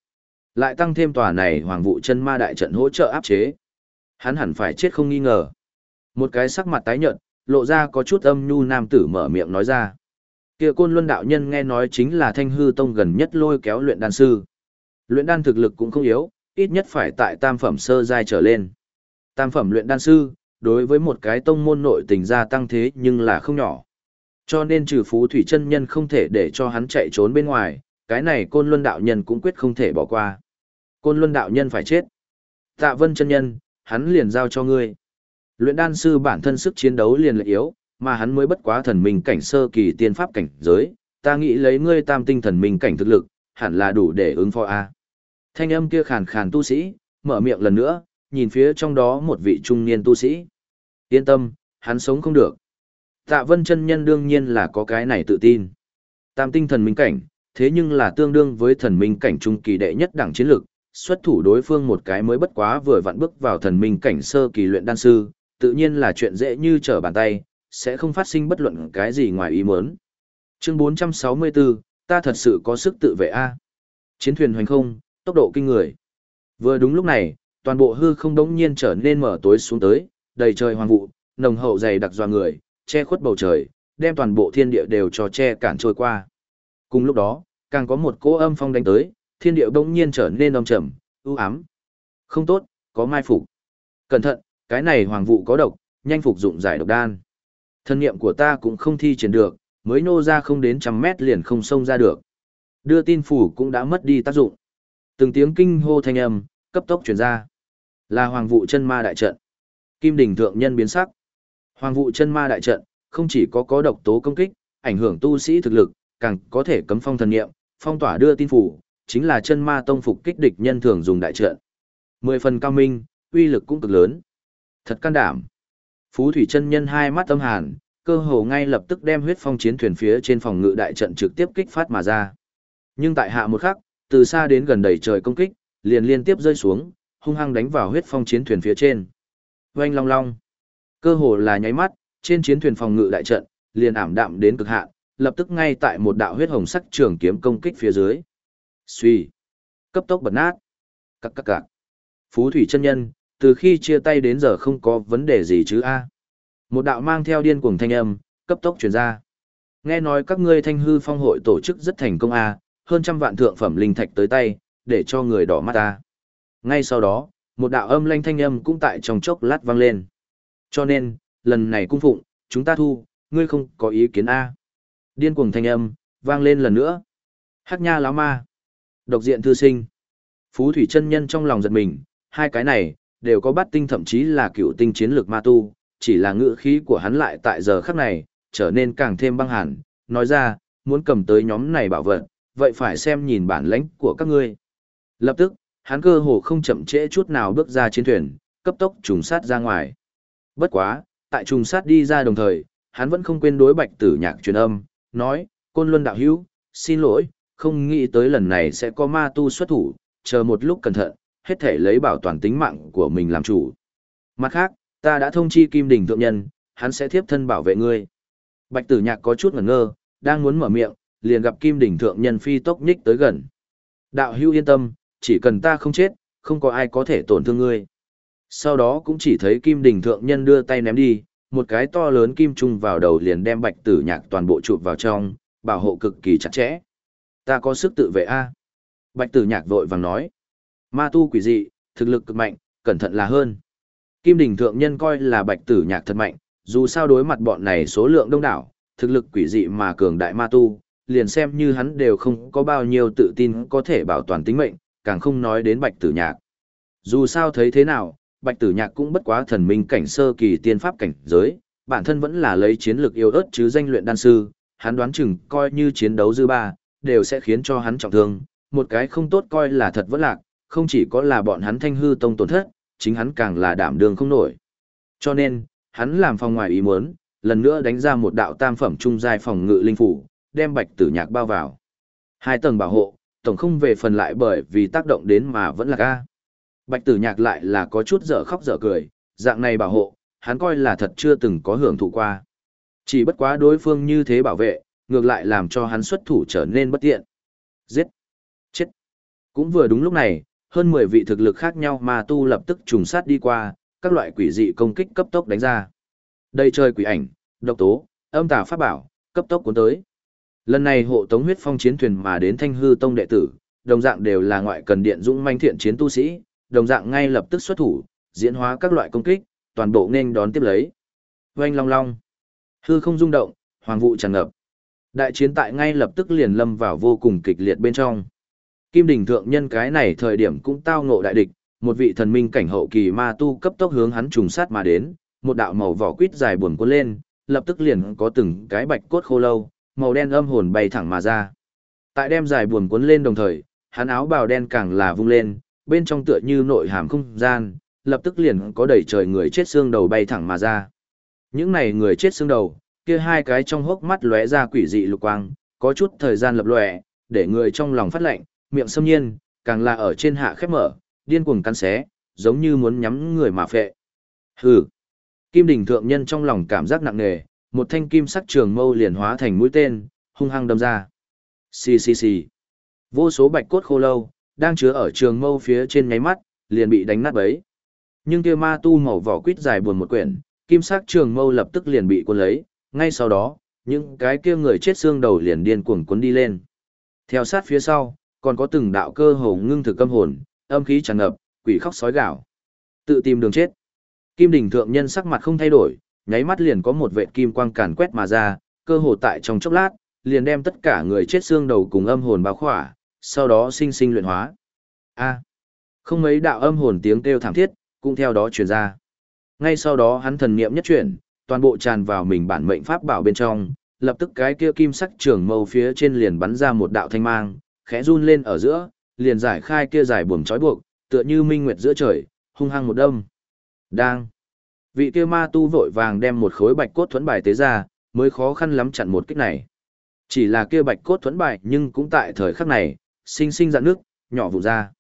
Lại tăng thêm tòa này hoàng vụ chân ma đại trận hỗ trợ áp chế. Hắn hẳn phải chết không nghi ngờ. Một cái sắc mặt tái nhợt, lộ ra có chút âm nhu nam tử mở miệng nói ra. Kia côn luân đạo nhân nghe nói chính là thanh hư tông gần nhất lôi kéo luyện đan sư. Luyện đan thực lực cũng không yếu, ít nhất phải tại tam phẩm sơ giai trở lên. Tam phẩm luyện đan sư, đối với một cái tông môn nội tình gia tăng thế nhưng là không nhỏ. Cho nên trừ phú thủy chân nhân không thể để cho hắn chạy trốn bên ngoài, cái này côn luân đạo nhân cũng quyết không thể bỏ qua. Côn luân đạo nhân phải chết. Tạ vân chân nhân, hắn liền giao cho ngươi. Luyện đan sư bản thân sức chiến đấu liền là yếu, mà hắn mới bất quá thần minh cảnh sơ kỳ tiên pháp cảnh giới, ta nghĩ lấy ngươi tam tinh thần minh cảnh thực lực, hẳn là đủ để ứng phó a. Thanh âm kia khàn khàn tu sĩ, mở miệng lần nữa, nhìn phía trong đó một vị trung niên tu sĩ. Yên tâm, hắn sống không được. Tạ vân chân nhân đương nhiên là có cái này tự tin. Tam tinh thần minh cảnh, thế nhưng là tương đương với thần minh cảnh trung kỳ đệ nhất đẳng chiến lực, xuất thủ đối phương một cái mới bất quá vừa vặn bước vào thần minh cảnh sơ kỳ luyện đan sư, tự nhiên là chuyện dễ như trở bàn tay, sẽ không phát sinh bất luận cái gì ngoài ý muốn. Chương 464, ta thật sự có sức tự vệ a. Chiến thuyền hoành không, tốc độ kinh người. Vừa đúng lúc này, toàn bộ hư không đống nhiên trở nên mở tối xuống tới, đầy trời hoàng vụ, nồng hậu dày đặc doa người, che khuất bầu trời, đem toàn bộ thiên địa đều cho che cản trôi qua. Cùng lúc đó, càng có một cỗ âm phong đánh tới, thiên địa đống nhiên trở nên âm trầm, u ám. Không tốt, có mai phục. Cẩn thận, cái này hoàng vụ có độc, nhanh phục dụng giải độc đan. Thân niệm của ta cũng không thi triển được, mới nô ra không đến trăm mét liền không xông ra được. Đưa tin phủ cũng đã mất đi tác dụng. Từng tiếng kinh hô thanh âm, cấp tốc truyền ra. Là hoàng vụ chân ma đại trận. Kim đỉnh thượng nhân biến sắc. Hoàng vụ chân ma đại trận, không chỉ có có độc tố công kích, ảnh hưởng tu sĩ thực lực, càng có thể cấm phong thần niệm, phong tỏa đưa tin phủ, chính là chân ma tông phục kích địch nhân thường dùng đại trận. Mười phần cao minh, uy lực cũng cực lớn. Thật can đảm. Phú Thủy chân nhân hai mắt âm hàn, cơ hồ ngay lập tức đem huyết phong chiến thuyền phía trên phòng ngự đại trận trực tiếp kích phát mà ra. Nhưng tại hạ một khắc, từ xa đến gần đầy trời công kích, liền liên tiếp rơi xuống, hung hăng đánh vào huyết phong chiến thuyền phía trên. Oanh long long. Cơ hồ là nháy mắt, trên chiến thuyền phòng ngự đại trận, liền ảm đạm đến cực hạn, lập tức ngay tại một đạo huyết hồng sắc trường kiếm công kích phía dưới. Suy. Cấp tốc bật nát. Các các các. Phú thủy chân nhân, từ khi chia tay đến giờ không có vấn đề gì chứ a Một đạo mang theo điên cuồng thanh âm, cấp tốc truyền ra. Nghe nói các ngươi thanh hư phong hội tổ chức rất thành công a hơn trăm vạn thượng phẩm linh thạch tới tay, để cho người đỏ mắt ta. Ngay sau đó, một đạo âm lanh thanh âm cũng tại trong chốc lát vang lên. Cho nên, lần này cung phụng, chúng ta thu, ngươi không có ý kiến A. Điên cuồng thanh âm, vang lên lần nữa. Hắc nha láo ma. Độc diện thư sinh. Phú thủy chân nhân trong lòng giật mình, hai cái này, đều có bắt tinh thậm chí là cựu tinh chiến lược ma tu, chỉ là ngữ khí của hắn lại tại giờ khắc này, trở nên càng thêm băng hẳn, nói ra, muốn cầm tới nhóm này bảo vật, vậy phải xem nhìn bản lãnh của các ngươi. Lập tức, hắn cơ hồ không chậm trễ chút nào bước ra chiến thuyền, cấp tốc trùng sát ra ngoài. Bất quá, tại trùng sát đi ra đồng thời, hắn vẫn không quên đối bạch tử nhạc truyền âm, nói, côn luân đạo hữu, xin lỗi, không nghĩ tới lần này sẽ có ma tu xuất thủ, chờ một lúc cẩn thận, hết thể lấy bảo toàn tính mạng của mình làm chủ. Mặt khác, ta đã thông chi kim đình thượng nhân, hắn sẽ thiếp thân bảo vệ ngươi. Bạch tử nhạc có chút ngẩn ngơ, đang muốn mở miệng, liền gặp kim đỉnh thượng nhân phi tốc nhích tới gần. Đạo hưu yên tâm, chỉ cần ta không chết, không có ai có thể tổn thương ngươi. Sau đó cũng chỉ thấy kim đỉnh thượng nhân đưa tay ném đi, một cái to lớn kim trung vào đầu liền đem bạch tử nhạc toàn bộ chụp vào trong, bảo hộ cực kỳ chặt chẽ. Ta có sức tự vệ a Bạch tử nhạc vội vàng nói. Ma tu quỷ dị, thực lực cực mạnh, cẩn thận là hơn. Kim đỉnh thượng nhân coi là bạch tử nhạc thật mạnh, dù sao đối mặt bọn này số lượng đông đảo, thực lực quỷ dị mà cường đại ma tu, liền xem như hắn đều không có bao nhiêu tự tin có thể bảo toàn tính mệnh, càng không nói đến bạch tử nhạc. Dù sao thấy thế nào, bạch tử nhạc cũng bất quá thần minh cảnh sơ kỳ tiên pháp cảnh giới, bản thân vẫn là lấy chiến lược yêu ớt chứ danh luyện đan sư, hắn đoán chừng coi như chiến đấu dư ba, đều sẽ khiến cho hắn trọng thương, một cái không tốt coi là thật vẫn lạc, không chỉ có là bọn hắn thanh hư tông tổn thất, chính hắn càng là đảm đường không nổi. Cho nên, hắn làm phòng ngoài ý muốn, lần nữa đánh ra một đạo tam phẩm trung giai phòng ngự linh phủ, đem bạch tử nhạc bao vào. Hai tầng bảo hộ, tổng không về phần lại bởi vì tác động đến mà vẫn là ca. Bạch tử nhạc lại là có chút dở khóc dở cười, dạng này bảo hộ, hắn coi là thật chưa từng có hưởng thụ qua. Chỉ bất quá đối phương như thế bảo vệ, ngược lại làm cho hắn xuất thủ trở nên bất tiện. Giết! Chết! Cũng vừa đúng lúc này, hơn 10 vị thực lực khác nhau mà tu lập tức trùng sát đi qua, các loại quỷ dị công kích cấp tốc đánh ra. Đây chơi quỷ ảnh, độc tố, âm tà pháp bảo, cấp tốc cuốn tới. Lần này hộ tống huyết phong chiến thuyền mà đến thanh hư tông đệ tử, đồng dạng đều là ngoại cần điện dũng manh thiện chiến tu sĩ, đồng dạng ngay lập tức xuất thủ, diễn hóa các loại công kích, toàn bộ nên đón tiếp lấy. Oanh long long. Hư không rung động, hoàng vụ tràn ngập. Đại chiến tại ngay lập tức liền lâm vào vô cùng kịch liệt bên trong. Kim đỉnh thượng nhân cái này thời điểm cũng tao ngộ đại địch, một vị thần minh cảnh hậu kỳ ma tu cấp tốc hướng hắn trùng sát mà đến, một đạo màu vỏ quýt dài buồn cuốn lên, lập tức liền có từng cái bạch cốt khô lâu, màu đen âm hồn bay thẳng mà ra. Tại đem dài buồn cuốn lên đồng thời, hắn áo bào đen càng là vung lên, bên trong tựa như nội hàm không gian, lập tức liền có đầy trời người chết xương đầu bay thẳng mà ra. Những này người chết xương đầu, kia hai cái trong hốc mắt lóe ra quỷ dị lục quang, có chút thời gian lập lòe, để người trong lòng phát lạnh, miệng xâm nhiên, càng là ở trên hạ khép mở, điên cuồng cắn xé, giống như muốn nhắm người mà phệ. Hừ. Kim đỉnh thượng nhân trong lòng cảm giác nặng nề, một thanh kim sắc trường mâu liền hóa thành mũi tên, hung hăng đâm ra. Xì xì xì. Vô số bạch cốt khô lâu, đang chứa ở trường mâu phía trên nháy mắt, liền bị đánh nát bấy. Nhưng kia ma tu màu vỏ quýt dài buồn một quyển, kim sắc trường mâu lập tức liền bị cuốn lấy, ngay sau đó, những cái kia người chết xương đầu liền điên cuồng cuốn đi lên. Theo sát phía sau, còn có từng đạo cơ hồ ngưng thực âm hồn, âm khí tràn ngập, quỷ khóc sói gào. Tự tìm đường chết. Kim đỉnh thượng nhân sắc mặt không thay đổi, nháy mắt liền có một vệt kim quang càn quét mà ra, cơ hồ tại trong chốc lát, liền đem tất cả người chết xương đầu cùng âm hồn bao khỏa, sau đó sinh sinh luyện hóa. A. À, không mấy đạo âm hồn tiếng kêu thảm thiết, cũng theo đó truyền ra. Ngay sau đó hắn thần niệm nhất chuyển, toàn bộ tràn vào mình bản mệnh pháp bảo bên trong, lập tức cái kia kim sắc trường mâu phía trên liền bắn ra một đạo thanh mang, khẽ run lên ở giữa, liền giải khai kia giải buồm trói buộc, tựa như minh nguyệt giữa trời, hung hăng một đâm. Đang. Vị kia ma tu vội vàng đem một khối bạch cốt thuẫn bài tế ra, mới khó khăn lắm chặn một kích này. Chỉ là kia bạch cốt thuẫn bài nhưng cũng tại thời khắc này, sinh sinh dạn nước, nhỏ vụ ra.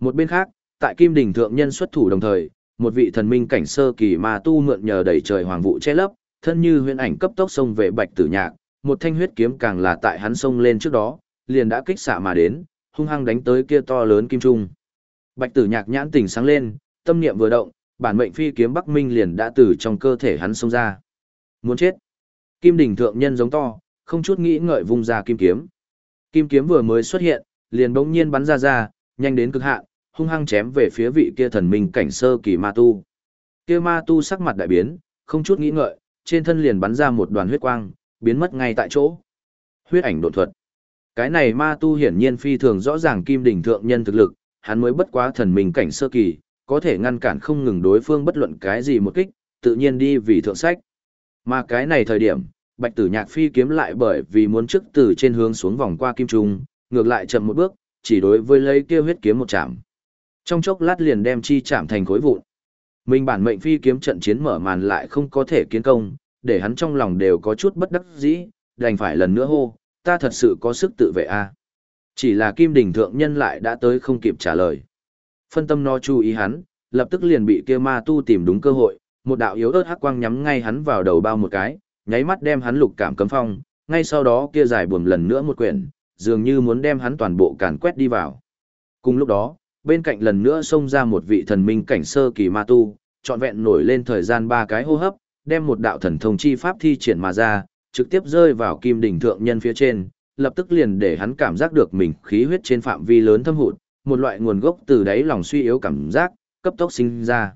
Một bên khác, tại Kim Đình Thượng Nhân xuất thủ đồng thời, một vị thần minh cảnh sơ kỳ ma tu mượn nhờ đẩy trời hoàng vụ che lấp, thân như huyễn ảnh cấp tốc xông về bạch tử nhạc, một thanh huyết kiếm càng là tại hắn xông lên trước đó, liền đã kích xạ mà đến, hung hăng đánh tới kia to lớn kim trung. Bạch tử nhạc nhãn tỉnh sáng lên, tâm niệm vừa động, bản mệnh phi kiếm Bắc Minh liền đã từ trong cơ thể hắn xông ra. Muốn chết. Kim đỉnh thượng nhân giống to, không chút nghĩ ngợi vung ra kim kiếm. Kim kiếm vừa mới xuất hiện, liền bỗng nhiên bắn ra ra, nhanh đến cực hạn, hung hăng chém về phía vị kia thần minh cảnh sơ kỳ ma tu. Kia ma tu sắc mặt đại biến, không chút nghĩ ngợi, trên thân liền bắn ra một đoàn huyết quang, biến mất ngay tại chỗ. Huyết ảnh độn thuật. Cái này ma tu hiển nhiên phi thường rõ ràng kim đỉnh thượng nhân thực lực, hắn mới bất quá thần minh cảnh sơ kỳ, có thể ngăn cản không ngừng đối phương bất luận cái gì một kích, tự nhiên đi vì thượng sách. Mà cái này thời điểm, bạch tử nhạc phi kiếm lại bởi vì muốn trước từ trên hướng xuống vòng qua kim trùng ngược lại chậm một bước, chỉ đối với lấy kia huyết kiếm một chạm. Trong chốc lát liền đem chi chạm thành khối vụn. Mình bản mệnh phi kiếm trận chiến mở màn lại không có thể kiến công, để hắn trong lòng đều có chút bất đắc dĩ, đành phải lần nữa hô, ta thật sự có sức tự vệ a. À? Chỉ là Kim Đình thượng nhân lại đã tới không kịp trả lời. Phân tâm no chú ý hắn, lập tức liền bị kia ma tu tìm đúng cơ hội, một đạo yếu ớt hắc quang nhắm ngay hắn vào đầu bao một cái, nháy mắt đem hắn lục cảm cấm phong, ngay sau đó kia giải buồm lần nữa một quyển, dường như muốn đem hắn toàn bộ càn quét đi vào. Cùng lúc đó, bên cạnh lần nữa xông ra một vị thần minh cảnh sơ kỳ ma tu, trọn vẹn nổi lên thời gian ba cái hô hấp, đem một đạo thần thông chi pháp thi triển mà ra, trực tiếp rơi vào kim đỉnh thượng nhân phía trên, lập tức liền để hắn cảm giác được mình khí huyết trên phạm vi lớn thâm hụt, một loại nguồn gốc từ đáy lòng suy yếu cảm giác, cấp tốc sinh ra.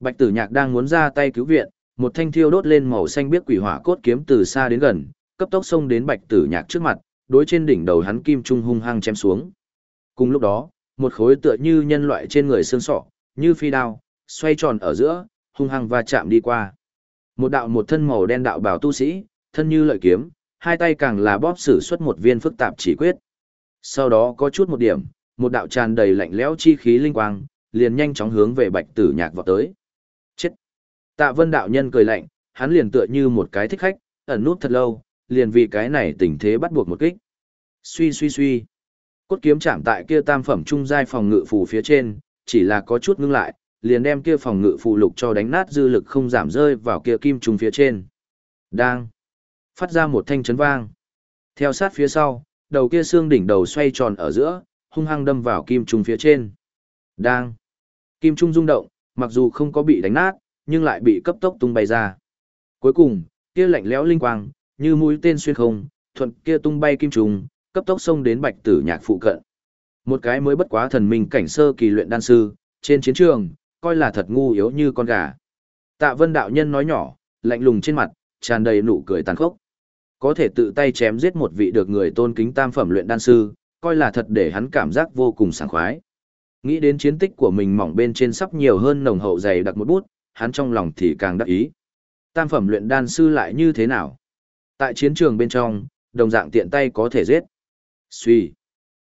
Bạch Tử Nhạc đang muốn ra tay cứu viện, một thanh thiêu đốt lên màu xanh biếc quỷ hỏa cốt kiếm từ xa đến gần, cấp tốc xông đến Bạch Tử Nhạc trước mặt, đối trên đỉnh đầu hắn kim trung hung hăng chém xuống. Cùng lúc đó, một khối tựa như nhân loại trên người xương sọ, như phi đao, xoay tròn ở giữa, hung hăng va chạm đi qua. Một đạo một thân màu đen đạo bào tu sĩ, thân như lợi kiếm, hai tay càng là bóp sử xuất một viên phức tạp chỉ quyết. Sau đó có chút một điểm, một đạo tràn đầy lạnh lẽo chi khí linh quang, liền nhanh chóng hướng về Bạch Tử Nhạc vọt tới. Chết. Tạ Vân đạo nhân cười lạnh, hắn liền tựa như một cái thích khách, ẩn nút thật lâu, liền vì cái này tình thế bắt buộc một kích. Suy suy suy. Cốt kiếm chạm tại kia tam phẩm trung giai phòng ngự phù phía trên, chỉ là có chút ngưng lại, liền đem kia phòng ngự phù lục cho đánh nát dư lực không giảm rơi vào kia kim trùng phía trên. Đang phát ra một thanh chấn vang. Theo sát phía sau, đầu kia xương đỉnh đầu xoay tròn ở giữa, hung hăng đâm vào kim trung phía trên. Đang kim trung rung động, mặc dù không có bị đánh nát, nhưng lại bị cấp tốc tung bay ra. Cuối cùng, kia lạnh lẽo linh quang, như mũi tên xuyên không, thuận kia tung bay kim trùng, cấp tốc xông đến Bạch Tử Nhạc phụ cận. Một cái mới bất quá thần minh cảnh sơ kỳ luyện đan sư, trên chiến trường, coi là thật ngu yếu như con gà. Tạ Vân đạo nhân nói nhỏ, lạnh lùng trên mặt, tràn đầy nụ cười tàn khốc. Có thể tự tay chém giết một vị được người tôn kính tam phẩm luyện đan sư, coi là thật để hắn cảm giác vô cùng sảng khoái. Nghĩ đến chiến tích của mình mỏng bên trên sắp nhiều hơn nồng hậu dày đặc một bút, hắn trong lòng thì càng đắc ý. Tam phẩm luyện đan sư lại như thế nào? Tại chiến trường bên trong, đồng dạng tiện tay có thể giết. Suy.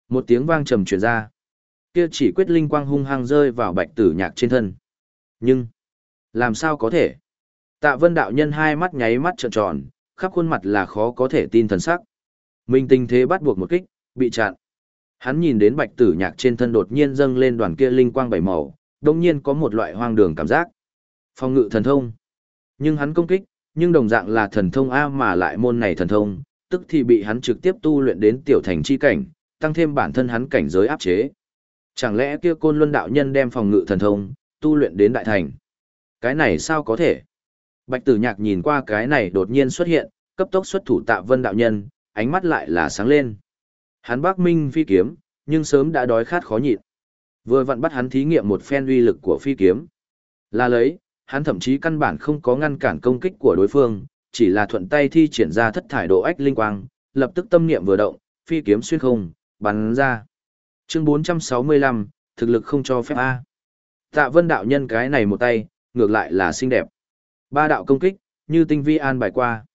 Một tiếng vang trầm truyền ra. Kia chỉ quyết linh quang hung hăng rơi vào bạch tử nhạc trên thân. Nhưng, làm sao có thể? Tạ vân đạo nhân hai mắt nháy mắt trợn tròn, khắp khuôn mặt là khó có thể tin thần sắc. Minh tình thế bắt buộc một kích, bị chặn. Hắn nhìn đến bạch tử nhạc trên thân đột nhiên dâng lên đoàn kia linh quang bảy màu, đồng nhiên có một loại hoang đường cảm giác. Phong ngự thần thông. Nhưng hắn công kích, nhưng đồng dạng là thần thông A mà lại môn này thần thông, tức thì bị hắn trực tiếp tu luyện đến tiểu thành chi cảnh, tăng thêm bản thân hắn cảnh giới áp chế. Chẳng lẽ kia côn luân đạo nhân đem phòng ngự thần thông, tu luyện đến đại thành? Cái này sao có thể? Bạch tử nhạc nhìn qua cái này đột nhiên xuất hiện, cấp tốc xuất thủ tạ vân đạo nhân, ánh mắt lại là sáng lên. Hắn bác minh phi kiếm, nhưng sớm đã đói khát khó nhịn. Vừa vặn bắt hắn thí nghiệm một phen uy lực của phi kiếm. Là lấy, hắn thậm chí căn bản không có ngăn cản công kích của đối phương, chỉ là thuận tay thi triển ra thất thải độ ách linh quang, lập tức tâm niệm vừa động, phi kiếm xuyên không, bắn ra. Chương 465, thực lực không cho phép A. Tạ vân đạo nhân cái này một tay, ngược lại là xinh đẹp. Ba đạo công kích, như tinh vi an bài qua.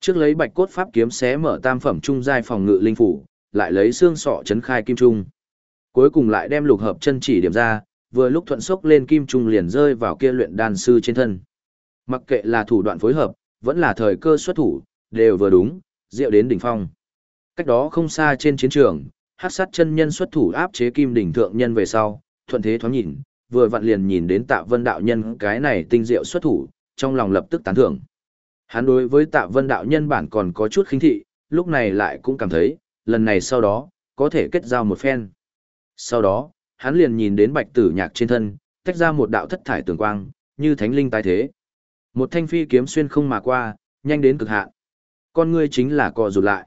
Trước lấy bạch cốt pháp kiếm xé mở tam phẩm trung giai phòng ngự linh phủ, lại lấy xương sọ chấn khai kim trung. Cuối cùng lại đem lục hợp chân chỉ điểm ra, vừa lúc thuận sốc lên kim trung liền rơi vào kia luyện đan sư trên thân. Mặc kệ là thủ đoạn phối hợp, vẫn là thời cơ xuất thủ, đều vừa đúng, rượu đến đỉnh phong. Cách đó không xa trên chiến trường, hắc sát chân nhân xuất thủ áp chế kim đỉnh thượng nhân về sau, thuận thế thoáng nhìn, vừa vặn liền nhìn đến tạ vân đạo nhân cái này tinh diệu xuất thủ, trong lòng lập tức tán thưởng. Hắn đối với tạ vân đạo nhân bản còn có chút khinh thị, lúc này lại cũng cảm thấy, lần này sau đó, có thể kết giao một phen. Sau đó, hắn liền nhìn đến bạch tử nhạc trên thân, tách ra một đạo thất thải tường quang, như thánh linh tái thế. Một thanh phi kiếm xuyên không mà qua, nhanh đến cực hạn. Con ngươi chính là co rụt lại.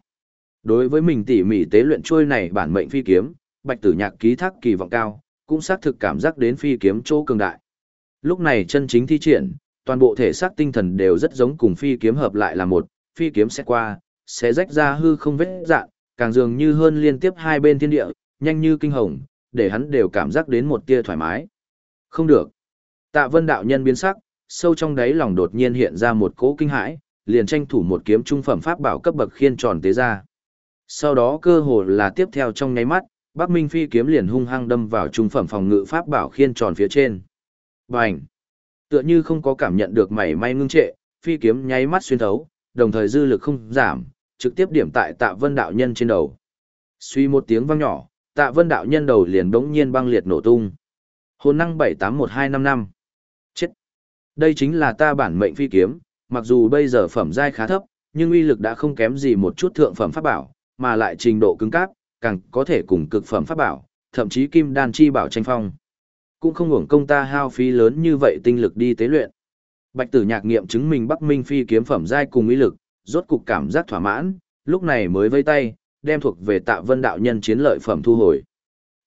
Đối với mình tỉ mỉ tế luyện trôi này bản mệnh phi kiếm, bạch tử nhạc ký thác kỳ vọng cao, cũng xác thực cảm giác đến phi kiếm chỗ cường đại. Lúc này chân chính thi triển, toàn bộ thể xác tinh thần đều rất giống cùng phi kiếm hợp lại là một, phi kiếm sẽ qua, sẽ rách ra hư không vết dạng, càng dường như hơn liên tiếp hai bên thiên địa, nhanh như kinh hồng, để hắn đều cảm giác đến một tia thoải mái. Không được. Tạ vân đạo nhân biến sắc, sâu trong đáy lòng đột nhiên hiện ra một cỗ kinh hãi, liền tranh thủ một kiếm trung phẩm pháp bảo cấp bậc khiên tròn tế ra. Sau đó cơ hồ là tiếp theo trong nháy mắt, Bắc Minh phi kiếm liền hung hăng đâm vào trung phẩm phòng ngự pháp bảo khiên tròn phía trên. Bành! Tựa như không có cảm nhận được mảy may ngưng trệ, phi kiếm nháy mắt xuyên thấu, đồng thời dư lực không giảm, trực tiếp điểm tại Tạ Vân đạo nhân trên đầu. Suy một tiếng vang nhỏ, Tạ Vân đạo nhân đầu liền đống nhiên băng liệt nổ tung. Hồn năng 781255. Chết. Đây chính là ta bản mệnh phi kiếm, mặc dù bây giờ phẩm giai khá thấp, nhưng uy lực đã không kém gì một chút thượng phẩm pháp bảo, mà lại trình độ cứng cáp, càng có thể cùng cực phẩm pháp bảo, thậm chí kim đan chi bảo tranh phong. Cũng không hưởng công ta hao phí lớn như vậy tinh lực đi tế luyện. Bạch Tử Nhạc nghiệm chứng minh Bắc Minh phi kiếm phẩm giai cùng uy lực, rốt cục cảm giác thỏa mãn, lúc này mới vây tay, đem thuộc về Tạ Vân đạo nhân chiến lợi phẩm thu hồi.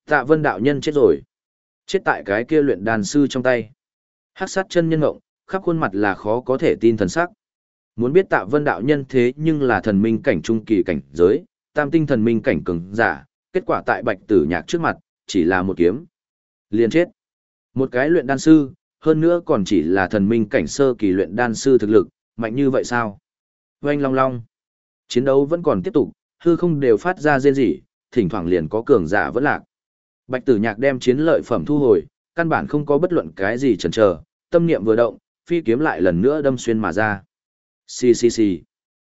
Tạ Vân đạo nhân chết rồi. Chết tại cái kia luyện đàn sư trong tay. Hắc sát chân nhân ngộng, khắp khuôn mặt là khó có thể tin thần sắc. Muốn biết Tạ Vân đạo nhân thế nhưng là thần minh cảnh trung kỳ cảnh giới, tam tinh thần minh cảnh cường giả, kết quả tại Bạch Tử Nhạc trước mặt, chỉ là một kiếm. Liền chết. Một cái luyện đan sư, hơn nữa còn chỉ là thần minh cảnh sơ kỳ luyện đan sư thực lực, mạnh như vậy sao? Oanh long long. Chiến đấu vẫn còn tiếp tục, hư không đều phát ra rên rỉ, thỉnh thoảng liền có cường giả vẫn lạc. Bạch Tử Nhạc đem chiến lợi phẩm thu hồi, căn bản không có bất luận cái gì chần chờ, tâm niệm vừa động, phi kiếm lại lần nữa đâm xuyên mà ra. Xì xì xì.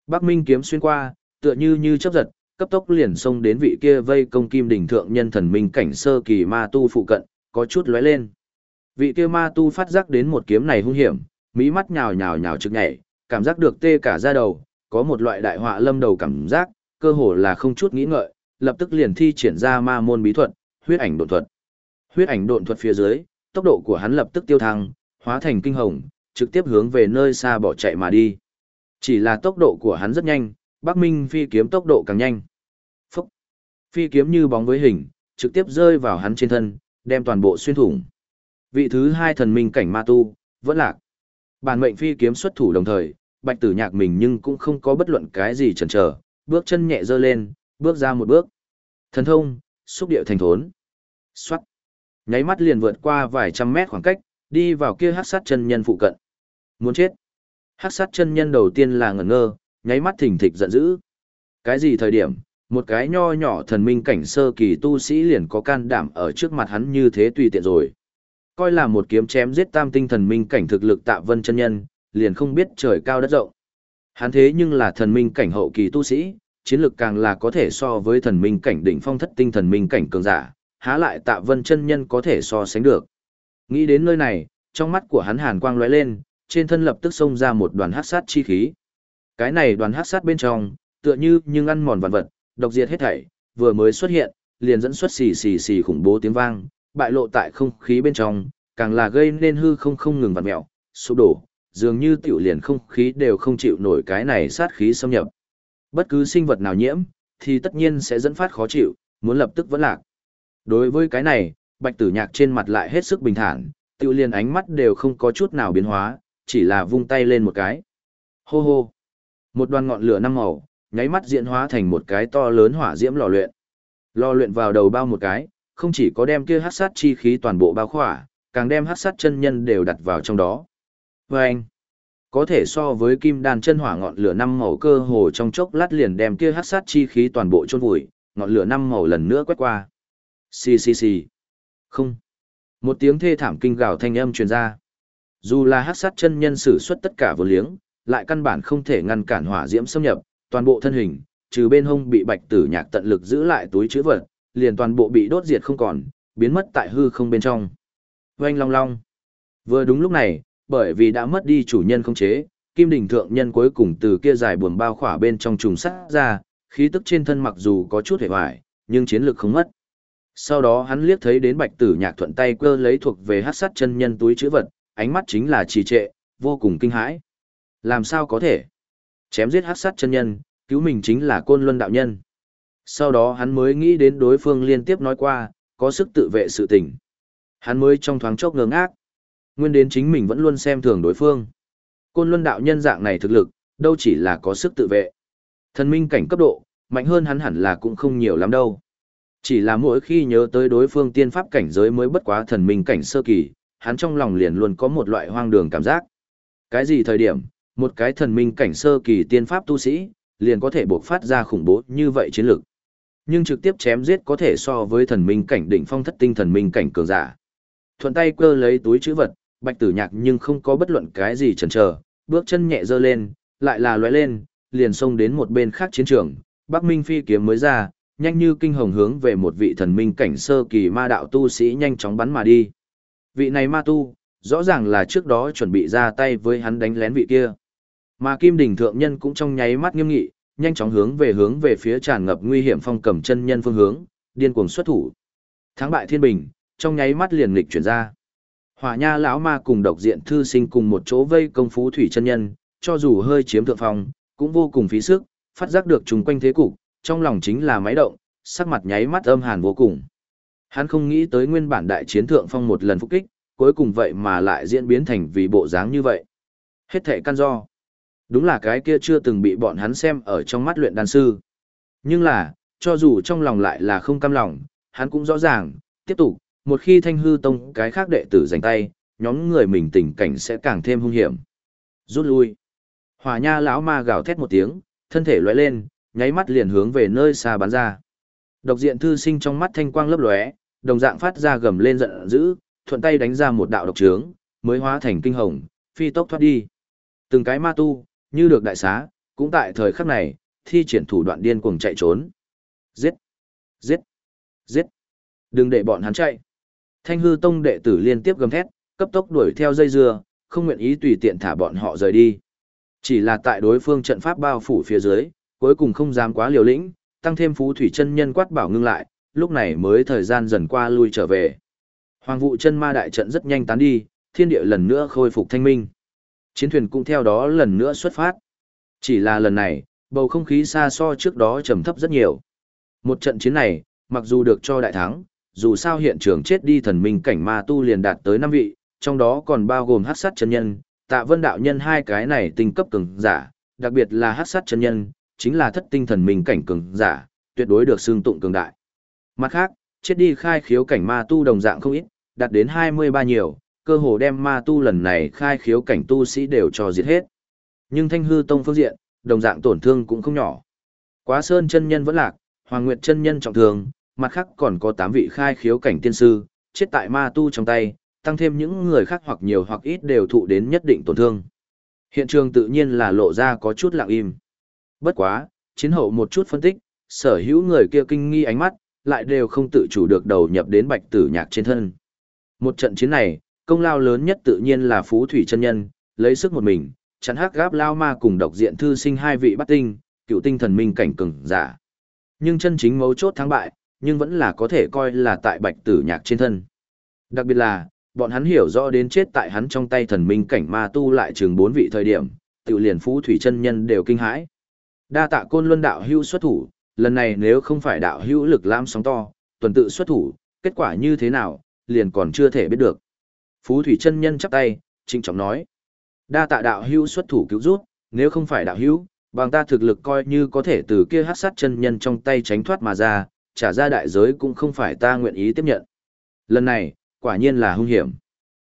Bắc Minh kiếm xuyên qua, tựa như như chớp giật, cấp tốc liền xông đến vị kia vây công kim đỉnh thượng nhân thần minh cảnh sơ kỳ ma tu phụ cận, có chút lóe lên. Vị kia ma tu phát giác đến một kiếm này hung hiểm, mỹ mắt nhào nhào nhào trực nhảy, cảm giác được tê cả da đầu, có một loại đại họa lâm đầu cảm giác, cơ hồ là không chút nghĩ ngợi, lập tức liền thi triển ra ma môn bí thuật, huyết ảnh độn thuật. Huyết ảnh độn thuật phía dưới, tốc độ của hắn lập tức tiêu thăng, hóa thành kinh hồng, trực tiếp hướng về nơi xa bỏ chạy mà đi. Chỉ là tốc độ của hắn rất nhanh, Bắc Minh phi kiếm tốc độ càng nhanh. Phúc! Phi kiếm như bóng với hình, trực tiếp rơi vào hắn trên thân, đem toàn bộ xuyên thủng. Vị thứ hai thần minh cảnh ma tu, vẫn lạc. Bản mệnh phi kiếm xuất thủ đồng thời, bạch tử nhạc mình nhưng cũng không có bất luận cái gì chần chờ, bước chân nhẹ dơ lên, bước ra một bước. Thần thông, xúc điệu thành thốn. Xoát. Nháy mắt liền vượt qua vài trăm mét khoảng cách, đi vào kia hắc sát chân nhân phụ cận. Muốn chết. Hắc sát chân nhân đầu tiên là ngẩn ngơ, nháy mắt thỉnh thịch giận dữ. Cái gì thời điểm, một cái nho nhỏ thần minh cảnh sơ kỳ tu sĩ liền có can đảm ở trước mặt hắn như thế tùy tiện rồi. Coi là một kiếm chém giết tam tinh thần minh cảnh thực lực tạ vân chân nhân, liền không biết trời cao đất rộng. Hắn thế nhưng là thần minh cảnh hậu kỳ tu sĩ, chiến lực càng là có thể so với thần minh cảnh đỉnh phong thất tinh thần minh cảnh cường giả, há lại tạ vân chân nhân có thể so sánh được. Nghĩ đến nơi này, trong mắt của hắn hàn quang lóe lên, trên thân lập tức xông ra một đoàn hắc sát chi khí. Cái này đoàn hắc sát bên trong, tựa như nhưng ăn mòn vạn vật, độc diệt hết thảy, vừa mới xuất hiện, liền dẫn xuất xì xì xì khủng bố tiếng vang, bại lộ tại không khí bên trong, càng là gây nên hư không không ngừng vặn mèo, sụp đổ, dường như tiểu liền không khí đều không chịu nổi cái này sát khí xâm nhập. Bất cứ sinh vật nào nhiễm, thì tất nhiên sẽ dẫn phát khó chịu, muốn lập tức vẫn lạc. Đối với cái này, bạch tử nhạc trên mặt lại hết sức bình thản, tiểu liền ánh mắt đều không có chút nào biến hóa, chỉ là vung tay lên một cái. Hô hô. Một đoàn ngọn lửa năm màu, nháy mắt diễn hóa thành một cái to lớn hỏa diễm lò luyện. Lò luyện vào đầu bao một cái, không chỉ có đem kia hắc sát chi khí toàn bộ bao khỏa, càng đem hắc sát chân nhân đều đặt vào trong đó. Và anh, có thể so với kim đan chân hỏa ngọn lửa năm màu cơ hồ trong chốc lát liền đem kia hắc sát chi khí toàn bộ chôn vùi, ngọn lửa năm màu lần nữa quét qua. Xì xì xì. Không. Một tiếng thê thảm kinh gào thanh âm truyền ra. Dù là hắc sát chân nhân sử xuất tất cả vô liếng, lại căn bản không thể ngăn cản hỏa diễm xâm nhập, toàn bộ thân hình, trừ bên hông bị bạch tử nhạc tận lực giữ lại túi chứa vật, liền toàn bộ bị đốt diệt không còn, biến mất tại hư không bên trong. Oanh long long. Vừa đúng lúc này, bởi vì đã mất đi chủ nhân không chế, kim đỉnh thượng nhân cuối cùng từ kia dài buồm bao khỏa bên trong trùng sắt ra, khí tức trên thân mặc dù có chút hề hoài, nhưng chiến lực không mất. Sau đó hắn liếc thấy đến bạch tử nhạc thuận tay cơ lấy thuộc về hát sát chân nhân túi chữ vật, ánh mắt chính là trì trệ, vô cùng kinh hãi. Làm sao có thể? Chém giết hát sát chân nhân, cứu mình chính là côn luân đạo nhân. Sau đó hắn mới nghĩ đến đối phương liên tiếp nói qua, có sức tự vệ sự tình. Hắn mới trong thoáng chốc ngơ ngác. Nguyên đến chính mình vẫn luôn xem thường đối phương. Côn luân đạo nhân dạng này thực lực, đâu chỉ là có sức tự vệ. Thần minh cảnh cấp độ, mạnh hơn hắn hẳn là cũng không nhiều lắm đâu. Chỉ là mỗi khi nhớ tới đối phương tiên pháp cảnh giới mới bất quá thần minh cảnh sơ kỳ, hắn trong lòng liền luôn có một loại hoang đường cảm giác. Cái gì thời điểm, một cái thần minh cảnh sơ kỳ tiên pháp tu sĩ, liền có thể buộc phát ra khủng bố như vậy chiến lược. Nhưng trực tiếp chém giết có thể so với thần minh cảnh đỉnh phong thất tinh thần minh cảnh cường giả. Thuận tay cơ lấy túi chữ vật, bạch tử nhạc nhưng không có bất luận cái gì chần chờ, bước chân nhẹ dơ lên, lại là lóe lên, liền xông đến một bên khác chiến trường, Bắc Minh phi kiếm mới ra, nhanh như kinh hồng hướng về một vị thần minh cảnh sơ kỳ ma đạo tu sĩ nhanh chóng bắn mà đi. Vị này ma tu, rõ ràng là trước đó chuẩn bị ra tay với hắn đánh lén vị kia. Mà Kim Đình thượng nhân cũng trong nháy mắt nghiêm nghị, nhanh chóng hướng về hướng về phía tràn ngập nguy hiểm phong cầm chân nhân phương hướng, điên cuồng xuất thủ. Thắng bại thiên bình, trong nháy mắt liền nghịch chuyển ra. Hỏa Nha lão ma cùng độc diện thư sinh cùng một chỗ vây công phú thủy chân nhân, cho dù hơi chiếm thượng phong, cũng vô cùng phí sức, phát giác được trùng quanh thế cục, trong lòng chính là máy động, sắc mặt nháy mắt âm hàn vô cùng. Hắn không nghĩ tới nguyên bản đại chiến thượng phong một lần phục kích, cuối cùng vậy mà lại diễn biến thành vì bộ dáng như vậy. Hết thệ căn do. Đúng là cái kia chưa từng bị bọn hắn xem ở trong mắt luyện đan sư. Nhưng là, cho dù trong lòng lại là không cam lòng, hắn cũng rõ ràng, tiếp tục, một khi thanh hư tông cái khác đệ tử giành tay, nhóm người mình tình cảnh sẽ càng thêm hung hiểm. Rút lui. Hỏa nha lão ma gào thét một tiếng, thân thể lóe lên, nháy mắt liền hướng về nơi xa bắn ra. Độc diện thư sinh trong mắt thanh quang lấp lóe, đồng dạng phát ra gầm lên giận dữ, thuận tay đánh ra một đạo độc trướng, mới hóa thành kinh hồng, phi tốc thoát đi. Từng cái ma tu, như được đại xá, cũng tại thời khắc này, thi triển thủ đoạn điên cuồng chạy trốn. Giết! Giết! Giết! Đừng để bọn hắn chạy. Thanh hư tông đệ tử liên tiếp gầm thét, cấp tốc đuổi theo dây dưa, không nguyện ý tùy tiện thả bọn họ rời đi. Chỉ là tại đối phương trận pháp bao phủ phía dưới, cuối cùng không dám quá liều lĩnh, tăng thêm phú thủy chân nhân quát bảo ngưng lại, lúc này mới thời gian dần qua lui trở về. Hoàng vụ chân ma đại trận rất nhanh tán đi, thiên địa lần nữa khôi phục thanh minh. Chiến thuyền cũng theo đó lần nữa xuất phát. Chỉ là lần này, bầu không khí xa so trước đó trầm thấp rất nhiều. Một trận chiến này, mặc dù được cho đại thắng, dù sao hiện trường chết đi thần minh cảnh ma tu liền đạt tới 5 vị, trong đó còn bao gồm hát sát chân nhân, tạ vân đạo nhân hai cái này tinh cấp cường giả, đặc biệt là hát sát chân nhân, chính là thất tinh thần minh cảnh cường giả, tuyệt đối được xương tụng cường đại. Mặt khác, chết đi khai khiếu cảnh ma tu đồng dạng không ít, đạt đến 23 nhiều, cơ hồ đem ma tu lần này khai khiếu cảnh tu sĩ đều cho diệt hết. Nhưng thanh hư tông phương diện, đồng dạng tổn thương cũng không nhỏ. Quá sơn chân nhân vẫn lạc, hoàng nguyệt chân nhân trọng thương, mặt khác còn có 8 vị khai khiếu cảnh tiên sư, chết tại ma tu trong tay, tăng thêm những người khác hoặc nhiều hoặc ít đều thụ đến nhất định tổn thương. Hiện trường tự nhiên là lộ ra có chút lặng im. Bất quá, chiến hậu một chút phân tích, sở hữu người kia kinh nghi ánh mắt, lại đều không tự chủ được đầu nhập đến bạch tử nhạc trên thân. Một trận chiến này, công lao lớn nhất tự nhiên là Phú Thủy chân Nhân, lấy sức một mình, chắn hắc gáp lao ma cùng độc diện thư sinh hai vị bắt tinh, cựu tinh thần minh cảnh cường giả. Nhưng chân chính mấu chốt thắng bại, nhưng vẫn là có thể coi là tại bạch tử nhạc trên thân. Đặc biệt là, bọn hắn hiểu rõ đến chết tại hắn trong tay thần minh cảnh ma tu lại chừng bốn vị thời điểm, tự liền Phú Thủy chân Nhân đều kinh hãi. Đa tạ côn luân đạo hưu xuất thủ, lần này nếu không phải đạo hữu lực lam sóng to, tuần tự xuất thủ, kết quả như thế nào, liền còn chưa thể biết được. Phú Thủy chân Nhân chắp tay, trinh trọng nói. Đa tạ đạo hữu xuất thủ cứu rút, nếu không phải đạo hữu, bằng ta thực lực coi như có thể từ kia hát sát chân nhân trong tay tránh thoát mà ra, trả ra đại giới cũng không phải ta nguyện ý tiếp nhận. Lần này, quả nhiên là hung hiểm.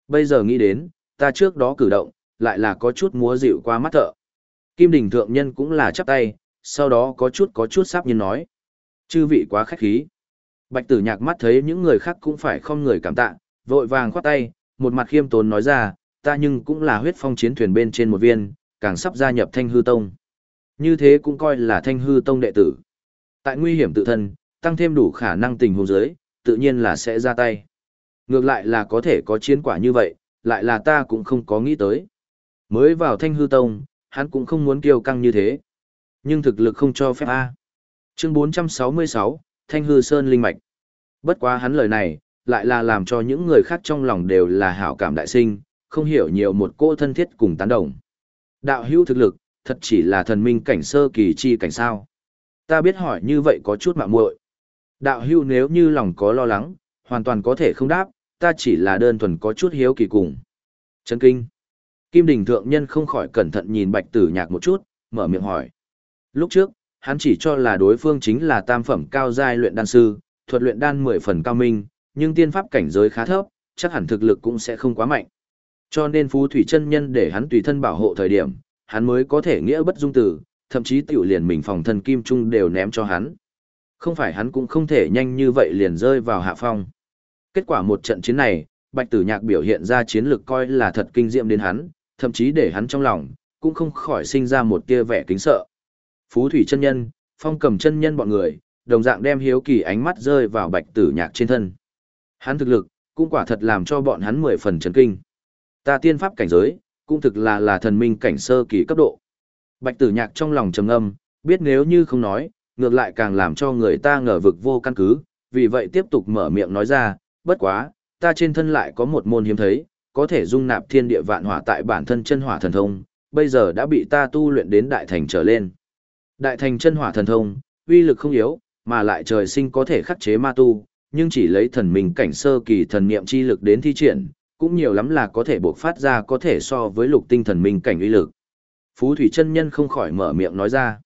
Bây giờ nghĩ đến, ta trước đó cử động, lại là có chút múa dịu qua mắt thợ. Kim Đình Thượng Nhân cũng là chắp tay, sau đó có chút có chút sáp nhiên nói. Chư vị quá khách khí. Bạch tử nhạc mắt thấy những người khác cũng phải không người cảm tạ, vội vàng khoát tay, một mặt khiêm tốn nói ra, ta nhưng cũng là huyết phong chiến thuyền bên trên một viên, càng sắp gia nhập thanh hư tông. Như thế cũng coi là thanh hư tông đệ tử. Tại nguy hiểm tự thân, tăng thêm đủ khả năng tình huống giới, tự nhiên là sẽ ra tay. Ngược lại là có thể có chiến quả như vậy, lại là ta cũng không có nghĩ tới. Mới vào thanh hư tông, hắn cũng không muốn kiêu căng như thế. Nhưng thực lực không cho phép A. Chương 466, Thanh hư sơn linh mạch. Bất quá hắn lời này, lại là làm cho những người khác trong lòng đều là hảo cảm đại sinh, không hiểu nhiều một cô thân thiết cùng tán đồng. Đạo hữu thực lực, thật chỉ là thần minh cảnh sơ kỳ chi cảnh sao. Ta biết hỏi như vậy có chút mạo muội. Đạo hữu nếu như lòng có lo lắng, hoàn toàn có thể không đáp, ta chỉ là đơn thuần có chút hiếu kỳ cùng. Chấn kinh. Kim Đình Thượng Nhân không khỏi cẩn thận nhìn Bạch Tử Nhạc một chút, mở miệng hỏi. Lúc trước, hắn chỉ cho là đối phương chính là tam phẩm cao giai luyện đan sư, thuật luyện đan mười phần cao minh, nhưng tiên pháp cảnh giới khá thấp, chắc hẳn thực lực cũng sẽ không quá mạnh. Cho nên Phú Thủy chân nhân để hắn tùy thân bảo hộ thời điểm, hắn mới có thể nghĩa bất dung tử, thậm chí tiểu liền mình phòng thân kim trung đều ném cho hắn. Không phải hắn cũng không thể nhanh như vậy liền rơi vào hạ phong. Kết quả một trận chiến này, Bạch Tử Nhạc biểu hiện ra chiến lực coi là thật kinh diệm đến hắn, thậm chí để hắn trong lòng cũng không khỏi sinh ra một tia vẻ kính sợ. Phú Thủy chân nhân, Phong Cầm chân nhân bọn người, đồng dạng đem hiếu kỳ ánh mắt rơi vào Bạch Tử Nhạc trên thân. Hắn thực lực, cũng quả thật làm cho bọn hắn mười phần chấn kinh. Ta tiên pháp cảnh giới, cũng thực là là thần minh cảnh sơ kỳ cấp độ. Bạch tử nhạc trong lòng trầm âm, biết nếu như không nói, ngược lại càng làm cho người ta ngờ vực vô căn cứ, vì vậy tiếp tục mở miệng nói ra, bất quá, ta trên thân lại có một môn hiếm thấy, có thể dung nạp thiên địa vạn hỏa tại bản thân chân hỏa thần thông, bây giờ đã bị ta tu luyện đến đại thành trở lên. Đại thành chân hỏa thần thông, uy lực không yếu, mà lại trời sinh có thể khắc chế ma tu, nhưng chỉ lấy thần minh cảnh sơ kỳ thần niệm chi lực đến thi triển, cũng nhiều lắm là có thể bộc phát ra có thể so với lục tinh thần minh cảnh uy lực. Phú Thủy chân nhân không khỏi mở miệng nói ra.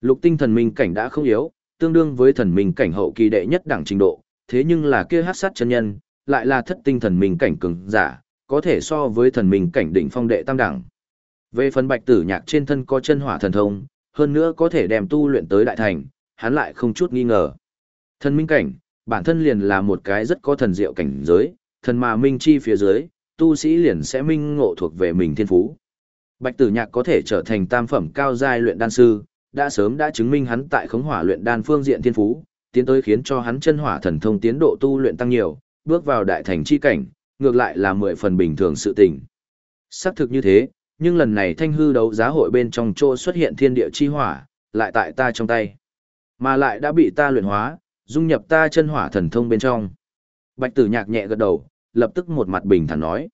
Lục tinh thần minh cảnh đã không yếu, tương đương với thần minh cảnh hậu kỳ đệ nhất đẳng trình độ, thế nhưng là kia hát sát chân nhân, lại là thất tinh thần minh cảnh cường giả, có thể so với thần minh cảnh đỉnh phong đệ tam đẳng. Về phần bạch tử nhạc trên thân có chân hỏa thần thông, hơn nữa có thể đem tu luyện tới đại thành, hắn lại không chút nghi ngờ. Thần minh cảnh, bản thân liền là một cái rất có thần diệu cảnh giới, thần mà minh chi phía dưới, tu sĩ liền sẽ minh ngộ thuộc về mình thiên phú. Bạch Tử Nhạc có thể trở thành tam phẩm cao giai luyện đan sư, đã sớm đã chứng minh hắn tại khống hỏa luyện đan phương diện thiên phú, tiến tới khiến cho hắn chân hỏa thần thông tiến độ tu luyện tăng nhiều, bước vào đại thành chi cảnh, ngược lại là mười phần bình thường sự tình. Xác thực như thế, nhưng lần này thanh hư đấu giá hội bên trong chỗ xuất hiện thiên địa chi hỏa, lại tại ta trong tay. Mà lại đã bị ta luyện hóa, dung nhập ta chân hỏa thần thông bên trong. Bạch tử nhạc nhẹ gật đầu, lập tức một mặt bình thản nói.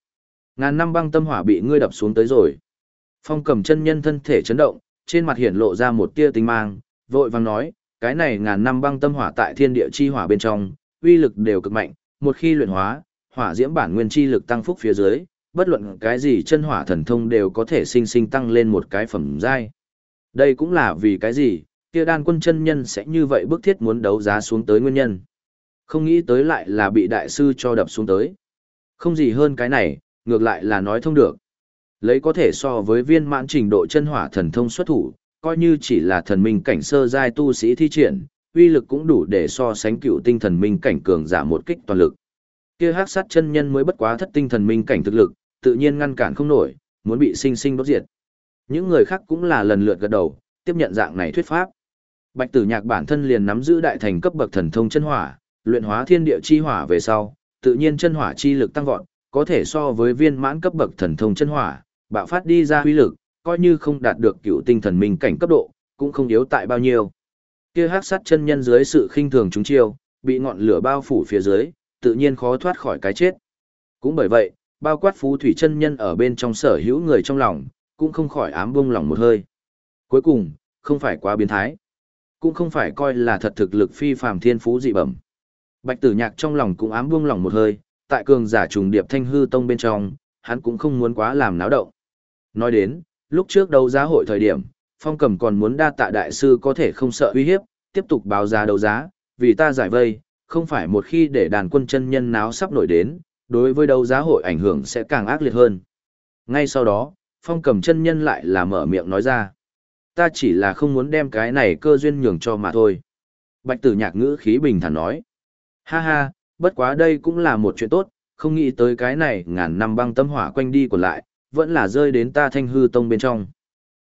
Ngàn năm băng tâm hỏa bị ngươi đập xuống tới rồi. Phong cầm chân nhân thân thể chấn động, trên mặt hiển lộ ra một tia tinh mang, vội vàng nói, cái này ngàn năm băng tâm hỏa tại thiên địa chi hỏa bên trong, uy lực đều cực mạnh, một khi luyện hóa, hỏa diễm bản nguyên chi lực tăng phúc phía dưới, bất luận cái gì chân hỏa thần thông đều có thể sinh sinh tăng lên một cái phẩm giai. Đây cũng là vì cái gì, kia đan quân chân nhân sẽ như vậy bức thiết muốn đấu giá xuống tới nguyên nhân. Không nghĩ tới lại là bị đại sư cho đập xuống tới. Không gì hơn cái này, ngược lại là nói thông được. Lấy có thể so với viên mãn trình độ chân hỏa thần thông xuất thủ, coi như chỉ là thần minh cảnh sơ giai tu sĩ thi triển, uy lực cũng đủ để so sánh cựu tinh thần minh cảnh cường giả một kích toàn lực. Kia hắc sát chân nhân mới bất quá thất tinh thần minh cảnh thực lực, tự nhiên ngăn cản không nổi, muốn bị sinh sinh đốt diệt. Những người khác cũng là lần lượt gật đầu, tiếp nhận dạng này thuyết pháp. Bạch Tử Nhạc bản thân liền nắm giữ đại thành cấp bậc thần thông chân hỏa, luyện hóa thiên địa chi hỏa về sau, tự nhiên chân hỏa chi lực tăng vọt, có thể so với viên mãn cấp bậc thần thông chân hỏa, bạo phát đi ra uy lực, coi như không đạt được cựu tinh thần minh cảnh cấp độ, cũng không yếu tại bao nhiêu. Kia hắc sát chân nhân dưới sự khinh thường chúng chiêu, bị ngọn lửa bao phủ phía dưới, tự nhiên khó thoát khỏi cái chết. Cũng bởi vậy, bao quát phú thủy chân nhân ở bên trong sở hữu người trong lòng, cũng không khỏi ám bông lòng một hơi. Cuối cùng, không phải quá biến thái, cũng không phải coi là thật thực lực phi phàm thiên phú dị bẩm. Bạch tử nhạc trong lòng cũng ám buông lòng một hơi, tại cường giả trùng điệp thanh hư tông bên trong, hắn cũng không muốn quá làm náo động. Nói đến, lúc trước đấu giá hội thời điểm, phong cầm còn muốn đa tạ đại sư có thể không sợ uy hiếp, tiếp tục báo giá đấu giá, vì ta giải vây, không phải một khi để đàn quân chân nhân náo sắp nổi đến, đối với đấu giá hội ảnh hưởng sẽ càng ác liệt hơn. Ngay sau đó, phong cầm chân nhân lại là mở miệng nói ra. Ta chỉ là không muốn đem cái này cơ duyên nhường cho mà thôi. Bạch tử nhạc ngữ khí bình thản nói. Ha ha, bất quá đây cũng là một chuyện tốt, không nghĩ tới cái này ngàn năm băng tâm hỏa quanh đi còn lại, vẫn là rơi đến ta thanh hư tông bên trong.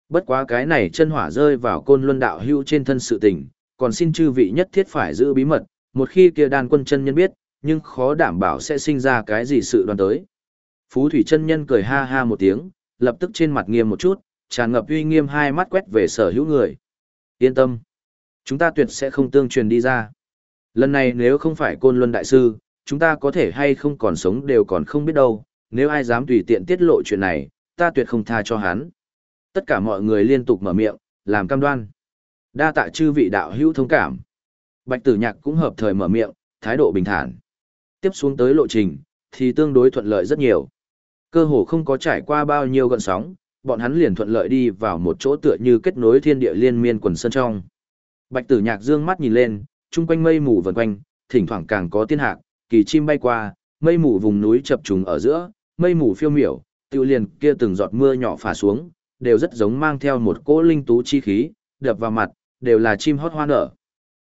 Bất quá cái này chân hỏa rơi vào côn luân đạo hưu trên thân sự tình, còn xin chư vị nhất thiết phải giữ bí mật, một khi kia đàn quân chân nhân biết, nhưng khó đảm bảo sẽ sinh ra cái gì sự đoán tới. Phú thủy chân nhân cười ha ha một tiếng, lập tức trên mặt nghiêm một chút, tràn ngập uy nghiêm hai mắt quét về sở hữu người. Yên tâm, chúng ta tuyệt sẽ không tương truyền đi ra. Lần này nếu không phải côn luân đại sư, chúng ta có thể hay không còn sống đều còn không biết đâu, nếu ai dám tùy tiện tiết lộ chuyện này, ta tuyệt không tha cho hắn. Tất cả mọi người liên tục mở miệng, làm cam đoan. Đa tạ chư vị đạo hữu thông cảm. Bạch tử nhạc cũng hợp thời mở miệng, thái độ bình thản. Tiếp xuống tới lộ trình, thì tương đối thuận lợi rất nhiều. Cơ hồ không có trải qua bao nhiêu gọn sóng, bọn hắn liền thuận lợi đi vào một chỗ tựa như kết nối thiên địa liên miên quần sơn trong. Bạch tử nhạc dương mắt nhìn lên, chung quanh mây mù vần quanh, thỉnh thoảng càng có tiên hạc, kỳ chim bay qua, mây mù vùng núi chập trùng ở giữa, mây mù phiêu miểu, tiêu liền kia từng giọt mưa nhỏ phả xuống, đều rất giống mang theo một cỗ linh tú chi khí, đập vào mặt, đều là chim hót hoa nở.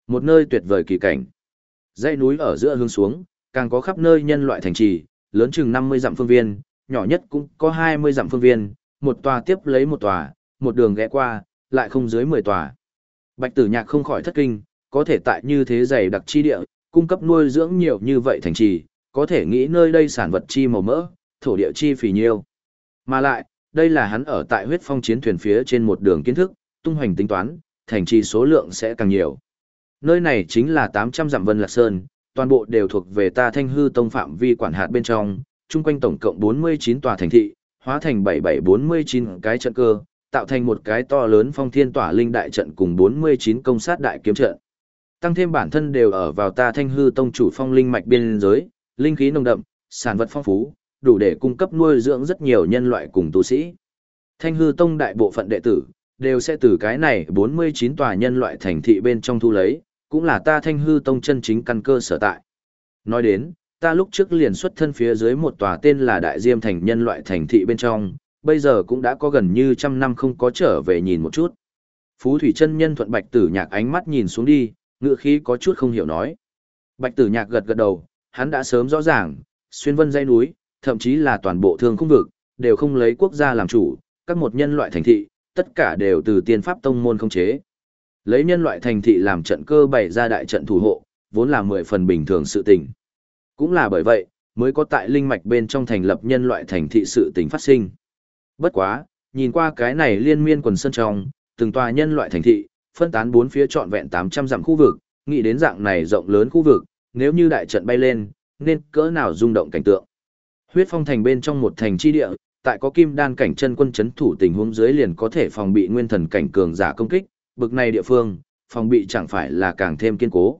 Một nơi tuyệt vời kỳ cảnh. Dãy núi ở giữa hướng xuống, càng có khắp nơi nhân loại thành trì, lớn chừng 50 dặm phương viên, nhỏ nhất cũng có 20 dặm phương viên, một tòa tiếp lấy một tòa, một đường ghé qua, lại không dưới 10 tòa. Bạch tử nhạc không khỏi thất kinh, có thể tại như thế dày đặc chi địa, cung cấp nuôi dưỡng nhiều như vậy thành trì, có thể nghĩ nơi đây sản vật chi màu mỡ, thổ địa chi phì nhiêu. Mà lại, đây là hắn ở tại huyết phong chiến thuyền phía trên một đường kiến thức, tung hoành tính toán, thành trì số lượng sẽ càng nhiều. Nơi này chính là 800 dặm Vân Lạc Sơn, toàn bộ đều thuộc về ta Thanh Hư Tông phạm vi quản hạt bên trong, chung quanh tổng cộng 49 tòa thành thị, hóa thành 7749 cái trận cơ, tạo thành một cái to lớn phong thiên tỏa linh đại trận cùng 49 công sát đại kiếm trận. Tăng thêm bản thân đều ở vào ta Thanh Hư Tông chủ phong linh mạch biên giới, linh khí nồng đậm, sản vật phong phú, đủ để cung cấp nuôi dưỡng rất nhiều nhân loại cùng tu sĩ. Thanh hư tông đại bộ phận đệ tử, đều sẽ từ cái này 49 tòa nhân loại thành thị bên trong thu lấy, cũng là ta thanh hư tông chân chính căn cơ sở tại. Nói đến, ta lúc trước liền xuất thân phía dưới một tòa tên là Đại Diêm thành nhân loại thành thị bên trong, bây giờ cũng đã có gần như trăm năm không có trở về nhìn một chút. Phú Thủy chân nhân thuận Bạch Tử Nhạc ánh mắt nhìn xuống đi, ngựa khí có chút không hiểu nói. Bạch Tử Nhạc gật gật đầu, hắn đã sớm rõ ràng, xuyên vân dây núi, thậm chí là toàn bộ thương khung vực, đều không lấy quốc gia làm chủ, các một nhân loại thành thị, tất cả đều từ tiên pháp tông môn không chế. Lấy nhân loại thành thị làm trận cơ bày ra đại trận thủ hộ, vốn là mười phần bình thường sự tình. Cũng là bởi vậy, mới có tại linh mạch bên trong thành lập nhân loại thành thị sự tình phát sinh. Bất quá, nhìn qua cái này liên miên quần sơn trong, từng tòa nhân loại thành thị, phân tán bốn phía trọn vẹn 800 dặm khu vực, nghĩ đến dạng này rộng lớn khu vực, nếu như đại trận bay lên, nên cỡ nào rung động cảnh tượng. Huyết phong thành bên trong một thành chi địa, tại có kim đan cảnh chân quân chấn thủ tình huống dưới liền có thể phòng bị nguyên thần cảnh cường giả công kích, bực này địa phương, phòng bị chẳng phải là càng thêm kiên cố.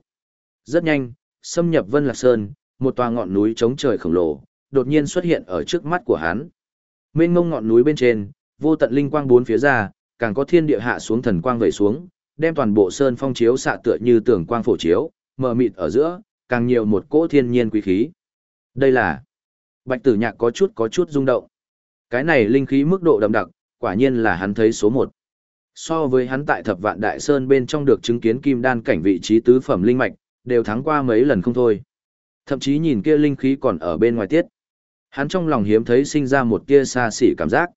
Rất nhanh, xâm nhập Vân Lạc Sơn, một tòa ngọn núi chống trời khổng lồ, đột nhiên xuất hiện ở trước mắt của hắn. Mênh ngông ngọn núi bên trên, vô tận linh quang bốn phía ra, càng có thiên địa hạ xuống thần quang vẩy xuống, đem toàn bộ sơn phong chiếu xạ tựa như tường quang phổ chiếu, mờ mịt ở giữa, càng nhiều một cỗ thiên nhiên quý khí. Đây là Bạch tử nhạc có chút có chút rung động. Cái này linh khí mức độ đậm đặc, quả nhiên là hắn thấy số một. So với hắn tại thập vạn đại sơn bên trong được chứng kiến kim đan cảnh vị trí tứ phẩm linh mạch, đều thắng qua mấy lần không thôi. Thậm chí nhìn kia linh khí còn ở bên ngoài tiết. Hắn trong lòng hiếm thấy sinh ra một tia xa xỉ cảm giác.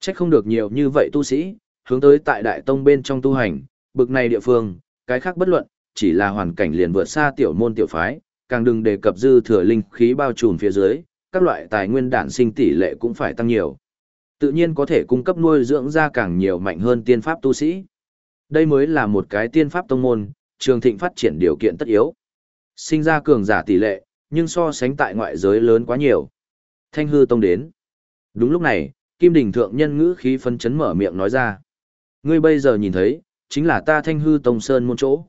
Trách không được nhiều như vậy tu sĩ, hướng tới tại đại tông bên trong tu hành, bực này địa phương, cái khác bất luận, chỉ là hoàn cảnh liền vượt xa tiểu môn tiểu phái, càng đừng đề cập dư thừa linh khí bao trùm phía dưới, các loại tài nguyên đản sinh tỷ lệ cũng phải tăng nhiều. Tự nhiên có thể cung cấp nuôi dưỡng ra càng nhiều mạnh hơn tiên pháp tu sĩ. Đây mới là một cái tiên pháp tông môn, trường thịnh phát triển điều kiện tất yếu. Sinh ra cường giả tỷ lệ, nhưng so sánh tại ngoại giới lớn quá nhiều. Thanh hư tông đến. Đúng lúc này, Kim Đình Thượng Nhân ngữ khí phân chấn mở miệng nói ra. Ngươi bây giờ nhìn thấy, chính là ta thanh hư tông sơn môn chỗ.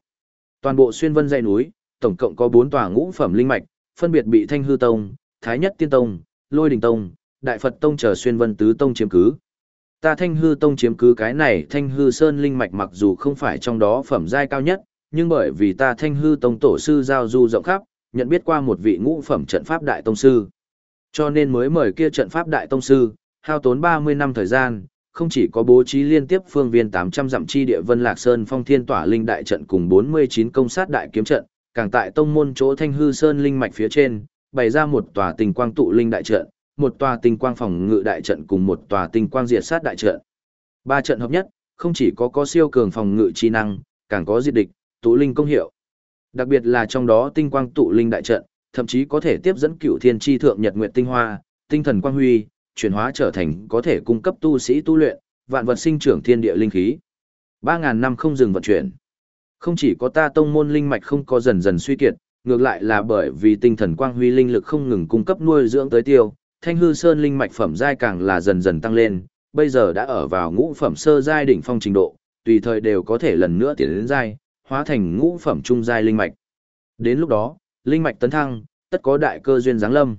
Toàn bộ xuyên vân dãy núi, tổng cộng có 4 tòa ngũ phẩm linh mạch, phân biệt bị thanh hư tông, Thái Nhất Tiên Tông, Lôi Đình Tông, Đại Phật Tông chờ xuyên vân tứ tông chiếm cứ. Ta Thanh Hư Tông chiếm cứ cái này Thanh Hư Sơn linh mạch mặc dù không phải trong đó phẩm giai cao nhất, nhưng bởi vì ta Thanh Hư Tông tổ sư giao du rộng khắp, nhận biết qua một vị ngũ phẩm trận pháp đại tông sư. Cho nên mới mời kia trận pháp đại tông sư, hao tốn 30 năm thời gian, không chỉ có bố trí liên tiếp phương viên 800 dặm chi địa Vân Lạc Sơn Phong Thiên Tỏa Linh đại trận cùng 49 công sát đại kiếm trận, càng tại tông môn chỗ Thanh Hư Sơn linh mạch phía trên, bày ra một tòa tình quang tụ linh đại trận, một tòa tình quang phòng ngự đại trận cùng một tòa tình quang diệt sát đại trận. Ba trận hợp nhất, không chỉ có có siêu cường phòng ngự chi năng, càng có diệt địch, tụ linh công hiệu. Đặc biệt là trong đó tinh quang tụ linh đại trận, thậm chí có thể tiếp dẫn cựu thiên chi thượng nhật nguyệt tinh hoa, tinh thần quang huy, chuyển hóa trở thành có thể cung cấp tu sĩ tu luyện, vạn vật sinh trưởng thiên địa linh khí. 3000 năm không dừng vận chuyển. Không chỉ có ta tông môn linh mạch không có dần dần suy kiệt, ngược lại là bởi vì tinh thần quang huy linh lực không ngừng cung cấp nuôi dưỡng tới tiêu, Thanh hư sơn linh mạch phẩm giai càng là dần dần tăng lên, bây giờ đã ở vào ngũ phẩm sơ giai đỉnh phong trình độ, tùy thời đều có thể lần nữa tiến đến giai, hóa thành ngũ phẩm trung giai linh mạch. Đến lúc đó, linh mạch tấn thăng, tất có đại cơ duyên giáng lâm.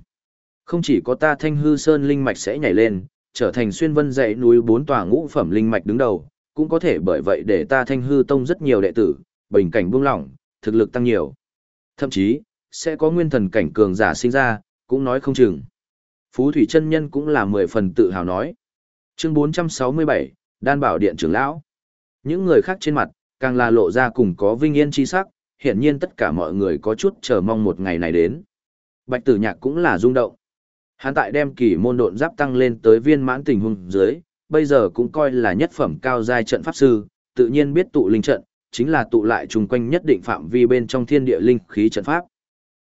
Không chỉ có ta Thanh hư sơn linh mạch sẽ nhảy lên, trở thành xuyên vân dãy núi bốn tòa ngũ phẩm linh mạch đứng đầu, cũng có thể bởi vậy để ta Thanh hư tông rất nhiều đệ tử, bình cảnh buông lỏng, thực lực tăng nhiều. Thậm chí, sẽ có nguyên thần cảnh cường giả sinh ra, cũng nói không chừng. Phú Thủy chân Nhân cũng là mười phần tự hào nói. Chương 467, Đan Bảo Điện trưởng lão. Những người khác trên mặt, càng là lộ ra cùng có vinh yên chi sắc, hiển nhiên tất cả mọi người có chút chờ mong một ngày này đến. Bạch Tử Nhạc cũng là rung động. Hắn tại đem kỳ môn độn giáp tăng lên tới viên mãn tình huống dưới, bây giờ cũng coi là nhất phẩm cao giai trận pháp sư, tự nhiên biết tụ linh trận, chính là tụ lại chung quanh nhất định phạm vi bên trong thiên địa linh khí trận pháp.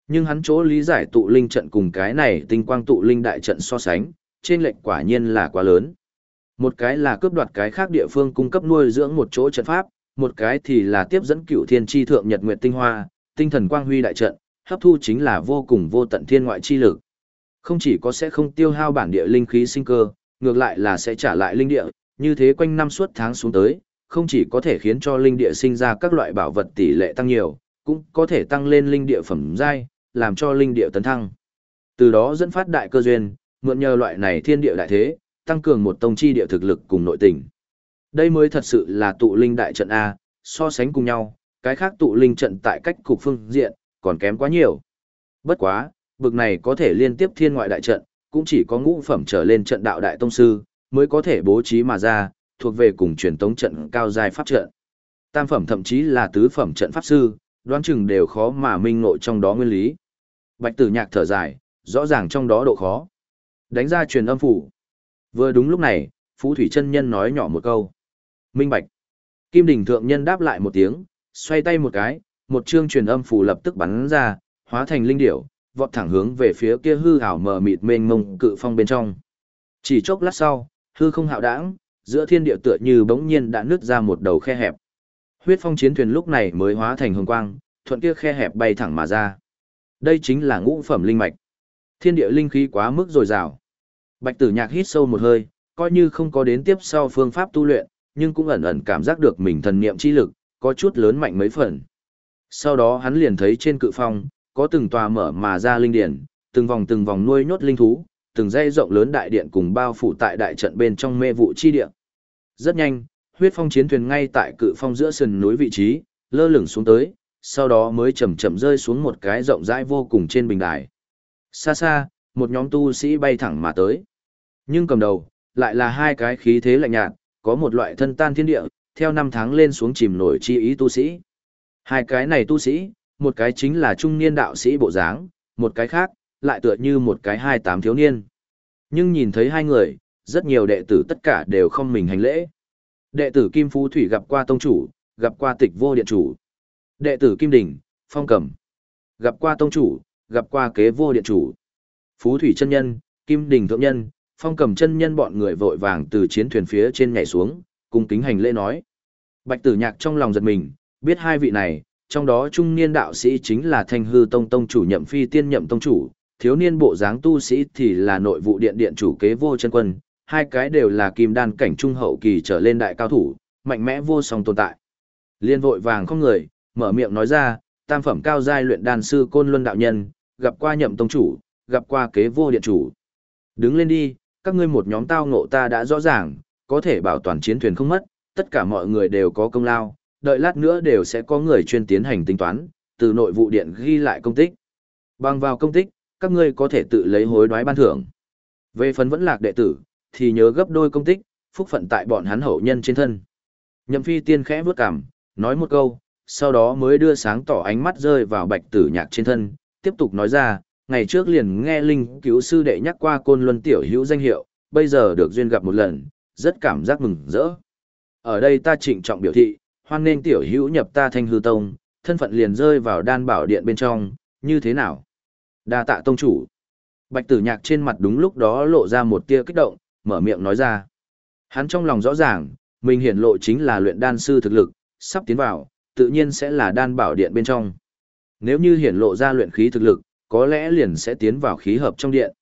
Nhưng hắn chỗ lý giải tụ linh trận cùng cái này tinh quang tụ linh đại trận so sánh, trên lệnh quả nhiên là quá lớn. Một cái là cướp đoạt cái khác địa phương cung cấp nuôi dưỡng một chỗ trận pháp, một cái thì là tiếp dẫn cựu thiên tri thượng nhật nguyện tinh hoa, tinh thần quang huy đại trận, hấp thu chính là vô cùng vô tận thiên ngoại chi lực. Không chỉ có sẽ không tiêu hao bản địa linh khí sinh cơ, ngược lại là sẽ trả lại linh địa, như thế quanh năm suốt tháng xuống tới, không chỉ có thể khiến cho linh địa sinh ra các loại bảo vật tỷ lệ tăng nhiều, cũng có thể tăng lên linh địa phẩm giai, làm cho linh địa tấn thăng. Từ đó dẫn phát đại cơ duyên, mượn nhờ loại này thiên địa đại thế, tăng cường một tông chi địa thực lực cùng nội tình. Đây mới thật sự là tụ linh đại trận A, so sánh cùng nhau, cái khác tụ linh trận tại cách cục phương diện, còn kém quá nhiều. Bất quá, bực này có thể liên tiếp thiên ngoại đại trận, cũng chỉ có ngũ phẩm trở lên trận đạo đại tông sư, mới có thể bố trí mà ra, thuộc về cùng truyền tống trận cao dài pháp trận. Tam phẩm thậm chí là tứ phẩm trận pháp sư, đoán chừng đều khó mà minh ngộ trong đó nguyên lý. Bạch tử nhạc thở dài, rõ ràng trong đó độ khó. Đánh ra truyền âm phủ. Vừa đúng lúc này, Phú Thủy chân Nhân nói nhỏ một câu. Minh Bạch. Kim Đình Thượng Nhân đáp lại một tiếng, xoay tay một cái, một chương truyền âm phù lập tức bắn ra, hóa thành linh điểu, vọt thẳng hướng về phía kia hư ảo mờ mịt mênh mông cự phong bên trong. Chỉ chốc lát sau, hư không hạo đãng, giữa thiên địa tựa như bỗng nhiên đã nứt ra một đầu khe hẹp. Huyết phong chiến thuyền lúc này mới hóa thành hồng quang, thuận kia khe hẹp bay thẳng mà ra. Đây chính là ngũ phẩm linh mạch. Thiên địa linh khí quá mức dồi dào. Bạch Tử Nhạc hít sâu một hơi, coi như không có đến tiếp sau phương pháp tu luyện, nhưng cũng ẩn ẩn cảm giác được mình thần niệm chi lực có chút lớn mạnh mấy phần. Sau đó hắn liền thấy trên cự phong, có từng tòa mở mà ra linh điển, từng vòng từng vòng nuôi nhốt linh thú, từng dây rộng lớn đại điện cùng bao phủ tại đại trận bên trong mê vụ chi địa. Rất nhanh, huyết phong chiến thuyền ngay tại cự phong giữa sườn núi vị trí, lơ lửng xuống tới, sau đó mới chậm chậm rơi xuống một cái rộng rãi vô cùng trên bình đài. Xa xa, một nhóm tu sĩ bay thẳng mà tới. Nhưng cầm đầu, lại là hai cái khí thế lạnh nhạt, có một loại thân tan thiên địa, theo năm tháng lên xuống chìm nổi chi ý tu sĩ. Hai cái này tu sĩ, một cái chính là trung niên đạo sĩ bộ dáng, một cái khác, lại tựa như một cái hai tám thiếu niên. Nhưng nhìn thấy hai người, rất nhiều đệ tử tất cả đều không mình hành lễ. Đệ tử Kim Phú Thủy gặp qua tông chủ, gặp qua tịch vô điện chủ. Đệ tử Kim Đình, Phong Cẩm. Gặp qua tông chủ, gặp qua kế vô điện chủ. Phú Thủy chân nhân, Kim Đình thượng nhân, Phong cầm chân nhân bọn người vội vàng từ chiến thuyền phía trên nhảy xuống, cung kính hành lễ nói. Bạch Tử Nhạc trong lòng giật mình, biết hai vị này, trong đó trung niên đạo sĩ chính là Thanh Hư Tông tông chủ Nhậm Phi Tiên Nhậm tông chủ, thiếu niên bộ dáng tu sĩ thì là nội vụ điện điện chủ kế vô chân quân, hai cái đều là kim đan cảnh trung hậu kỳ trở lên đại cao thủ, mạnh mẽ vô song tồn tại. Liên vội vàng không người, mở miệng nói ra, tam phẩm cao giai luyện đan sư Côn Luân đạo nhân, gặp qua Nhậm tông chủ, gặp qua kế vô điện chủ. Đứng lên đi, các ngươi một nhóm tao ngộ ta đã rõ ràng, có thể bảo toàn chiến thuyền không mất, tất cả mọi người đều có công lao, đợi lát nữa đều sẽ có người chuyên tiến hành tính toán, từ nội vụ điện ghi lại công tích. Bằng vào công tích, các ngươi có thể tự lấy hối đoái ban thưởng. Về phần vẫn lạc đệ tử, thì nhớ gấp đôi công tích, phúc phận tại bọn hắn hậu nhân trên thân. Nhậm phi tiên khẽ bước cằm, nói một câu, sau đó mới đưa sáng tỏ ánh mắt rơi vào bạch tử nhạc trên thân, tiếp tục nói ra, ngày trước liền nghe linh cứu sư đệ nhắc qua côn luân tiểu hữu danh hiệu, bây giờ được duyên gặp một lần, rất cảm giác mừng rỡ. Ở đây ta trịnh trọng biểu thị, hoan nên tiểu hữu nhập ta thanh hư tông, thân phận liền rơi vào đan bảo điện bên trong, như thế nào? Đa tạ tông chủ. Bạch tử nhạc trên mặt đúng lúc đó lộ ra một tia kích động, mở miệng nói ra. Hắn trong lòng rõ ràng, mình hiển lộ chính là luyện đan sư thực lực, sắp tiến vào, tự nhiên sẽ là đan bảo điện bên trong. Nếu như hiển lộ ra luyện khí thực lực, có lẽ liền sẽ tiến vào khí hợp trong điện.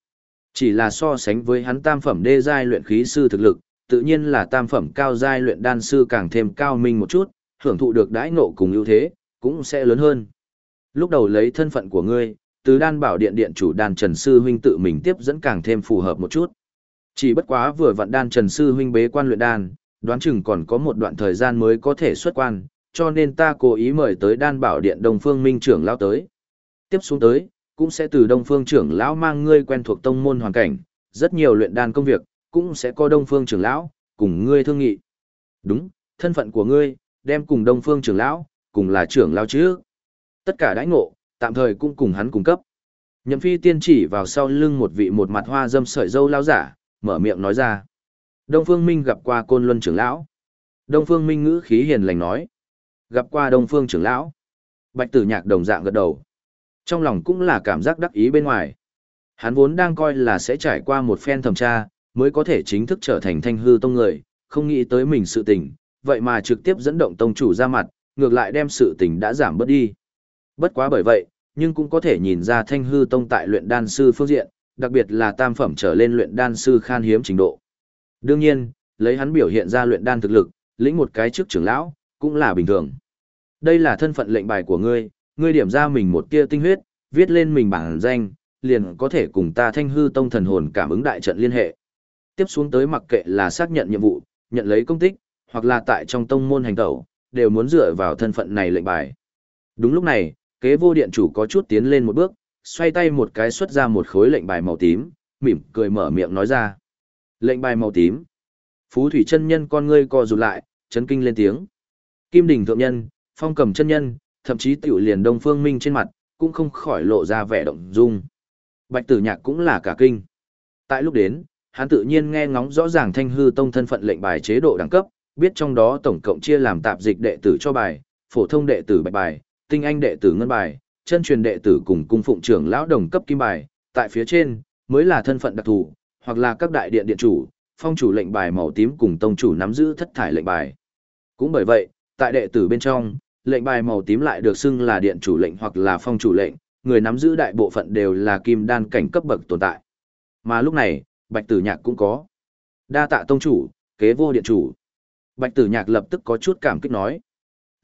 Chỉ là so sánh với hắn tam phẩm đê giai luyện khí sư thực lực, tự nhiên là tam phẩm cao giai luyện đan sư càng thêm cao minh một chút, hưởng thụ được đãi ngộ cùng ưu thế, cũng sẽ lớn hơn. Lúc đầu lấy thân phận của ngươi, từ đan bảo điện điện chủ đan trần sư huynh tự mình tiếp dẫn càng thêm phù hợp một chút. Chỉ bất quá vừa vận đan trần sư huynh bế quan luyện đan, đoán chừng còn có một đoạn thời gian mới có thể xuất quan, cho nên ta cố ý mời tới đan bảo điện Đông Phương Minh trưởng lao tới. Tiếp xuống tới, cũng sẽ từ Đông Phương trưởng lão mang ngươi quen thuộc tông môn hoàn cảnh, rất nhiều luyện đan công việc, cũng sẽ có Đông Phương trưởng lão cùng ngươi thương nghị. Đúng, thân phận của ngươi, đem cùng Đông Phương trưởng lão, cùng là trưởng lão chứ. Tất cả đãi ngộ, tạm thời cũng cùng hắn cung cấp. Nhậm Phi tiên chỉ vào sau lưng một vị một mặt hoa dâm sợi dâu lão giả, mở miệng nói ra. Đông Phương Minh gặp qua Côn Luân trưởng lão. Đông Phương Minh ngữ khí hiền lành nói. Gặp qua Đông Phương trưởng lão. Bạch Tử Nhạc đồng dạng gật đầu. Trong lòng cũng là cảm giác đắc ý bên ngoài. Hắn vốn đang coi là sẽ trải qua một phen thẩm tra, mới có thể chính thức trở thành thanh hư tông người, không nghĩ tới mình sự tình, vậy mà trực tiếp dẫn động tông chủ ra mặt, ngược lại đem sự tình đã giảm bớt đi. Bất quá bởi vậy, nhưng cũng có thể nhìn ra thanh hư tông tại luyện đan sư phương diện, đặc biệt là tam phẩm trở lên luyện đan sư khan hiếm trình độ. Đương nhiên, lấy hắn biểu hiện ra luyện đan thực lực, lĩnh một cái trước trưởng lão, cũng là bình thường. Đây là thân phận lệnh bài của ngươi, ngươi điểm ra mình một tia tinh huyết, viết lên mình bản danh, liền có thể cùng ta thanh hư tông thần hồn cảm ứng đại trận liên hệ. Tiếp xuống tới mặc kệ là xác nhận nhiệm vụ, nhận lấy công tích, hoặc là tại trong tông môn hành tẩu, đều muốn dựa vào thân phận này lệnh bài. Đúng lúc này, kế vô điện chủ có chút tiến lên một bước, xoay tay một cái xuất ra một khối lệnh bài màu tím, mỉm cười mở miệng nói ra. Lệnh bài màu tím. Phú thủy chân nhân con ngươi co rụt lại, chấn kinh lên tiếng. Kim đỉnh thượng nhân, phong cầm chân nhân, thậm chí tiểu liền đông phương minh trên mặt, cũng không khỏi lộ ra vẻ động dung. Bạch tử nhạc cũng là cả kinh. Tại lúc đến, hắn tự nhiên nghe ngóng rõ ràng thanh hư tông thân phận lệnh bài chế độ đẳng cấp, biết trong đó tổng cộng chia làm tạp dịch đệ tử cho bài, phổ thông đệ tử bạch bài, tinh anh đệ tử ngân bài, chân truyền đệ tử cùng cung phụng trưởng lão đồng cấp kim bài, tại phía trên mới là thân phận đặc thù, hoặc là các đại điện điện chủ, phong chủ lệnh bài màu tím cùng tông chủ nắm giữ thất thải lệnh bài. Cũng bởi vậy, tại đệ tử bên trong, lệnh bài màu tím lại được xưng là điện chủ lệnh hoặc là phong chủ lệnh, người nắm giữ đại bộ phận đều là kim đan cảnh cấp bậc tồn tại. Mà lúc này, Bạch Tử Nhạc cũng có. Đa tạ tông chủ, kế vô điện chủ. Bạch Tử Nhạc lập tức có chút cảm kích nói.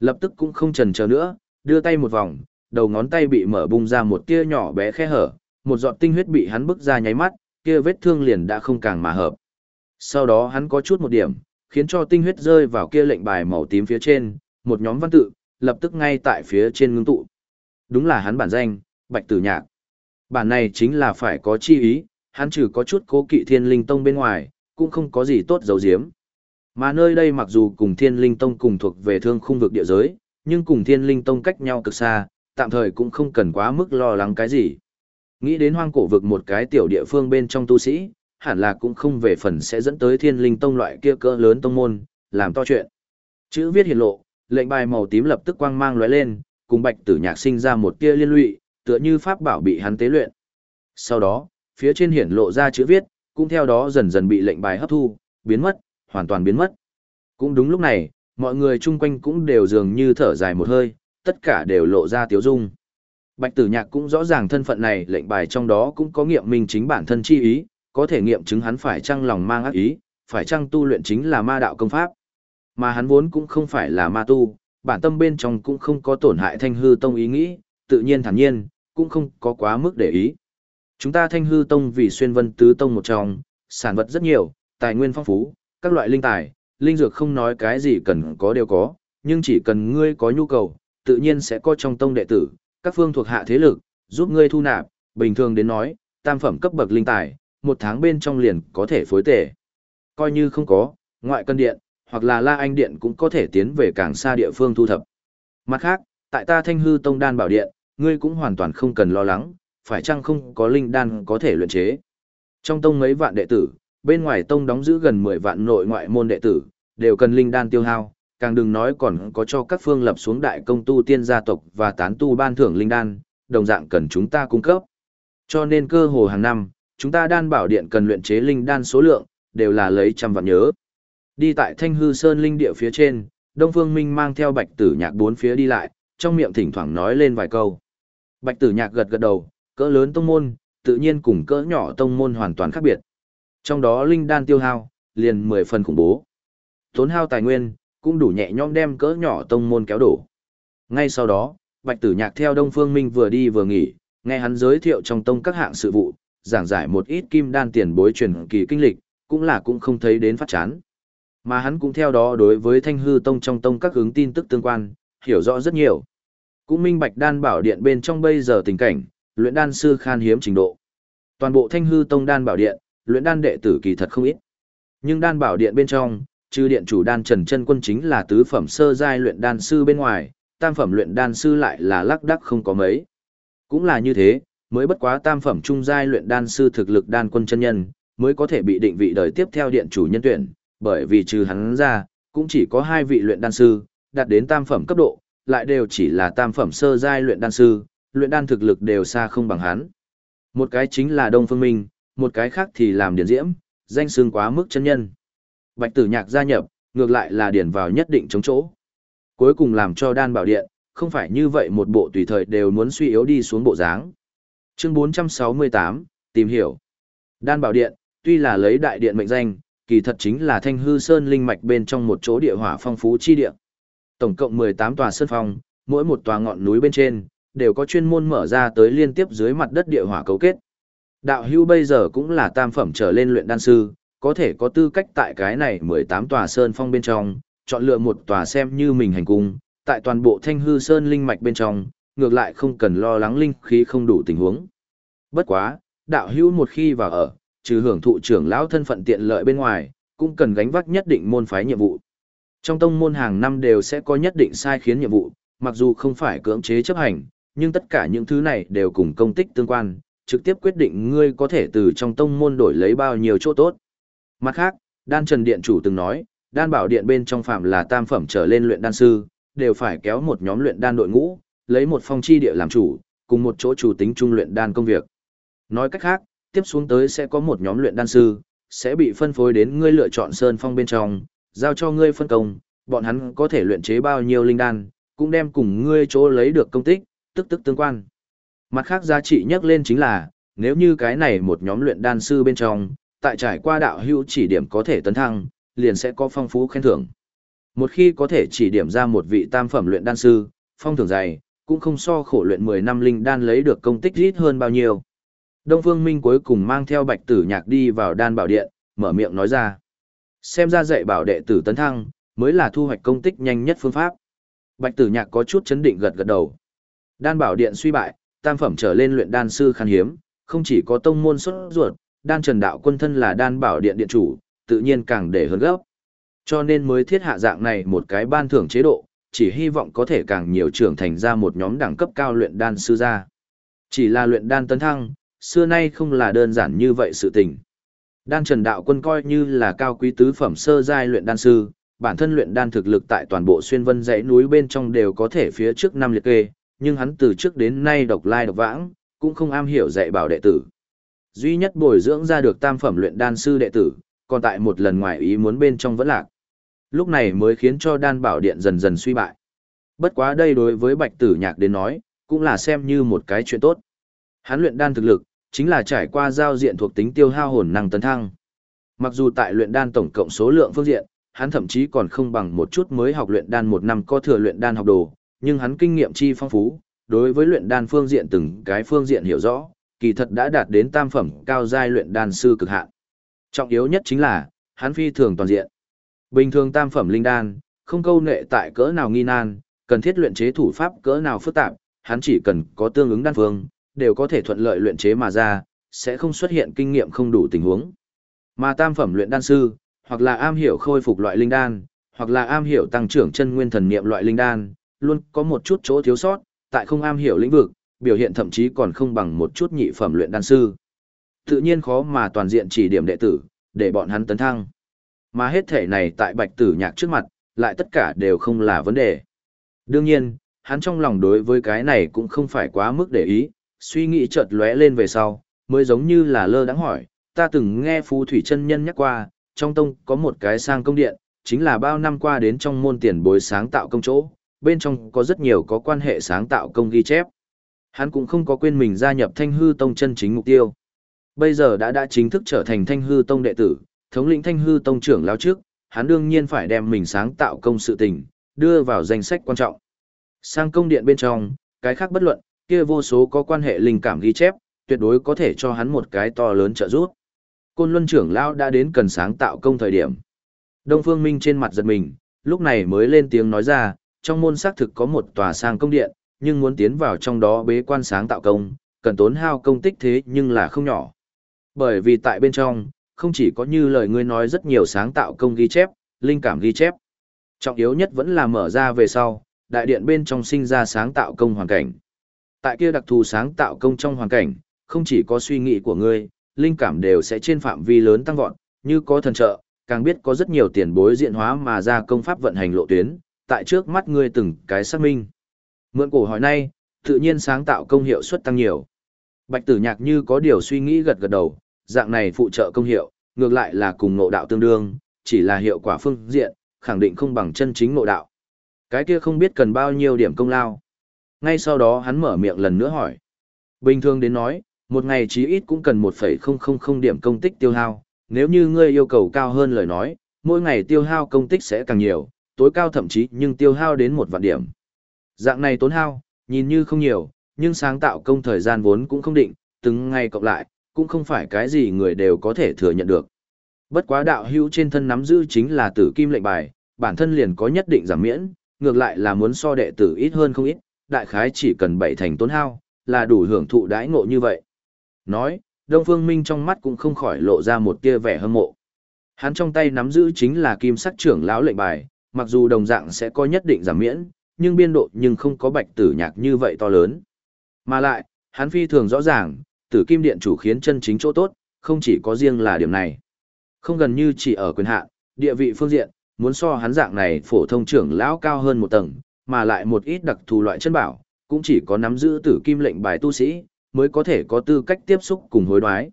Lập tức cũng không chần chờ nữa, đưa tay một vòng, đầu ngón tay bị mở bung ra một tia nhỏ bé khe hở, một giọt tinh huyết bị hắn bức ra nháy mắt, kia vết thương liền đã không càng mà hợp. Sau đó hắn có chút một điểm, khiến cho tinh huyết rơi vào kia lệnh bài màu tím phía trên, một nhóm văn tự, lập tức ngay tại phía trên ngưng tụ. Đúng là hắn bản danh, Bạch Tử Nhạc. Bản này chính là phải có chi ý, hắn trừ có chút cố kỵ thiên linh tông bên ngoài, cũng không có gì tốt dấu diếm. Mà nơi đây mặc dù cùng thiên linh tông cùng thuộc về thương khung vực địa giới, nhưng cùng thiên linh tông cách nhau cực xa, tạm thời cũng không cần quá mức lo lắng cái gì. Nghĩ đến hoang cổ vực một cái tiểu địa phương bên trong tu sĩ, hẳn là cũng không về phần sẽ dẫn tới thiên linh tông loại kia cỡ lớn tông môn, làm to chuyện. Chữ viết hiển lộ, lệnh bài màu tím lập tức quang mang lóe lên, cùng bạch tử nhạc sinh ra một tia liên lụy, tựa như pháp bảo bị hắn tế luyện. Sau đó, phía trên hiển lộ ra chữ viết, cũng theo đó dần dần bị lệnh bài hấp thu, biến mất, hoàn toàn biến mất. Cũng đúng lúc này, mọi người chung quanh cũng đều dường như thở dài một hơi, tất cả đều lộ ra tiếu dung. Bạch tử nhạc cũng rõ ràng thân phận này lệnh bài trong đó cũng có nghiệm minh chính bản thân chi ý, có thể nghiệm chứng hắn phải chăng lòng mang ác ý, phải chăng tu luyện chính là ma đạo công pháp. Mà hắn vốn cũng không phải là ma tu, bản tâm bên trong cũng không có tổn hại thanh hư tông ý nghĩ, tự nhiên thản nhiên, cũng không có quá mức để ý. Chúng ta thanh hư tông vì xuyên vân tứ tông một trong, sản vật rất nhiều, tài nguyên phong phú, các loại linh tài, linh dược không nói cái gì cần có đều có, nhưng chỉ cần ngươi có nhu cầu, tự nhiên sẽ có trong tông đệ tử, các phương thuộc hạ thế lực, giúp ngươi thu nạp, bình thường đến nói, tam phẩm cấp bậc linh tài, một tháng bên trong liền có thể phối tể. Coi như không có, ngoại cân điện, hoặc là la anh điện cũng có thể tiến về càng xa địa phương thu thập. Mặt khác, tại ta thanh hư tông đan bảo điện, ngươi cũng hoàn toàn không cần lo lắng, phải chăng không có linh đan có thể luyện chế. Trong tông mấy vạn đệ tử, bên ngoài tông đóng giữ gần 10 vạn nội ngoại môn đệ tử, đều cần linh đan tiêu hao, càng đừng nói còn có cho các phương lập xuống đại công tu tiên gia tộc và tán tu ban thưởng linh đan, đồng dạng cần chúng ta cung cấp. Cho nên cơ hồ hàng năm, chúng ta đan bảo điện cần luyện chế linh đan số lượng, đều là lấy trăm vạn nhớ. Đi tại Thanh Hư Sơn linh địa phía trên, Đông Phương Minh mang theo Bạch Tử Nhạc bốn phía đi lại, trong miệng thỉnh thoảng nói lên vài câu. Bạch Tử Nhạc gật gật đầu, cỡ lớn tông môn, tự nhiên cùng cỡ nhỏ tông môn hoàn toàn khác biệt. Trong đó linh đan tiêu hao, liền 10 phần khủng bố. Tốn hao tài nguyên, cũng đủ nhẹ nhõm đem cỡ nhỏ tông môn kéo đổ. Ngay sau đó, Bạch Tử Nhạc theo Đông Phương Minh vừa đi vừa nghỉ, nghe hắn giới thiệu trong tông các hạng sự vụ, giảng giải một ít kim đan tiền bối truyền kỳ kinh lịch, cũng là cũng không thấy đến phát chán. Mà hắn cũng theo đó đối với Thanh Hư Tông trong tông các hướng tin tức tương quan, hiểu rõ rất nhiều. Cũng minh bạch đan bảo điện bên trong bây giờ tình cảnh, luyện đan sư khan hiếm trình độ. Toàn bộ Thanh Hư Tông đan bảo điện, luyện đan đệ tử kỳ thật không ít. Nhưng đan bảo điện bên trong, trừ điện chủ đan Trần Chân Quân chính là tứ phẩm sơ giai luyện đan sư bên ngoài, tam phẩm luyện đan sư lại là lắc đắc không có mấy. Cũng là như thế, mới bất quá tam phẩm trung giai luyện đan sư thực lực đan quân chân nhân, mới có thể bị định vị đời tiếp theo điện chủ nhân tuyển, bởi vì trừ hắn ra, cũng chỉ có hai vị luyện đan sư, đạt đến tam phẩm cấp độ, lại đều chỉ là tam phẩm sơ giai luyện đan sư, luyện đan thực lực đều xa không bằng hắn. Một cái chính là Đông Phương Minh, một cái khác thì làm điển diễm, danh xương quá mức chân nhân. Bạch tử nhạc gia nhập, ngược lại là điển vào nhất định chống chỗ. Cuối cùng làm cho đan bảo điện, không phải như vậy một bộ tùy thời đều muốn suy yếu đi xuống bộ dáng. Chương 468, tìm hiểu. Đan bảo điện, tuy là lấy đại điện mệnh danh, kỳ thật chính là thanh hư sơn linh mạch bên trong một chỗ địa hỏa phong phú chi địa. Tổng cộng 18 tòa sơn phong, mỗi một tòa ngọn núi bên trên, đều có chuyên môn mở ra tới liên tiếp dưới mặt đất địa hỏa cấu kết. Đạo hưu bây giờ cũng là tam phẩm trở lên luyện đan sư, có thể có tư cách tại cái này 18 tòa sơn phong bên trong, chọn lựa một tòa xem như mình hành cung, tại toàn bộ thanh hư sơn linh mạch bên trong, ngược lại không cần lo lắng linh khí không đủ tình huống. Bất quá, đạo hưu một khi vào ở, trừ hưởng thụ trưởng lão thân phận tiện lợi bên ngoài, cũng cần gánh vác nhất định môn phái nhiệm vụ. Trong tông môn hàng năm đều sẽ có nhất định sai khiến nhiệm vụ, mặc dù không phải cưỡng chế chấp hành, nhưng tất cả những thứ này đều cùng công tích tương quan, trực tiếp quyết định ngươi có thể từ trong tông môn đổi lấy bao nhiêu chỗ tốt. Mặt khác, Đan Trần Điện chủ từng nói, Đan Bảo Điện bên trong phạm là tam phẩm trở lên luyện đan sư, đều phải kéo một nhóm luyện đan đội ngũ, lấy một phong chi địa làm chủ, cùng một chỗ chủ tính trung luyện đan công việc. Nói cách khác, tiếp xuống tới sẽ có một nhóm luyện đan sư, sẽ bị phân phối đến ngươi lựa chọn sơn phong bên trong, giao cho ngươi phân công, bọn hắn có thể luyện chế bao nhiêu linh đan, cũng đem cùng ngươi chỗ lấy được công tích, tức tức tương quan. Mặt khác giá trị nhắc lên chính là, nếu như cái này một nhóm luyện đan sư bên trong, tại trải qua đạo hữu chỉ điểm có thể tấn thăng, liền sẽ có phong phú khen thưởng. Một khi có thể chỉ điểm ra một vị tam phẩm luyện đan sư, phong thưởng dày, cũng không so khổ luyện 10 năm linh đan lấy được công tích ít hơn bao nhiêu. Đông Phương Minh cuối cùng mang theo bạch tử nhạc đi vào đan bảo điện, mở miệng nói ra. Xem ra dạy bảo đệ tử tấn thăng, mới là thu hoạch công tích nhanh nhất phương pháp. Bạch tử nhạc có chút chấn định gật gật đầu. Đan bảo điện suy bại, tam phẩm trở lên luyện đan sư khan hiếm, không chỉ có tông môn xuất ruột, đan trần đạo quân thân là đan bảo điện điện chủ, tự nhiên càng để hơn gấp. Cho nên mới thiết hạ dạng này một cái ban thưởng chế độ, chỉ hy vọng có thể càng nhiều trưởng thành ra một nhóm đẳng cấp cao luyện đan sư ra. Chỉ là luyện đan tấn thăng, xưa nay không là đơn giản như vậy sự tình. Đan Trần Đạo Quân coi như là cao quý tứ phẩm sơ giai luyện đan sư, bản thân luyện đan thực lực tại toàn bộ xuyên vân dãy núi bên trong đều có thể phía trước năm liệt kê, nhưng hắn từ trước đến nay độc lai độc vãng, cũng không am hiểu dạy bảo đệ tử. Duy nhất bồi dưỡng ra được tam phẩm luyện đan sư đệ tử, còn tại một lần ngoài ý muốn bên trong vẫn lạc. Lúc này mới khiến cho đan bảo điện dần dần suy bại. Bất quá đây đối với bạch tử nhạc đến nói, cũng là xem như một cái chuyện tốt. Hắn luyện đan thực lực, chính là trải qua giao diện thuộc tính tiêu hao hồn năng tấn thăng. Mặc dù tại luyện đan tổng cộng số lượng phương diện, hắn thậm chí còn không bằng một chút mới học luyện đan một năm có thừa luyện đan học đồ, nhưng hắn kinh nghiệm chi phong phú, đối với luyện đan phương diện từng cái phương diện hiểu rõ, kỳ thật đã đạt đến tam phẩm cao giai luyện đan sư cực hạn. Trọng yếu nhất chính là, hắn phi thường toàn diện. Bình thường tam phẩm linh đan, không câu nệ tại cỡ nào nghi nan, cần thiết luyện chế thủ pháp cỡ nào phức tạp, hắn chỉ cần có tương ứng đan phương, đều có thể thuận lợi luyện chế mà ra, sẽ không xuất hiện kinh nghiệm không đủ tình huống. Mà tam phẩm luyện đan sư, hoặc là am hiểu khôi phục loại linh đan, hoặc là am hiểu tăng trưởng chân nguyên thần niệm loại linh đan, luôn có một chút chỗ thiếu sót, tại không am hiểu lĩnh vực, biểu hiện thậm chí còn không bằng một chút nhị phẩm luyện đan sư. Tự nhiên khó mà toàn diện chỉ điểm đệ tử, để bọn hắn tấn thăng. Mà hết thể này tại bạch tử nhạc trước mặt, lại tất cả đều không là vấn đề. Đương nhiên, hắn trong lòng đối với cái này cũng không phải quá mức để ý, suy nghĩ chợt lóe lên về sau, mới giống như là lơ đãng hỏi, ta từng nghe Phú Thủy chân Nhân nhắc qua, trong tông có một cái sang công điện, chính là bao năm qua đến trong môn tiền bối sáng tạo công chỗ, bên trong có rất nhiều có quan hệ sáng tạo công ghi chép. Hắn cũng không có quên mình gia nhập Thanh Hư Tông chân chính mục tiêu. Bây giờ đã đã chính thức trở thành Thanh Hư Tông đệ tử, thống lĩnh Thanh Hư Tông trưởng lao trước, hắn đương nhiên phải đem mình sáng tạo công sự tình, đưa vào danh sách quan trọng. Sang công điện bên trong, cái khác bất luận, kia vô số có quan hệ linh cảm ghi chép, tuyệt đối có thể cho hắn một cái to lớn trợ giúp. Côn Luân trưởng lão đã đến cần sáng tạo công thời điểm. Đông Phương Minh trên mặt giật mình, lúc này mới lên tiếng nói ra, trong môn xác thực có một tòa sang công điện, nhưng muốn tiến vào trong đó bế quan sáng tạo công, cần tốn hao công tích thế nhưng là không nhỏ. Bởi vì tại bên trong, không chỉ có như lời ngươi nói rất nhiều sáng tạo công ghi chép, linh cảm ghi chép. Trọng yếu nhất vẫn là mở ra về sau, đại điện bên trong sinh ra sáng tạo công hoàn cảnh. Tại kia đặc thù sáng tạo công trong hoàn cảnh, không chỉ có suy nghĩ của ngươi, linh cảm đều sẽ trên phạm vi lớn tăng vọt, như có thần trợ, càng biết có rất nhiều tiền bối diện hóa mà ra công pháp vận hành lộ tuyến, tại trước mắt ngươi từng cái xác minh. Mượn cổ hỏi nay, tự nhiên sáng tạo công hiệu suất tăng nhiều. Bạch tử nhạc như có điều suy nghĩ gật gật đầu, dạng này phụ trợ công hiệu, ngược lại là cùng ngộ đạo tương đương, chỉ là hiệu quả phương diện, khẳng định không bằng chân chính ngộ đạo. Cái kia không biết cần bao nhiêu điểm công lao. Ngay sau đó hắn mở miệng lần nữa hỏi. Bình thường đến nói, một ngày chí ít cũng cần 1,000 điểm công tích tiêu hao, nếu như ngươi yêu cầu cao hơn lời nói, mỗi ngày tiêu hao công tích sẽ càng nhiều, tối cao thậm chí nhưng tiêu hao đến một vạn điểm. Dạng này tốn hao, nhìn như không nhiều, nhưng sáng tạo công thời gian vốn cũng không định, từng ngày cộng lại, cũng không phải cái gì người đều có thể thừa nhận được. Bất quá đạo hữu trên thân nắm giữ chính là tử kim lệnh bài, bản thân liền có nhất định giảm miễn, ngược lại là muốn so đệ tử ít hơn không ít, đại khái chỉ cần bảy thành tốn hao, là đủ hưởng thụ đãi ngộ như vậy. Nói, Đông Phương Minh trong mắt cũng không khỏi lộ ra một tia vẻ hâm mộ. Hắn trong tay nắm giữ chính là kim sắc trưởng lão lệnh bài, mặc dù đồng dạng sẽ có nhất định giảm miễn, nhưng biên độ nhưng không có bạch tử nhạc như vậy to lớn. Mà lại, hắn phi thường rõ ràng, tử kim điện chủ khiến chân chính chỗ tốt, không chỉ có riêng là điểm này. Không gần như chỉ ở quyền hạ địa vị phương diện, muốn so hắn dạng này phổ thông trưởng lão cao hơn một tầng, mà lại một ít đặc thù loại chân bảo, cũng chỉ có nắm giữ tử kim lệnh bài tu sĩ, mới có thể có tư cách tiếp xúc cùng hối đoái.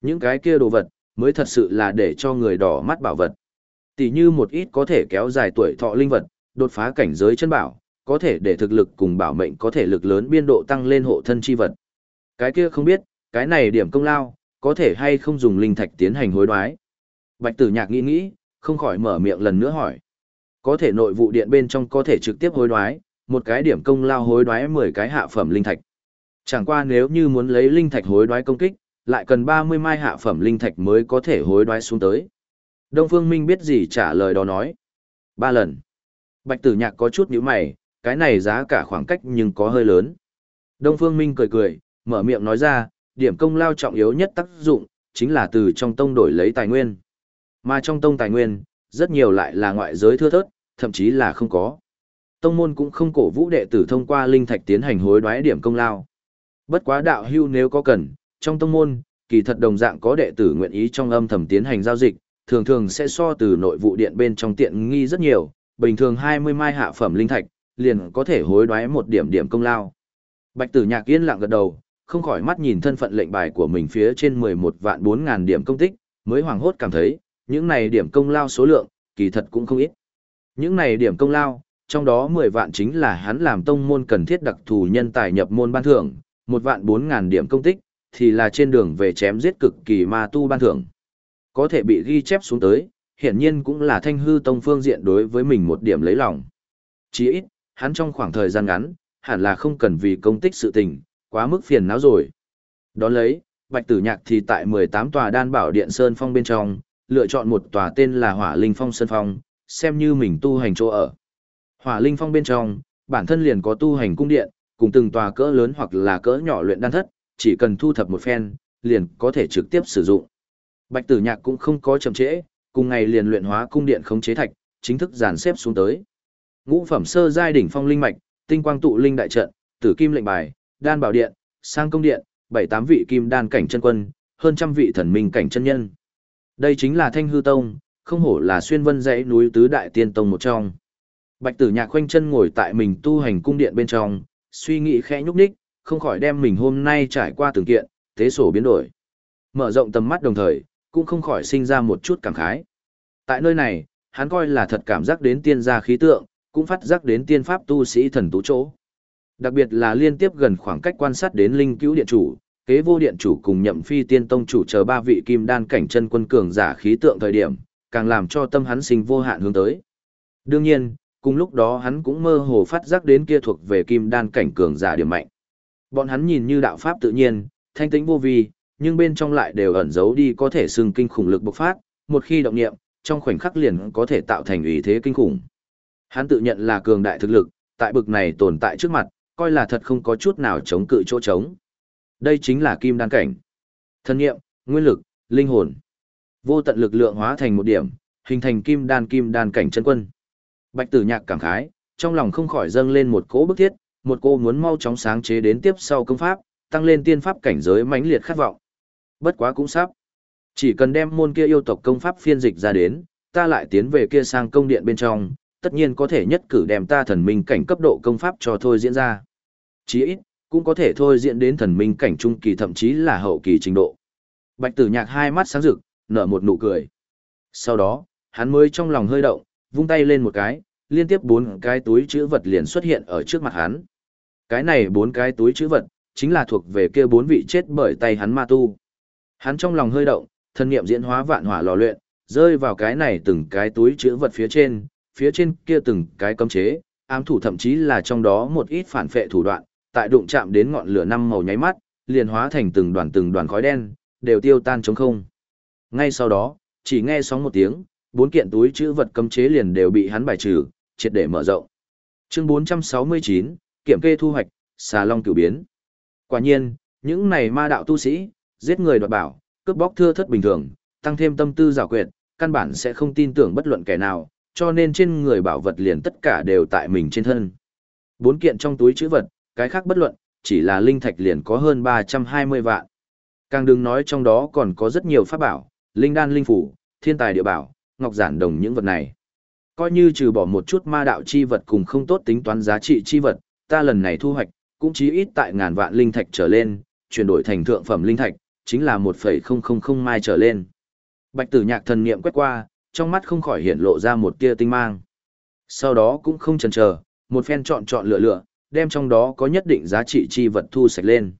Những cái kia đồ vật, mới thật sự là để cho người đỏ mắt bảo vật. Tỷ như một ít có thể kéo dài tuổi thọ linh vật, đột phá cảnh giới chân bảo, có thể để thực lực cùng bảo mệnh có thể lực lớn biên độ tăng lên hộ thân chi vật. Cái kia không biết, cái này điểm công lao, có thể hay không dùng linh thạch tiến hành hối đoái. Bạch tử nhạc nghĩ nghĩ, không khỏi mở miệng lần nữa hỏi. Có thể nội vụ điện bên trong có thể trực tiếp hối đoái, một cái điểm công lao hối đoái 10 cái hạ phẩm linh thạch. Chẳng qua nếu như muốn lấy linh thạch hối đoái công kích, lại cần 30 mai hạ phẩm linh thạch mới có thể hối đoái xuống tới. Đông Phương Minh biết gì trả lời đó nói. Ba lần. Bạch tử nhạc có chút nhíu mày, cái này giá cả khoảng cách nhưng có hơi lớn. Đông Phương Minh cười cười, mở miệng nói ra, điểm công lao trọng yếu nhất tác dụng, chính là từ trong tông đổi lấy tài nguyên. Mà trong tông tài nguyên, rất nhiều lại là ngoại giới thưa thớt, thậm chí là không có. Tông môn cũng không cổ vũ đệ tử thông qua linh thạch tiến hành hối đoái điểm công lao. Bất quá đạo hưu nếu có cần, trong tông môn, kỳ thật đồng dạng có đệ tử nguyện ý trong âm thầm tiến hành giao dịch, thường thường sẽ so từ nội vụ điện bên trong tiện nghi rất nhiều, bình thường 20 mai hạ phẩm linh thạch, liền có thể hối đoái một điểm điểm công lao. Bạch tử nhạc yên lặng gật đầu, không khỏi mắt nhìn thân phận lệnh bài của mình phía trên 11 vạn 4 ngàn điểm công tích, mới hoàng hốt cảm thấy, những này điểm công lao số lượng, kỳ thật cũng không ít. Những này điểm công lao, trong đó 10 vạn chính là hắn làm tông môn cần thiết đặc thù nhân tài nhập môn ban thưởng, một vạn bốn ngàn điểm công tích, thì là trên đường về chém giết cực kỳ ma tu ban thưởng. Có thể bị ghi chép xuống tới, hiển nhiên cũng là thanh hư tông phương diện đối với mình một điểm lấy lòng. Chỉ ít, hắn trong khoảng thời gian ngắn, hẳn là không cần vì công tích sự tình, quá mức phiền não rồi. Đón lấy, Bạch Tử Nhạc thì tại 18 tòa đan bảo điện Sơn Phong bên trong, lựa chọn một tòa tên là Hỏa Linh Phong Sơn Phong, xem như mình tu hành chỗ ở. Hỏa Linh Phong bên trong, bản thân liền có tu hành cung điện, cùng từng tòa cỡ lớn hoặc là cỡ nhỏ luyện đan thất, chỉ cần thu thập một phen, liền có thể trực tiếp sử dụng. Bạch Tử Nhạc cũng không có chậm trễ, cùng ngày liền luyện hóa cung điện khống chế thạch, chính thức dàn xếp xuống tới. Ngũ phẩm sơ giai đỉnh phong linh mạch, tinh quang tụ linh đại trận, tử kim lệnh bài, đan bảo điện, sang công điện, bảy tám vị kim đan cảnh chân quân, hơn trăm vị thần minh cảnh chân nhân. Đây chính là Thanh Hư Tông, không hổ là xuyên vân dãy núi tứ đại tiên tông một trong. Bạch Tử Nhạc khoanh chân ngồi tại mình tu hành cung điện bên trong, suy nghĩ khẽ nhúc nhích, không khỏi đem mình hôm nay trải qua từng kiện, thế sổ biến đổi. Mở rộng tầm mắt đồng thời, cũng không khỏi sinh ra một chút cảm khái. Tại nơi này, hắn coi là thật cảm giác đến tiên gia khí tượng, cũng phát giác đến tiên pháp tu sĩ thần tú chỗ. Đặc biệt là liên tiếp gần khoảng cách quan sát đến linh cứu điện chủ, kế vô điện chủ cùng nhậm phi tiên tông chủ chờ ba vị kim đan cảnh chân quân cường giả khí tượng thời điểm, càng làm cho tâm hắn sinh vô hạn hướng tới. Đương nhiên, cùng lúc đó hắn cũng mơ hồ phát giác đến kia thuộc về kim đan cảnh cường giả điểm mạnh. Bọn hắn nhìn như đạo pháp tự nhiên, thanh tĩnh vô vi, nhưng bên trong lại đều ẩn giấu đi có thể xưng kinh khủng lực bộc phát, một khi động niệm, trong khoảnh khắc liền có thể tạo thành ý thế kinh khủng. Hắn tự nhận là cường đại thực lực, tại bực này tồn tại trước mặt, coi là thật không có chút nào chống cự chỗ trống. Đây chính là kim đan cảnh. Thân nghiệm, nguyên lực, linh hồn. Vô tận lực lượng hóa thành một điểm, hình thành kim đan kim đan cảnh chân quân. Bạch tử nhạc cảm khái, trong lòng không khỏi dâng lên một cỗ bức thiết, một cô muốn mau chóng sáng chế đến tiếp sau công pháp, tăng lên tiên pháp cảnh giới mãnh liệt khát vọng. Bất quá cũng sắp. Chỉ cần đem môn kia yêu tộc công pháp phiên dịch ra đến, ta lại tiến về kia sang công điện bên trong, tất nhiên có thể nhất cử đem ta thần minh cảnh cấp độ công pháp cho thôi diễn ra. Chí ít, cũng có thể thôi diễn đến thần minh cảnh trung kỳ thậm chí là hậu kỳ trình độ. Bạch tử nhạc hai mắt sáng rực, nở một nụ cười. Sau đó, hắn mới trong lòng hơi động, vung tay lên một cái, liên tiếp bốn cái túi chữ vật liền xuất hiện ở trước mặt hắn. Cái này bốn cái túi chữ vật, chính là thuộc về kia bốn vị chết bởi tay hắn ma tu. Hắn trong lòng hơi động, thân niệm diễn hóa vạn hỏa lò luyện, rơi vào cái này từng cái túi chữ vật phía trên, phía trên kia từng cái cấm chế, ám thủ thậm chí là trong đó một ít phản phệ thủ đoạn, tại đụng chạm đến ngọn lửa năm màu nháy mắt, liền hóa thành từng đoàn từng đoàn khói đen, đều tiêu tan trống không. Ngay sau đó, chỉ nghe sóng một tiếng, bốn kiện túi chữ vật cấm chế liền đều bị hắn bài trừ, triệt để mở rộng. Chương 469, kiểm kê thu hoạch, xà long cửu biến. Quả nhiên, những này ma đạo tu sĩ, giết người đoạt bảo, cướp bóc thưa thất bình thường, tăng thêm tâm tư giảo quyệt, căn bản sẽ không tin tưởng bất luận kẻ nào, cho nên trên người bảo vật liền tất cả đều tại mình trên thân. Bốn kiện trong túi chữ vật, cái khác bất luận, chỉ là linh thạch liền có hơn 320 vạn. Càng đừng nói trong đó còn có rất nhiều pháp bảo, linh đan linh phủ, thiên tài địa bảo, ngọc giản đồng những vật này. Coi như trừ bỏ một chút ma đạo chi vật cùng không tốt tính toán giá trị chi vật, ta lần này thu hoạch, cũng chí ít tại ngàn vạn linh thạch trở lên, chuyển đổi thành thượng phẩm linh thạch, chính là 1,000 mai trở lên. Bạch tử nhạc thần niệm quét qua, trong mắt không khỏi hiện lộ ra một tia tinh mang. Sau đó cũng không chần chờ, một phen chọn chọn lựa lựa, đem trong đó có nhất định giá trị chi vật thu sạch lên.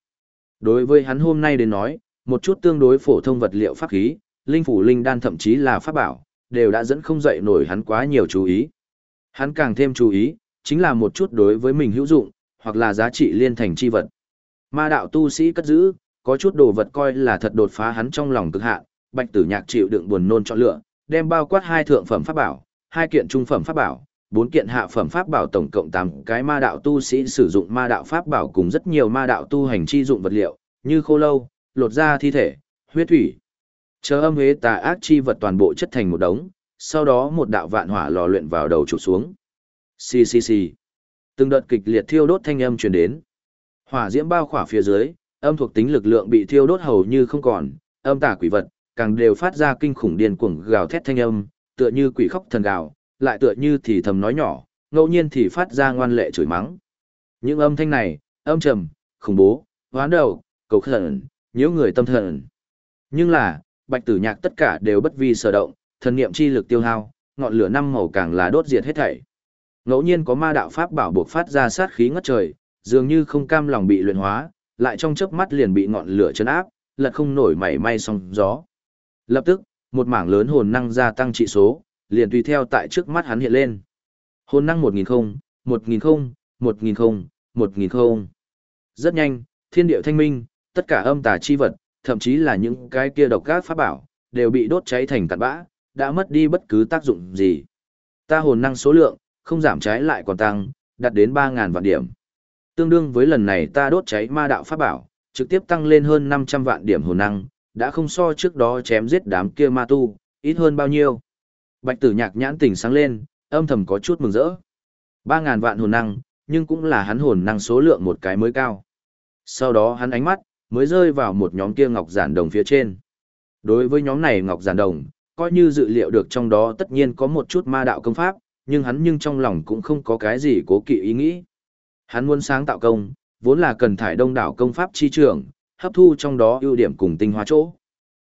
Đối với hắn hôm nay đến nói, một chút tương đối phổ thông vật liệu pháp khí, linh phủ linh đan thậm chí là pháp bảo, đều đã dẫn không dậy nổi hắn quá nhiều chú ý. Hắn càng thêm chú ý, chính là một chút đối với mình hữu dụng, hoặc là giá trị liên thành chi vật. Ma đạo tu sĩ cất giữ, có chút đồ vật coi là thật đột phá hắn trong lòng cực hạn, Bạch Tử Nhạc chịu đựng buồn nôn chọn lựa, đem bao quát hai thượng phẩm pháp bảo, hai kiện trung phẩm pháp bảo, bốn kiện hạ phẩm pháp bảo tổng cộng 8 cái ma đạo tu sĩ sử dụng ma đạo pháp bảo cùng rất nhiều ma đạo tu hành chi dụng vật liệu, như khô lâu, lột da thi thể, huyết thủy. Chờ âm hế tà ác chi vật toàn bộ chất thành một đống, sau đó một đạo vạn hỏa lò luyện vào đầu trụ xuống. Xì xì xì. Từng đợt kịch liệt thiêu đốt thanh âm truyền đến. Hỏa diễm bao khỏa phía dưới, âm thuộc tính lực lượng bị thiêu đốt hầu như không còn, âm tà quỷ vật, càng đều phát ra kinh khủng điên cuồng gào thét thanh âm, tựa như quỷ khóc thần gào, lại tựa như thì thầm nói nhỏ, ngẫu nhiên thì phát ra ngoan lệ chửi mắng. Những âm thanh này, âm trầm, khủng bố, hoán đầu, cầu khẩn, nhiễu người tâm thần. Nhưng là, bạch tử nhạc tất cả đều bất vi sở động, thần niệm chi lực tiêu hao, ngọn lửa năm màu càng là đốt diệt hết thảy. Ngẫu nhiên có ma đạo pháp bảo buộc phát ra sát khí ngất trời, dường như không cam lòng bị luyện hóa, lại trong chớp mắt liền bị ngọn lửa chấn áp, lật không nổi mảy may song gió. Lập tức, một mảng lớn hồn năng gia tăng trị số, liền tùy theo tại trước mắt hắn hiện lên. Hồn năng 1000 không, 1000 không, 1000 không, 1000 không. Rất nhanh, thiên điệu thanh minh, tất cả âm tà chi vật, thậm chí là những cái kia độc các pháp bảo, đều bị đốt cháy thành cặn bã, đã mất đi bất cứ tác dụng gì. Ta hồn năng số lượng, không giảm trái lại còn tăng, đạt đến 3.000 vạn điểm. Tương đương với lần này ta đốt cháy ma đạo pháp bảo, trực tiếp tăng lên hơn 500 vạn điểm hồn năng, đã không so trước đó chém giết đám kia ma tu, ít hơn bao nhiêu. Bạch tử nhạc nhãn tỉnh sáng lên, âm thầm có chút mừng rỡ. 3.000 vạn hồn năng, nhưng cũng là hắn hồn năng số lượng một cái mới cao. Sau đó hắn ánh mắt, mới rơi vào một nhóm kia ngọc giản đồng phía trên. Đối với nhóm này ngọc giản đồng, coi như dự liệu được trong đó tất nhiên có một chút ma đạo công pháp, nhưng hắn nhưng trong lòng cũng không có cái gì cố kỵ ý nghĩ. Hắn muốn sáng tạo công, vốn là cần thải đông đảo công pháp chi trường, hấp thu trong đó ưu điểm cùng tinh hoa chỗ.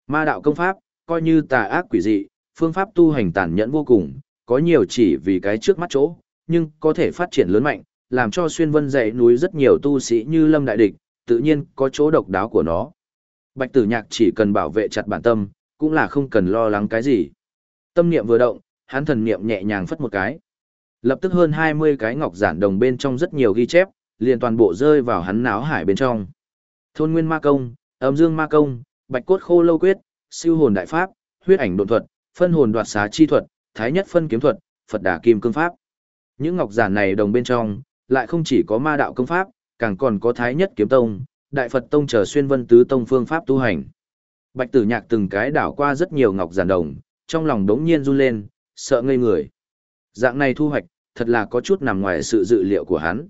Ma đạo công pháp, coi như tà ác quỷ dị, phương pháp tu hành tàn nhẫn vô cùng, có nhiều chỉ vì cái trước mắt chỗ, nhưng có thể phát triển lớn mạnh, làm cho xuyên vân dãy núi rất nhiều tu sĩ như lâm đại địch, tự nhiên có chỗ độc đáo của nó. Bạch tử nhạc chỉ cần bảo vệ chặt bản tâm, cũng là không cần lo lắng cái gì. Tâm niệm vừa động, hắn thần niệm nhẹ nhàng phất một cái. Lập tức hơn 20 cái ngọc giản đồng bên trong rất nhiều ghi chép, liền toàn bộ rơi vào hắn náo hải bên trong. Thôn nguyên ma công, âm dương ma công, bạch cốt khô lâu quyết, siêu hồn đại pháp, huyết ảnh độn thuật, phân hồn đoạt xá chi thuật, thái nhất phân kiếm thuật, Phật đà kim cương pháp. Những ngọc giản này đồng bên trong, lại không chỉ có ma đạo công pháp, càng còn có thái nhất kiếm tông, đại Phật tông trở xuyên vân tứ tông phương pháp tu hành. Bạch tử nhạc từng cái đảo qua rất nhiều ngọc giản đồng, trong lòng đống nhiên run lên, sợ ngây người. Dạng này thu hoạch, thật là có chút nằm ngoài sự dự liệu của hắn.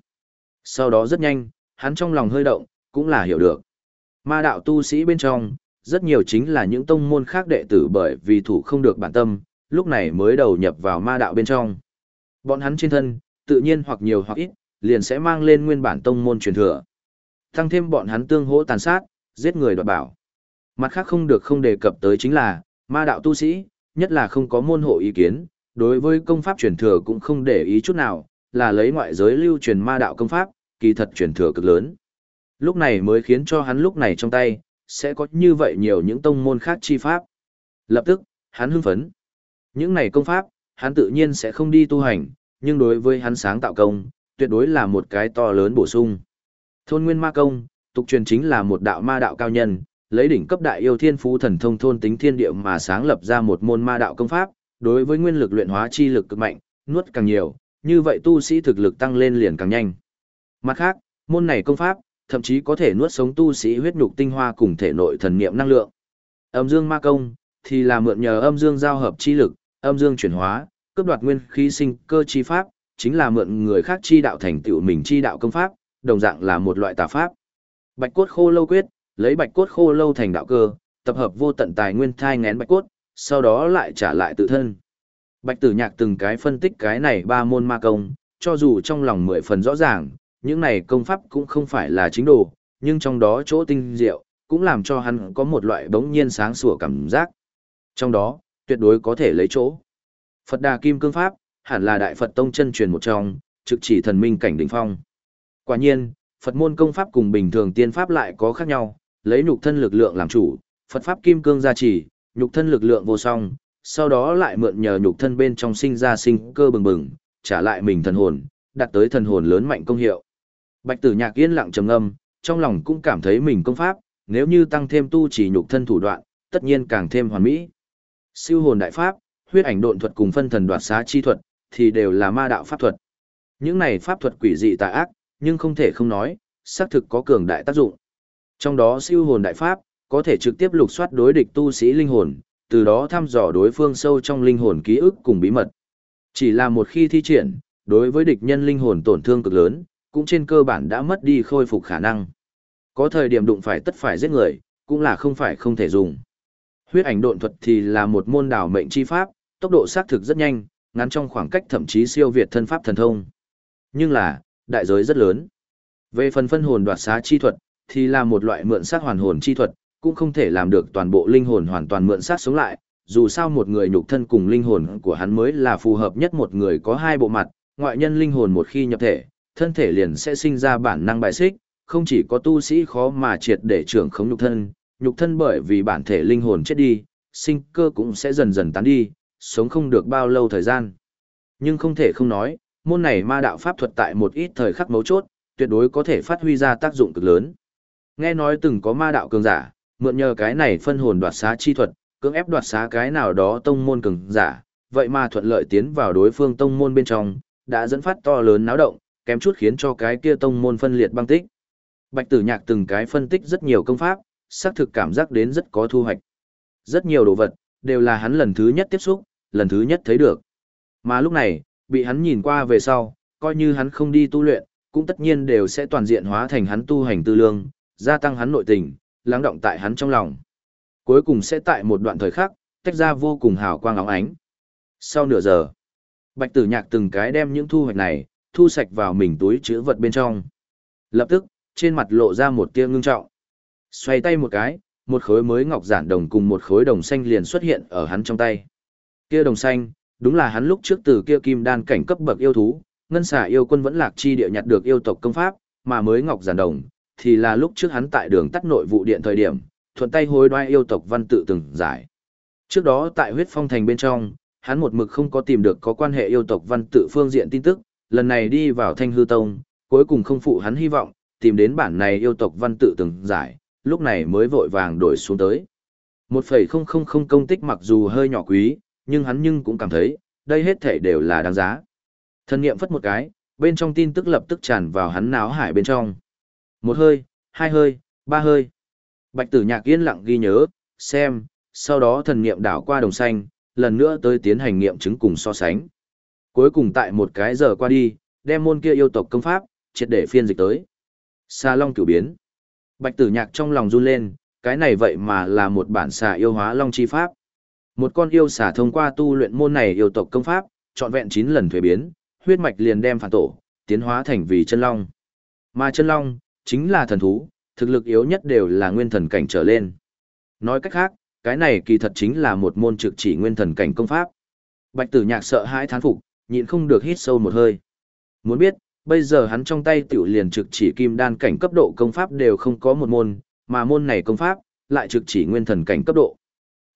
Sau đó rất nhanh, hắn trong lòng hơi động, cũng là hiểu được. Ma đạo tu sĩ bên trong, rất nhiều chính là những tông môn khác đệ tử bởi vì thủ không được bản tâm, lúc này mới đầu nhập vào ma đạo bên trong. Bọn hắn trên thân, tự nhiên hoặc nhiều hoặc ít, liền sẽ mang lên nguyên bản tông môn truyền thừa. Tăng thêm bọn hắn tương hỗ tàn sát, giết người đoạt bảo. Mặt khác không được không đề cập tới chính là, ma đạo tu sĩ, nhất là không có môn hộ ý kiến, đối với công pháp truyền thừa cũng không để ý chút nào, là lấy ngoại giới lưu truyền ma đạo công pháp, kỳ thật truyền thừa cực lớn. Lúc này mới khiến cho hắn lúc này trong tay, sẽ có như vậy nhiều những tông môn khác chi pháp. Lập tức, hắn hưng phấn. Những này công pháp, hắn tự nhiên sẽ không đi tu hành, nhưng đối với hắn sáng tạo công, tuyệt đối là một cái to lớn bổ sung. Thôn Nguyên Ma Công, tục truyền chính là một đạo ma đạo cao nhân, lấy đỉnh cấp đại yêu thiên phú thần thông thôn tính thiên địa mà sáng lập ra một môn ma đạo công pháp, đối với nguyên lực luyện hóa chi lực cực mạnh, nuốt càng nhiều, như vậy tu sĩ thực lực tăng lên liền càng nhanh. Mặt khác, môn này công pháp, thậm chí có thể nuốt sống tu sĩ huyết nhục tinh hoa cùng thể nội thần niệm năng lượng. Âm dương ma công, thì là mượn nhờ âm dương giao hợp chi lực, âm dương chuyển hóa, cướp đoạt nguyên khí sinh cơ chi pháp, chính là mượn người khác chi đạo thành tựu mình chi đạo công pháp, đồng dạng là một loại tà pháp. Bạch cốt khô lâu quyết, lấy bạch cốt khô lâu thành đạo cơ, tập hợp vô tận tài nguyên thai ngén bạch cốt, sau đó lại trả lại tự thân. Bạch tử nhạc từng cái phân tích cái này ba môn ma công, cho dù trong lòng mười phần rõ ràng, những này công pháp cũng không phải là chính đồ, nhưng trong đó chỗ tinh diệu, cũng làm cho hắn có một loại bỗng nhiên sáng sủa cảm giác. Trong đó, tuyệt đối có thể lấy chỗ. Phật Đà Kim Cương Pháp, hẳn là Đại Phật Tông chân truyền một trong, trực chỉ thần minh cảnh đỉnh phong. Quả nhiên, Phật môn công pháp cùng bình thường tiên pháp lại có khác nhau, lấy nhục thân lực lượng làm chủ, Phật pháp kim cương gia trì, nhục thân lực lượng vô song, sau đó lại mượn nhờ nhục thân bên trong sinh ra sinh cơ bừng bừng, trả lại mình thần hồn, đạt tới thần hồn lớn mạnh công hiệu. Bạch Tử Nhạc yên lặng trầm ngâm, trong lòng cũng cảm thấy mình công pháp, nếu như tăng thêm tu chỉ nhục thân thủ đoạn, tất nhiên càng thêm hoàn mỹ. Siêu hồn đại pháp, huyết ảnh độn thuật cùng phân thần đoạt xá chi thuật, thì đều là ma đạo pháp thuật. Những này pháp thuật quỷ dị tà ác, nhưng không thể không nói, xác thực có cường đại tác dụng. Trong đó siêu hồn đại pháp, có thể trực tiếp lục soát đối địch tu sĩ linh hồn, từ đó thăm dò đối phương sâu trong linh hồn ký ức cùng bí mật. Chỉ là một khi thi triển, đối với địch nhân linh hồn tổn thương cực lớn, cũng trên cơ bản đã mất đi khôi phục khả năng. Có thời điểm đụng phải tất phải giết người, cũng là không phải không thể dùng. Huyết ảnh độn thuật thì là một môn đảo mệnh chi pháp, tốc độ xác thực rất nhanh, ngắn trong khoảng cách thậm chí siêu việt thân pháp thần thông. Nhưng là, đại giới rất lớn. Về phần phân hồn đoạt xá chi thuật, thì là một loại mượn sát hoàn hồn chi thuật, cũng không thể làm được toàn bộ linh hồn hoàn toàn mượn sát sống lại, dù sao một người nhục thân cùng linh hồn của hắn mới là phù hợp nhất một người có hai bộ mặt, ngoại nhân linh hồn một khi nhập thể, thân thể liền sẽ sinh ra bản năng bài xích, không chỉ có tu sĩ khó mà triệt để trưởng khống nhục thân, nhục thân bởi vì bản thể linh hồn chết đi, sinh cơ cũng sẽ dần dần tán đi, sống không được bao lâu thời gian. Nhưng không thể không nói, môn này ma đạo pháp thuật tại một ít thời khắc mấu chốt, tuyệt đối có thể phát huy ra tác dụng cực lớn. Nghe nói từng có ma đạo cường giả, mượn nhờ cái này phân hồn đoạt xá chi thuật, cưỡng ép đoạt xá cái nào đó tông môn cường giả, vậy mà thuận lợi tiến vào đối phương tông môn bên trong, đã dẫn phát to lớn náo động, kém chút khiến cho cái kia tông môn phân liệt băng tích. Bạch Tử Nhạc từng cái phân tích rất nhiều công pháp, xác thực cảm giác đến rất có thu hoạch. Rất nhiều đồ vật, đều là hắn lần thứ nhất tiếp xúc, lần thứ nhất thấy được. Mà lúc này, bị hắn nhìn qua về sau, coi như hắn không đi tu luyện, cũng tất nhiên đều sẽ toàn diện hóa thành hắn tu hành tư lương, gia tăng hắn nội tình, lắng động tại hắn trong lòng. Cuối cùng sẽ tại một đoạn thời khắc, tách ra vô cùng hào quang óng ánh. Sau nửa giờ, Bạch Tử Nhạc từng cái đem những thu hoạch này thu sạch vào mình túi chứa vật bên trong. Lập tức, trên mặt lộ ra một tia ngưng trọng. Xoay tay một cái, một khối mới ngọc giản đồng cùng một khối đồng xanh liền xuất hiện ở hắn trong tay. Kia đồng xanh, đúng là hắn lúc trước từ kia kim đan cảnh cấp bậc yêu thú, ngân xả yêu quân vẫn lạc chi địa nhặt được yêu tộc công pháp, mà mới ngọc giản đồng, thì là lúc trước hắn tại đường tắt nội vụ điện thời điểm, thuận tay hối đoái yêu tộc văn tự từng giải. Trước đó tại huyết phong thành bên trong, hắn một mực không có tìm được có quan hệ yêu tộc văn tự phương diện tin tức, lần này đi vào thanh hư tông, cuối cùng không phụ hắn hy vọng, tìm đến bản này yêu tộc văn tự từng giải, lúc này mới vội vàng đổi xuống tới. 1,000 công tích mặc dù hơi nhỏ quý, nhưng hắn nhưng cũng cảm thấy, đây hết thể đều là đáng giá. Thân nghiệm phất một cái, bên trong tin tức lập tức tràn vào hắn náo hải bên trong. Một hơi, hai hơi, ba hơi. Bạch tử nhạc yên lặng ghi nhớ, xem, sau đó thần nghiệm đảo qua đồng xanh, lần nữa tới tiến hành nghiệm chứng cùng so sánh. Cuối cùng tại một cái giờ qua đi, đem môn kia yêu tộc công pháp, triệt để phiên dịch tới. xà Long cửu biến. Bạch tử nhạc trong lòng run lên, cái này vậy mà là một bản xà yêu hóa Long chi pháp. Một con yêu xà thông qua tu luyện môn này yêu tộc công pháp, trọn vẹn 9 lần thuế biến, huyết mạch liền đem phản tổ, tiến hóa thành vì chân long. Mà chân long, chính là thần thú, thực lực yếu nhất đều là nguyên thần cảnh trở lên. Nói cách khác, cái này kỳ thật chính là một môn trực chỉ nguyên thần cảnh công pháp. Bạch tử nhạc sợ hãi thán phục, nhịn không được hít sâu một hơi. Muốn biết, bây giờ hắn trong tay tiểu liền trực chỉ kim đan cảnh cấp độ công pháp đều không có một môn, mà môn này công pháp, lại trực chỉ nguyên thần cảnh cấp độ.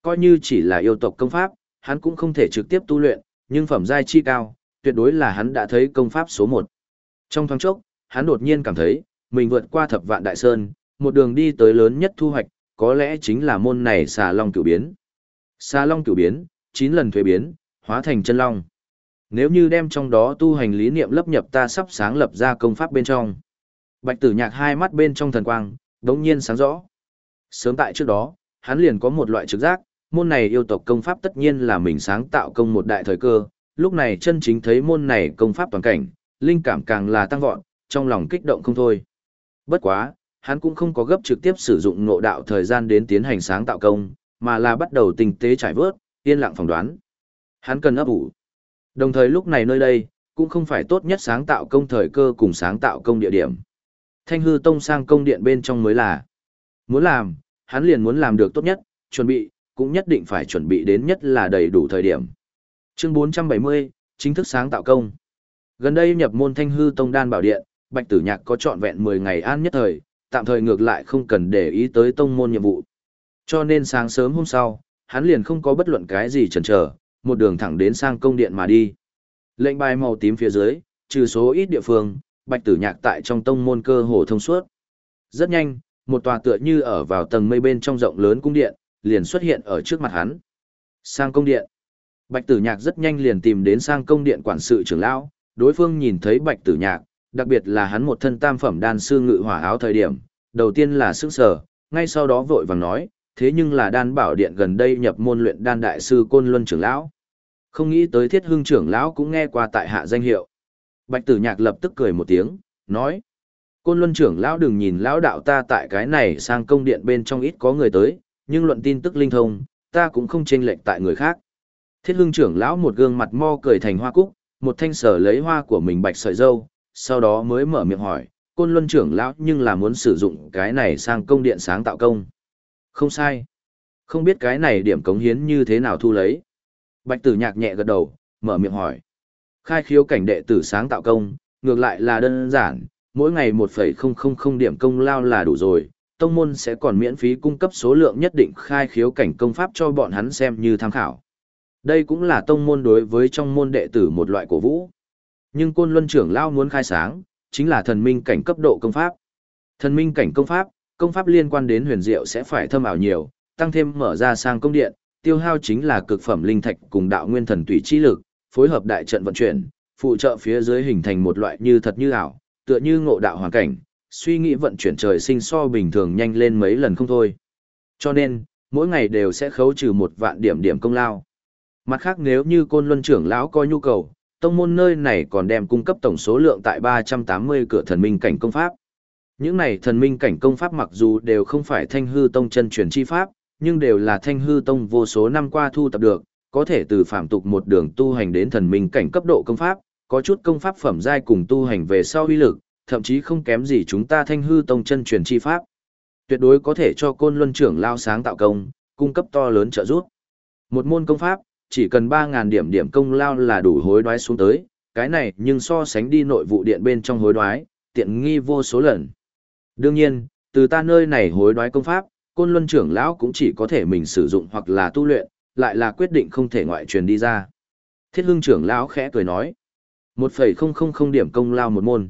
Coi như chỉ là yêu tộc công pháp, hắn cũng không thể trực tiếp tu luyện, nhưng phẩm giai chi cao, tuyệt đối là hắn đã thấy công pháp số một. Trong thoáng chốc, hắn đột nhiên cảm thấy, mình vượt qua thập vạn đại sơn, một đường đi tới lớn nhất thu hoạch, có lẽ chính là môn này xà long cửu biến. Xà long cửu biến, 9 lần thuế biến, hóa thành chân long. Nếu như đem trong đó tu hành lý niệm lấp nhập ta sắp sáng lập ra công pháp bên trong. Bạch tử nhạc hai mắt bên trong thần quang, đống nhiên sáng rõ. Sớm tại trước đó, hắn liền có một loại trực giác, môn này yêu tộc công pháp tất nhiên là mình sáng tạo công một đại thời cơ, lúc này chân chính thấy môn này công pháp toàn cảnh, linh cảm càng là tăng vọt, trong lòng kích động không thôi. Bất quá, hắn cũng không có gấp trực tiếp sử dụng ngộ đạo thời gian đến tiến hành sáng tạo công, mà là bắt đầu tinh tế trải vớt, yên lặng phỏng đoán. Hắn cần ấp ủ. Đồng thời lúc này nơi đây, cũng không phải tốt nhất sáng tạo công thời cơ cùng sáng tạo công địa điểm. Thanh hư tông sang công điện bên trong mới là. Muốn làm, hắn liền muốn làm được tốt nhất, chuẩn bị, cũng nhất định phải chuẩn bị đến nhất là đầy đủ thời điểm. Chương 470, chính thức sáng tạo công. Gần đây nhập môn Thanh hư tông đan bảo điện, Bạch Tử Nhạc có trọn vẹn 10 ngày an nhất thời, tạm thời ngược lại không cần để ý tới tông môn nhiệm vụ. Cho nên sáng sớm hôm sau, hắn liền không có bất luận cái gì chần chờ, một đường thẳng đến sang công điện mà đi. Lệnh bài màu tím phía dưới, trừ số ít địa phương, Bạch Tử Nhạc tại trong tông môn cơ hồ thông suốt. Rất nhanh, một tòa tựa như ở vào tầng mây bên trong rộng lớn cung điện, liền xuất hiện ở trước mặt hắn. Sang công điện. Bạch Tử Nhạc rất nhanh liền tìm đến sang công điện quản sự trưởng lão, đối phương nhìn thấy Bạch Tử Nhạc, đặc biệt là hắn một thân tam phẩm đan sư ngự hỏa áo thời điểm, đầu tiên là sức sở, ngay sau đó vội vàng nói, thế nhưng là đan bảo điện gần đây nhập môn luyện đan đại sư Côn Luân trưởng lão. Không nghĩ tới thiết hưng trưởng lão cũng nghe qua tại hạ danh hiệu. Bạch tử nhạc lập tức cười một tiếng, nói. Côn Luân trưởng lão đừng nhìn lão đạo ta tại cái này sang công điện bên trong ít có người tới, nhưng luận tin tức linh thông, ta cũng không chênh lệch tại người khác. Thiết hưng trưởng lão một gương mặt mo cười thành hoa cúc, một thanh sở lấy hoa của mình bạch sợi dâu, sau đó mới mở miệng hỏi, côn luân trưởng lão nhưng là muốn sử dụng cái này sang công điện sáng tạo công. Không sai. Không biết cái này điểm cống hiến như thế nào thu lấy. Bạch tử nhạc nhẹ gật đầu, mở miệng hỏi. Khai khiếu cảnh đệ tử sáng tạo công, ngược lại là đơn giản, mỗi ngày 1,000 điểm công lao là đủ rồi. Tông môn sẽ còn miễn phí cung cấp số lượng nhất định khai khiếu cảnh công pháp cho bọn hắn xem như tham khảo. Đây cũng là tông môn đối với trong môn đệ tử một loại cổ vũ. Nhưng côn luân trưởng lao muốn khai sáng, chính là thần minh cảnh cấp độ công pháp. Thần minh cảnh công pháp, công pháp liên quan đến huyền diệu sẽ phải thâm ảo nhiều, tăng thêm mở ra sang công điện, tiêu hao chính là cực phẩm linh thạch cùng đạo nguyên thần tùy chi lực, phối hợp đại trận vận chuyển, phụ trợ phía dưới hình thành một loại như thật như ảo, tựa như ngộ đạo hoàn cảnh, suy nghĩ vận chuyển trời sinh so bình thường nhanh lên mấy lần không thôi. Cho nên, mỗi ngày đều sẽ khấu trừ một vạn điểm điểm công lao. Mặt khác nếu như côn luân trưởng lão có nhu cầu, Tông môn nơi này còn đem cung cấp tổng số lượng tại 380 cửa thần minh cảnh công pháp. Những này thần minh cảnh công pháp mặc dù đều không phải thanh hư tông chân truyền chi pháp, nhưng đều là thanh hư tông vô số năm qua thu tập được, có thể từ phạm tục một đường tu hành đến thần minh cảnh cấp độ công pháp, có chút công pháp phẩm giai cùng tu hành về sau uy lực, thậm chí không kém gì chúng ta thanh hư tông chân truyền chi pháp. Tuyệt đối có thể cho côn luân trưởng lao sáng tạo công, cung cấp to lớn trợ giúp. Một môn công pháp, chỉ cần 3.000 điểm điểm công lao là đủ hối đoái xuống tới, cái này nhưng so sánh đi nội vụ điện bên trong hối đoái, tiện nghi vô số lần. Đương nhiên, từ ta nơi này hối đoái công pháp, côn luân trưởng lão cũng chỉ có thể mình sử dụng hoặc là tu luyện, lại là quyết định không thể ngoại truyền đi ra. Thiết Hưng trưởng lão khẽ cười nói. 1,000 điểm công lao một môn.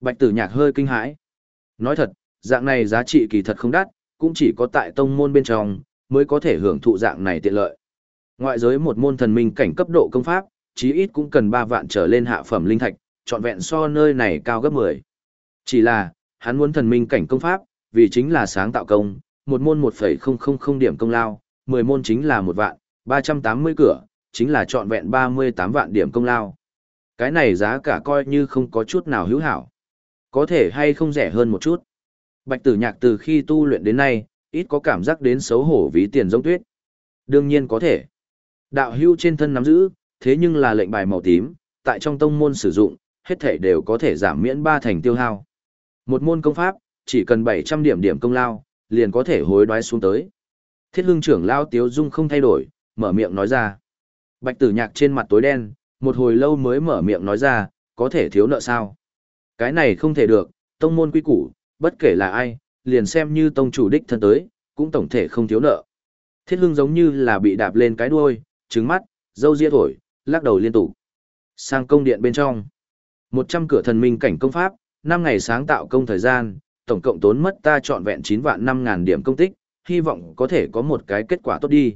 Bạch tử nhạc hơi kinh hãi. Nói thật, dạng này giá trị kỳ thật không đắt, cũng chỉ có tại tông môn bên trong, mới có thể hưởng thụ dạng này tiện lợi. Ngoại giới một môn thần minh cảnh cấp độ công pháp, chí ít cũng cần 3 vạn trở lên hạ phẩm linh thạch, trọn vẹn so nơi này cao gấp 10. Chỉ là, hắn muốn thần minh cảnh công pháp, vì chính là sáng tạo công, một môn 1,000 điểm công lao, 10 môn chính là một vạn, 380 cửa, chính là trọn vẹn 38 vạn điểm công lao. Cái này giá cả coi như không có chút nào hữu hảo. Có thể hay không rẻ hơn một chút. Bạch tử nhạc từ khi tu luyện đến nay, ít có cảm giác đến xấu hổ ví tiền giống tuyết. Đương nhiên có thể. Đạo hưu trên thân nắm giữ, thế nhưng là lệnh bài màu tím, tại trong tông môn sử dụng, hết thể đều có thể giảm miễn ba thành tiêu hao. Một môn công pháp, chỉ cần 700 điểm điểm công lao, liền có thể hối đoái xuống tới. Thiết hương trưởng lao tiếu dung không thay đổi, mở miệng nói ra. Bạch tử nhạc trên mặt tối đen, một hồi lâu mới mở miệng nói ra, có thể thiếu nợ sao? Cái này không thể được, tông môn quy củ, bất kể là ai, liền xem như tông chủ đích thân tới, cũng tổng thể không thiếu nợ. Thiết hương giống như là bị đạp lên cái đuôi, trứng mắt, dâu ria thổi, lắc đầu liên tục. Sang công điện bên trong. 100 cửa thần minh cảnh công pháp, 5 ngày sáng tạo công thời gian, tổng cộng tốn mất ta trọn vẹn 9 vạn 5 ngàn điểm công tích, hy vọng có thể có một cái kết quả tốt đi.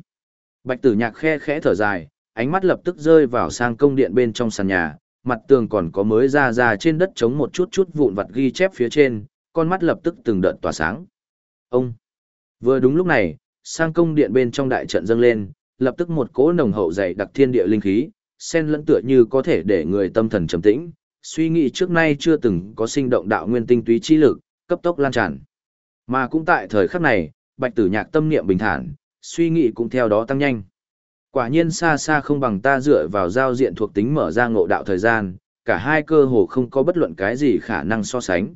Bạch tử nhạc khe khẽ thở dài, ánh mắt lập tức rơi vào sang công điện bên trong sàn nhà, mặt tường còn có mới ra ra trên đất chống một chút chút vụn vặt ghi chép phía trên, con mắt lập tức từng đợt tỏa sáng. Ông! Vừa đúng lúc này, sang công điện bên trong đại trận dâng lên, lập tức một cỗ nồng hậu dày đặc thiên địa linh khí, sen lẫn tựa như có thể để người tâm thần trầm tĩnh, suy nghĩ trước nay chưa từng có sinh động đạo nguyên tinh túy chi lực, cấp tốc lan tràn. Mà cũng tại thời khắc này, Bạch Tử Nhạc tâm niệm bình thản, suy nghĩ cũng theo đó tăng nhanh. Quả nhiên xa xa không bằng ta dựa vào giao diện thuộc tính mở ra ngộ đạo thời gian, cả hai cơ hồ không có bất luận cái gì khả năng so sánh.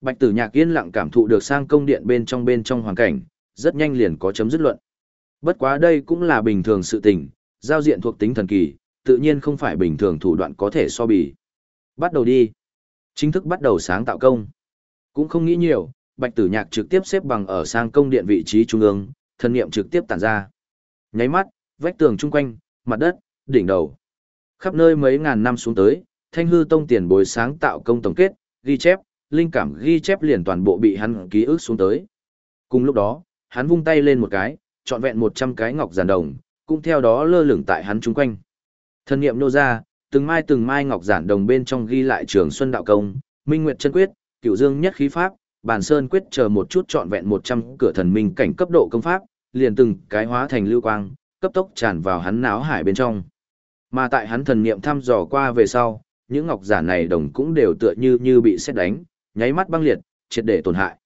Bạch Tử Nhạc yên lặng cảm thụ được sang công điện bên trong bên trong hoàn cảnh, rất nhanh liền có chấm dứt luận. Bất quá đây cũng là bình thường sự tình, giao diện thuộc tính thần kỳ, tự nhiên không phải bình thường thủ đoạn có thể so bì. Bắt đầu đi. Chính thức bắt đầu sáng tạo công. Cũng không nghĩ nhiều, Bạch Tử Nhạc trực tiếp xếp bằng ở sang công điện vị trí trung ương, thần niệm trực tiếp tản ra. Nháy mắt, vách tường chung quanh, mặt đất, đỉnh đầu. Khắp nơi mấy ngàn năm xuống tới, Thanh hư tông tiền bối sáng tạo công tổng kết, ghi chép, linh cảm ghi chép liền toàn bộ bị hắn ký ức xuống tới. Cùng lúc đó, hắn vung tay lên một cái, trọn vẹn 100 cái ngọc giản đồng, cũng theo đó lơ lửng tại hắn chung quanh. Thân niệm nô ra, từng mai từng mai ngọc giản đồng bên trong ghi lại Trường Xuân đạo công, Minh Nguyệt chân quyết, cựu Dương nhất khí pháp, Bàn Sơn quyết chờ một chút trọn vẹn 100 cửa thần minh cảnh cấp độ công pháp, liền từng cái hóa thành lưu quang, cấp tốc tràn vào hắn náo hải bên trong. Mà tại hắn thần niệm thăm dò qua về sau, những ngọc giả này đồng cũng đều tựa như như bị xét đánh, nháy mắt băng liệt, triệt để tổn hại.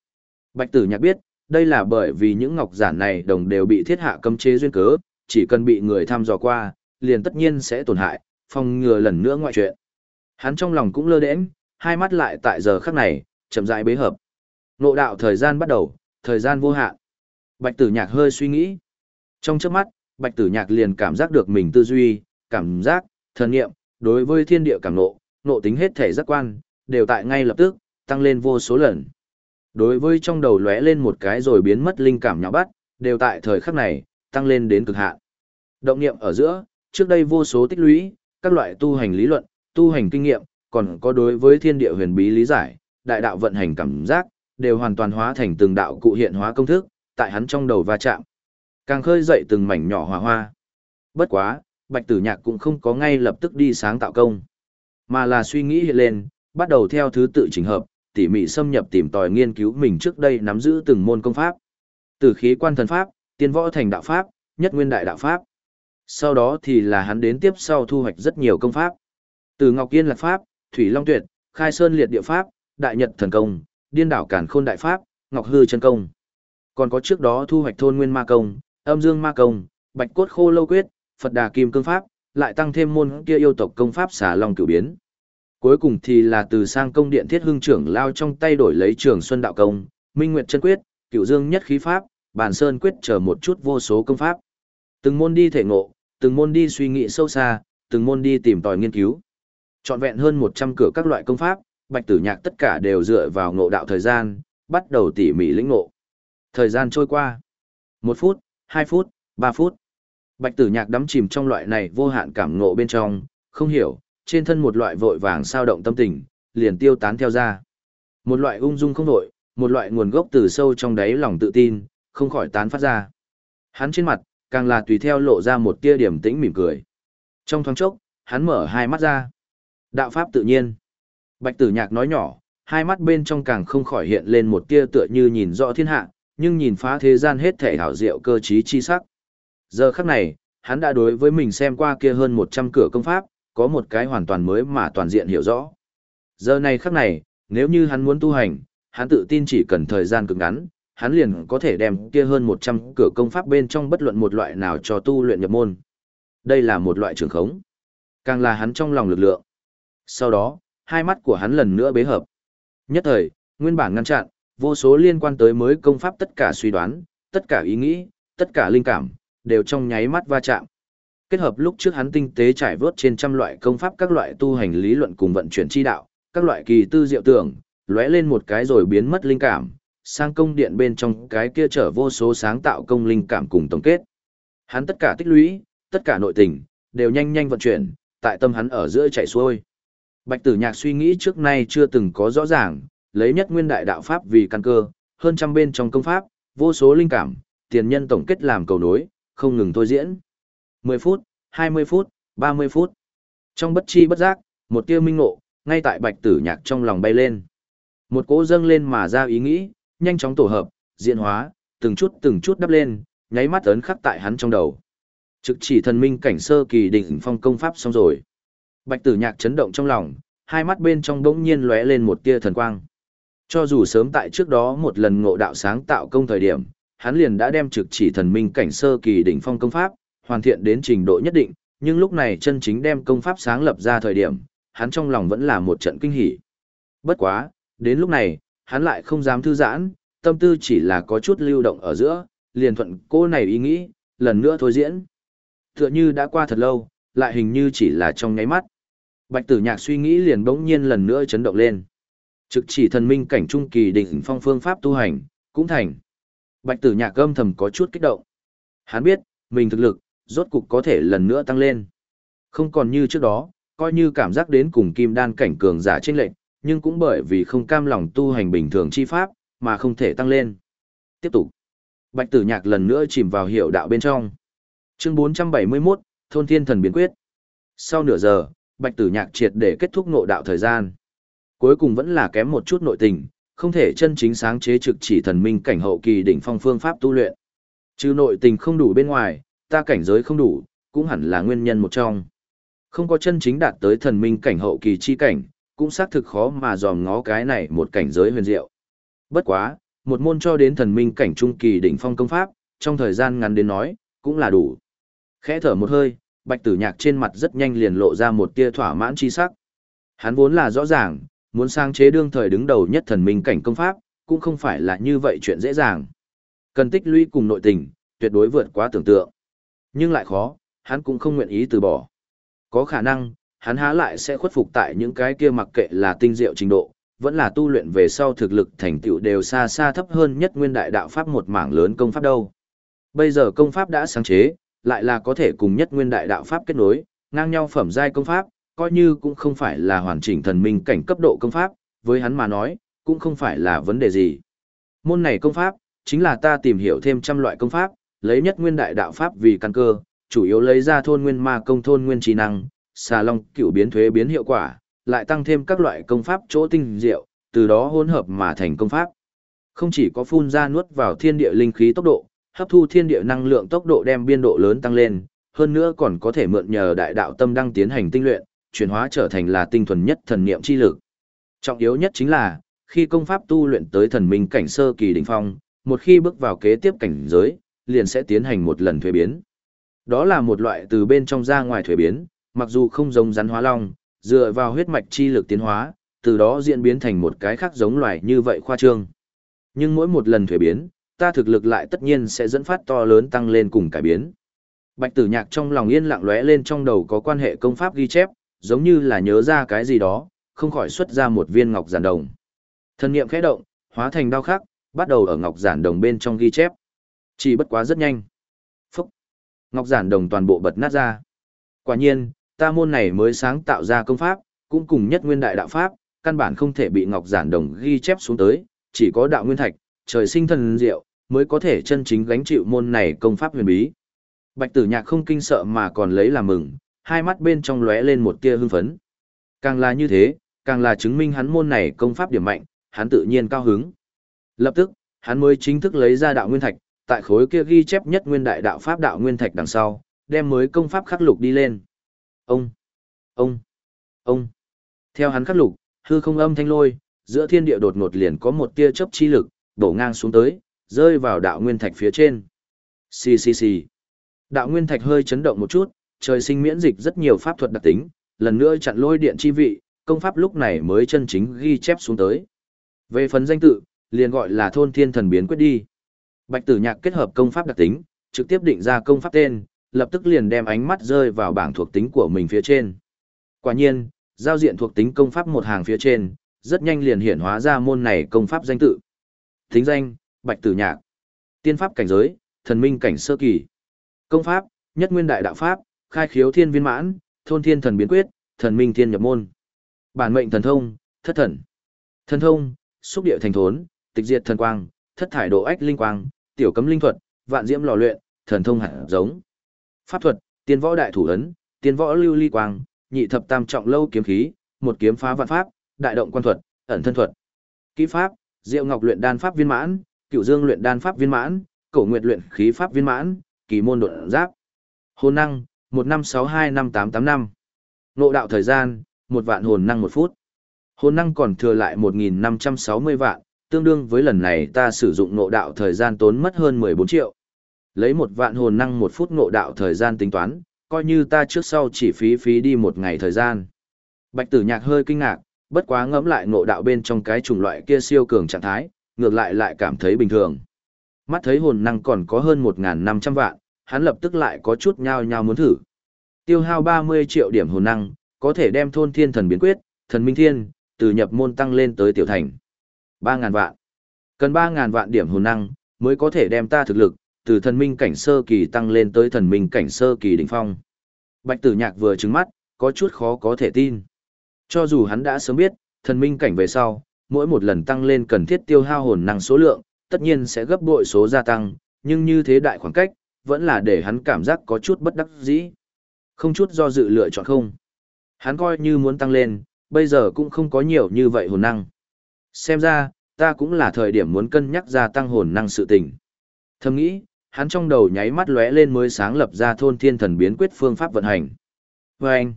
Bạch Tử Nhạc biết, đây là bởi vì những ngọc giản này đồng đều bị thiết hạ cấm chế duyên cớ, chỉ cần bị người thăm dò qua, liền tất nhiên sẽ tổn hại, phòng ngừa lần nữa ngoại chuyện. Hắn trong lòng cũng lơ đễnh, hai mắt lại tại giờ khắc này, chậm rãi bế hợp. Nộ đạo thời gian bắt đầu, thời gian vô hạn. Bạch Tử Nhạc hơi suy nghĩ. Trong chớp mắt, Bạch Tử Nhạc liền cảm giác được mình tư duy, cảm giác, thần nghiệm, đối với thiên địa cảm nộ, nộ tính hết thể giác quan, đều tại ngay lập tức, tăng lên vô số lần. Đối với trong đầu lóe lên một cái rồi biến mất linh cảm nhỏ bắt, đều tại thời khắc này, tăng lên đến cực hạn. Động niệm ở giữa, trước đây vô số tích lũy, các loại tu hành lý luận, tu hành kinh nghiệm, còn có đối với thiên địa huyền bí lý giải, đại đạo vận hành cảm giác, đều hoàn toàn hóa thành từng đạo cụ hiện hóa công thức, tại hắn trong đầu va chạm. Càng khơi dậy từng mảnh nhỏ hòa hoa. Bất quá, Bạch Tử Nhạc cũng không có ngay lập tức đi sáng tạo công, mà là suy nghĩ hiện lên, bắt đầu theo thứ tự chỉnh hợp, tỉ mỉ xâm nhập tìm tòi nghiên cứu mình trước đây nắm giữ từng môn công pháp. Từ khí quan thần pháp, tiên võ thành đạo pháp, nhất nguyên đại đạo pháp. Sau đó thì là hắn đến tiếp sau thu hoạch rất nhiều công pháp. Từ Ngọc Yên Lạc Pháp, Thủy Long Tuyệt, Khai Sơn Liệt Địa Pháp, Đại Nhật Thần Công, Điên Đảo Cản Khôn Đại Pháp, Ngọc Hư Chân Công. Còn có trước đó thu hoạch thôn Nguyên Ma Công, Âm Dương Ma Công, Bạch Cốt Khô Lâu Quyết, Phật Đà Kim Cương Pháp, lại tăng thêm môn kia yêu tộc công pháp xả long cửu biến. Cuối cùng thì là từ sang công điện thiết hưng trưởng lao trong tay đổi lấy trường Xuân Đạo Công, Minh Nguyệt Chân Quyết, Cửu Dương Nhất Khí Pháp, Bản Sơn Quyết chờ một chút vô số công pháp. Từng môn đi thể ngộ, từng môn đi suy nghĩ sâu xa, từng môn đi tìm tòi nghiên cứu. Chọn vẹn hơn 100 cửa các loại công pháp, Bạch Tử Nhạc tất cả đều dựa vào ngộ đạo thời gian, bắt đầu tỉ mỉ lĩnh ngộ. Thời gian trôi qua. một phút, hai phút, ba phút. Bạch Tử Nhạc đắm chìm trong loại này vô hạn cảm ngộ bên trong, không hiểu, trên thân một loại vội vàng sao động tâm tình, liền tiêu tán theo ra. Một loại ung dung không đổi, một loại nguồn gốc từ sâu trong đáy lòng tự tin, không khỏi tán phát ra. Hắn trên mặt, càng là tùy theo lộ ra một tia điểm tĩnh mỉm cười. Trong thoáng chốc, hắn mở hai mắt ra. Đạo pháp tự nhiên. Bạch tử nhạc nói nhỏ, hai mắt bên trong càng không khỏi hiện lên một tia tựa như nhìn rõ thiên hạ, nhưng nhìn phá thế gian hết thể hảo diệu cơ trí chi sắc. Giờ khắc này, hắn đã đối với mình xem qua kia hơn 100 cửa công pháp, có một cái hoàn toàn mới mà toàn diện hiểu rõ. Giờ này khắc này, nếu như hắn muốn tu hành, hắn tự tin chỉ cần thời gian cực ngắn, hắn liền có thể đem kia hơn 100 cửa công pháp bên trong bất luận một loại nào cho tu luyện nhập môn. Đây là một loại trường khống. Càng là hắn trong lòng lực lượng. Sau đó, hai mắt của hắn lần nữa bế hợp. Nhất thời, nguyên bản ngăn chặn, vô số liên quan tới mới công pháp tất cả suy đoán, tất cả ý nghĩ, tất cả linh cảm, đều trong nháy mắt va chạm. Kết hợp lúc trước hắn tinh tế trải vớt trên trăm loại công pháp các loại tu hành lý luận cùng vận chuyển chi đạo, các loại kỳ tư diệu tưởng, lóe lên một cái rồi biến mất linh cảm, sang công điện bên trong cái kia trở vô số sáng tạo công linh cảm cùng tổng kết. Hắn tất cả tích lũy, tất cả nội tình, đều nhanh nhanh vận chuyển, tại tâm hắn ở giữa chạy xuôi. Bạch tử nhạc suy nghĩ trước nay chưa từng có rõ ràng, lấy nhất nguyên đại đạo pháp vì căn cơ, hơn trăm bên trong công pháp, vô số linh cảm, tiền nhân tổng kết làm cầu nối, không ngừng thôi diễn. 10 phút, 20 phút, 30 phút. Trong bất chi bất giác, một tia minh ngộ, ngay tại bạch tử nhạc trong lòng bay lên. Một cỗ dâng lên mà ra ý nghĩ, nhanh chóng tổ hợp, diễn hóa, từng chút từng chút đắp lên, nháy mắt ấn khắc tại hắn trong đầu. Trực chỉ thần minh cảnh sơ kỳ đỉnh phong công pháp xong rồi. Bạch tử nhạc chấn động trong lòng, hai mắt bên trong bỗng nhiên lóe lên một tia thần quang. Cho dù sớm tại trước đó một lần ngộ đạo sáng tạo công thời điểm, hắn liền đã đem trực chỉ thần minh cảnh sơ kỳ đỉnh phong công pháp, hoàn thiện đến trình độ nhất định, nhưng lúc này chân chính đem công pháp sáng lập ra thời điểm, hắn trong lòng vẫn là một trận kinh hỉ. Bất quá, đến lúc này, hắn lại không dám thư giãn, tâm tư chỉ là có chút lưu động ở giữa, liền thuận cô này ý nghĩ, lần nữa thôi diễn. Tựa như đã qua thật lâu, lại hình như chỉ là trong nháy mắt. Bạch tử nhạc suy nghĩ liền bỗng nhiên lần nữa chấn động lên. Trực chỉ thần minh cảnh trung kỳ đỉnh phong phương pháp tu hành, cũng thành. Bạch tử nhạc âm thầm có chút kích động. Hắn biết, mình thực lực, rốt cục có thể lần nữa tăng lên. Không còn như trước đó, coi như cảm giác đến cùng kim đan cảnh cường giả trên lệnh, nhưng cũng bởi vì không cam lòng tu hành bình thường chi pháp, mà không thể tăng lên. Tiếp tục. Bạch tử nhạc lần nữa chìm vào hiểu đạo bên trong. Chương 471, Thôn Thiên Thần Biến Quyết. Sau nửa giờ, Bạch tử nhạc triệt để kết thúc ngộ đạo thời gian. Cuối cùng vẫn là kém một chút nội tình, không thể chân chính sáng chế trực chỉ thần minh cảnh hậu kỳ đỉnh phong phương pháp tu luyện. Chứ nội tình không đủ bên ngoài, ta cảnh giới không đủ, cũng hẳn là nguyên nhân một trong. Không có chân chính đạt tới thần minh cảnh hậu kỳ chi cảnh, cũng xác thực khó mà dòm ngó cái này một cảnh giới huyền diệu. Bất quá, một môn cho đến thần minh cảnh trung kỳ đỉnh phong công pháp, trong thời gian ngắn đến nói, cũng là đủ. Khẽ thở một hơi, bạch tử nhạc trên mặt rất nhanh liền lộ ra một tia thỏa mãn chi sắc. Hắn vốn là rõ ràng, muốn sang chế đương thời đứng đầu nhất thần minh cảnh công pháp, cũng không phải là như vậy chuyện dễ dàng. Cần tích lũy cùng nội tình, tuyệt đối vượt quá tưởng tượng. Nhưng lại khó, hắn cũng không nguyện ý từ bỏ. Có khả năng, hắn há lại sẽ khuất phục tại những cái kia mặc kệ là tinh diệu trình độ, vẫn là tu luyện về sau thực lực thành tựu đều xa xa thấp hơn nhất nguyên đại đạo pháp một mảng lớn công pháp đâu. Bây giờ công pháp đã sáng chế, lại là có thể cùng nhất nguyên đại đạo pháp kết nối, ngang nhau phẩm giai công pháp, coi như cũng không phải là hoàn chỉnh thần minh cảnh cấp độ công pháp, với hắn mà nói, cũng không phải là vấn đề gì. Môn này công pháp, chính là ta tìm hiểu thêm trăm loại công pháp, lấy nhất nguyên đại đạo pháp vì căn cơ, chủ yếu lấy ra thôn nguyên ma công thôn nguyên trí năng, xà long cựu biến thuế biến hiệu quả, lại tăng thêm các loại công pháp chỗ tinh diệu, từ đó hỗn hợp mà thành công pháp. Không chỉ có phun ra nuốt vào thiên địa linh khí tốc độ, hấp thu thiên địa năng lượng tốc độ đem biên độ lớn tăng lên, hơn nữa còn có thể mượn nhờ đại đạo tâm đăng tiến hành tinh luyện, chuyển hóa trở thành là tinh thuần nhất thần niệm chi lực. Trọng yếu nhất chính là, khi công pháp tu luyện tới thần minh cảnh sơ kỳ đỉnh phong, một khi bước vào kế tiếp cảnh giới, liền sẽ tiến hành một lần thuế biến. Đó là một loại từ bên trong ra ngoài thuế biến, mặc dù không giống rắn hóa long, dựa vào huyết mạch chi lực tiến hóa, từ đó diễn biến thành một cái khác giống loài như vậy khoa trương. Nhưng mỗi một lần thuế biến, ta thực lực lại tất nhiên sẽ dẫn phát to lớn tăng lên cùng cải biến. Bạch tử nhạc trong lòng yên lặng lóe lên trong đầu có quan hệ công pháp ghi chép, giống như là nhớ ra cái gì đó, không khỏi xuất ra một viên ngọc giản đồng. Thân niệm khẽ động, hóa thành đao khắc, bắt đầu ở ngọc giản đồng bên trong ghi chép. Chỉ bất quá rất nhanh. Phúc! Ngọc giản đồng toàn bộ bật nát ra. Quả nhiên, ta môn này mới sáng tạo ra công pháp, cũng cùng nhất nguyên đại đạo pháp, căn bản không thể bị ngọc giản đồng ghi chép xuống tới, chỉ có đạo nguyên thạch, trời sinh thần diệu, mới có thể chân chính gánh chịu môn này công pháp huyền bí. Bạch tử nhạc không kinh sợ mà còn lấy làm mừng, hai mắt bên trong lóe lên một tia hưng phấn. Càng là như thế, càng là chứng minh hắn môn này công pháp điểm mạnh, hắn tự nhiên cao hứng. Lập tức, hắn mới chính thức lấy ra đạo nguyên thạch, tại khối kia ghi chép nhất nguyên đại đạo pháp đạo nguyên thạch đằng sau, đem mới công pháp khắc lục đi lên. Ông, ông, ông. Theo hắn khắc lục, hư không âm thanh lôi, giữa thiên địa đột ngột liền có một tia chớp chi lực, đổ ngang xuống tới, rơi vào đạo nguyên thạch phía trên. Xì xì xì. Đạo nguyên thạch hơi chấn động một chút, trời sinh miễn dịch rất nhiều pháp thuật đặc tính, lần nữa chặn lôi điện chi vị, công pháp lúc này mới chân chính ghi chép xuống tới. Về phần danh tự, liền gọi là thôn thiên thần biến quyết đi. Bạch tử nhạc kết hợp công pháp đặc tính, trực tiếp định ra công pháp tên, lập tức liền đem ánh mắt rơi vào bảng thuộc tính của mình phía trên. Quả nhiên, giao diện thuộc tính công pháp một hàng phía trên, rất nhanh liền hiển hóa ra môn này công pháp danh tự. Thính danh, Bạch Tử Nhạc. Tiên pháp cảnh giới, thần minh cảnh sơ kỳ. Công pháp, nhất nguyên đại đạo pháp, khai khiếu thiên viên mãn, thôn thiên thần biến quyết, thần minh thiên nhập môn. Bản mệnh thần thông, thất thần. Thần thông, xúc địa thành thốn, tịch diệt thần quang, thất thải độ ách linh quang, tiểu cấm linh thuật, vạn diễm lò luyện, thần thông hạt giống. Pháp thuật, tiên võ đại thủ ấn, tiên võ lưu ly quang, nhị thập tam trọng lâu kiếm khí, một kiếm phá vạn pháp, đại động quan thuật, ẩn thân thuật. Kỹ pháp, Diệu Ngọc luyện đan pháp viên mãn, Cửu Dương luyện đan pháp viên mãn, Cổ Nguyệt luyện khí pháp viên mãn, Kỳ môn đột giáp. Hồn năng, 1562585. Nộ đạo thời gian, một vạn hồn năng một phút. Hồn năng còn thừa lại 1560 vạn, tương đương với lần này ta sử dụng nộ đạo thời gian tốn mất hơn 14 triệu. Lấy một vạn hồn năng một phút nộ đạo thời gian tính toán, coi như ta trước sau chỉ phí phí đi một ngày thời gian. Bạch tử nhạc hơi kinh ngạc, bất quá ngẫm lại ngộ đạo bên trong cái chủng loại kia siêu cường trạng thái, ngược lại lại cảm thấy bình thường. Mắt thấy hồn năng còn có hơn 1.500 vạn, hắn lập tức lại có chút nhao nhao muốn thử. Tiêu hao 30 triệu điểm hồn năng, có thể đem thôn thiên thần biến quyết, thần minh thiên, từ nhập môn tăng lên tới tiểu thành. 3.000 vạn. Cần 3.000 vạn điểm hồn năng, mới có thể đem ta thực lực, từ thần minh cảnh sơ kỳ tăng lên tới thần minh cảnh sơ kỳ đỉnh phong. Bạch tử nhạc vừa trứng mắt, có chút khó có thể tin. Cho dù hắn đã sớm biết, thần minh cảnh về sau, mỗi một lần tăng lên cần thiết tiêu hao hồn năng số lượng, tất nhiên sẽ gấp bội số gia tăng, nhưng như thế đại khoảng cách, vẫn là để hắn cảm giác có chút bất đắc dĩ. Không chút do dự lựa chọn không. Hắn coi như muốn tăng lên, bây giờ cũng không có nhiều như vậy hồn năng. Xem ra, ta cũng là thời điểm muốn cân nhắc gia tăng hồn năng sự tình. Thầm nghĩ, hắn trong đầu nháy mắt lóe lên mới sáng lập ra thôn thiên thần biến quyết phương pháp vận hành. Vâng,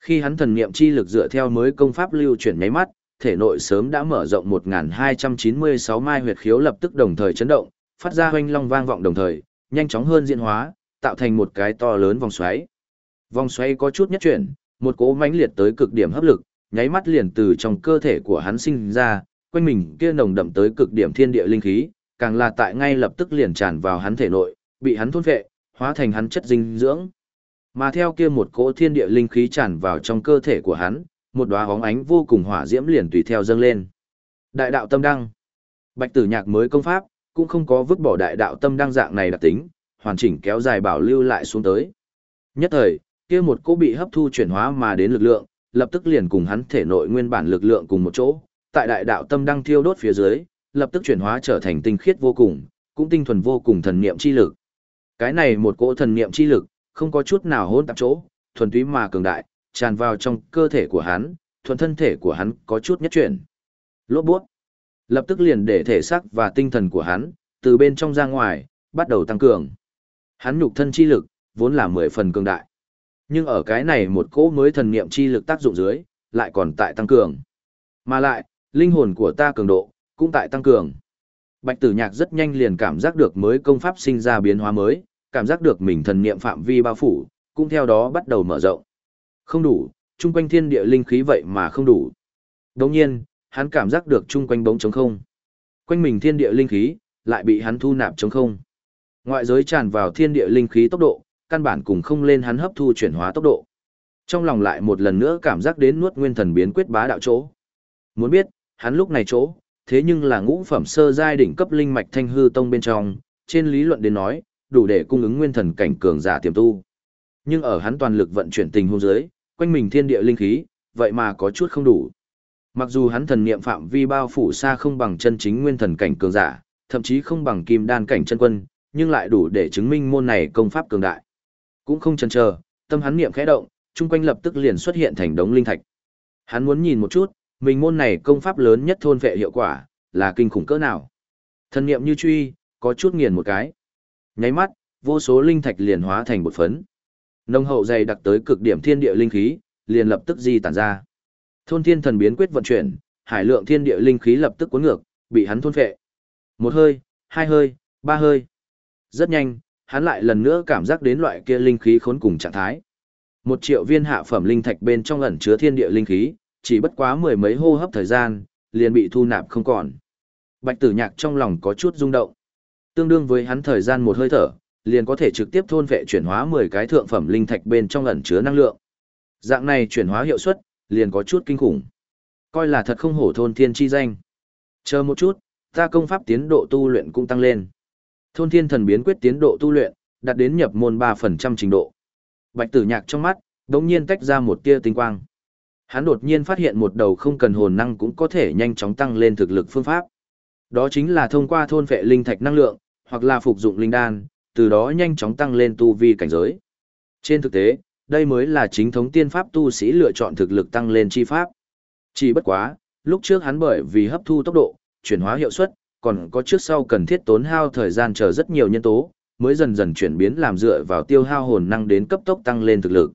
khi hắn thần niệm chi lực dựa theo mới công pháp lưu chuyển nháy mắt, thể nội sớm đã mở rộng 1296 mai huyệt khiếu lập tức đồng thời chấn động, phát ra hoanh long vang vọng đồng thời, nhanh chóng hơn diễn hóa, tạo thành một cái to lớn vòng xoáy. Vòng xoáy có chút nhất chuyển, một cỗ mãnh liệt tới cực điểm hấp lực, nháy mắt liền từ trong cơ thể của hắn sinh ra, quanh mình kia nồng đậm tới cực điểm thiên địa linh khí, càng là tại ngay lập tức liền tràn vào hắn thể nội, bị hắn thôn phệ, hóa thành hắn chất dinh dưỡng. Mà theo kia một cỗ thiên địa linh khí tràn vào trong cơ thể của hắn, một đóa hóng ánh vô cùng hỏa diễm liền tùy theo dâng lên. Đại đạo tâm đăng. Bạch Tử Nhạc mới công pháp, cũng không có vứt bỏ đại đạo tâm đăng dạng này đặc tính, hoàn chỉnh kéo dài bảo lưu lại xuống tới. Nhất thời, kia một cỗ bị hấp thu chuyển hóa mà đến lực lượng, lập tức liền cùng hắn thể nội nguyên bản lực lượng cùng một chỗ, tại đại đạo tâm đăng thiêu đốt phía dưới, lập tức chuyển hóa trở thành tinh khiết vô cùng, cũng tinh thuần vô cùng thần niệm chi lực. Cái này một cỗ thần niệm chi lực, không có chút nào hỗn tạp chỗ, thuần túy mà cường đại, tràn vào trong cơ thể của hắn, thuần thân thể của hắn có chút nhất chuyển. Lốt bút. Lập tức liền để thể xác và tinh thần của hắn, từ bên trong ra ngoài, bắt đầu tăng cường. Hắn nhục thân chi lực, vốn là mười phần cường đại. Nhưng ở cái này một cỗ mới thần niệm chi lực tác dụng dưới, lại còn tại tăng cường. Mà lại, linh hồn của ta cường độ, cũng tại tăng cường. Bạch tử nhạc rất nhanh liền cảm giác được mới công pháp sinh ra biến hóa mới, cảm giác được mình thần niệm phạm vi bao phủ, cũng theo đó bắt đầu mở rộng. Không đủ, chung quanh thiên địa linh khí vậy mà không đủ. Đồng nhiên, hắn cảm giác được chung quanh bóng trống không. Quanh mình thiên địa linh khí, lại bị hắn thu nạp trống không. Ngoại giới tràn vào thiên địa linh khí tốc độ, căn bản cùng không lên hắn hấp thu chuyển hóa tốc độ. Trong lòng lại một lần nữa cảm giác đến nuốt nguyên thần biến quyết bá đạo chỗ. Muốn biết, hắn lúc này chỗ, thế nhưng là ngũ phẩm sơ giai đỉnh cấp linh mạch thanh hư tông bên trong, trên lý luận đến nói, đủ để cung ứng nguyên thần cảnh cường giả tiềm tu. Nhưng ở hắn toàn lực vận chuyển tình huống dưới, quanh mình thiên địa linh khí, vậy mà có chút không đủ. Mặc dù hắn thần niệm phạm vi bao phủ xa không bằng chân chính nguyên thần cảnh cường giả, thậm chí không bằng kim đan cảnh chân quân, nhưng lại đủ để chứng minh môn này công pháp cường đại. Cũng không chần chờ, tâm hắn niệm khẽ động, chung quanh lập tức liền xuất hiện thành đống linh thạch. Hắn muốn nhìn một chút, mình môn này công pháp lớn nhất thôn vệ hiệu quả, là kinh khủng cỡ nào. Thần niệm như truy, có chút nghiền một cái. Nháy mắt, vô số linh thạch liền hóa thành bột phấn. Nông hậu dày đặc tới cực điểm thiên địa linh khí, liền lập tức di tản ra. Thôn thiên thần biến quyết vận chuyển, hải lượng thiên địa linh khí lập tức cuốn ngược, bị hắn thôn phệ. Một hơi, hai hơi, ba hơi. Rất nhanh, hắn lại lần nữa cảm giác đến loại kia linh khí khốn cùng trạng thái. Một triệu viên hạ phẩm linh thạch bên trong ẩn chứa thiên địa linh khí, chỉ bất quá mười mấy hô hấp thời gian, liền bị thu nạp không còn. Bạch tử nhạc trong lòng có chút rung động. Tương đương với hắn thời gian một hơi thở, liền có thể trực tiếp thôn vệ chuyển hóa 10 cái thượng phẩm linh thạch bên trong ẩn chứa năng lượng. Dạng này chuyển hóa hiệu suất, liền có chút kinh khủng. Coi là thật không hổ thôn thiên chi danh. Chờ một chút, ta công pháp tiến độ tu luyện cũng tăng lên. Thôn thiên thần biến quyết tiến độ tu luyện, đạt đến nhập môn 3% trình độ. Bạch tử nhạc trong mắt, đống nhiên tách ra một tia tinh quang. Hắn đột nhiên phát hiện một đầu không cần hồn năng cũng có thể nhanh chóng tăng lên thực lực phương pháp. Đó chính là thông qua thôn vệ linh thạch năng lượng, hoặc là phục dụng linh đan, từ đó nhanh chóng tăng lên tu vi cảnh giới. Trên thực tế, đây mới là chính thống tiên pháp tu sĩ lựa chọn thực lực tăng lên chi pháp. Chỉ bất quá, lúc trước hắn bởi vì hấp thu tốc độ, chuyển hóa hiệu suất, còn có trước sau cần thiết tốn hao thời gian chờ rất nhiều nhân tố, mới dần dần chuyển biến làm dựa vào tiêu hao hồn năng đến cấp tốc tăng lên thực lực.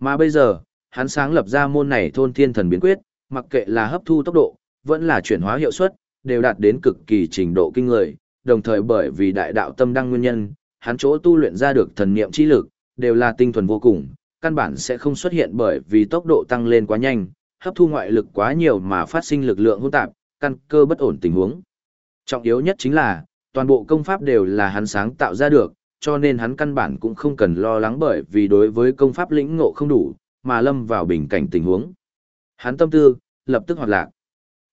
Mà bây giờ, hắn sáng lập ra môn này thôn thiên thần biến quyết, mặc kệ là hấp thu tốc độ, vẫn là chuyển hóa hiệu suất, đều đạt đến cực kỳ trình độ kinh người, đồng thời bởi vì đại đạo tâm đăng nguyên nhân, hắn chỗ tu luyện ra được thần niệm chi lực, đều là tinh thuần vô cùng, căn bản sẽ không xuất hiện bởi vì tốc độ tăng lên quá nhanh, hấp thu ngoại lực quá nhiều mà phát sinh lực lượng hỗn tạp, căn cơ bất ổn tình huống. Trọng yếu nhất chính là, toàn bộ công pháp đều là hắn sáng tạo ra được, cho nên hắn căn bản cũng không cần lo lắng bởi vì đối với công pháp lĩnh ngộ không đủ, mà lâm vào bình cảnh tình huống. Hắn tâm tư, lập tức hoạt lạc.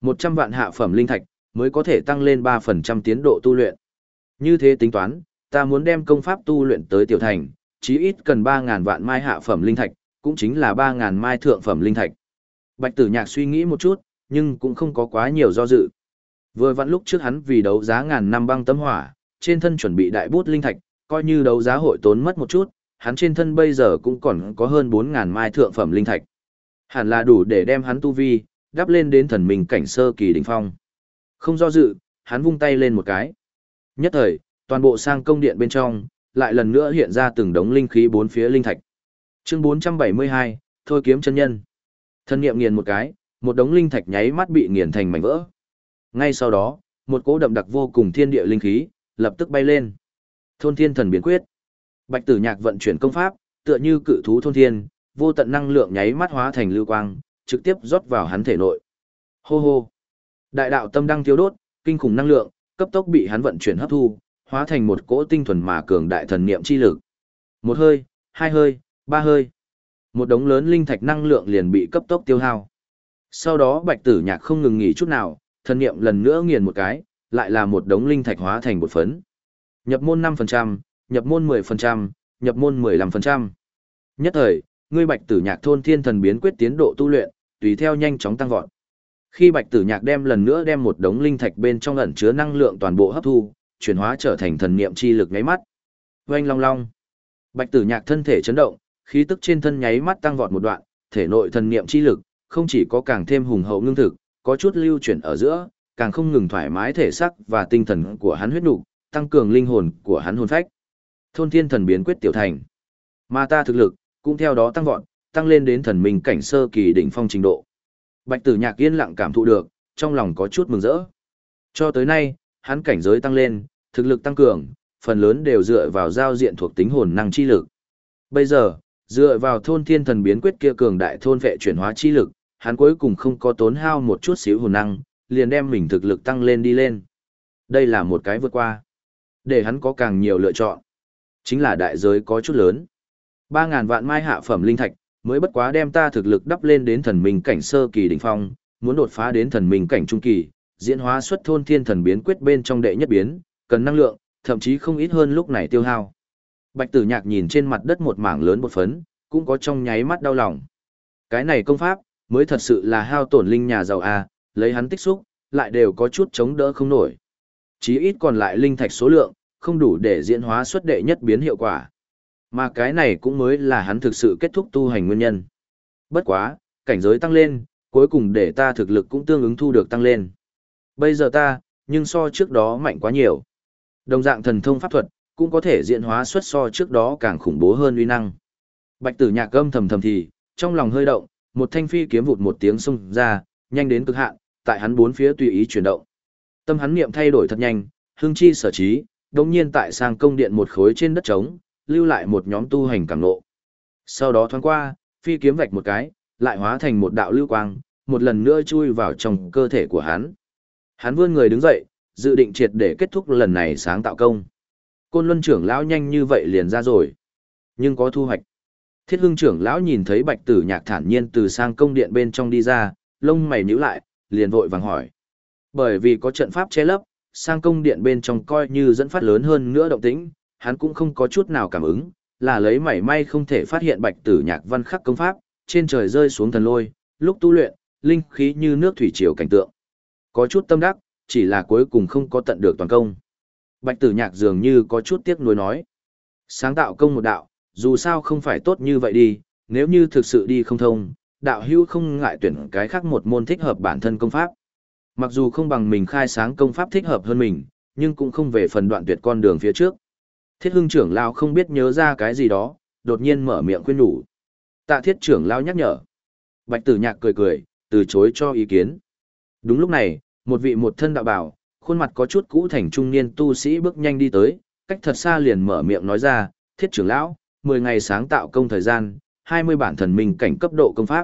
100 vạn hạ phẩm linh thạch, mới có thể tăng lên 3% tiến độ tu luyện. Như thế tính toán, ta muốn đem công pháp tu luyện tới tiểu thành, chí ít cần 3.000 vạn mai hạ phẩm linh thạch, cũng chính là 3.000 mai thượng phẩm linh thạch. Bạch tử nhạc suy nghĩ một chút, nhưng cũng không có quá nhiều do dự. Vừa vặn lúc trước hắn vì đấu giá ngàn năm băng tấm hỏa, trên thân chuẩn bị đại bút linh thạch, coi như đấu giá hội tốn mất một chút, hắn trên thân bây giờ cũng còn có hơn 4.000 mai thượng phẩm linh thạch. Hẳn là đủ để đem hắn tu vi, đắp lên đến thần mình cảnh sơ kỳ đỉnh phong. Không do dự, hắn vung tay lên một cái. Nhất thời, toàn bộ sang công điện bên trong, lại lần nữa hiện ra từng đống linh khí bốn phía linh thạch. Chương 472, thôi kiếm chân nhân. Thân niệm nghiền một cái, một đống linh thạch nháy mắt bị nghiền thành mảnh vỡ. Ngay sau đó, một cỗ đậm đặc vô cùng thiên địa linh khí, lập tức bay lên. Thôn thiên thần biến quyết. Bạch tử nhạc vận chuyển công pháp, tựa như cự thú thôn thiên, vô tận năng lượng nháy mắt hóa thành lưu quang, trực tiếp rót vào hắn thể nội. Hô hô. Đại đạo tâm đang thiếu đốt, kinh khủng năng lượng, cấp tốc bị hắn vận chuyển hấp thu, hóa thành một cỗ tinh thuần mà cường đại thần niệm chi lực. Một hơi, hai hơi, ba hơi. Một đống lớn linh thạch năng lượng liền bị cấp tốc tiêu hao. Sau đó Bạch Tử Nhạc không ngừng nghỉ chút nào, thần niệm lần nữa nghiền một cái, lại là một đống linh thạch hóa thành một phấn. Nhập môn 5%, nhập môn 10%, nhập môn 15%. Nhất thời, ngươi Bạch Tử Nhạc thôn thiên thần biến quyết tiến độ tu luyện, tùy theo nhanh chóng tăng vọt. Khi Bạch Tử Nhạc đem lần nữa đem một đống linh thạch bên trong ẩn chứa năng lượng toàn bộ hấp thu, chuyển hóa trở thành thần niệm chi lực nháy mắt. Oanh long long. Bạch Tử Nhạc thân thể chấn động, khí tức trên thân nháy mắt tăng vọt một đoạn, thể nội thần niệm chi lực không chỉ có càng thêm hùng hậu ngưng thực, có chút lưu chuyển ở giữa, càng không ngừng thoải mái thể xác và tinh thần của hắn huyết nục, tăng cường linh hồn của hắn hồn phách. Thôn Thiên Thần biến quyết tiểu thành. Mà ta thực lực cũng theo đó tăng vọt, tăng lên đến thần minh cảnh sơ kỳ đỉnh phong trình độ. Bạch Tử Nhạc yên lặng cảm thụ được, trong lòng có chút mừng rỡ. Cho tới nay, hắn cảnh giới tăng lên, thực lực tăng cường, phần lớn đều dựa vào giao diện thuộc tính hồn năng chi lực. Bây giờ, dựa vào thôn thiên thần biến quyết kia cường đại thôn vệ chuyển hóa chi lực, hắn cuối cùng không có tốn hao một chút xíu hồn năng, liền đem mình thực lực tăng lên đi lên. Đây là một cái vượt qua. Để hắn có càng nhiều lựa chọn. Chính là đại giới có chút lớn. 3.000 vạn mai hạ phẩm linh thạch, mới bất quá đem ta thực lực đắp lên đến thần minh cảnh sơ kỳ đỉnh phong, muốn đột phá đến thần minh cảnh trung kỳ, diễn hóa xuất thôn thiên thần biến quyết bên trong đệ nhất biến, cần năng lượng, thậm chí không ít hơn lúc này tiêu hao. Bạch Tử Nhạc nhìn trên mặt đất một mảng lớn bột phấn, cũng có trong nháy mắt đau lòng. Cái này công pháp, mới thật sự là hao tổn linh nhà giàu a, lấy hắn tích xúc, lại đều có chút chống đỡ không nổi. Chí ít còn lại linh thạch số lượng, không đủ để diễn hóa xuất đệ nhất biến hiệu quả. Mà cái này cũng mới là hắn thực sự kết thúc tu hành nguyên nhân. Bất quá, cảnh giới tăng lên, cuối cùng để ta thực lực cũng tương ứng thu được tăng lên. Bây giờ ta, nhưng so trước đó mạnh quá nhiều. Đồng dạng thần thông pháp thuật, cũng có thể diễn hóa xuất so trước đó càng khủng bố hơn uy năng. Bạch tử nhạc âm thầm thầm thì, trong lòng hơi động, một thanh phi kiếm vụt một tiếng xông ra, nhanh đến cực hạn, tại hắn bốn phía tùy ý chuyển động. Tâm hắn niệm thay đổi thật nhanh, hương chi sở trí, đồng nhiên tại sang công điện một khối trên đất trống, lưu lại một nhóm tu hành cảm nộ. Sau đó thoáng qua, phi kiếm vạch một cái, lại hóa thành một đạo lưu quang, một lần nữa chui vào trong cơ thể của hắn. Hắn vươn người đứng dậy, dự định triệt để kết thúc lần này sáng tạo công. Côn Luân trưởng lão nhanh như vậy liền ra rồi, nhưng có thu hoạch. Thiết Hưng trưởng lão nhìn thấy Bạch Tử Nhạc thản nhiên từ sang công điện bên trong đi ra, lông mày nhíu lại, liền vội vàng hỏi. Bởi vì có trận pháp che lấp, sang công điện bên trong coi như dẫn phát lớn hơn nữa động tĩnh, hắn cũng không có chút nào cảm ứng, là lấy mảy may không thể phát hiện Bạch Tử Nhạc văn khắc công pháp, trên trời rơi xuống thần lôi, lúc tu luyện, linh khí như nước thủy triều cảnh tượng. Có chút tâm đắc, chỉ là cuối cùng không có tận được toàn công. Bạch tử nhạc dường như có chút tiếc nuối nói. Sáng tạo công một đạo, dù sao không phải tốt như vậy đi, nếu như thực sự đi không thông, đạo hữu không ngại tuyển cái khác một môn thích hợp bản thân công pháp. Mặc dù không bằng mình khai sáng công pháp thích hợp hơn mình, nhưng cũng không về phần đoạn tuyệt con đường phía trước. Thiết hưng trưởng lao không biết nhớ ra cái gì đó, đột nhiên mở miệng khuyên nhủ. Tạ thiết trưởng lao nhắc nhở. Bạch tử nhạc cười cười, từ chối cho ý kiến. Đúng lúc này, một vị một thân đạo bảo, khuôn mặt có chút cũ thành trung niên tu sĩ bước nhanh đi tới, cách thật xa liền mở miệng nói ra, thiết trưởng lão, 10 ngày sáng tạo công thời gian, 20 bản thần minh cảnh cấp độ công pháp.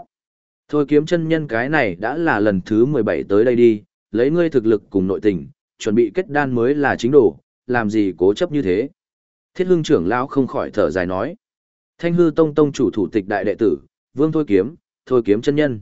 Thôi kiếm chân nhân cái này đã là lần thứ 17 tới đây đi, lấy ngươi thực lực cùng nội tình, chuẩn bị kết đan mới là chính đủ, làm gì cố chấp như thế. Thiết hương trưởng lão không khỏi thở dài nói. Thanh hư tông tông chủ thủ tịch đại đệ tử, vương thôi kiếm, thôi kiếm chân nhân.